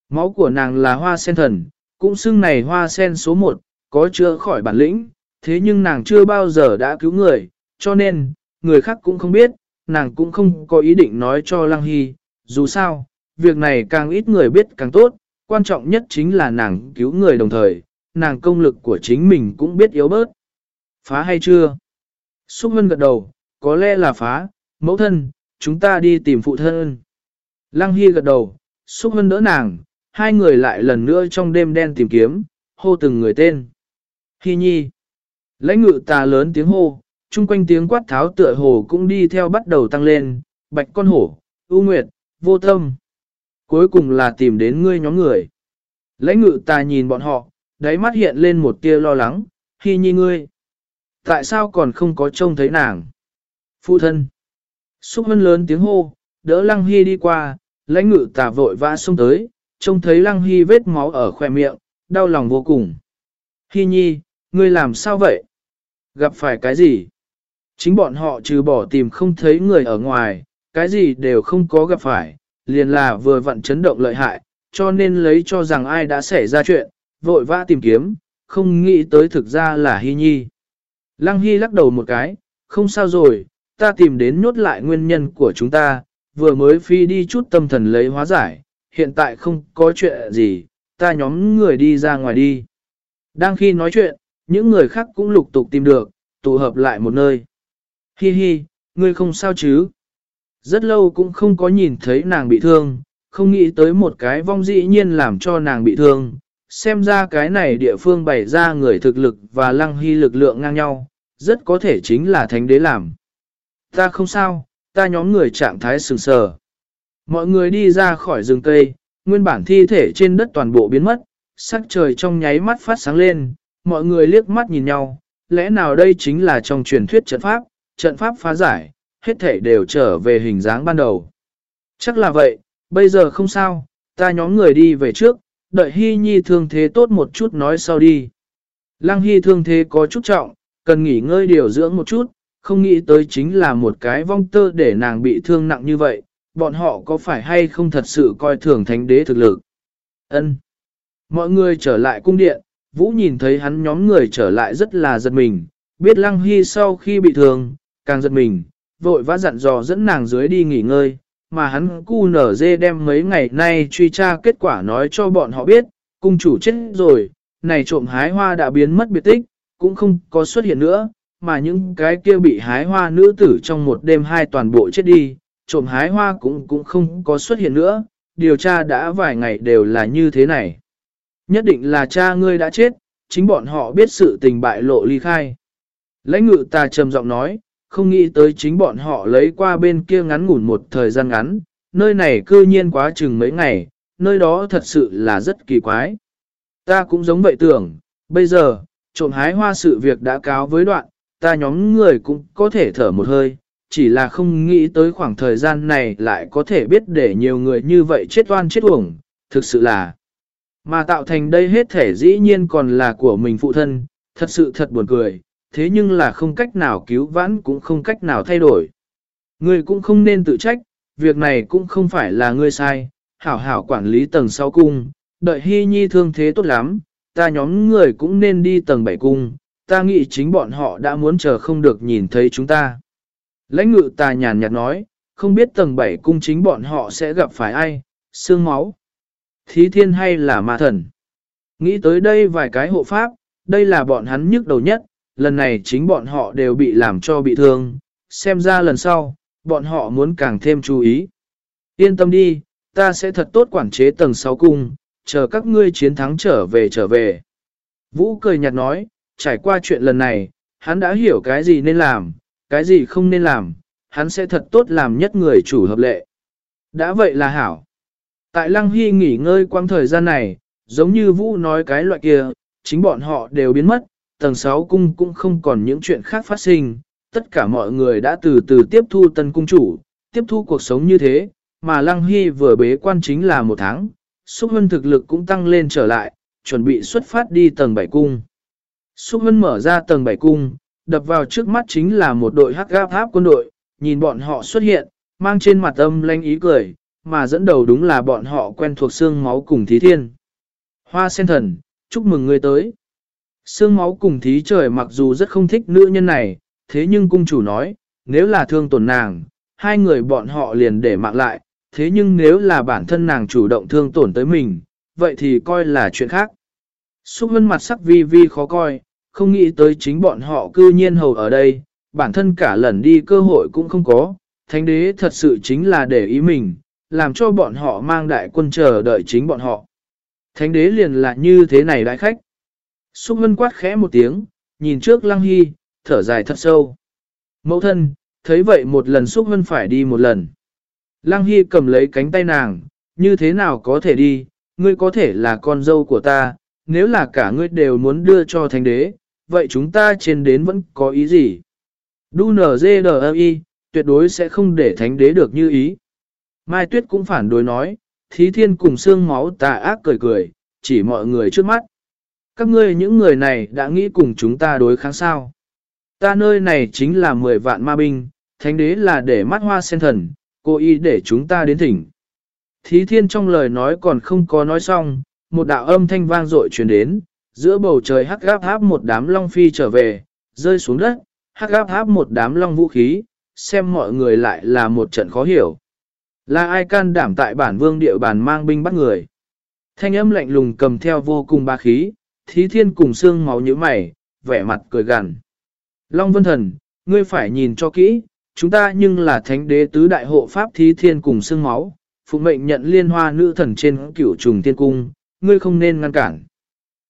Máu của nàng là hoa sen thần, cũng xưng này hoa sen số 1, có chữa khỏi bản lĩnh, thế nhưng nàng chưa bao giờ đã cứu người, cho nên, người khác cũng không biết, nàng cũng không có ý định nói cho Lăng Hy, dù sao, việc này càng ít người biết càng tốt, quan trọng nhất chính là nàng cứu người đồng thời, nàng công lực của chính mình cũng biết yếu bớt. Phá hay chưa? Xúc Vân gật đầu, có lẽ là phá, mẫu thân, chúng ta đi tìm phụ thân. Lăng Hy gật đầu, Xúc Vân đỡ nàng, hai người lại lần nữa trong đêm đen tìm kiếm, hô từng người tên. Hy nhi. Lãnh ngự tà lớn tiếng hô, chung quanh tiếng quát tháo tựa hồ cũng đi theo bắt đầu tăng lên, bạch con hổ, ưu nguyệt, vô tâm. Cuối cùng là tìm đến ngươi nhóm người. Lãnh ngự ta nhìn bọn họ, đáy mắt hiện lên một tia lo lắng, hy nhi ngươi. Tại sao còn không có trông thấy nàng? Phụ thân. Xúc hân lớn tiếng hô, đỡ lăng hy đi qua, lãnh ngự tà vội vã xông tới, trông thấy lăng hy vết máu ở khoe miệng, đau lòng vô cùng. Hy nhi, ngươi làm sao vậy? Gặp phải cái gì? Chính bọn họ trừ bỏ tìm không thấy người ở ngoài, cái gì đều không có gặp phải, liền là vừa vặn chấn động lợi hại, cho nên lấy cho rằng ai đã xảy ra chuyện, vội vã tìm kiếm, không nghĩ tới thực ra là Hy Nhi. Lăng Hy lắc đầu một cái, không sao rồi, ta tìm đến nhốt lại nguyên nhân của chúng ta, vừa mới phi đi chút tâm thần lấy hóa giải, hiện tại không có chuyện gì, ta nhóm người đi ra ngoài đi. Đang khi nói chuyện, những người khác cũng lục tục tìm được, tụ hợp lại một nơi. Hi hi, ngươi không sao chứ? Rất lâu cũng không có nhìn thấy nàng bị thương, không nghĩ tới một cái vong dĩ nhiên làm cho nàng bị thương. Xem ra cái này địa phương bày ra người thực lực và lăng hy lực lượng ngang nhau, rất có thể chính là thánh đế làm. Ta không sao, ta nhóm người trạng thái sừng sờ. Mọi người đi ra khỏi rừng cây, nguyên bản thi thể trên đất toàn bộ biến mất, sắc trời trong nháy mắt phát sáng lên, mọi người liếc mắt nhìn nhau, lẽ nào đây chính là trong truyền thuyết trận pháp, trận pháp phá giải, hết thể đều trở về hình dáng ban đầu. Chắc là vậy, bây giờ không sao, ta nhóm người đi về trước, đợi Hy Nhi thương thế tốt một chút nói sau đi. Lăng Hy thương thế có chút trọng, cần nghỉ ngơi điều dưỡng một chút, không nghĩ tới chính là một cái vong tơ để nàng bị thương nặng như vậy, bọn họ có phải hay không thật sự coi thường thánh đế thực lực. Ân. Mọi người trở lại cung điện, Vũ nhìn thấy hắn nhóm người trở lại rất là giật mình, biết Lăng Hy sau khi bị thương, càng giật mình, vội vã dặn dò dẫn nàng dưới đi nghỉ ngơi, mà hắn cu nở dê đem mấy ngày nay truy tra kết quả nói cho bọn họ biết, cung chủ chết rồi, này trộm hái hoa đã biến mất biệt tích, cũng không có xuất hiện nữa, mà những cái kia bị hái hoa nữ tử trong một đêm hai toàn bộ chết đi, trộm hái hoa cũng cũng không có xuất hiện nữa, điều tra đã vài ngày đều là như thế này. Nhất định là cha ngươi đã chết, chính bọn họ biết sự tình bại lộ ly khai. Lãnh ngự ta trầm giọng nói, không nghĩ tới chính bọn họ lấy qua bên kia ngắn ngủn một thời gian ngắn, nơi này cư nhiên quá chừng mấy ngày, nơi đó thật sự là rất kỳ quái. Ta cũng giống vậy tưởng, bây giờ, trộm hái hoa sự việc đã cáo với đoạn, ta nhóm người cũng có thể thở một hơi, chỉ là không nghĩ tới khoảng thời gian này lại có thể biết để nhiều người như vậy chết oan chết uổng, thực sự là. Mà tạo thành đây hết thể dĩ nhiên còn là của mình phụ thân, thật sự thật buồn cười, thế nhưng là không cách nào cứu vãn cũng không cách nào thay đổi. Ngươi cũng không nên tự trách, việc này cũng không phải là ngươi sai, hảo hảo quản lý tầng 6 cung, đợi hy nhi thương thế tốt lắm, ta nhóm người cũng nên đi tầng 7 cung, ta nghĩ chính bọn họ đã muốn chờ không được nhìn thấy chúng ta. Lãnh ngự ta nhàn nhạt nói, không biết tầng 7 cung chính bọn họ sẽ gặp phải ai, xương máu, thí thiên hay là ma thần. Nghĩ tới đây vài cái hộ pháp, đây là bọn hắn nhức đầu nhất, lần này chính bọn họ đều bị làm cho bị thương, xem ra lần sau, bọn họ muốn càng thêm chú ý. Yên tâm đi, ta sẽ thật tốt quản chế tầng 6 cung, chờ các ngươi chiến thắng trở về trở về. Vũ cười nhạt nói, trải qua chuyện lần này, hắn đã hiểu cái gì nên làm, cái gì không nên làm, hắn sẽ thật tốt làm nhất người chủ hợp lệ. Đã vậy là hảo. Tại Lăng Hy nghỉ ngơi quang thời gian này, giống như Vũ nói cái loại kia, chính bọn họ đều biến mất, tầng 6 cung cũng không còn những chuyện khác phát sinh, tất cả mọi người đã từ từ tiếp thu tân cung chủ, tiếp thu cuộc sống như thế, mà Lăng Hy vừa bế quan chính là một tháng, Xúc Hân thực lực cũng tăng lên trở lại, chuẩn bị xuất phát đi tầng 7 cung. Xúc Hân mở ra tầng 7 cung, đập vào trước mắt chính là một đội hắc gáp áp quân đội, nhìn bọn họ xuất hiện, mang trên mặt âm lanh ý cười, mà dẫn đầu đúng là bọn họ quen thuộc xương máu cùng thí thiên. Hoa sen thần, chúc mừng ngươi tới. Sương máu cùng thí trời mặc dù rất không thích nữ nhân này, thế nhưng cung chủ nói, nếu là thương tổn nàng, hai người bọn họ liền để mạng lại, thế nhưng nếu là bản thân nàng chủ động thương tổn tới mình, vậy thì coi là chuyện khác. Xúc hân mặt sắc vi vi khó coi, không nghĩ tới chính bọn họ cư nhiên hầu ở đây, bản thân cả lần đi cơ hội cũng không có, thánh đế thật sự chính là để ý mình, làm cho bọn họ mang đại quân chờ đợi chính bọn họ. Thánh đế liền là như thế này đại khách. Xúc Vân quát khẽ một tiếng, nhìn trước Lăng Hy, thở dài thật sâu. Mẫu thân, thấy vậy một lần Xúc Vân phải đi một lần. Lăng Hy cầm lấy cánh tay nàng, như thế nào có thể đi, ngươi có thể là con dâu của ta, nếu là cả ngươi đều muốn đưa cho thánh đế, vậy chúng ta trên đến vẫn có ý gì? Đu nở dê tuyệt đối sẽ không để thánh đế được như ý. Mai Tuyết cũng phản đối nói, thí thiên cùng xương máu tà ác cười cười, chỉ mọi người trước mắt. Các ngươi những người này đã nghĩ cùng chúng ta đối kháng sao. Ta nơi này chính là 10 vạn ma binh, thánh đế là để mắt hoa sen thần, cô y để chúng ta đến thỉnh. Thí thiên trong lời nói còn không có nói xong, một đạo âm thanh vang dội truyền đến, giữa bầu trời hắc gáp háp một đám long phi trở về, rơi xuống đất, hắc gáp háp một đám long vũ khí, xem mọi người lại là một trận khó hiểu. Là ai can đảm tại bản vương địa bàn mang binh bắt người? Thanh âm lạnh lùng cầm theo vô cùng ba khí, thí thiên cùng xương máu như mày, vẻ mặt cười gằn. Long vân thần, ngươi phải nhìn cho kỹ, chúng ta nhưng là thánh đế tứ đại hộ pháp thí thiên cùng xương máu, phụ mệnh nhận liên hoa nữ thần trên cửu trùng tiên cung, ngươi không nên ngăn cản.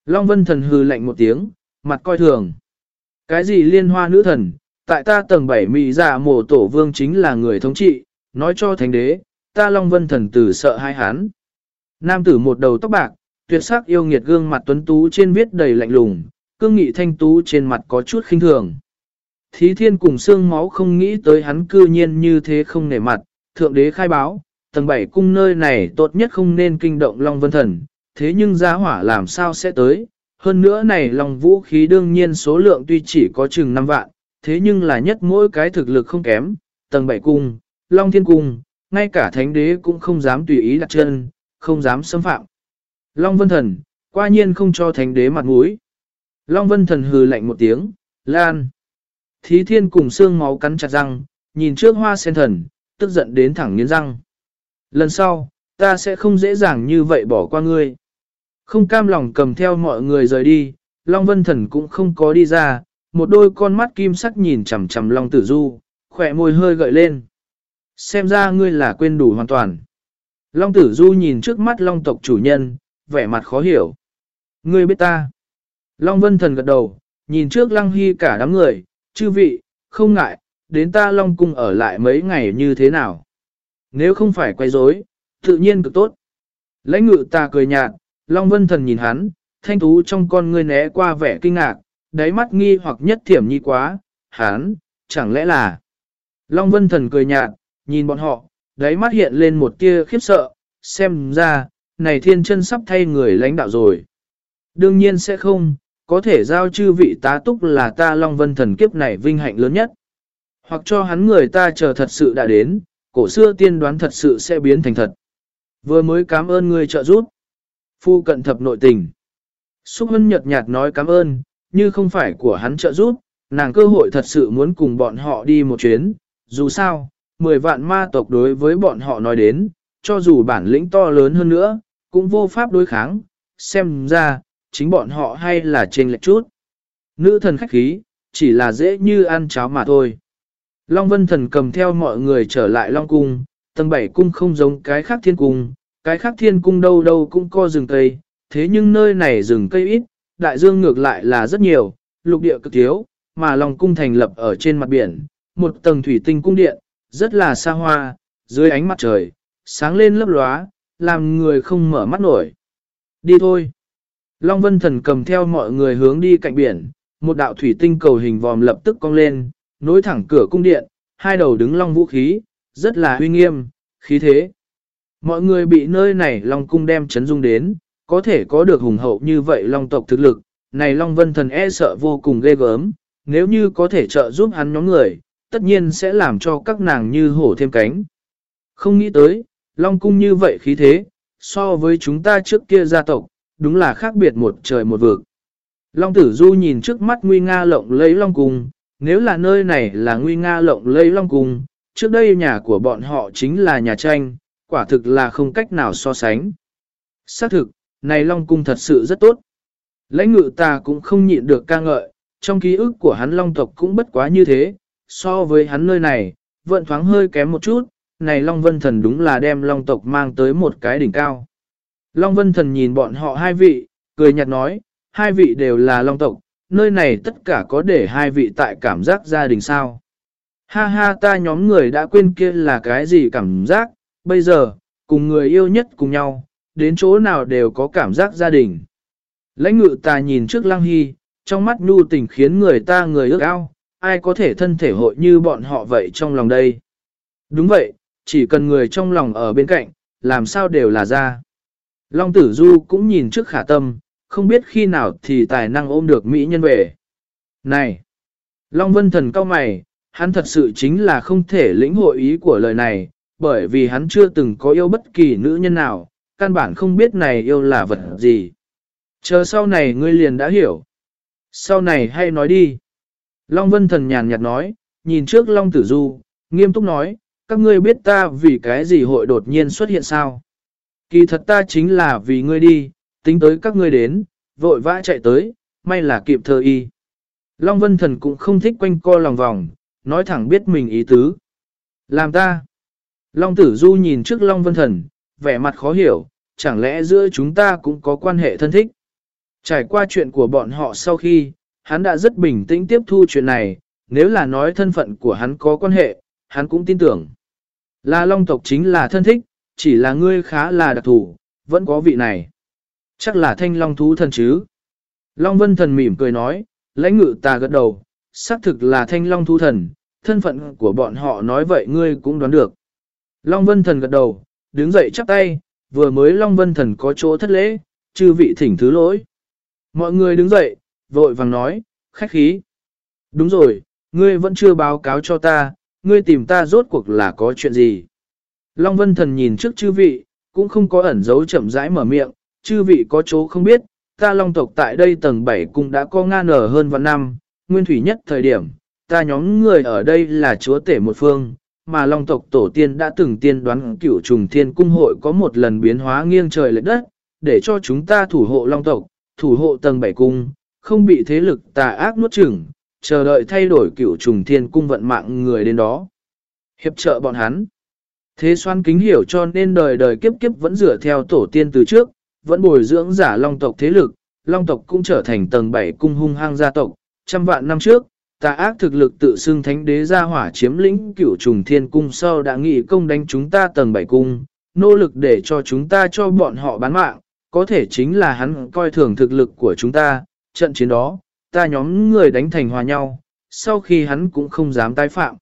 Long vân thần hừ lạnh một tiếng, mặt coi thường. Cái gì liên hoa nữ thần, tại ta tầng 7 mị giả mổ tổ vương chính là người thống trị, nói cho thánh đế, ta Long Vân thần tử sợ hai hán. Nam tử một đầu tóc bạc, tuyệt sắc yêu nghiệt gương mặt tuấn tú trên viết đầy lạnh lùng, cương nghị thanh tú trên mặt có chút khinh thường. Thí thiên cùng xương máu không nghĩ tới hắn cư nhiên như thế không nể mặt, thượng đế khai báo, tầng 7 cung nơi này tốt nhất không nên kinh động Long Vân Thần, thế nhưng giá hỏa làm sao sẽ tới, hơn nữa này Long vũ khí đương nhiên số lượng tuy chỉ có chừng 5 vạn, thế nhưng là nhất mỗi cái thực lực không kém, tầng 7 cung, Long Thiên Cung, ngay cả thánh đế cũng không dám tùy ý đặt chân, không dám xâm phạm. Long Vân Thần, qua nhiên không cho thánh đế mặt mũi. Long Vân Thần hừ lạnh một tiếng, lan. Thí thiên cùng xương máu cắn chặt răng, nhìn trước hoa sen thần, tức giận đến thẳng nghiến răng. Lần sau, ta sẽ không dễ dàng như vậy bỏ qua ngươi. Không cam lòng cầm theo mọi người rời đi, Long Vân Thần cũng không có đi ra, một đôi con mắt kim sắc nhìn chằm chằm Long Tử Du, khỏe môi hơi gợi lên. Xem ra ngươi là quên đủ hoàn toàn. Long Tử Du nhìn trước mắt Long tộc chủ nhân, vẻ mặt khó hiểu. Ngươi biết ta. Long Vân Thần gật đầu, nhìn trước Lăng Hy cả đám người, chư vị, không ngại, đến ta Long Cung ở lại mấy ngày như thế nào. Nếu không phải quay rối, tự nhiên cực tốt. Lãnh ngự ta cười nhạt, Long Vân Thần nhìn hắn, thanh tú trong con ngươi né qua vẻ kinh ngạc, đáy mắt nghi hoặc nhất thiểm nhi quá, hắn, chẳng lẽ là... Long Vân Thần cười nhạt, nhìn bọn họ, đáy mắt hiện lên một tia khiếp sợ, xem ra, này thiên chân sắp thay người lãnh đạo rồi. Đương nhiên sẽ không, có thể giao chư vị tá túc là ta Long Vân Thần kiếp này vinh hạnh lớn nhất. Hoặc cho hắn người ta chờ thật sự đã đến, cổ xưa tiên đoán thật sự sẽ biến thành thật. Vừa mới cảm ơn người trợ giúp. Phu cận thập nội tình. Xúc Hân nhật nhạt nói cảm ơn, như không phải của hắn trợ giúp, nàng cơ hội thật sự muốn cùng bọn họ đi một chuyến. Dù sao, 10 vạn ma tộc đối với bọn họ nói đến, cho dù bản lĩnh to lớn hơn nữa, cũng vô pháp đối kháng, xem ra, chính bọn họ hay là trên lệch chút. Nữ thần khách khí, chỉ là dễ như ăn cháo mà thôi. Long Vân Thần cầm theo mọi người trở lại Long Cung, tầng 7 cung không giống cái khác thiên cung, cái khác thiên cung đâu đâu cũng có rừng cây, thế nhưng nơi này rừng cây ít, đại dương ngược lại là rất nhiều, lục địa cực thiếu, mà Long Cung thành lập ở trên mặt biển, một tầng thủy tinh cung điện, rất là xa hoa, dưới ánh mặt trời, sáng lên lấp lóa, làm người không mở mắt nổi. Đi thôi. Long Vân Thần cầm theo mọi người hướng đi cạnh biển, một đạo thủy tinh cầu hình vòm lập tức cong lên, nối thẳng cửa cung điện, hai đầu đứng long vũ khí, rất là uy nghiêm, khí thế. Mọi người bị nơi này long cung đem chấn dung đến, có thể có được hùng hậu như vậy long tộc thực lực, này long vân thần e sợ vô cùng ghê gớm, nếu như có thể trợ giúp hắn nhóm người, tất nhiên sẽ làm cho các nàng như hổ thêm cánh. Không nghĩ tới, Long Cung như vậy khí thế, so với chúng ta trước kia gia tộc, đúng là khác biệt một trời một vực. Long Tử Du nhìn trước mắt Nguy Nga lộng lấy Long Cung, nếu là nơi này là Nguy Nga lộng lấy Long Cung, trước đây nhà của bọn họ chính là nhà tranh, quả thực là không cách nào so sánh. Xác thực, này Long Cung thật sự rất tốt. Lãnh ngự ta cũng không nhịn được ca ngợi, trong ký ức của hắn Long tộc cũng bất quá như thế, so với hắn nơi này, vận thoáng hơi kém một chút, này Long Vân Thần đúng là đem Long tộc mang tới một cái đỉnh cao. Long Vân Thần nhìn bọn họ hai vị, cười nhạt nói, hai vị đều là Long tộc, nơi này tất cả có để hai vị tại cảm giác gia đình sao. Ha ha ta nhóm người đã quên kia là cái gì cảm giác, bây giờ, cùng người yêu nhất cùng nhau, đến chỗ nào đều có cảm giác gia đình. Lãnh ngự ta nhìn trước lăng hy, trong mắt nhu tình khiến người ta người ước ao, ai có thể thân thể hội như bọn họ vậy trong lòng đây. Đúng vậy, chỉ cần người trong lòng ở bên cạnh, làm sao đều là ra. Long tử du cũng nhìn trước khả tâm, không biết khi nào thì tài năng ôm được Mỹ nhân về. Này! Long vân thần cao mày, hắn thật sự chính là không thể lĩnh hội ý của lời này, bởi vì hắn chưa từng có yêu bất kỳ nữ nhân nào, căn bản không biết này yêu là vật gì. Chờ sau này ngươi liền đã hiểu. Sau này hay nói đi. Long Vân Thần nhàn nhạt nói, nhìn trước Long Tử Du, nghiêm túc nói, các ngươi biết ta vì cái gì hội đột nhiên xuất hiện sao? Kỳ thật ta chính là vì ngươi đi, tính tới các ngươi đến, vội vã chạy tới, may là kịp thời y. Long Vân Thần cũng không thích quanh co lòng vòng, nói thẳng biết mình ý tứ. Làm ta. Long Tử Du nhìn trước Long Vân Thần, vẻ mặt khó hiểu, chẳng lẽ giữa chúng ta cũng có quan hệ thân thích. Trải qua chuyện của bọn họ sau khi, hắn đã rất bình tĩnh tiếp thu chuyện này, nếu là nói thân phận của hắn có quan hệ, hắn cũng tin tưởng. Là long tộc chính là thân thích, chỉ là ngươi khá là đặc thủ, vẫn có vị này. Chắc là thanh long thú thần chứ. Long vân thần mỉm cười nói, lãnh ngự ta gật đầu, xác thực là thanh long thú thần, thân phận của bọn họ nói vậy ngươi cũng đoán được. Long vân thần gật đầu, đứng dậy chắp tay, vừa mới Long vân thần có chỗ thất lễ, chư vị thỉnh thứ lỗi. Mọi người đứng dậy, vội vàng nói, khách khí. Đúng rồi, ngươi vẫn chưa báo cáo cho ta, ngươi tìm ta rốt cuộc là có chuyện gì. Long Vân Thần nhìn trước chư vị, cũng không có ẩn giấu chậm rãi mở miệng, chư vị có chỗ không biết, ta Long tộc tại đây tầng 7 cũng đã có ngan ở hơn vạn năm, nguyên thủy nhất thời điểm, ta nhóm người ở đây là chúa tể một phương, mà Long tộc tổ tiên đã từng tiên đoán cửu trùng thiên cung hội có một lần biến hóa nghiêng trời lệch đất, để cho chúng ta thủ hộ Long tộc, thủ hộ tầng 7 cung, không bị thế lực tà ác nuốt chửng, chờ đợi thay đổi cựu trùng thiên cung vận mạng người đến đó. Hiệp trợ bọn hắn. Thế xoan kính hiểu cho nên đời đời kiếp kiếp vẫn dựa theo tổ tiên từ trước, vẫn bồi dưỡng giả long tộc thế lực, long tộc cũng trở thành tầng 7 cung hung hăng gia tộc. Trăm vạn năm trước, tà ác thực lực tự xưng thánh đế gia hỏa chiếm lĩnh cửu trùng thiên cung sau đã nghị công đánh chúng ta tầng 7 cung, nỗ lực để cho chúng ta cho bọn họ bán mạng, có thể chính là hắn coi thường thực lực của chúng ta, trận chiến đó, ta nhóm người đánh thành hòa nhau, sau khi hắn cũng không dám tái phạm.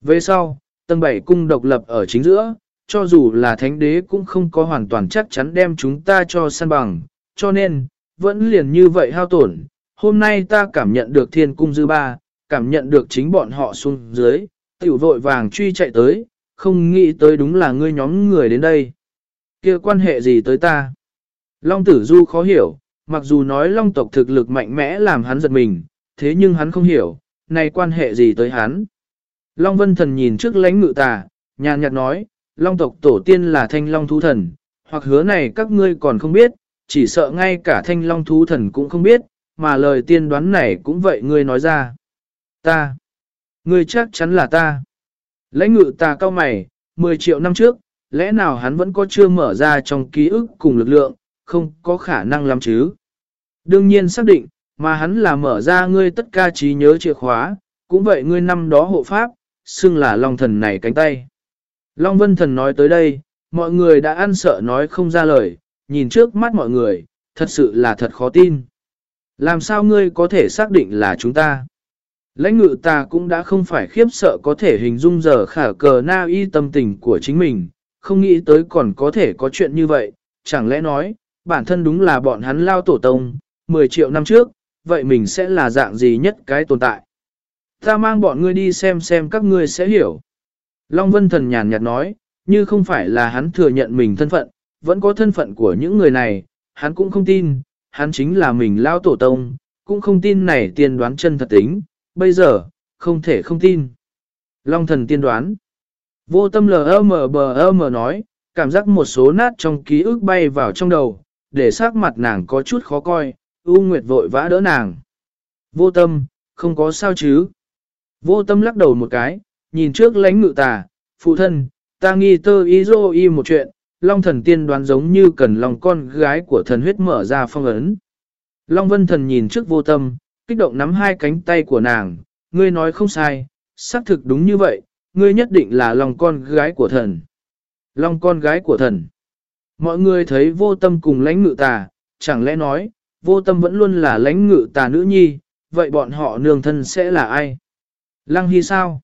Về sau, tầng 7 cung độc lập ở chính giữa, cho dù là thánh đế cũng không có hoàn toàn chắc chắn đem chúng ta cho săn bằng, cho nên, vẫn liền như vậy hao tổn. Hôm nay ta cảm nhận được thiên cung dư ba, cảm nhận được chính bọn họ xuống dưới, tiểu vội vàng truy chạy tới, không nghĩ tới đúng là ngươi nhóm người đến đây. kia quan hệ gì tới ta? Long tử du khó hiểu, mặc dù nói long tộc thực lực mạnh mẽ làm hắn giật mình, thế nhưng hắn không hiểu, này quan hệ gì tới hắn. Long vân thần nhìn trước lãnh ngự tà, nhàn nhạt nói, long tộc tổ tiên là thanh long thú thần, hoặc hứa này các ngươi còn không biết, chỉ sợ ngay cả thanh long thú thần cũng không biết, mà lời tiên đoán này cũng vậy ngươi nói ra. Ta. Ngươi chắc chắn là ta. Lãnh ngự tà cao mày, 10 triệu năm trước, lẽ nào hắn vẫn có chưa mở ra trong ký ức cùng lực lượng, không có khả năng lắm chứ. Đương nhiên xác định, mà hắn là mở ra ngươi tất cả trí nhớ chìa khóa, cũng vậy ngươi năm đó hộ pháp, xưng là Long thần này cánh tay. Long Vân thần nói tới đây, mọi người đã ăn sợ nói không ra lời, nhìn trước mắt mọi người, thật sự là thật khó tin. Làm sao ngươi có thể xác định là chúng ta? Lãnh ngự ta cũng đã không phải khiếp sợ có thể hình dung giờ khả cờ na y tâm tình của chính mình, không nghĩ tới còn có thể có chuyện như vậy, chẳng lẽ nói, bản thân đúng là bọn hắn lao tổ tông, 10 triệu năm trước, vậy mình sẽ là dạng gì nhất cái tồn tại. Ta mang bọn ngươi đi xem xem các ngươi sẽ hiểu. Long Vân Thần nhàn nhạt nói, như không phải là hắn thừa nhận mình thân phận, vẫn có thân phận của những người này, hắn cũng không tin, hắn chính là mình lao tổ tông, cũng không tin này tiên đoán chân thật tính, bây giờ, không thể không tin. Long Thần tiên đoán. Vô tâm lờ mờ bờ mờ nói, cảm giác một số nát trong ký ức bay vào trong đầu, để sắc mặt nàng có chút khó coi, U Nguyệt vội vã đỡ nàng. Vô tâm, không có sao chứ. Vô tâm lắc đầu một cái, nhìn trước lãnh ngự tà, phụ thân, ta nghi tơ y dô y một chuyện, Long thần tiên đoán giống như cần lòng con gái của thần huyết mở ra phong ấn. Long vân thần nhìn trước vô tâm, kích động nắm hai cánh tay của nàng, ngươi nói không sai, xác thực đúng như vậy, ngươi nhất định là lòng con gái của thần. Long con gái của thần. Mọi người thấy vô tâm cùng lãnh ngự tà, chẳng lẽ nói, vô tâm vẫn luôn là lãnh ngự tà nữ nhi, vậy bọn họ nương thân sẽ là ai? Lăng Hy sao?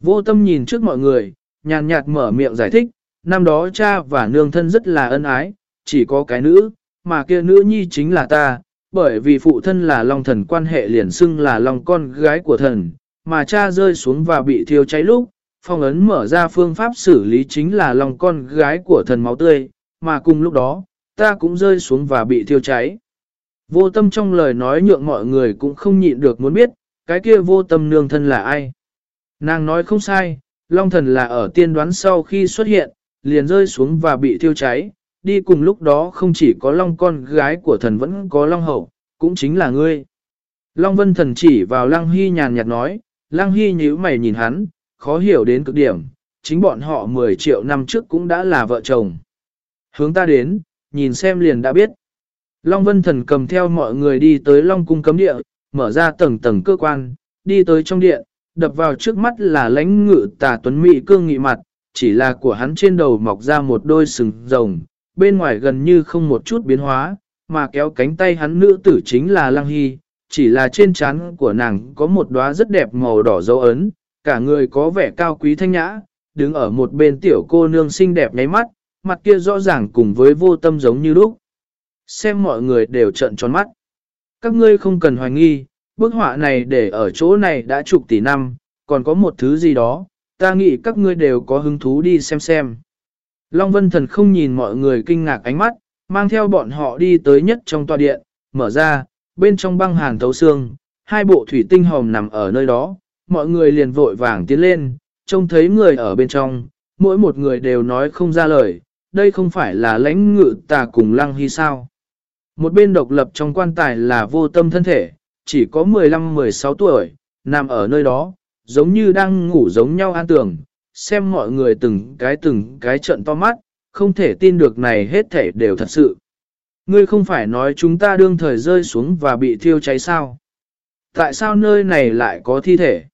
Vô tâm nhìn trước mọi người, nhàn nhạt mở miệng giải thích, năm đó cha và nương thân rất là ân ái, chỉ có cái nữ, mà kia nữ nhi chính là ta, bởi vì phụ thân là long thần quan hệ liền xưng là long con gái của thần, mà cha rơi xuống và bị thiêu cháy lúc, phong ấn mở ra phương pháp xử lý chính là long con gái của thần máu tươi, mà cùng lúc đó, ta cũng rơi xuống và bị thiêu cháy. Vô tâm trong lời nói nhượng mọi người cũng không nhịn được muốn biết, cái kia vô tâm nương thân là ai. Nàng nói không sai, Long thần là ở tiên đoán sau khi xuất hiện, liền rơi xuống và bị thiêu cháy, đi cùng lúc đó không chỉ có Long con gái của thần vẫn có Long hậu, cũng chính là ngươi. Long vân thần chỉ vào Lăng Hy nhàn nhạt nói, Lăng Hy nhíu mày nhìn hắn, khó hiểu đến cực điểm, chính bọn họ 10 triệu năm trước cũng đã là vợ chồng. Hướng ta đến, nhìn xem liền đã biết. Long Vân Thần cầm theo mọi người đi tới Long Cung cấm địa, mở ra tầng tầng cơ quan, đi tới trong điện, đập vào trước mắt là lãnh ngự tà tuấn mỹ cương nghị mặt, chỉ là của hắn trên đầu mọc ra một đôi sừng rồng, bên ngoài gần như không một chút biến hóa, mà kéo cánh tay hắn nữ tử chính là Lăng Hy, chỉ là trên trán của nàng có một đóa rất đẹp màu đỏ dấu ấn, cả người có vẻ cao quý thanh nhã, đứng ở một bên tiểu cô nương xinh đẹp nháy mắt, mặt kia rõ ràng cùng với vô tâm giống như lúc. Xem mọi người đều trợn tròn mắt. Các ngươi không cần hoài nghi, bức họa này để ở chỗ này đã chục tỷ năm, còn có một thứ gì đó, ta nghĩ các ngươi đều có hứng thú đi xem xem. Long Vân Thần không nhìn mọi người kinh ngạc ánh mắt, mang theo bọn họ đi tới nhất trong tòa điện, mở ra, bên trong băng hàng thấu xương, hai bộ thủy tinh hồng nằm ở nơi đó, mọi người liền vội vàng tiến lên, trông thấy người ở bên trong, mỗi một người đều nói không ra lời, đây không phải là lãnh ngự tà cùng lăng hy sao. Một bên độc lập trong quan tài là vô tâm thân thể, chỉ có 15-16 tuổi, nằm ở nơi đó, giống như đang ngủ giống nhau an tường, xem mọi người từng cái từng cái trận to mắt, không thể tin được này hết thể đều thật sự. Ngươi không phải nói chúng ta đương thời rơi xuống và bị thiêu cháy sao? Tại sao nơi này lại có thi thể?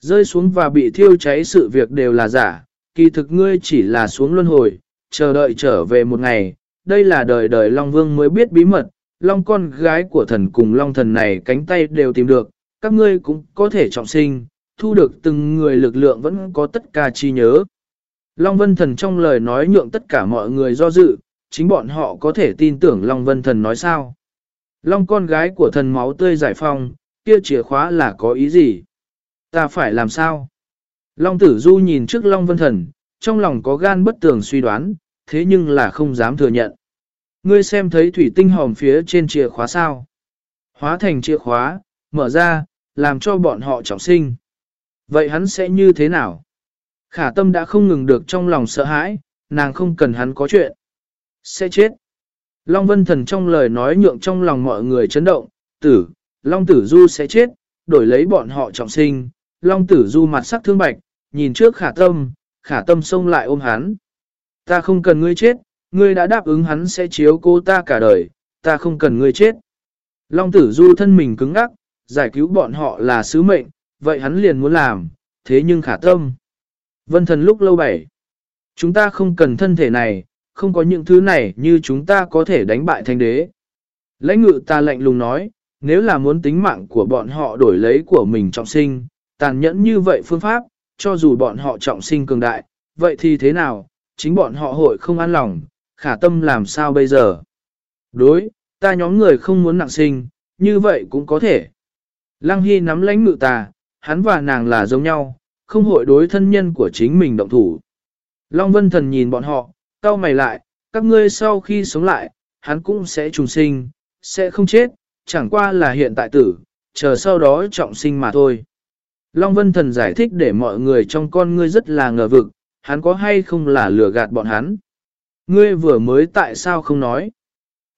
Rơi xuống và bị thiêu cháy sự việc đều là giả, kỳ thực ngươi chỉ là xuống luân hồi, chờ đợi trở về một ngày, đây là đời đời Long Vương mới biết bí mật, Long con gái của thần cùng Long thần này cánh tay đều tìm được, các ngươi cũng có thể trọng sinh, thu được từng người lực lượng vẫn có tất cả chi nhớ. Long Vân Thần trong lời nói nhượng tất cả mọi người do dự, chính bọn họ có thể tin tưởng Long Vân Thần nói sao. Long con gái của thần máu tươi giải phong, kia chìa khóa là có ý gì? Ta phải làm sao? Long Tử Du nhìn trước Long Vân Thần, trong lòng có gan bất tường suy đoán, thế nhưng là không dám thừa nhận. Ngươi xem thấy thủy tinh hòm phía trên chìa khóa sao? Hóa thành chìa khóa, mở ra, làm cho bọn họ trọng sinh. Vậy hắn sẽ như thế nào? Khả tâm đã không ngừng được trong lòng sợ hãi, nàng không cần hắn có chuyện. Sẽ chết. Long Vân Thần trong lời nói nhượng trong lòng mọi người chấn động, tử, Long Tử Du sẽ chết, đổi lấy bọn họ trọng sinh. Long Tử Du mặt sắc thương bạch, nhìn trước khả tâm, khả tâm xông lại ôm hắn. Ta không cần ngươi chết, ngươi đã đáp ứng hắn sẽ chiếu cô ta cả đời, ta không cần ngươi chết. Long Tử Du thân mình cứng ngắc, giải cứu bọn họ là sứ mệnh, vậy hắn liền muốn làm, thế nhưng khả tâm. Vân thần lúc lâu bảy. Chúng ta không cần thân thể này, không có những thứ này như chúng ta có thể đánh bại thanh đế. Lãnh ngự ta lạnh lùng nói, nếu là muốn tính mạng của bọn họ đổi lấy của mình trọng sinh, tàn nhẫn như vậy phương pháp, cho dù bọn họ trọng sinh cường đại, vậy thì thế nào, chính bọn họ hội không an lòng, khả tâm làm sao bây giờ? Đối, ta nhóm người không muốn nặng sinh, như vậy cũng có thể. Lăng Hy nắm lãnh ngự ta, hắn và nàng là giống nhau, không hội đối thân nhân của chính mình động thủ. Long Vân Thần nhìn bọn họ, cau mày lại, các ngươi sau khi sống lại, hắn cũng sẽ trùng sinh, sẽ không chết, chẳng qua là hiện tại tử, chờ sau đó trọng sinh mà thôi. Long Vân Thần giải thích để mọi người trong con ngươi rất là ngờ vực, hắn có hay không là lừa gạt bọn hắn. Ngươi vừa mới tại sao không nói?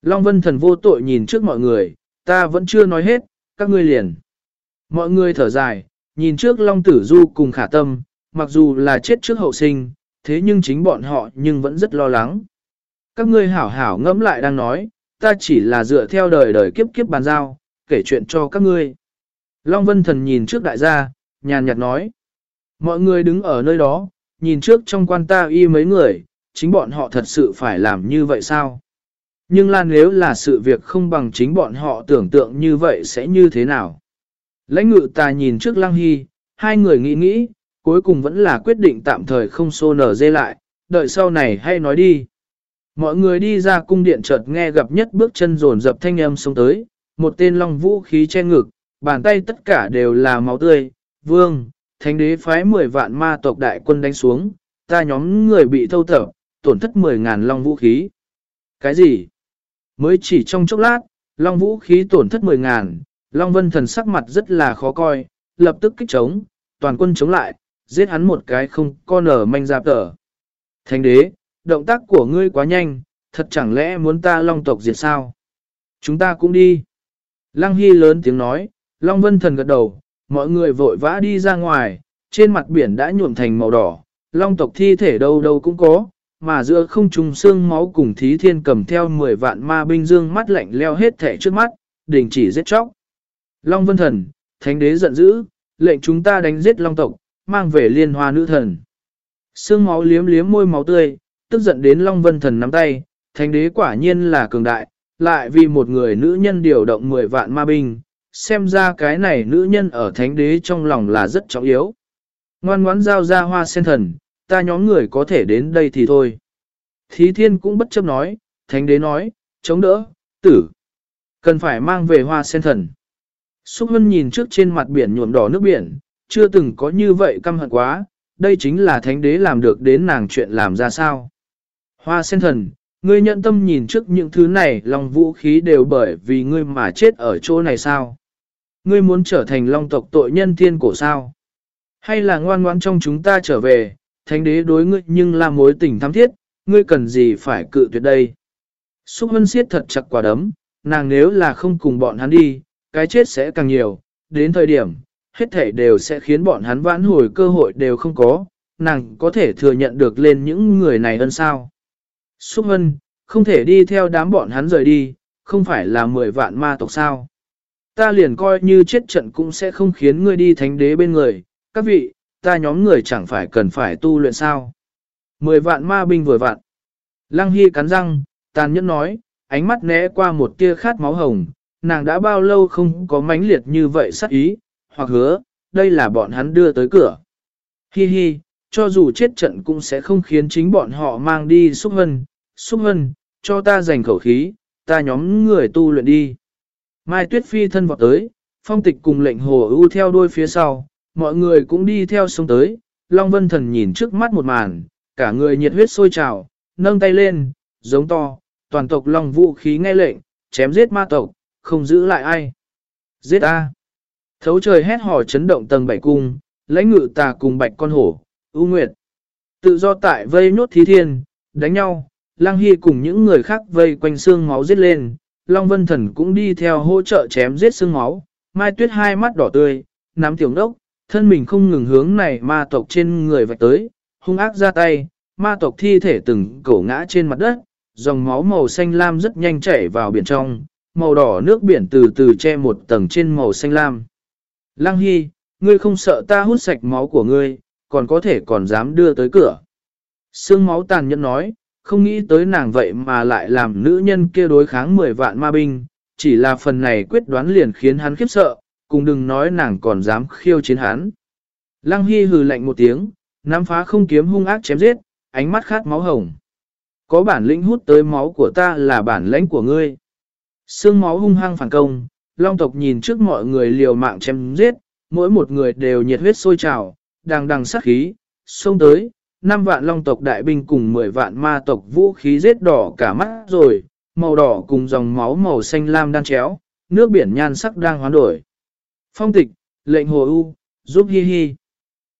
Long Vân Thần vô tội nhìn trước mọi người, ta vẫn chưa nói hết, các ngươi liền. Mọi người thở dài, Nhìn trước Long Tử Du cùng khả tâm, mặc dù là chết trước hậu sinh, thế nhưng chính bọn họ nhưng vẫn rất lo lắng. Các ngươi hảo hảo ngẫm lại đang nói, ta chỉ là dựa theo đời đời kiếp kiếp bàn giao, kể chuyện cho các ngươi. Long Vân Thần nhìn trước đại gia, nhàn nhạt nói. Mọi người đứng ở nơi đó, nhìn trước trong quan ta y mấy người, chính bọn họ thật sự phải làm như vậy sao? Nhưng là nếu là sự việc không bằng chính bọn họ tưởng tượng như vậy sẽ như thế nào? Lãnh ngự ta nhìn trước Lăng Hy, hai người nghĩ nghĩ, cuối cùng vẫn là quyết định tạm thời không xô nở dê lại, đợi sau này hay nói đi. Mọi người đi ra cung điện chợt nghe gặp nhất bước chân rồn dập thanh âm xuống tới, một tên long vũ khí che ngực, bàn tay tất cả đều là máu tươi, vương, thánh đế phái 10 vạn ma tộc đại quân đánh xuống, ta nhóm người bị thâu tập, tổn thất 10.000 long vũ khí. Cái gì? Mới chỉ trong chốc lát, long vũ khí tổn thất 10.000, long vân thần sắc mặt rất là khó coi, lập tức kích chống, toàn quân chống lại, giết hắn một cái không con ở manh giáp tở. Thánh đế, động tác của ngươi quá nhanh, thật chẳng lẽ muốn ta long tộc diệt sao? Chúng ta cũng đi. Lăng Hy lớn tiếng nói, Long Vân Thần gật đầu, mọi người vội vã đi ra ngoài, trên mặt biển đã nhuộm thành màu đỏ, long tộc thi thể đâu đâu cũng có, mà giữa không trùng xương máu cùng thí thiên cầm theo 10 vạn ma binh dương mắt lạnh leo hết thể trước mắt, đình chỉ giết chóc. Long Vân Thần, Thánh Đế giận dữ, lệnh chúng ta đánh giết long tộc, mang về liên hoa nữ thần. Xương máu liếm liếm môi máu tươi, tức giận đến Long Vân Thần nắm tay, Thánh Đế quả nhiên là cường đại, lại vì một người nữ nhân điều động 10 vạn ma binh, xem ra cái này nữ nhân ở thánh đế trong lòng là rất trọng yếu. Ngoan ngoãn giao ra hoa sen thần, ta nhóm người có thể đến đây thì thôi. Thí thiên cũng bất chấp nói, thánh đế nói, chống đỡ, tử. Cần phải mang về hoa sen thần. Xúc Hân nhìn trước trên mặt biển nhuộm đỏ nước biển, chưa từng có như vậy căm hận quá, đây chính là thánh đế làm được đến nàng chuyện làm ra sao. Hoa sen thần, ngươi nhận tâm nhìn trước những thứ này lòng vũ khí đều bởi vì ngươi mà chết ở chỗ này sao? Ngươi muốn trở thành long tộc tội nhân thiên cổ sao? Hay là ngoan ngoãn trong chúng ta trở về, thánh đế đối ngươi nhưng là mối tình thắm thiết, ngươi cần gì phải cự tuyệt đây? Xúc hân siết thật chặt quả đấm, nàng nếu là không cùng bọn hắn đi, cái chết sẽ càng nhiều, đến thời điểm, hết thảy đều sẽ khiến bọn hắn vãn hồi cơ hội đều không có, nàng có thể thừa nhận được lên những người này ân sao. Xúc hân, không thể đi theo đám bọn hắn rời đi, không phải là 10 vạn ma tộc sao. Ta liền coi như chết trận cũng sẽ không khiến ngươi đi thánh đế bên người, các vị, ta nhóm người chẳng phải cần phải tu luyện sao. Mười vạn ma binh vừa vạn. Lăng Hy cắn răng, tàn nhẫn nói, ánh mắt né qua một tia khát máu hồng, nàng đã bao lâu không có mãnh liệt như vậy sắc ý, hoặc hứa, đây là bọn hắn đưa tới cửa. Hi hi, cho dù chết trận cũng sẽ không khiến chính bọn họ mang đi xúc hân, xúc hân, cho ta giành khẩu khí, ta nhóm người tu luyện đi. Mai Tuyết Phi thân vọt tới, phong tịch cùng lệnh hồ ưu theo đuôi phía sau, mọi người cũng đi theo sông tới, Long Vân Thần nhìn trước mắt một màn, cả người nhiệt huyết sôi trào, nâng tay lên, giống to, toàn tộc Long vũ khí nghe lệnh, chém giết ma tộc, không giữ lại ai. Giết A. Thấu trời hét hò chấn động tầng bảy cung, lãnh ngự tà cùng bạch con hổ, ưu nguyệt. Tự do tại vây nốt thí thiên, đánh nhau, lang hy cùng những người khác vây quanh xương máu giết lên, Long Vân Thần cũng đi theo hỗ trợ chém giết xương máu, Mai Tuyết hai mắt đỏ tươi, nắm tiểu đốc, thân mình không ngừng hướng này ma tộc trên người vạch tới, hung ác ra tay, ma tộc thi thể từng cổ ngã trên mặt đất, dòng máu màu xanh lam rất nhanh chảy vào biển trong, màu đỏ nước biển từ từ che một tầng trên màu xanh lam. Lăng Hy, ngươi không sợ ta hút sạch máu của ngươi, còn có thể còn dám đưa tới cửa. Sương máu tàn nhẫn nói, không nghĩ tới nàng vậy mà lại làm nữ nhân kia đối kháng 10 vạn ma binh, chỉ là phần này quyết đoán liền khiến hắn khiếp sợ, cùng đừng nói nàng còn dám khiêu chiến hắn. Lăng Hy hừ lạnh một tiếng, nắm phá không kiếm hung ác chém giết, ánh mắt khát máu hồng. Có bản lĩnh hút tới máu của ta là bản lãnh của ngươi. Sương máu hung hăng phản công, long tộc nhìn trước mọi người liều mạng chém giết, mỗi một người đều nhiệt huyết sôi trào, đang đằng sát khí, xông tới, 5 vạn long tộc đại binh cùng 10 vạn ma tộc vũ khí giết đỏ cả mắt rồi, màu đỏ cùng dòng máu màu xanh lam đan chéo, nước biển nhan sắc đang hoán đổi. Phong tịch, lệnh hồ u, giúp hi hi.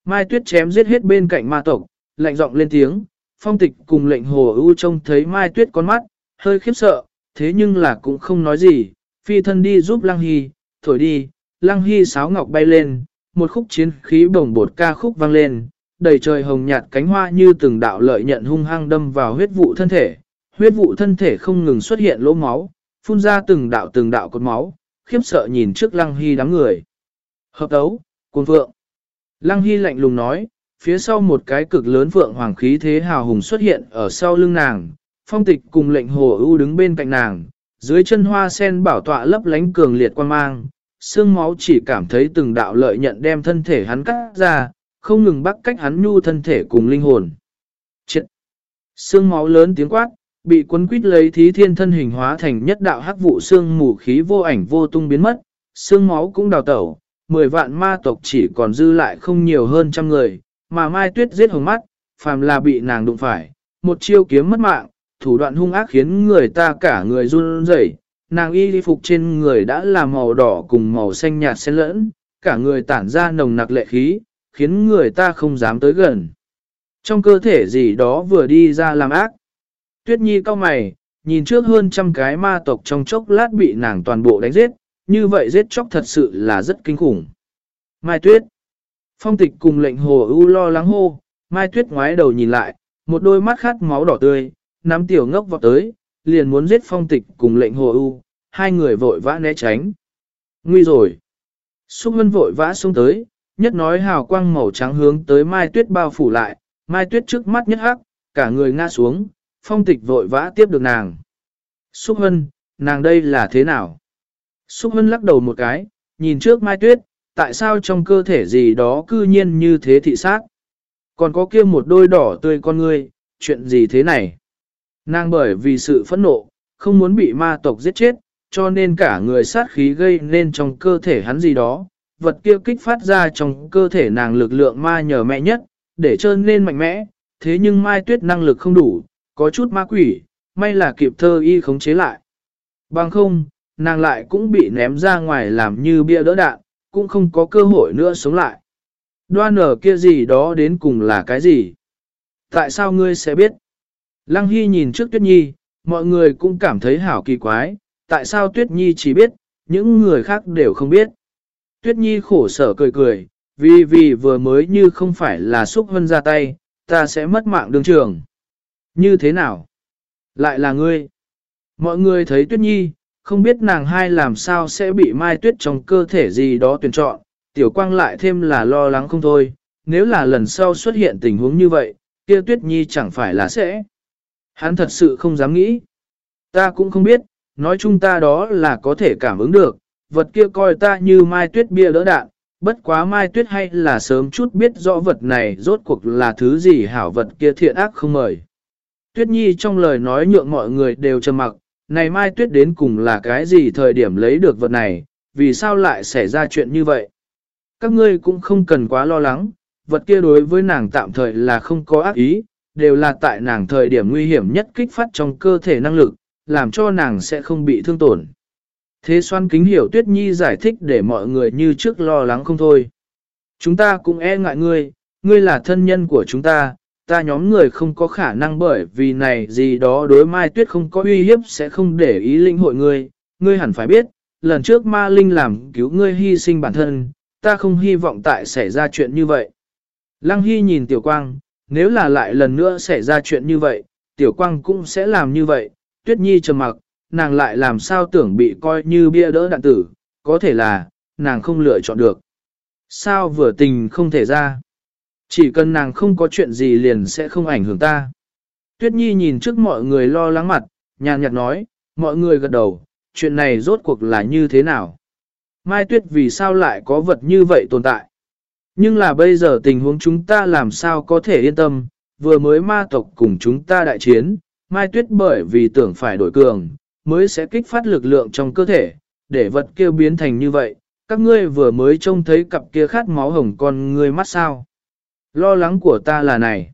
Mai tuyết chém giết hết bên cạnh ma tộc, lạnh giọng lên tiếng, phong tịch cùng lệnh hồ u trông thấy mai tuyết con mắt, hơi khiếp sợ, thế nhưng là cũng không nói gì, phi thân đi giúp lăng hy, thổi đi, lăng hy sáo ngọc bay lên, một khúc chiến khí bồng bột ca khúc vang lên, đầy trời hồng nhạt cánh hoa như từng đạo lợi nhận hung hăng đâm vào huyết vụ thân thể, huyết vụ thân thể không ngừng xuất hiện lỗ máu, phun ra từng đạo từng đạo cột máu, khiếp sợ nhìn trước Lăng Hy đám người. Hợp đấu cuồng vượng Lăng Hy lạnh lùng nói, phía sau một cái cực lớn vượng hoàng khí thế hào hùng xuất hiện ở sau lưng nàng, phong tịch cùng lệnh hồ ưu đứng bên cạnh nàng, dưới chân hoa sen bảo tọa lấp lánh cường liệt quan mang, xương máu chỉ cảm thấy từng đạo lợi nhận đem thân thể hắn cắt ra, không ngừng bắt cách hắn nhu thân thể cùng linh hồn. Chết! Sương máu lớn tiếng quát, bị quân quýt lấy thí thiên thân hình hóa thành nhất đạo hắc vụ xương mù khí vô ảnh vô tung biến mất, xương máu cũng đào tẩu, mười vạn ma tộc chỉ còn dư lại không nhiều hơn trăm người, mà Mai Tuyết giết hồng mắt, phàm là bị nàng đụng phải, một chiêu kiếm mất mạng, thủ đoạn hung ác khiến người ta cả người run rẩy. Nàng y phục trên người đã là màu đỏ cùng màu xanh nhạt xen lẫn, cả người tản ra nồng nặc lệ khí, khiến người ta không dám tới gần. Trong cơ thể gì đó vừa đi ra làm ác. Tuyết Nhi cao mày, nhìn trước hơn trăm cái ma tộc trong chốc lát bị nàng toàn bộ đánh giết, như vậy giết chóc thật sự là rất kinh khủng. Mai Tuyết Phong tịch cùng lệnh hồ ưu lo lắng hô, Mai Tuyết ngoái đầu nhìn lại, một đôi mắt khát máu đỏ tươi, nắm tiểu ngốc vọt tới, liền muốn giết phong tịch cùng lệnh hồ ưu, hai người vội vã né tránh. Nguy rồi! Xúc Vân vội vã xuống tới, nhất nói hào quang màu trắng hướng tới Mai Tuyết bao phủ lại, Mai Tuyết trước mắt nhất hắc, cả người ngã xuống, phong tịch vội vã tiếp được nàng. Xúc hân, nàng đây là thế nào? Xúc hân lắc đầu một cái, nhìn trước Mai Tuyết, tại sao trong cơ thể gì đó cư nhiên như thế thị sát? Còn có kia một đôi đỏ tươi con ngươi, chuyện gì thế này? Nàng bởi vì sự phẫn nộ, không muốn bị ma tộc giết chết, cho nên cả người sát khí gây nên trong cơ thể hắn gì đó, vật kia kích phát ra trong cơ thể nàng lực lượng ma nhờ mẹ nhất, để trơn nên mạnh mẽ, thế nhưng mai tuyết năng lực không đủ, có chút ma quỷ, may là kịp thơ y khống chế lại. Bằng không, nàng lại cũng bị ném ra ngoài làm như bia đỡ đạn, cũng không có cơ hội nữa sống lại. Đoan ở kia gì đó đến cùng là cái gì? Tại sao ngươi sẽ biết? Lăng Hy nhìn trước Tuyết Nhi, mọi người cũng cảm thấy hảo kỳ quái, tại sao Tuyết Nhi chỉ biết, những người khác đều không biết. Tuyết Nhi khổ sở cười cười, vì vì vừa mới như không phải là xúc hân ra tay, ta sẽ mất mạng đường trường. Như thế nào? Lại là ngươi. Mọi người thấy Tuyết Nhi, không biết nàng hai làm sao sẽ bị mai tuyết trong cơ thể gì đó tuyển chọn, tiểu quang lại thêm là lo lắng không thôi, nếu là lần sau xuất hiện tình huống như vậy, kia Tuyết Nhi chẳng phải là sẽ. Hắn thật sự không dám nghĩ. Ta cũng không biết, nói chung ta đó là có thể cảm ứng được, vật kia coi ta như mai tuyết bia đỡ đạn, bất quá mai tuyết hay là sớm chút biết rõ vật này rốt cuộc là thứ gì hảo vật kia thiện ác không mời. Tuyết Nhi trong lời nói nhượng mọi người đều trầm mặc, này mai tuyết đến cùng là cái gì thời điểm lấy được vật này, vì sao lại xảy ra chuyện như vậy. Các ngươi cũng không cần quá lo lắng, vật kia đối với nàng tạm thời là không có ác ý, đều là tại nàng thời điểm nguy hiểm nhất kích phát trong cơ thể năng lực, làm cho nàng sẽ không bị thương tổn. Thế xoan kính hiểu Tuyết Nhi giải thích để mọi người như trước lo lắng không thôi. Chúng ta cũng e ngại ngươi, ngươi là thân nhân của chúng ta, ta nhóm người không có khả năng bởi vì này gì đó đối Mai Tuyết không có uy hiếp sẽ không để ý linh hội ngươi, ngươi hẳn phải biết, lần trước ma linh làm cứu ngươi hy sinh bản thân, ta không hy vọng tại xảy ra chuyện như vậy. Lăng Hy nhìn Tiểu Quang, nếu là lại lần nữa xảy ra chuyện như vậy, Tiểu Quang cũng sẽ làm như vậy, Tuyết Nhi trầm mặc, nàng lại làm sao tưởng bị coi như bia đỡ đạn tử, có thể là, nàng không lựa chọn được. Sao vừa tình không thể ra? Chỉ cần nàng không có chuyện gì liền sẽ không ảnh hưởng ta. Tuyết Nhi nhìn trước mọi người lo lắng mặt, nhàn nhạt nói, mọi người gật đầu, chuyện này rốt cuộc là như thế nào? Mai Tuyết vì sao lại có vật như vậy tồn tại? Nhưng là bây giờ tình huống chúng ta làm sao có thể yên tâm, vừa mới ma tộc cùng chúng ta đại chiến, Mai Tuyết bởi vì tưởng phải đổi cường, mới sẽ kích phát lực lượng trong cơ thể, để vật kia biến thành như vậy. Các ngươi vừa mới trông thấy cặp kia khát máu hồng con ngươi mắt sao. Lo lắng của ta là này.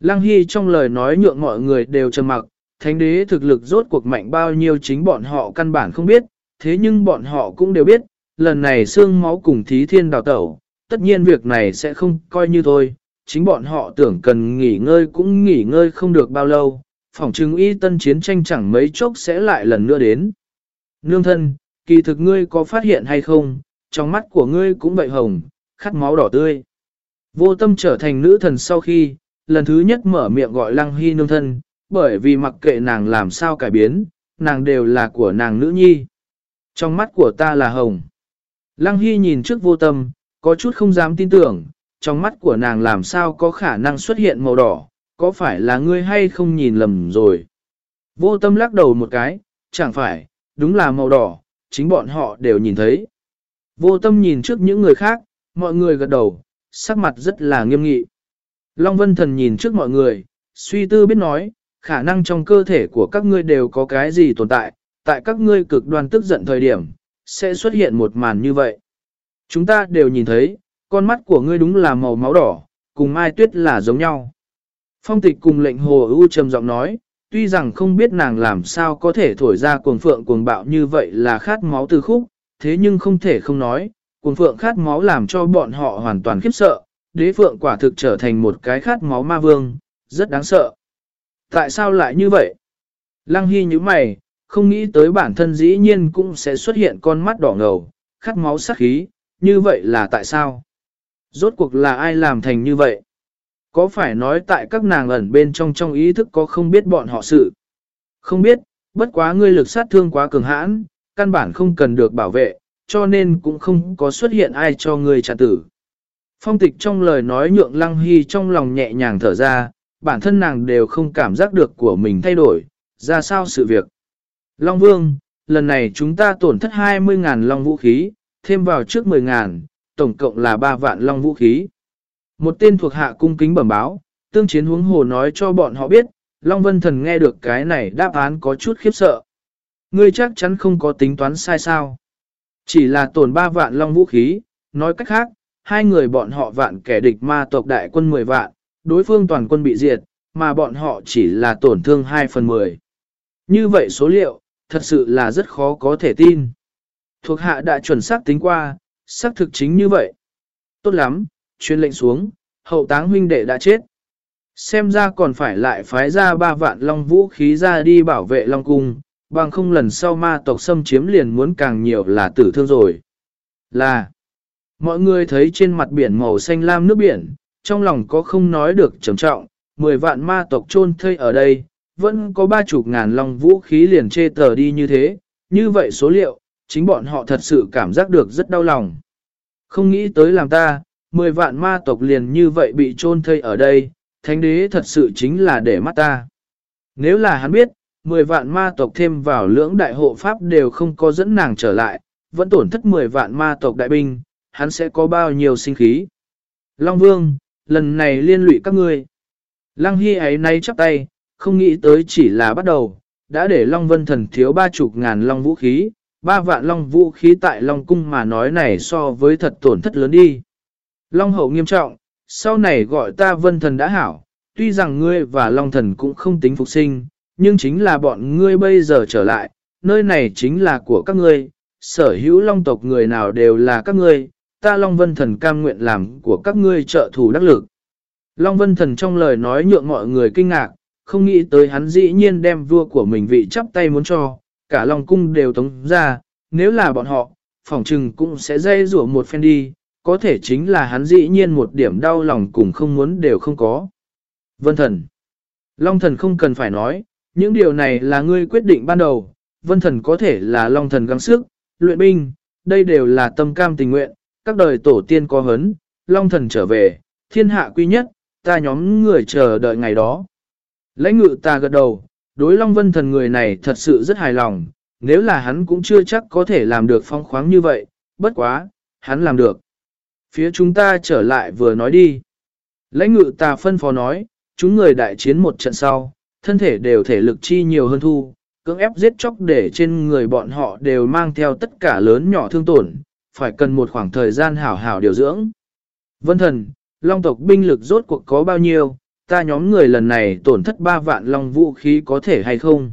Lăng Hy trong lời nói nhượng mọi người đều trầm mặc, thánh đế thực lực rốt cuộc mạnh bao nhiêu chính bọn họ căn bản không biết, thế nhưng bọn họ cũng đều biết, lần này xương máu cùng thí thiên đào tẩu, tất nhiên việc này sẽ không coi như thôi, chính bọn họ tưởng cần nghỉ ngơi cũng nghỉ ngơi không được bao lâu, phỏng chứng y tân chiến tranh chẳng mấy chốc sẽ lại lần nữa đến. Nương thân, kỳ thực ngươi có phát hiện hay không, trong mắt của ngươi cũng vậy hồng, khát máu đỏ tươi. Vô tâm trở thành nữ thần sau khi, lần thứ nhất mở miệng gọi Lăng Hy nương thân, bởi vì mặc kệ nàng làm sao cải biến, nàng đều là của nàng nữ nhi. Trong mắt của ta là hồng. Lăng Hy nhìn trước vô tâm, có chút không dám tin tưởng, trong mắt của nàng làm sao có khả năng xuất hiện màu đỏ, có phải là ngươi hay không nhìn lầm rồi. Vô tâm lắc đầu một cái, chẳng phải, đúng là màu đỏ, chính bọn họ đều nhìn thấy. Vô tâm nhìn trước những người khác, mọi người gật đầu, sắc mặt rất là nghiêm nghị. Long Vân Thần nhìn trước mọi người, suy tư biết nói, khả năng trong cơ thể của các ngươi đều có cái gì tồn tại, tại các ngươi cực đoan tức giận thời điểm, sẽ xuất hiện một màn như vậy. Chúng ta đều nhìn thấy, con mắt của ngươi đúng là màu máu đỏ, cùng Mai Tuyết là giống nhau. Phong tịch cùng lệnh hồ ưu trầm giọng nói, tuy rằng không biết nàng làm sao có thể thổi ra cuồng phượng cuồng bạo như vậy là khát máu từ khúc, thế nhưng không thể không nói, cuồng phượng khát máu làm cho bọn họ hoàn toàn khiếp sợ, đế phượng quả thực trở thành một cái khát máu ma vương, rất đáng sợ. Tại sao lại như vậy? Lăng Hy như mày, không nghĩ tới bản thân dĩ nhiên cũng sẽ xuất hiện con mắt đỏ ngầu, khát máu sắc khí, như vậy là tại sao? Rốt cuộc là ai làm thành như vậy? Có phải nói tại các nàng ẩn bên trong trong ý thức có không biết bọn họ sự? Không biết, bất quá ngươi lực sát thương quá cường hãn, căn bản không cần được bảo vệ, cho nên cũng không có xuất hiện ai cho ngươi trả tử. Phong tịch trong lời nói nhượng lăng hy trong lòng nhẹ nhàng thở ra, bản thân nàng đều không cảm giác được của mình thay đổi, ra sao sự việc. Long Vương, lần này chúng ta tổn thất 20.000 long vũ khí, thêm vào trước 10.000, tổng cộng là 3 vạn long vũ khí. Một tên thuộc hạ cung kính bẩm báo, tương chiến huống hồ nói cho bọn họ biết, Long Vân Thần nghe được cái này đáp án có chút khiếp sợ. Ngươi chắc chắn không có tính toán sai sao. Chỉ là tổn 3 vạn long vũ khí, nói cách khác, hai người bọn họ vạn kẻ địch ma tộc đại quân 10 vạn, đối phương toàn quân bị diệt, mà bọn họ chỉ là tổn thương 2 phần 10. Như vậy số liệu, thật sự là rất khó có thể tin. Thuộc hạ đã chuẩn xác tính qua, xác thực chính như vậy. Tốt lắm, chuyên lệnh xuống, hậu táng huynh đệ đã chết. Xem ra còn phải lại phái ra ba vạn long vũ khí ra đi bảo vệ long cung, bằng không lần sau ma tộc xâm chiếm liền muốn càng nhiều là tử thương rồi. Là, mọi người thấy trên mặt biển màu xanh lam nước biển, trong lòng có không nói được trầm trọng, 10 vạn ma tộc chôn thây ở đây, vẫn có ba chục ngàn long vũ khí liền chê tờ đi như thế, như vậy số liệu, chính bọn họ thật sự cảm giác được rất đau lòng. Không nghĩ tới làm ta, 10 vạn ma tộc liền như vậy bị chôn thây ở đây, thánh đế thật sự chính là để mắt ta. Nếu là hắn biết, 10 vạn ma tộc thêm vào lưỡng đại hộ pháp đều không có dẫn nàng trở lại, vẫn tổn thất 10 vạn ma tộc đại binh, hắn sẽ có bao nhiêu sinh khí. Long Vương, lần này liên lụy các ngươi. Lăng Hy ấy nay chắp tay, không nghĩ tới chỉ là bắt đầu, đã để Long Vân Thần thiếu ba chục ngàn Long vũ khí, ba vạn Long vũ khí tại Long Cung mà nói này so với thật tổn thất lớn đi. Long Hậu nghiêm trọng, sau này gọi ta Vân Thần đã hảo, tuy rằng ngươi và Long Thần cũng không tính phục sinh, nhưng chính là bọn ngươi bây giờ trở lại, nơi này chính là của các ngươi, sở hữu Long tộc người nào đều là các ngươi, ta Long Vân Thần cam nguyện làm của các ngươi trợ thủ đắc lực. Long Vân Thần trong lời nói nhượng mọi người kinh ngạc, không nghĩ tới hắn dĩ nhiên đem vua của mình vị chắp tay muốn cho, cả Long Cung đều tống ra, nếu là bọn họ, phỏng trừng cũng sẽ dây rủa một phen đi, có thể chính là hắn dĩ nhiên một điểm đau lòng cùng không muốn đều không có. Vân Thần Long Thần không cần phải nói, những điều này là ngươi quyết định ban đầu, Vân Thần có thể là Long Thần gắng sức, luyện binh, đây đều là tâm cam tình nguyện, các đời tổ tiên có hấn, Long Thần trở về, thiên hạ quy nhất, ta nhóm người chờ đợi ngày đó. Lãnh ngự ta gật đầu, đối Long Vân Thần người này thật sự rất hài lòng, nếu là hắn cũng chưa chắc có thể làm được phong khoáng như vậy, bất quá, hắn làm được. Phía chúng ta trở lại vừa nói đi. Lãnh ngự ta phân phó nói, chúng người đại chiến một trận sau, thân thể đều thể lực chi nhiều hơn thu, cưỡng ép giết chóc để trên người bọn họ đều mang theo tất cả lớn nhỏ thương tổn, phải cần một khoảng thời gian hảo hảo điều dưỡng. Vân thần, long tộc binh lực rốt cuộc có bao nhiêu, ta nhóm người lần này tổn thất 3 vạn long vũ khí có thể hay không?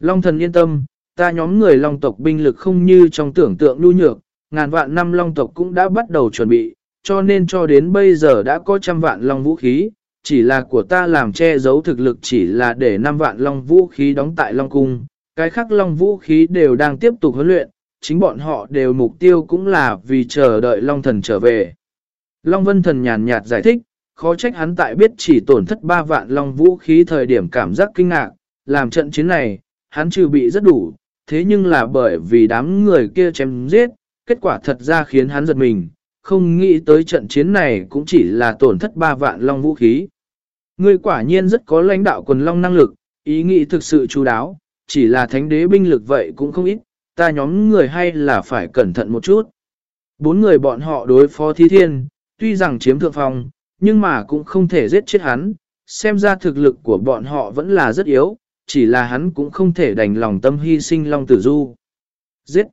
Long thần yên tâm, ta nhóm người long tộc binh lực không như trong tưởng tượng nhu nhược, ngàn vạn năm long tộc cũng đã bắt đầu chuẩn bị, cho nên cho đến bây giờ đã có trăm vạn long vũ khí, chỉ là của ta làm che giấu thực lực chỉ là để năm vạn long vũ khí đóng tại long cung, cái khác long vũ khí đều đang tiếp tục huấn luyện, chính bọn họ đều mục tiêu cũng là vì chờ đợi long thần trở về. Long Vân Thần nhàn nhạt giải thích, khó trách hắn tại biết chỉ tổn thất 3 vạn long vũ khí thời điểm cảm giác kinh ngạc, làm trận chiến này, hắn trừ bị rất đủ, thế nhưng là bởi vì đám người kia chém giết, kết quả thật ra khiến hắn giật mình, không nghĩ tới trận chiến này cũng chỉ là tổn thất 3 vạn long vũ khí. Ngươi quả nhiên rất có lãnh đạo quần long năng lực, ý nghĩ thực sự chú đáo, chỉ là thánh đế binh lực vậy cũng không ít, ta nhóm người hay là phải cẩn thận một chút. Bốn người bọn họ đối phó thí thiên, tuy rằng chiếm thượng phong, nhưng mà cũng không thể giết chết hắn, xem ra thực lực của bọn họ vẫn là rất yếu, chỉ là hắn cũng không thể đành lòng tâm hy sinh Long Tử Du. Giết!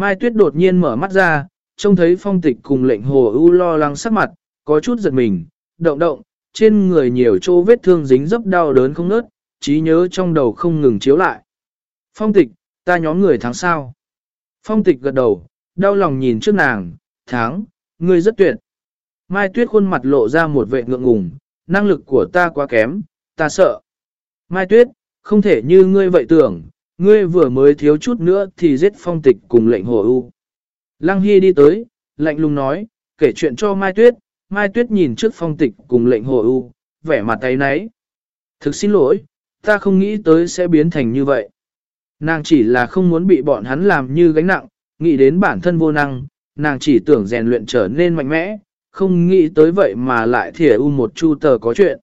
Mai Tuyết đột nhiên mở mắt ra, trông thấy phong tịch cùng lệnh hồ ưu lo lắng sắc mặt, có chút giật mình, động động, trên người nhiều chỗ vết thương dính dấp đau đớn không nớt, trí nhớ trong đầu không ngừng chiếu lại. Phong tịch, ta nhóm người tháng sau. Phong tịch gật đầu, đau lòng nhìn trước nàng, tháng, ngươi rất tuyệt. Mai Tuyết khuôn mặt lộ ra một vệ ngượng ngùng, năng lực của ta quá kém, ta sợ. Mai Tuyết, không thể như ngươi vậy tưởng, ngươi vừa mới thiếu chút nữa thì giết phong tịch cùng lệnh hồ ưu. Lăng Hy đi tới, lạnh lùng nói, kể chuyện cho Mai Tuyết, Mai Tuyết nhìn trước phong tịch cùng lệnh hồ ưu, vẻ mặt tay náy. Thực xin lỗi, ta không nghĩ tới sẽ biến thành như vậy. Nàng chỉ là không muốn bị bọn hắn làm như gánh nặng, nghĩ đến bản thân vô năng, nàng chỉ tưởng rèn luyện trở nên mạnh mẽ, không nghĩ tới vậy mà lại thỉa u một chu tờ có chuyện.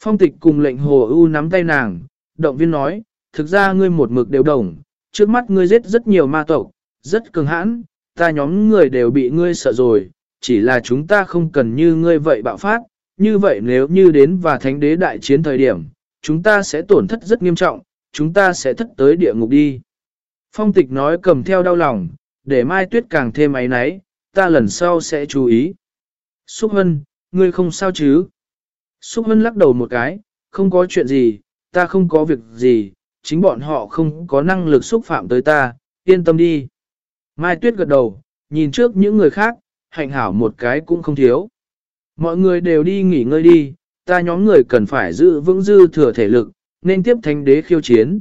Phong tịch cùng lệnh hồ u nắm tay nàng, động viên nói, thực ra ngươi một mực đều đồng, trước mắt ngươi giết rất nhiều ma tộc, rất cường hãn, ta nhóm người đều bị ngươi sợ rồi, chỉ là chúng ta không cần như ngươi vậy bạo phát, như vậy nếu như đến và thánh đế đại chiến thời điểm, chúng ta sẽ tổn thất rất nghiêm trọng, chúng ta sẽ thất tới địa ngục đi. Phong tịch nói cầm theo đau lòng, để mai tuyết càng thêm ấy náy, ta lần sau sẽ chú ý. Xúc Hân, ngươi không sao chứ? Xúc Hân lắc đầu một cái, không có chuyện gì, ta không có việc gì, chính bọn họ không có năng lực xúc phạm tới ta, yên tâm đi. Mai Tuyết gật đầu, nhìn trước những người khác, hạnh hảo một cái cũng không thiếu. Mọi người đều đi nghỉ ngơi đi, ta nhóm người cần phải giữ vững dư thừa thể lực, nên tiếp thánh đế khiêu chiến.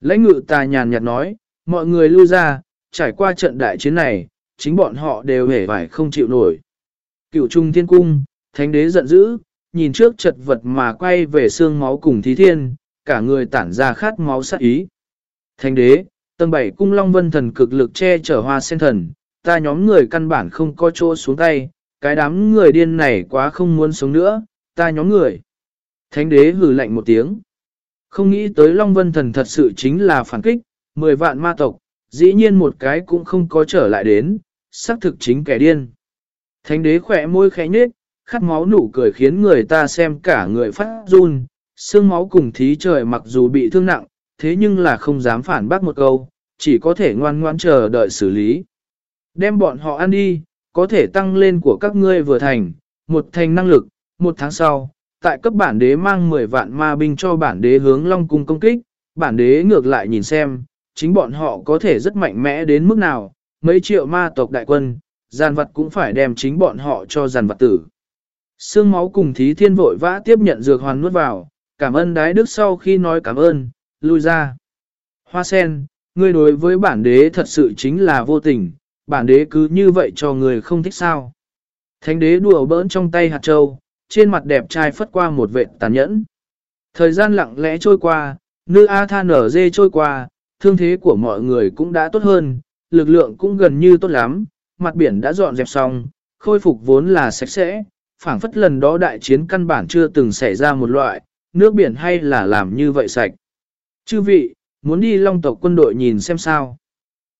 Lãnh ngự ta nhàn nhạt nói, mọi người lui ra, trải qua trận đại chiến này, chính bọn họ đều hề vải không chịu nổi. Cựu trung thiên cung, thánh đế giận dữ, nhìn trước chật vật mà quay về xương máu cùng thí thiên, cả người tản ra khát máu sát ý. Thánh đế, tầng bảy cung long vân thần cực lực che chở hoa sen thần, ta nhóm người căn bản không có chỗ xuống tay, cái đám người điên này quá không muốn sống nữa, ta nhóm người. Thánh đế hử lạnh một tiếng. Không nghĩ tới Long Vân Thần thật sự chính là phản kích, 10 vạn ma tộc, dĩ nhiên một cái cũng không có trở lại đến, xác thực chính kẻ điên. Thánh đế khỏe môi khẽ nhết, khát máu nụ cười khiến người ta xem cả người phát run, xương máu cùng thí trời mặc dù bị thương nặng, thế nhưng là không dám phản bác một câu, chỉ có thể ngoan ngoãn chờ đợi xử lý. Đem bọn họ ăn đi, có thể tăng lên của các ngươi vừa thành, một thành năng lực, một tháng sau, tại cấp bản đế mang 10 vạn ma binh cho bản đế hướng Long Cung công kích, bản đế ngược lại nhìn xem, chính bọn họ có thể rất mạnh mẽ đến mức nào, mấy triệu ma tộc đại quân, giàn vật cũng phải đem chính bọn họ cho giàn vật tử. Sương máu cùng thí thiên vội vã tiếp nhận dược hoàn nuốt vào, cảm ơn đái đức sau khi nói cảm ơn, lui ra. Hoa sen, ngươi đối với bản đế thật sự chính là vô tình, bản đế cứ như vậy cho người không thích sao. Thánh đế đùa bỡn trong tay hạt châu, trên mặt đẹp trai phất qua một vệ tàn nhẫn. Thời gian lặng lẽ trôi qua, nữ A than nở dê trôi qua, thương thế của mọi người cũng đã tốt hơn, lực lượng cũng gần như tốt lắm, mặt biển đã dọn dẹp xong, khôi phục vốn là sạch sẽ, phảng phất lần đó đại chiến căn bản chưa từng xảy ra một loại, nước biển hay là làm như vậy sạch. Chư vị, muốn đi long tộc quân đội nhìn xem sao.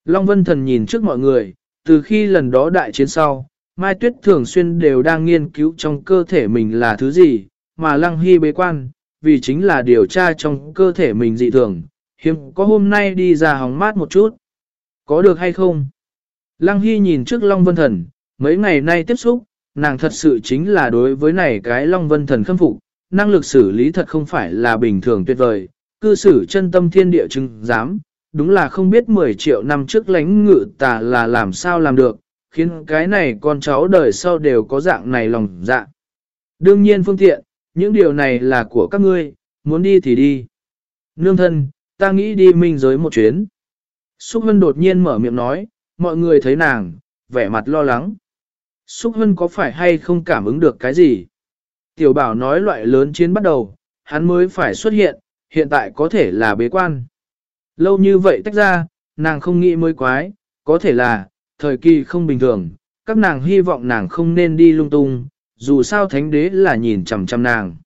Long Vân Thần nhìn trước mọi người, từ khi lần đó đại chiến sau, Mai Tuyết thường xuyên đều đang nghiên cứu trong cơ thể mình là thứ gì, mà Lăng Hy bế quan, vì chính là điều tra trong cơ thể mình dị thường, hiếm có hôm nay đi ra hóng mát một chút. Có được hay không? Lăng Hy nhìn trước Long Vân Thần, mấy ngày nay tiếp xúc, nàng thật sự chính là đối với này cái Long Vân Thần khâm phục, năng lực xử lý thật không phải là bình thường tuyệt vời, cư xử chân tâm thiên địa chứng dám, đúng là không biết 10 triệu năm trước lánh ngự tà là làm sao làm được, khiến cái này con cháu đời sau đều có dạng này lòng dạ. Đương nhiên phương tiện, những điều này là của các ngươi, muốn đi thì đi. Nương thân, ta nghĩ đi minh giới một chuyến. Xúc Vân đột nhiên mở miệng nói, mọi người thấy nàng, vẻ mặt lo lắng. Xúc Hân có phải hay không cảm ứng được cái gì? Tiểu bảo nói loại lớn chiến bắt đầu, hắn mới phải xuất hiện, hiện tại có thể là bế quan. Lâu như vậy tách ra, nàng không nghĩ mới quái, có thể là, thời kỳ không bình thường, các nàng hy vọng nàng không nên đi lung tung, dù sao thánh đế là nhìn chằm chằm nàng.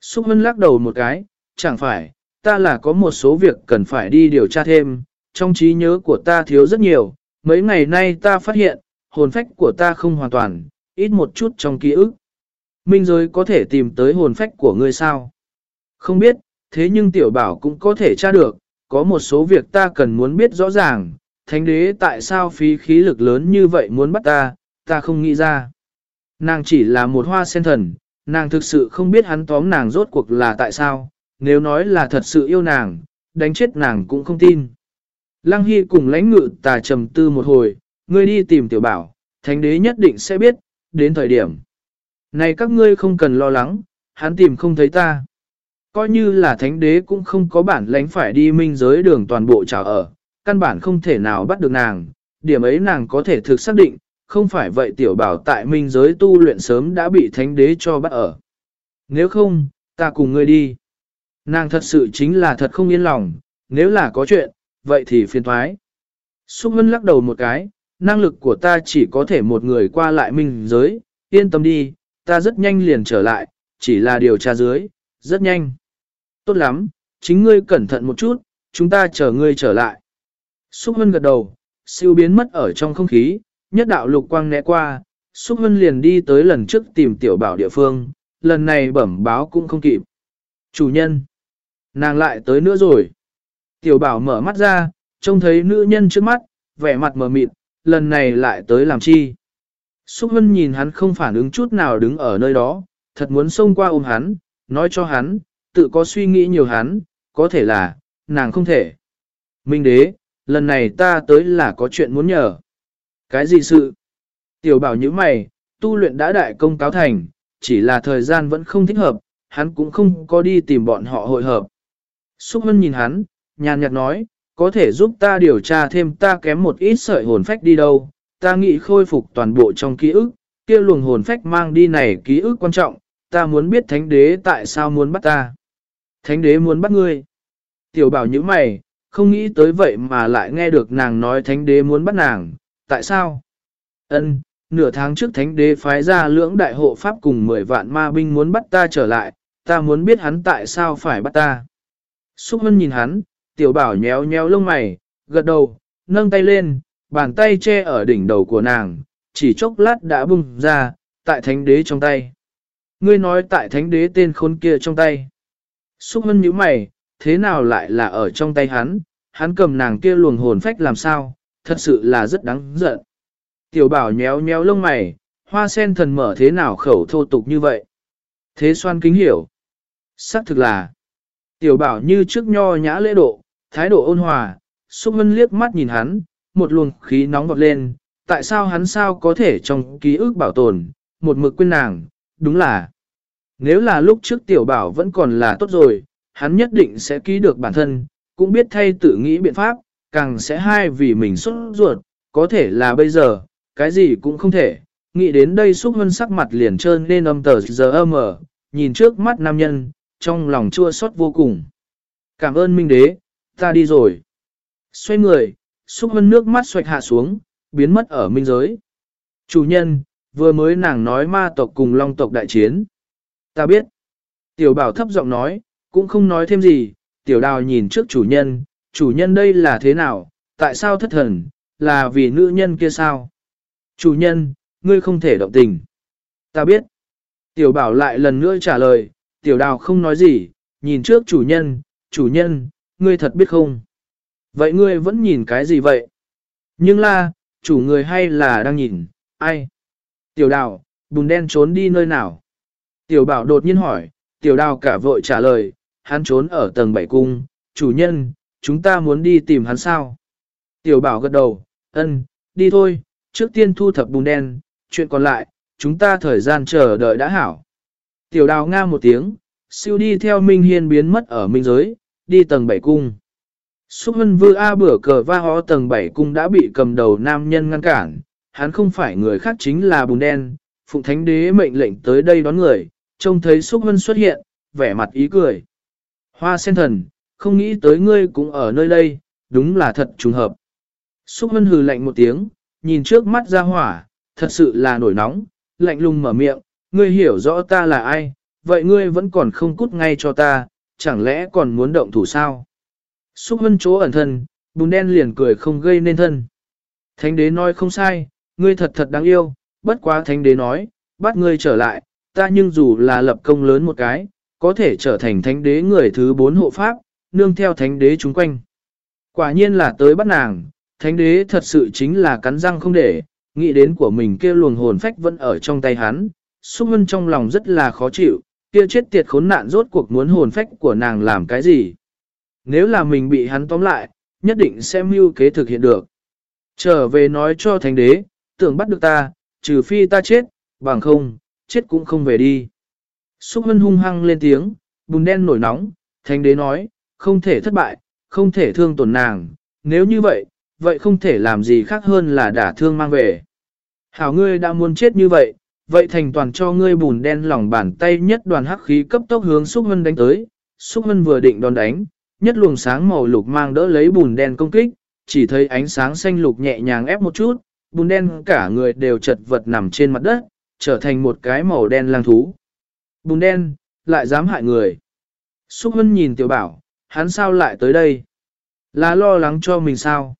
Xúc Hân lắc đầu một cái, chẳng phải, ta là có một số việc cần phải đi điều tra thêm, trong trí nhớ của ta thiếu rất nhiều, mấy ngày nay ta phát hiện, hồn phách của ta không hoàn toàn, ít một chút trong ký ức. Minh giới có thể tìm tới hồn phách của ngươi sao? Không biết, thế nhưng tiểu bảo cũng có thể tra được, có một số việc ta cần muốn biết rõ ràng, thánh đế tại sao phí khí lực lớn như vậy muốn bắt ta, ta không nghĩ ra. Nàng chỉ là một hoa sen thần, nàng thực sự không biết hắn tóm nàng rốt cuộc là tại sao, nếu nói là thật sự yêu nàng, đánh chết nàng cũng không tin. Lăng Hy cùng lãnh ngự tà trầm tư một hồi, ngươi đi tìm tiểu bảo, thánh đế nhất định sẽ biết, đến thời điểm. Này các ngươi không cần lo lắng, hắn tìm không thấy ta. Coi như là thánh đế cũng không có bản lãnh phải đi minh giới đường toàn bộ trả ở, căn bản không thể nào bắt được nàng, điểm ấy nàng có thể thực xác định, không phải vậy tiểu bảo tại minh giới tu luyện sớm đã bị thánh đế cho bắt ở. Nếu không, ta cùng ngươi đi. Nàng thật sự chính là thật không yên lòng, nếu là có chuyện, vậy thì phiền thoái. Xúc Vân lắc đầu một cái, năng lực của ta chỉ có thể một người qua lại minh giới, yên tâm đi, ta rất nhanh liền trở lại, chỉ là điều tra dưới, rất nhanh. Tốt lắm, chính ngươi cẩn thận một chút, chúng ta chờ ngươi trở lại. Xúc Hân gật đầu, siêu biến mất ở trong không khí, nhất đạo lục quang né qua, Xúc Hân liền đi tới lần trước tìm tiểu bảo địa phương, lần này bẩm báo cũng không kịp. Chủ nhân, nàng lại tới nữa rồi. Tiểu bảo mở mắt ra, trông thấy nữ nhân trước mắt, vẻ mặt mờ mịt, lần này lại tới làm chi. Xúc Hân nhìn hắn không phản ứng chút nào đứng ở nơi đó, thật muốn xông qua ôm hắn, nói cho hắn, tự có suy nghĩ nhiều hắn, có thể là, nàng không thể. Minh đế, lần này ta tới là có chuyện muốn nhờ. Cái gì sự? Tiểu bảo như mày, tu luyện đã đại công cáo thành, chỉ là thời gian vẫn không thích hợp, hắn cũng không có đi tìm bọn họ hội hợp. Xúc Hân nhìn hắn, nhàn nhạt nói, có thể giúp ta điều tra thêm ta kém một ít sợi hồn phách đi đâu, ta nghĩ khôi phục toàn bộ trong ký ức, kia luồng hồn phách mang đi này ký ức quan trọng, ta muốn biết thánh đế tại sao muốn bắt ta. Thánh đế muốn bắt ngươi. Tiểu bảo như mày, không nghĩ tới vậy mà lại nghe được nàng nói thánh đế muốn bắt nàng, tại sao? Ân, nửa tháng trước thánh đế phái ra lưỡng đại hộ pháp cùng 10 vạn ma binh muốn bắt ta trở lại, ta muốn biết hắn tại sao phải bắt ta. Xúc Hân nhìn hắn, tiểu bảo nhéo nhéo lông mày, gật đầu, nâng tay lên, bàn tay che ở đỉnh đầu của nàng, chỉ chốc lát đã bung ra, tại thánh đế trong tay. Ngươi nói tại thánh đế tên khốn kia trong tay. Xúc hân nhíu mày, thế nào lại là ở trong tay hắn, hắn cầm nàng kia luồng hồn phách làm sao, thật sự là rất đáng giận. Tiểu bảo nhéo nhéo lông mày, hoa sen thần mở thế nào khẩu thô tục như vậy. Thế xoan kính hiểu. Xác thực là, tiểu bảo như trước nho nhã lễ độ, thái độ ôn hòa, xúc hân liếc mắt nhìn hắn, một luồng khí nóng vọt lên, tại sao hắn sao có thể trong ký ức bảo tồn, một mực quên nàng, đúng là. Nếu là lúc trước tiểu bảo vẫn còn là tốt rồi, hắn nhất định sẽ ký được bản thân, cũng biết thay tự nghĩ biện pháp, càng sẽ hai vì mình xuất ruột, có thể là bây giờ, cái gì cũng không thể. Nghĩ đến đây xúc hân sắc mặt liền trơn lên âm tờ giờ âm ở, nhìn trước mắt nam nhân, trong lòng chua xót vô cùng. Cảm ơn Minh Đế, ta đi rồi. Xoay người, xúc hơn nước mắt xoạch hạ xuống, biến mất ở minh giới. Chủ nhân, vừa mới nàng nói ma tộc cùng long tộc đại chiến. Ta biết. Tiểu bảo thấp giọng nói, cũng không nói thêm gì, tiểu đào nhìn trước chủ nhân, chủ nhân đây là thế nào, tại sao thất thần, là vì nữ nhân kia sao? Chủ nhân, ngươi không thể động tình. Ta biết. Tiểu bảo lại lần nữa trả lời, tiểu đào không nói gì, nhìn trước chủ nhân, chủ nhân, ngươi thật biết không? Vậy ngươi vẫn nhìn cái gì vậy? Nhưng là, chủ người hay là đang nhìn, ai? Tiểu đào, bùn đen trốn đi nơi nào? Tiểu bảo đột nhiên hỏi, tiểu đào cả vội trả lời, hắn trốn ở tầng bảy cung, chủ nhân, chúng ta muốn đi tìm hắn sao? Tiểu bảo gật đầu, ân, đi thôi, trước tiên thu thập bùn đen, chuyện còn lại, chúng ta thời gian chờ đợi đã hảo. Tiểu đào nga một tiếng, siêu đi theo Minh Hiên biến mất ở minh giới, đi tầng bảy cung. Xúc hân vư A bửa cờ va ho tầng 7 cung đã bị cầm đầu nam nhân ngăn cản, hắn không phải người khác chính là bùn đen, phụng thánh đế mệnh lệnh tới đây đón người, trông thấy xúc hân xuất hiện, vẻ mặt ý cười. Hoa sen thần, không nghĩ tới ngươi cũng ở nơi đây, đúng là thật trùng hợp. Xúc hân hừ lạnh một tiếng, nhìn trước mắt ra hỏa, thật sự là nổi nóng, lạnh lùng mở miệng, ngươi hiểu rõ ta là ai, vậy ngươi vẫn còn không cút ngay cho ta, chẳng lẽ còn muốn động thủ sao? Xúc hân chỗ ẩn thân, bùn đen liền cười không gây nên thân. Thánh đế nói không sai, ngươi thật thật đáng yêu, bất quá thánh đế nói, bắt ngươi trở lại, ta nhưng dù là lập công lớn một cái, có thể trở thành thánh đế người thứ bốn hộ pháp, nương theo thánh đế chúng quanh. Quả nhiên là tới bắt nàng, thánh đế thật sự chính là cắn răng không để, nghĩ đến của mình kia luồng hồn phách vẫn ở trong tay hắn, xúc hân trong lòng rất là khó chịu, kia chết tiệt khốn nạn rốt cuộc muốn hồn phách của nàng làm cái gì. Nếu là mình bị hắn tóm lại, nhất định sẽ mưu kế thực hiện được. Trở về nói cho thánh đế, tưởng bắt được ta, trừ phi ta chết, bằng không, chết cũng không về đi. Xúc hân hung hăng lên tiếng, bùn đen nổi nóng, thánh đế nói, không thể thất bại, không thể thương tổn nàng, nếu như vậy, vậy không thể làm gì khác hơn là đả thương mang về. Hảo ngươi đã muốn chết như vậy, vậy thành toàn cho ngươi bùn đen lòng bàn tay nhất đoàn hắc khí cấp tốc hướng Xúc Hân đánh tới. Xúc Hân vừa định đòn đánh, nhất luồng sáng màu lục mang đỡ lấy bùn đen công kích, chỉ thấy ánh sáng xanh lục nhẹ nhàng ép một chút, bùn đen cả người đều chật vật nằm trên mặt đất, trở thành một cái màu đen lang thú. Bùn đen, lại dám hại người. Xúc Hân nhìn tiểu bảo, hắn sao lại tới đây? Là lo lắng cho mình sao?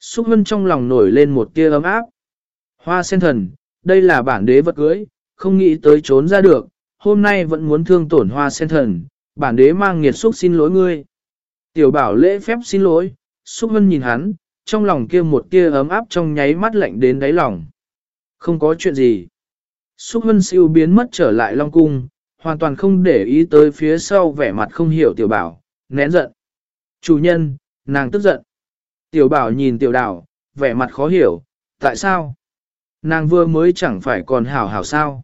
Xúc Hân trong lòng nổi lên một tia ấm áp. Hoa sen thần, đây là bản đế vật cưới, không nghĩ tới trốn ra được, hôm nay vẫn muốn thương tổn hoa sen thần, bản đế mang nghiệt xúc xin lỗi ngươi. Tiểu bảo lễ phép xin lỗi, xúc hân nhìn hắn, trong lòng kia một tia ấm áp trong nháy mắt lạnh đến đáy lòng. Không có chuyện gì. Xúc hân siêu biến mất trở lại Long Cung, hoàn toàn không để ý tới phía sau vẻ mặt không hiểu tiểu bảo, nén giận. Chủ nhân, nàng tức giận. Tiểu bảo nhìn tiểu đảo, vẻ mặt khó hiểu, tại sao? Nàng vừa mới chẳng phải còn hảo hảo sao.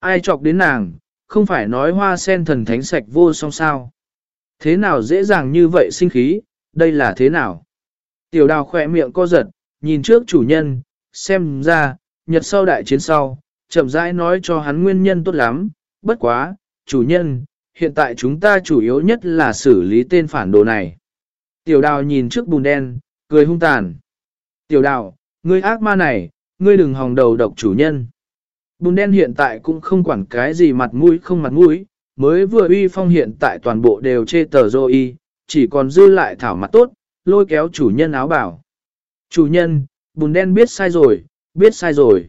Ai chọc đến nàng, không phải nói hoa sen thần thánh sạch vô song sao. Thế nào dễ dàng như vậy sinh khí, đây là thế nào? Tiểu đào khỏe miệng co giật, nhìn trước chủ nhân, xem ra, nhật sau đại chiến sau, chậm rãi nói cho hắn nguyên nhân tốt lắm, bất quá, chủ nhân, hiện tại chúng ta chủ yếu nhất là xử lý tên phản đồ này. Tiểu đào nhìn trước bùn đen, cười hung tàn. Tiểu đào, ngươi ác ma này, ngươi đừng hòng đầu độc chủ nhân. Bùn đen hiện tại cũng không quản cái gì mặt mũi không mặt mũi, mới vừa uy phong hiện tại toàn bộ đều chê tờ dô y, chỉ còn dư lại thảo mặt tốt, lôi kéo chủ nhân áo bảo. Chủ nhân, bùn đen biết sai rồi, biết sai rồi.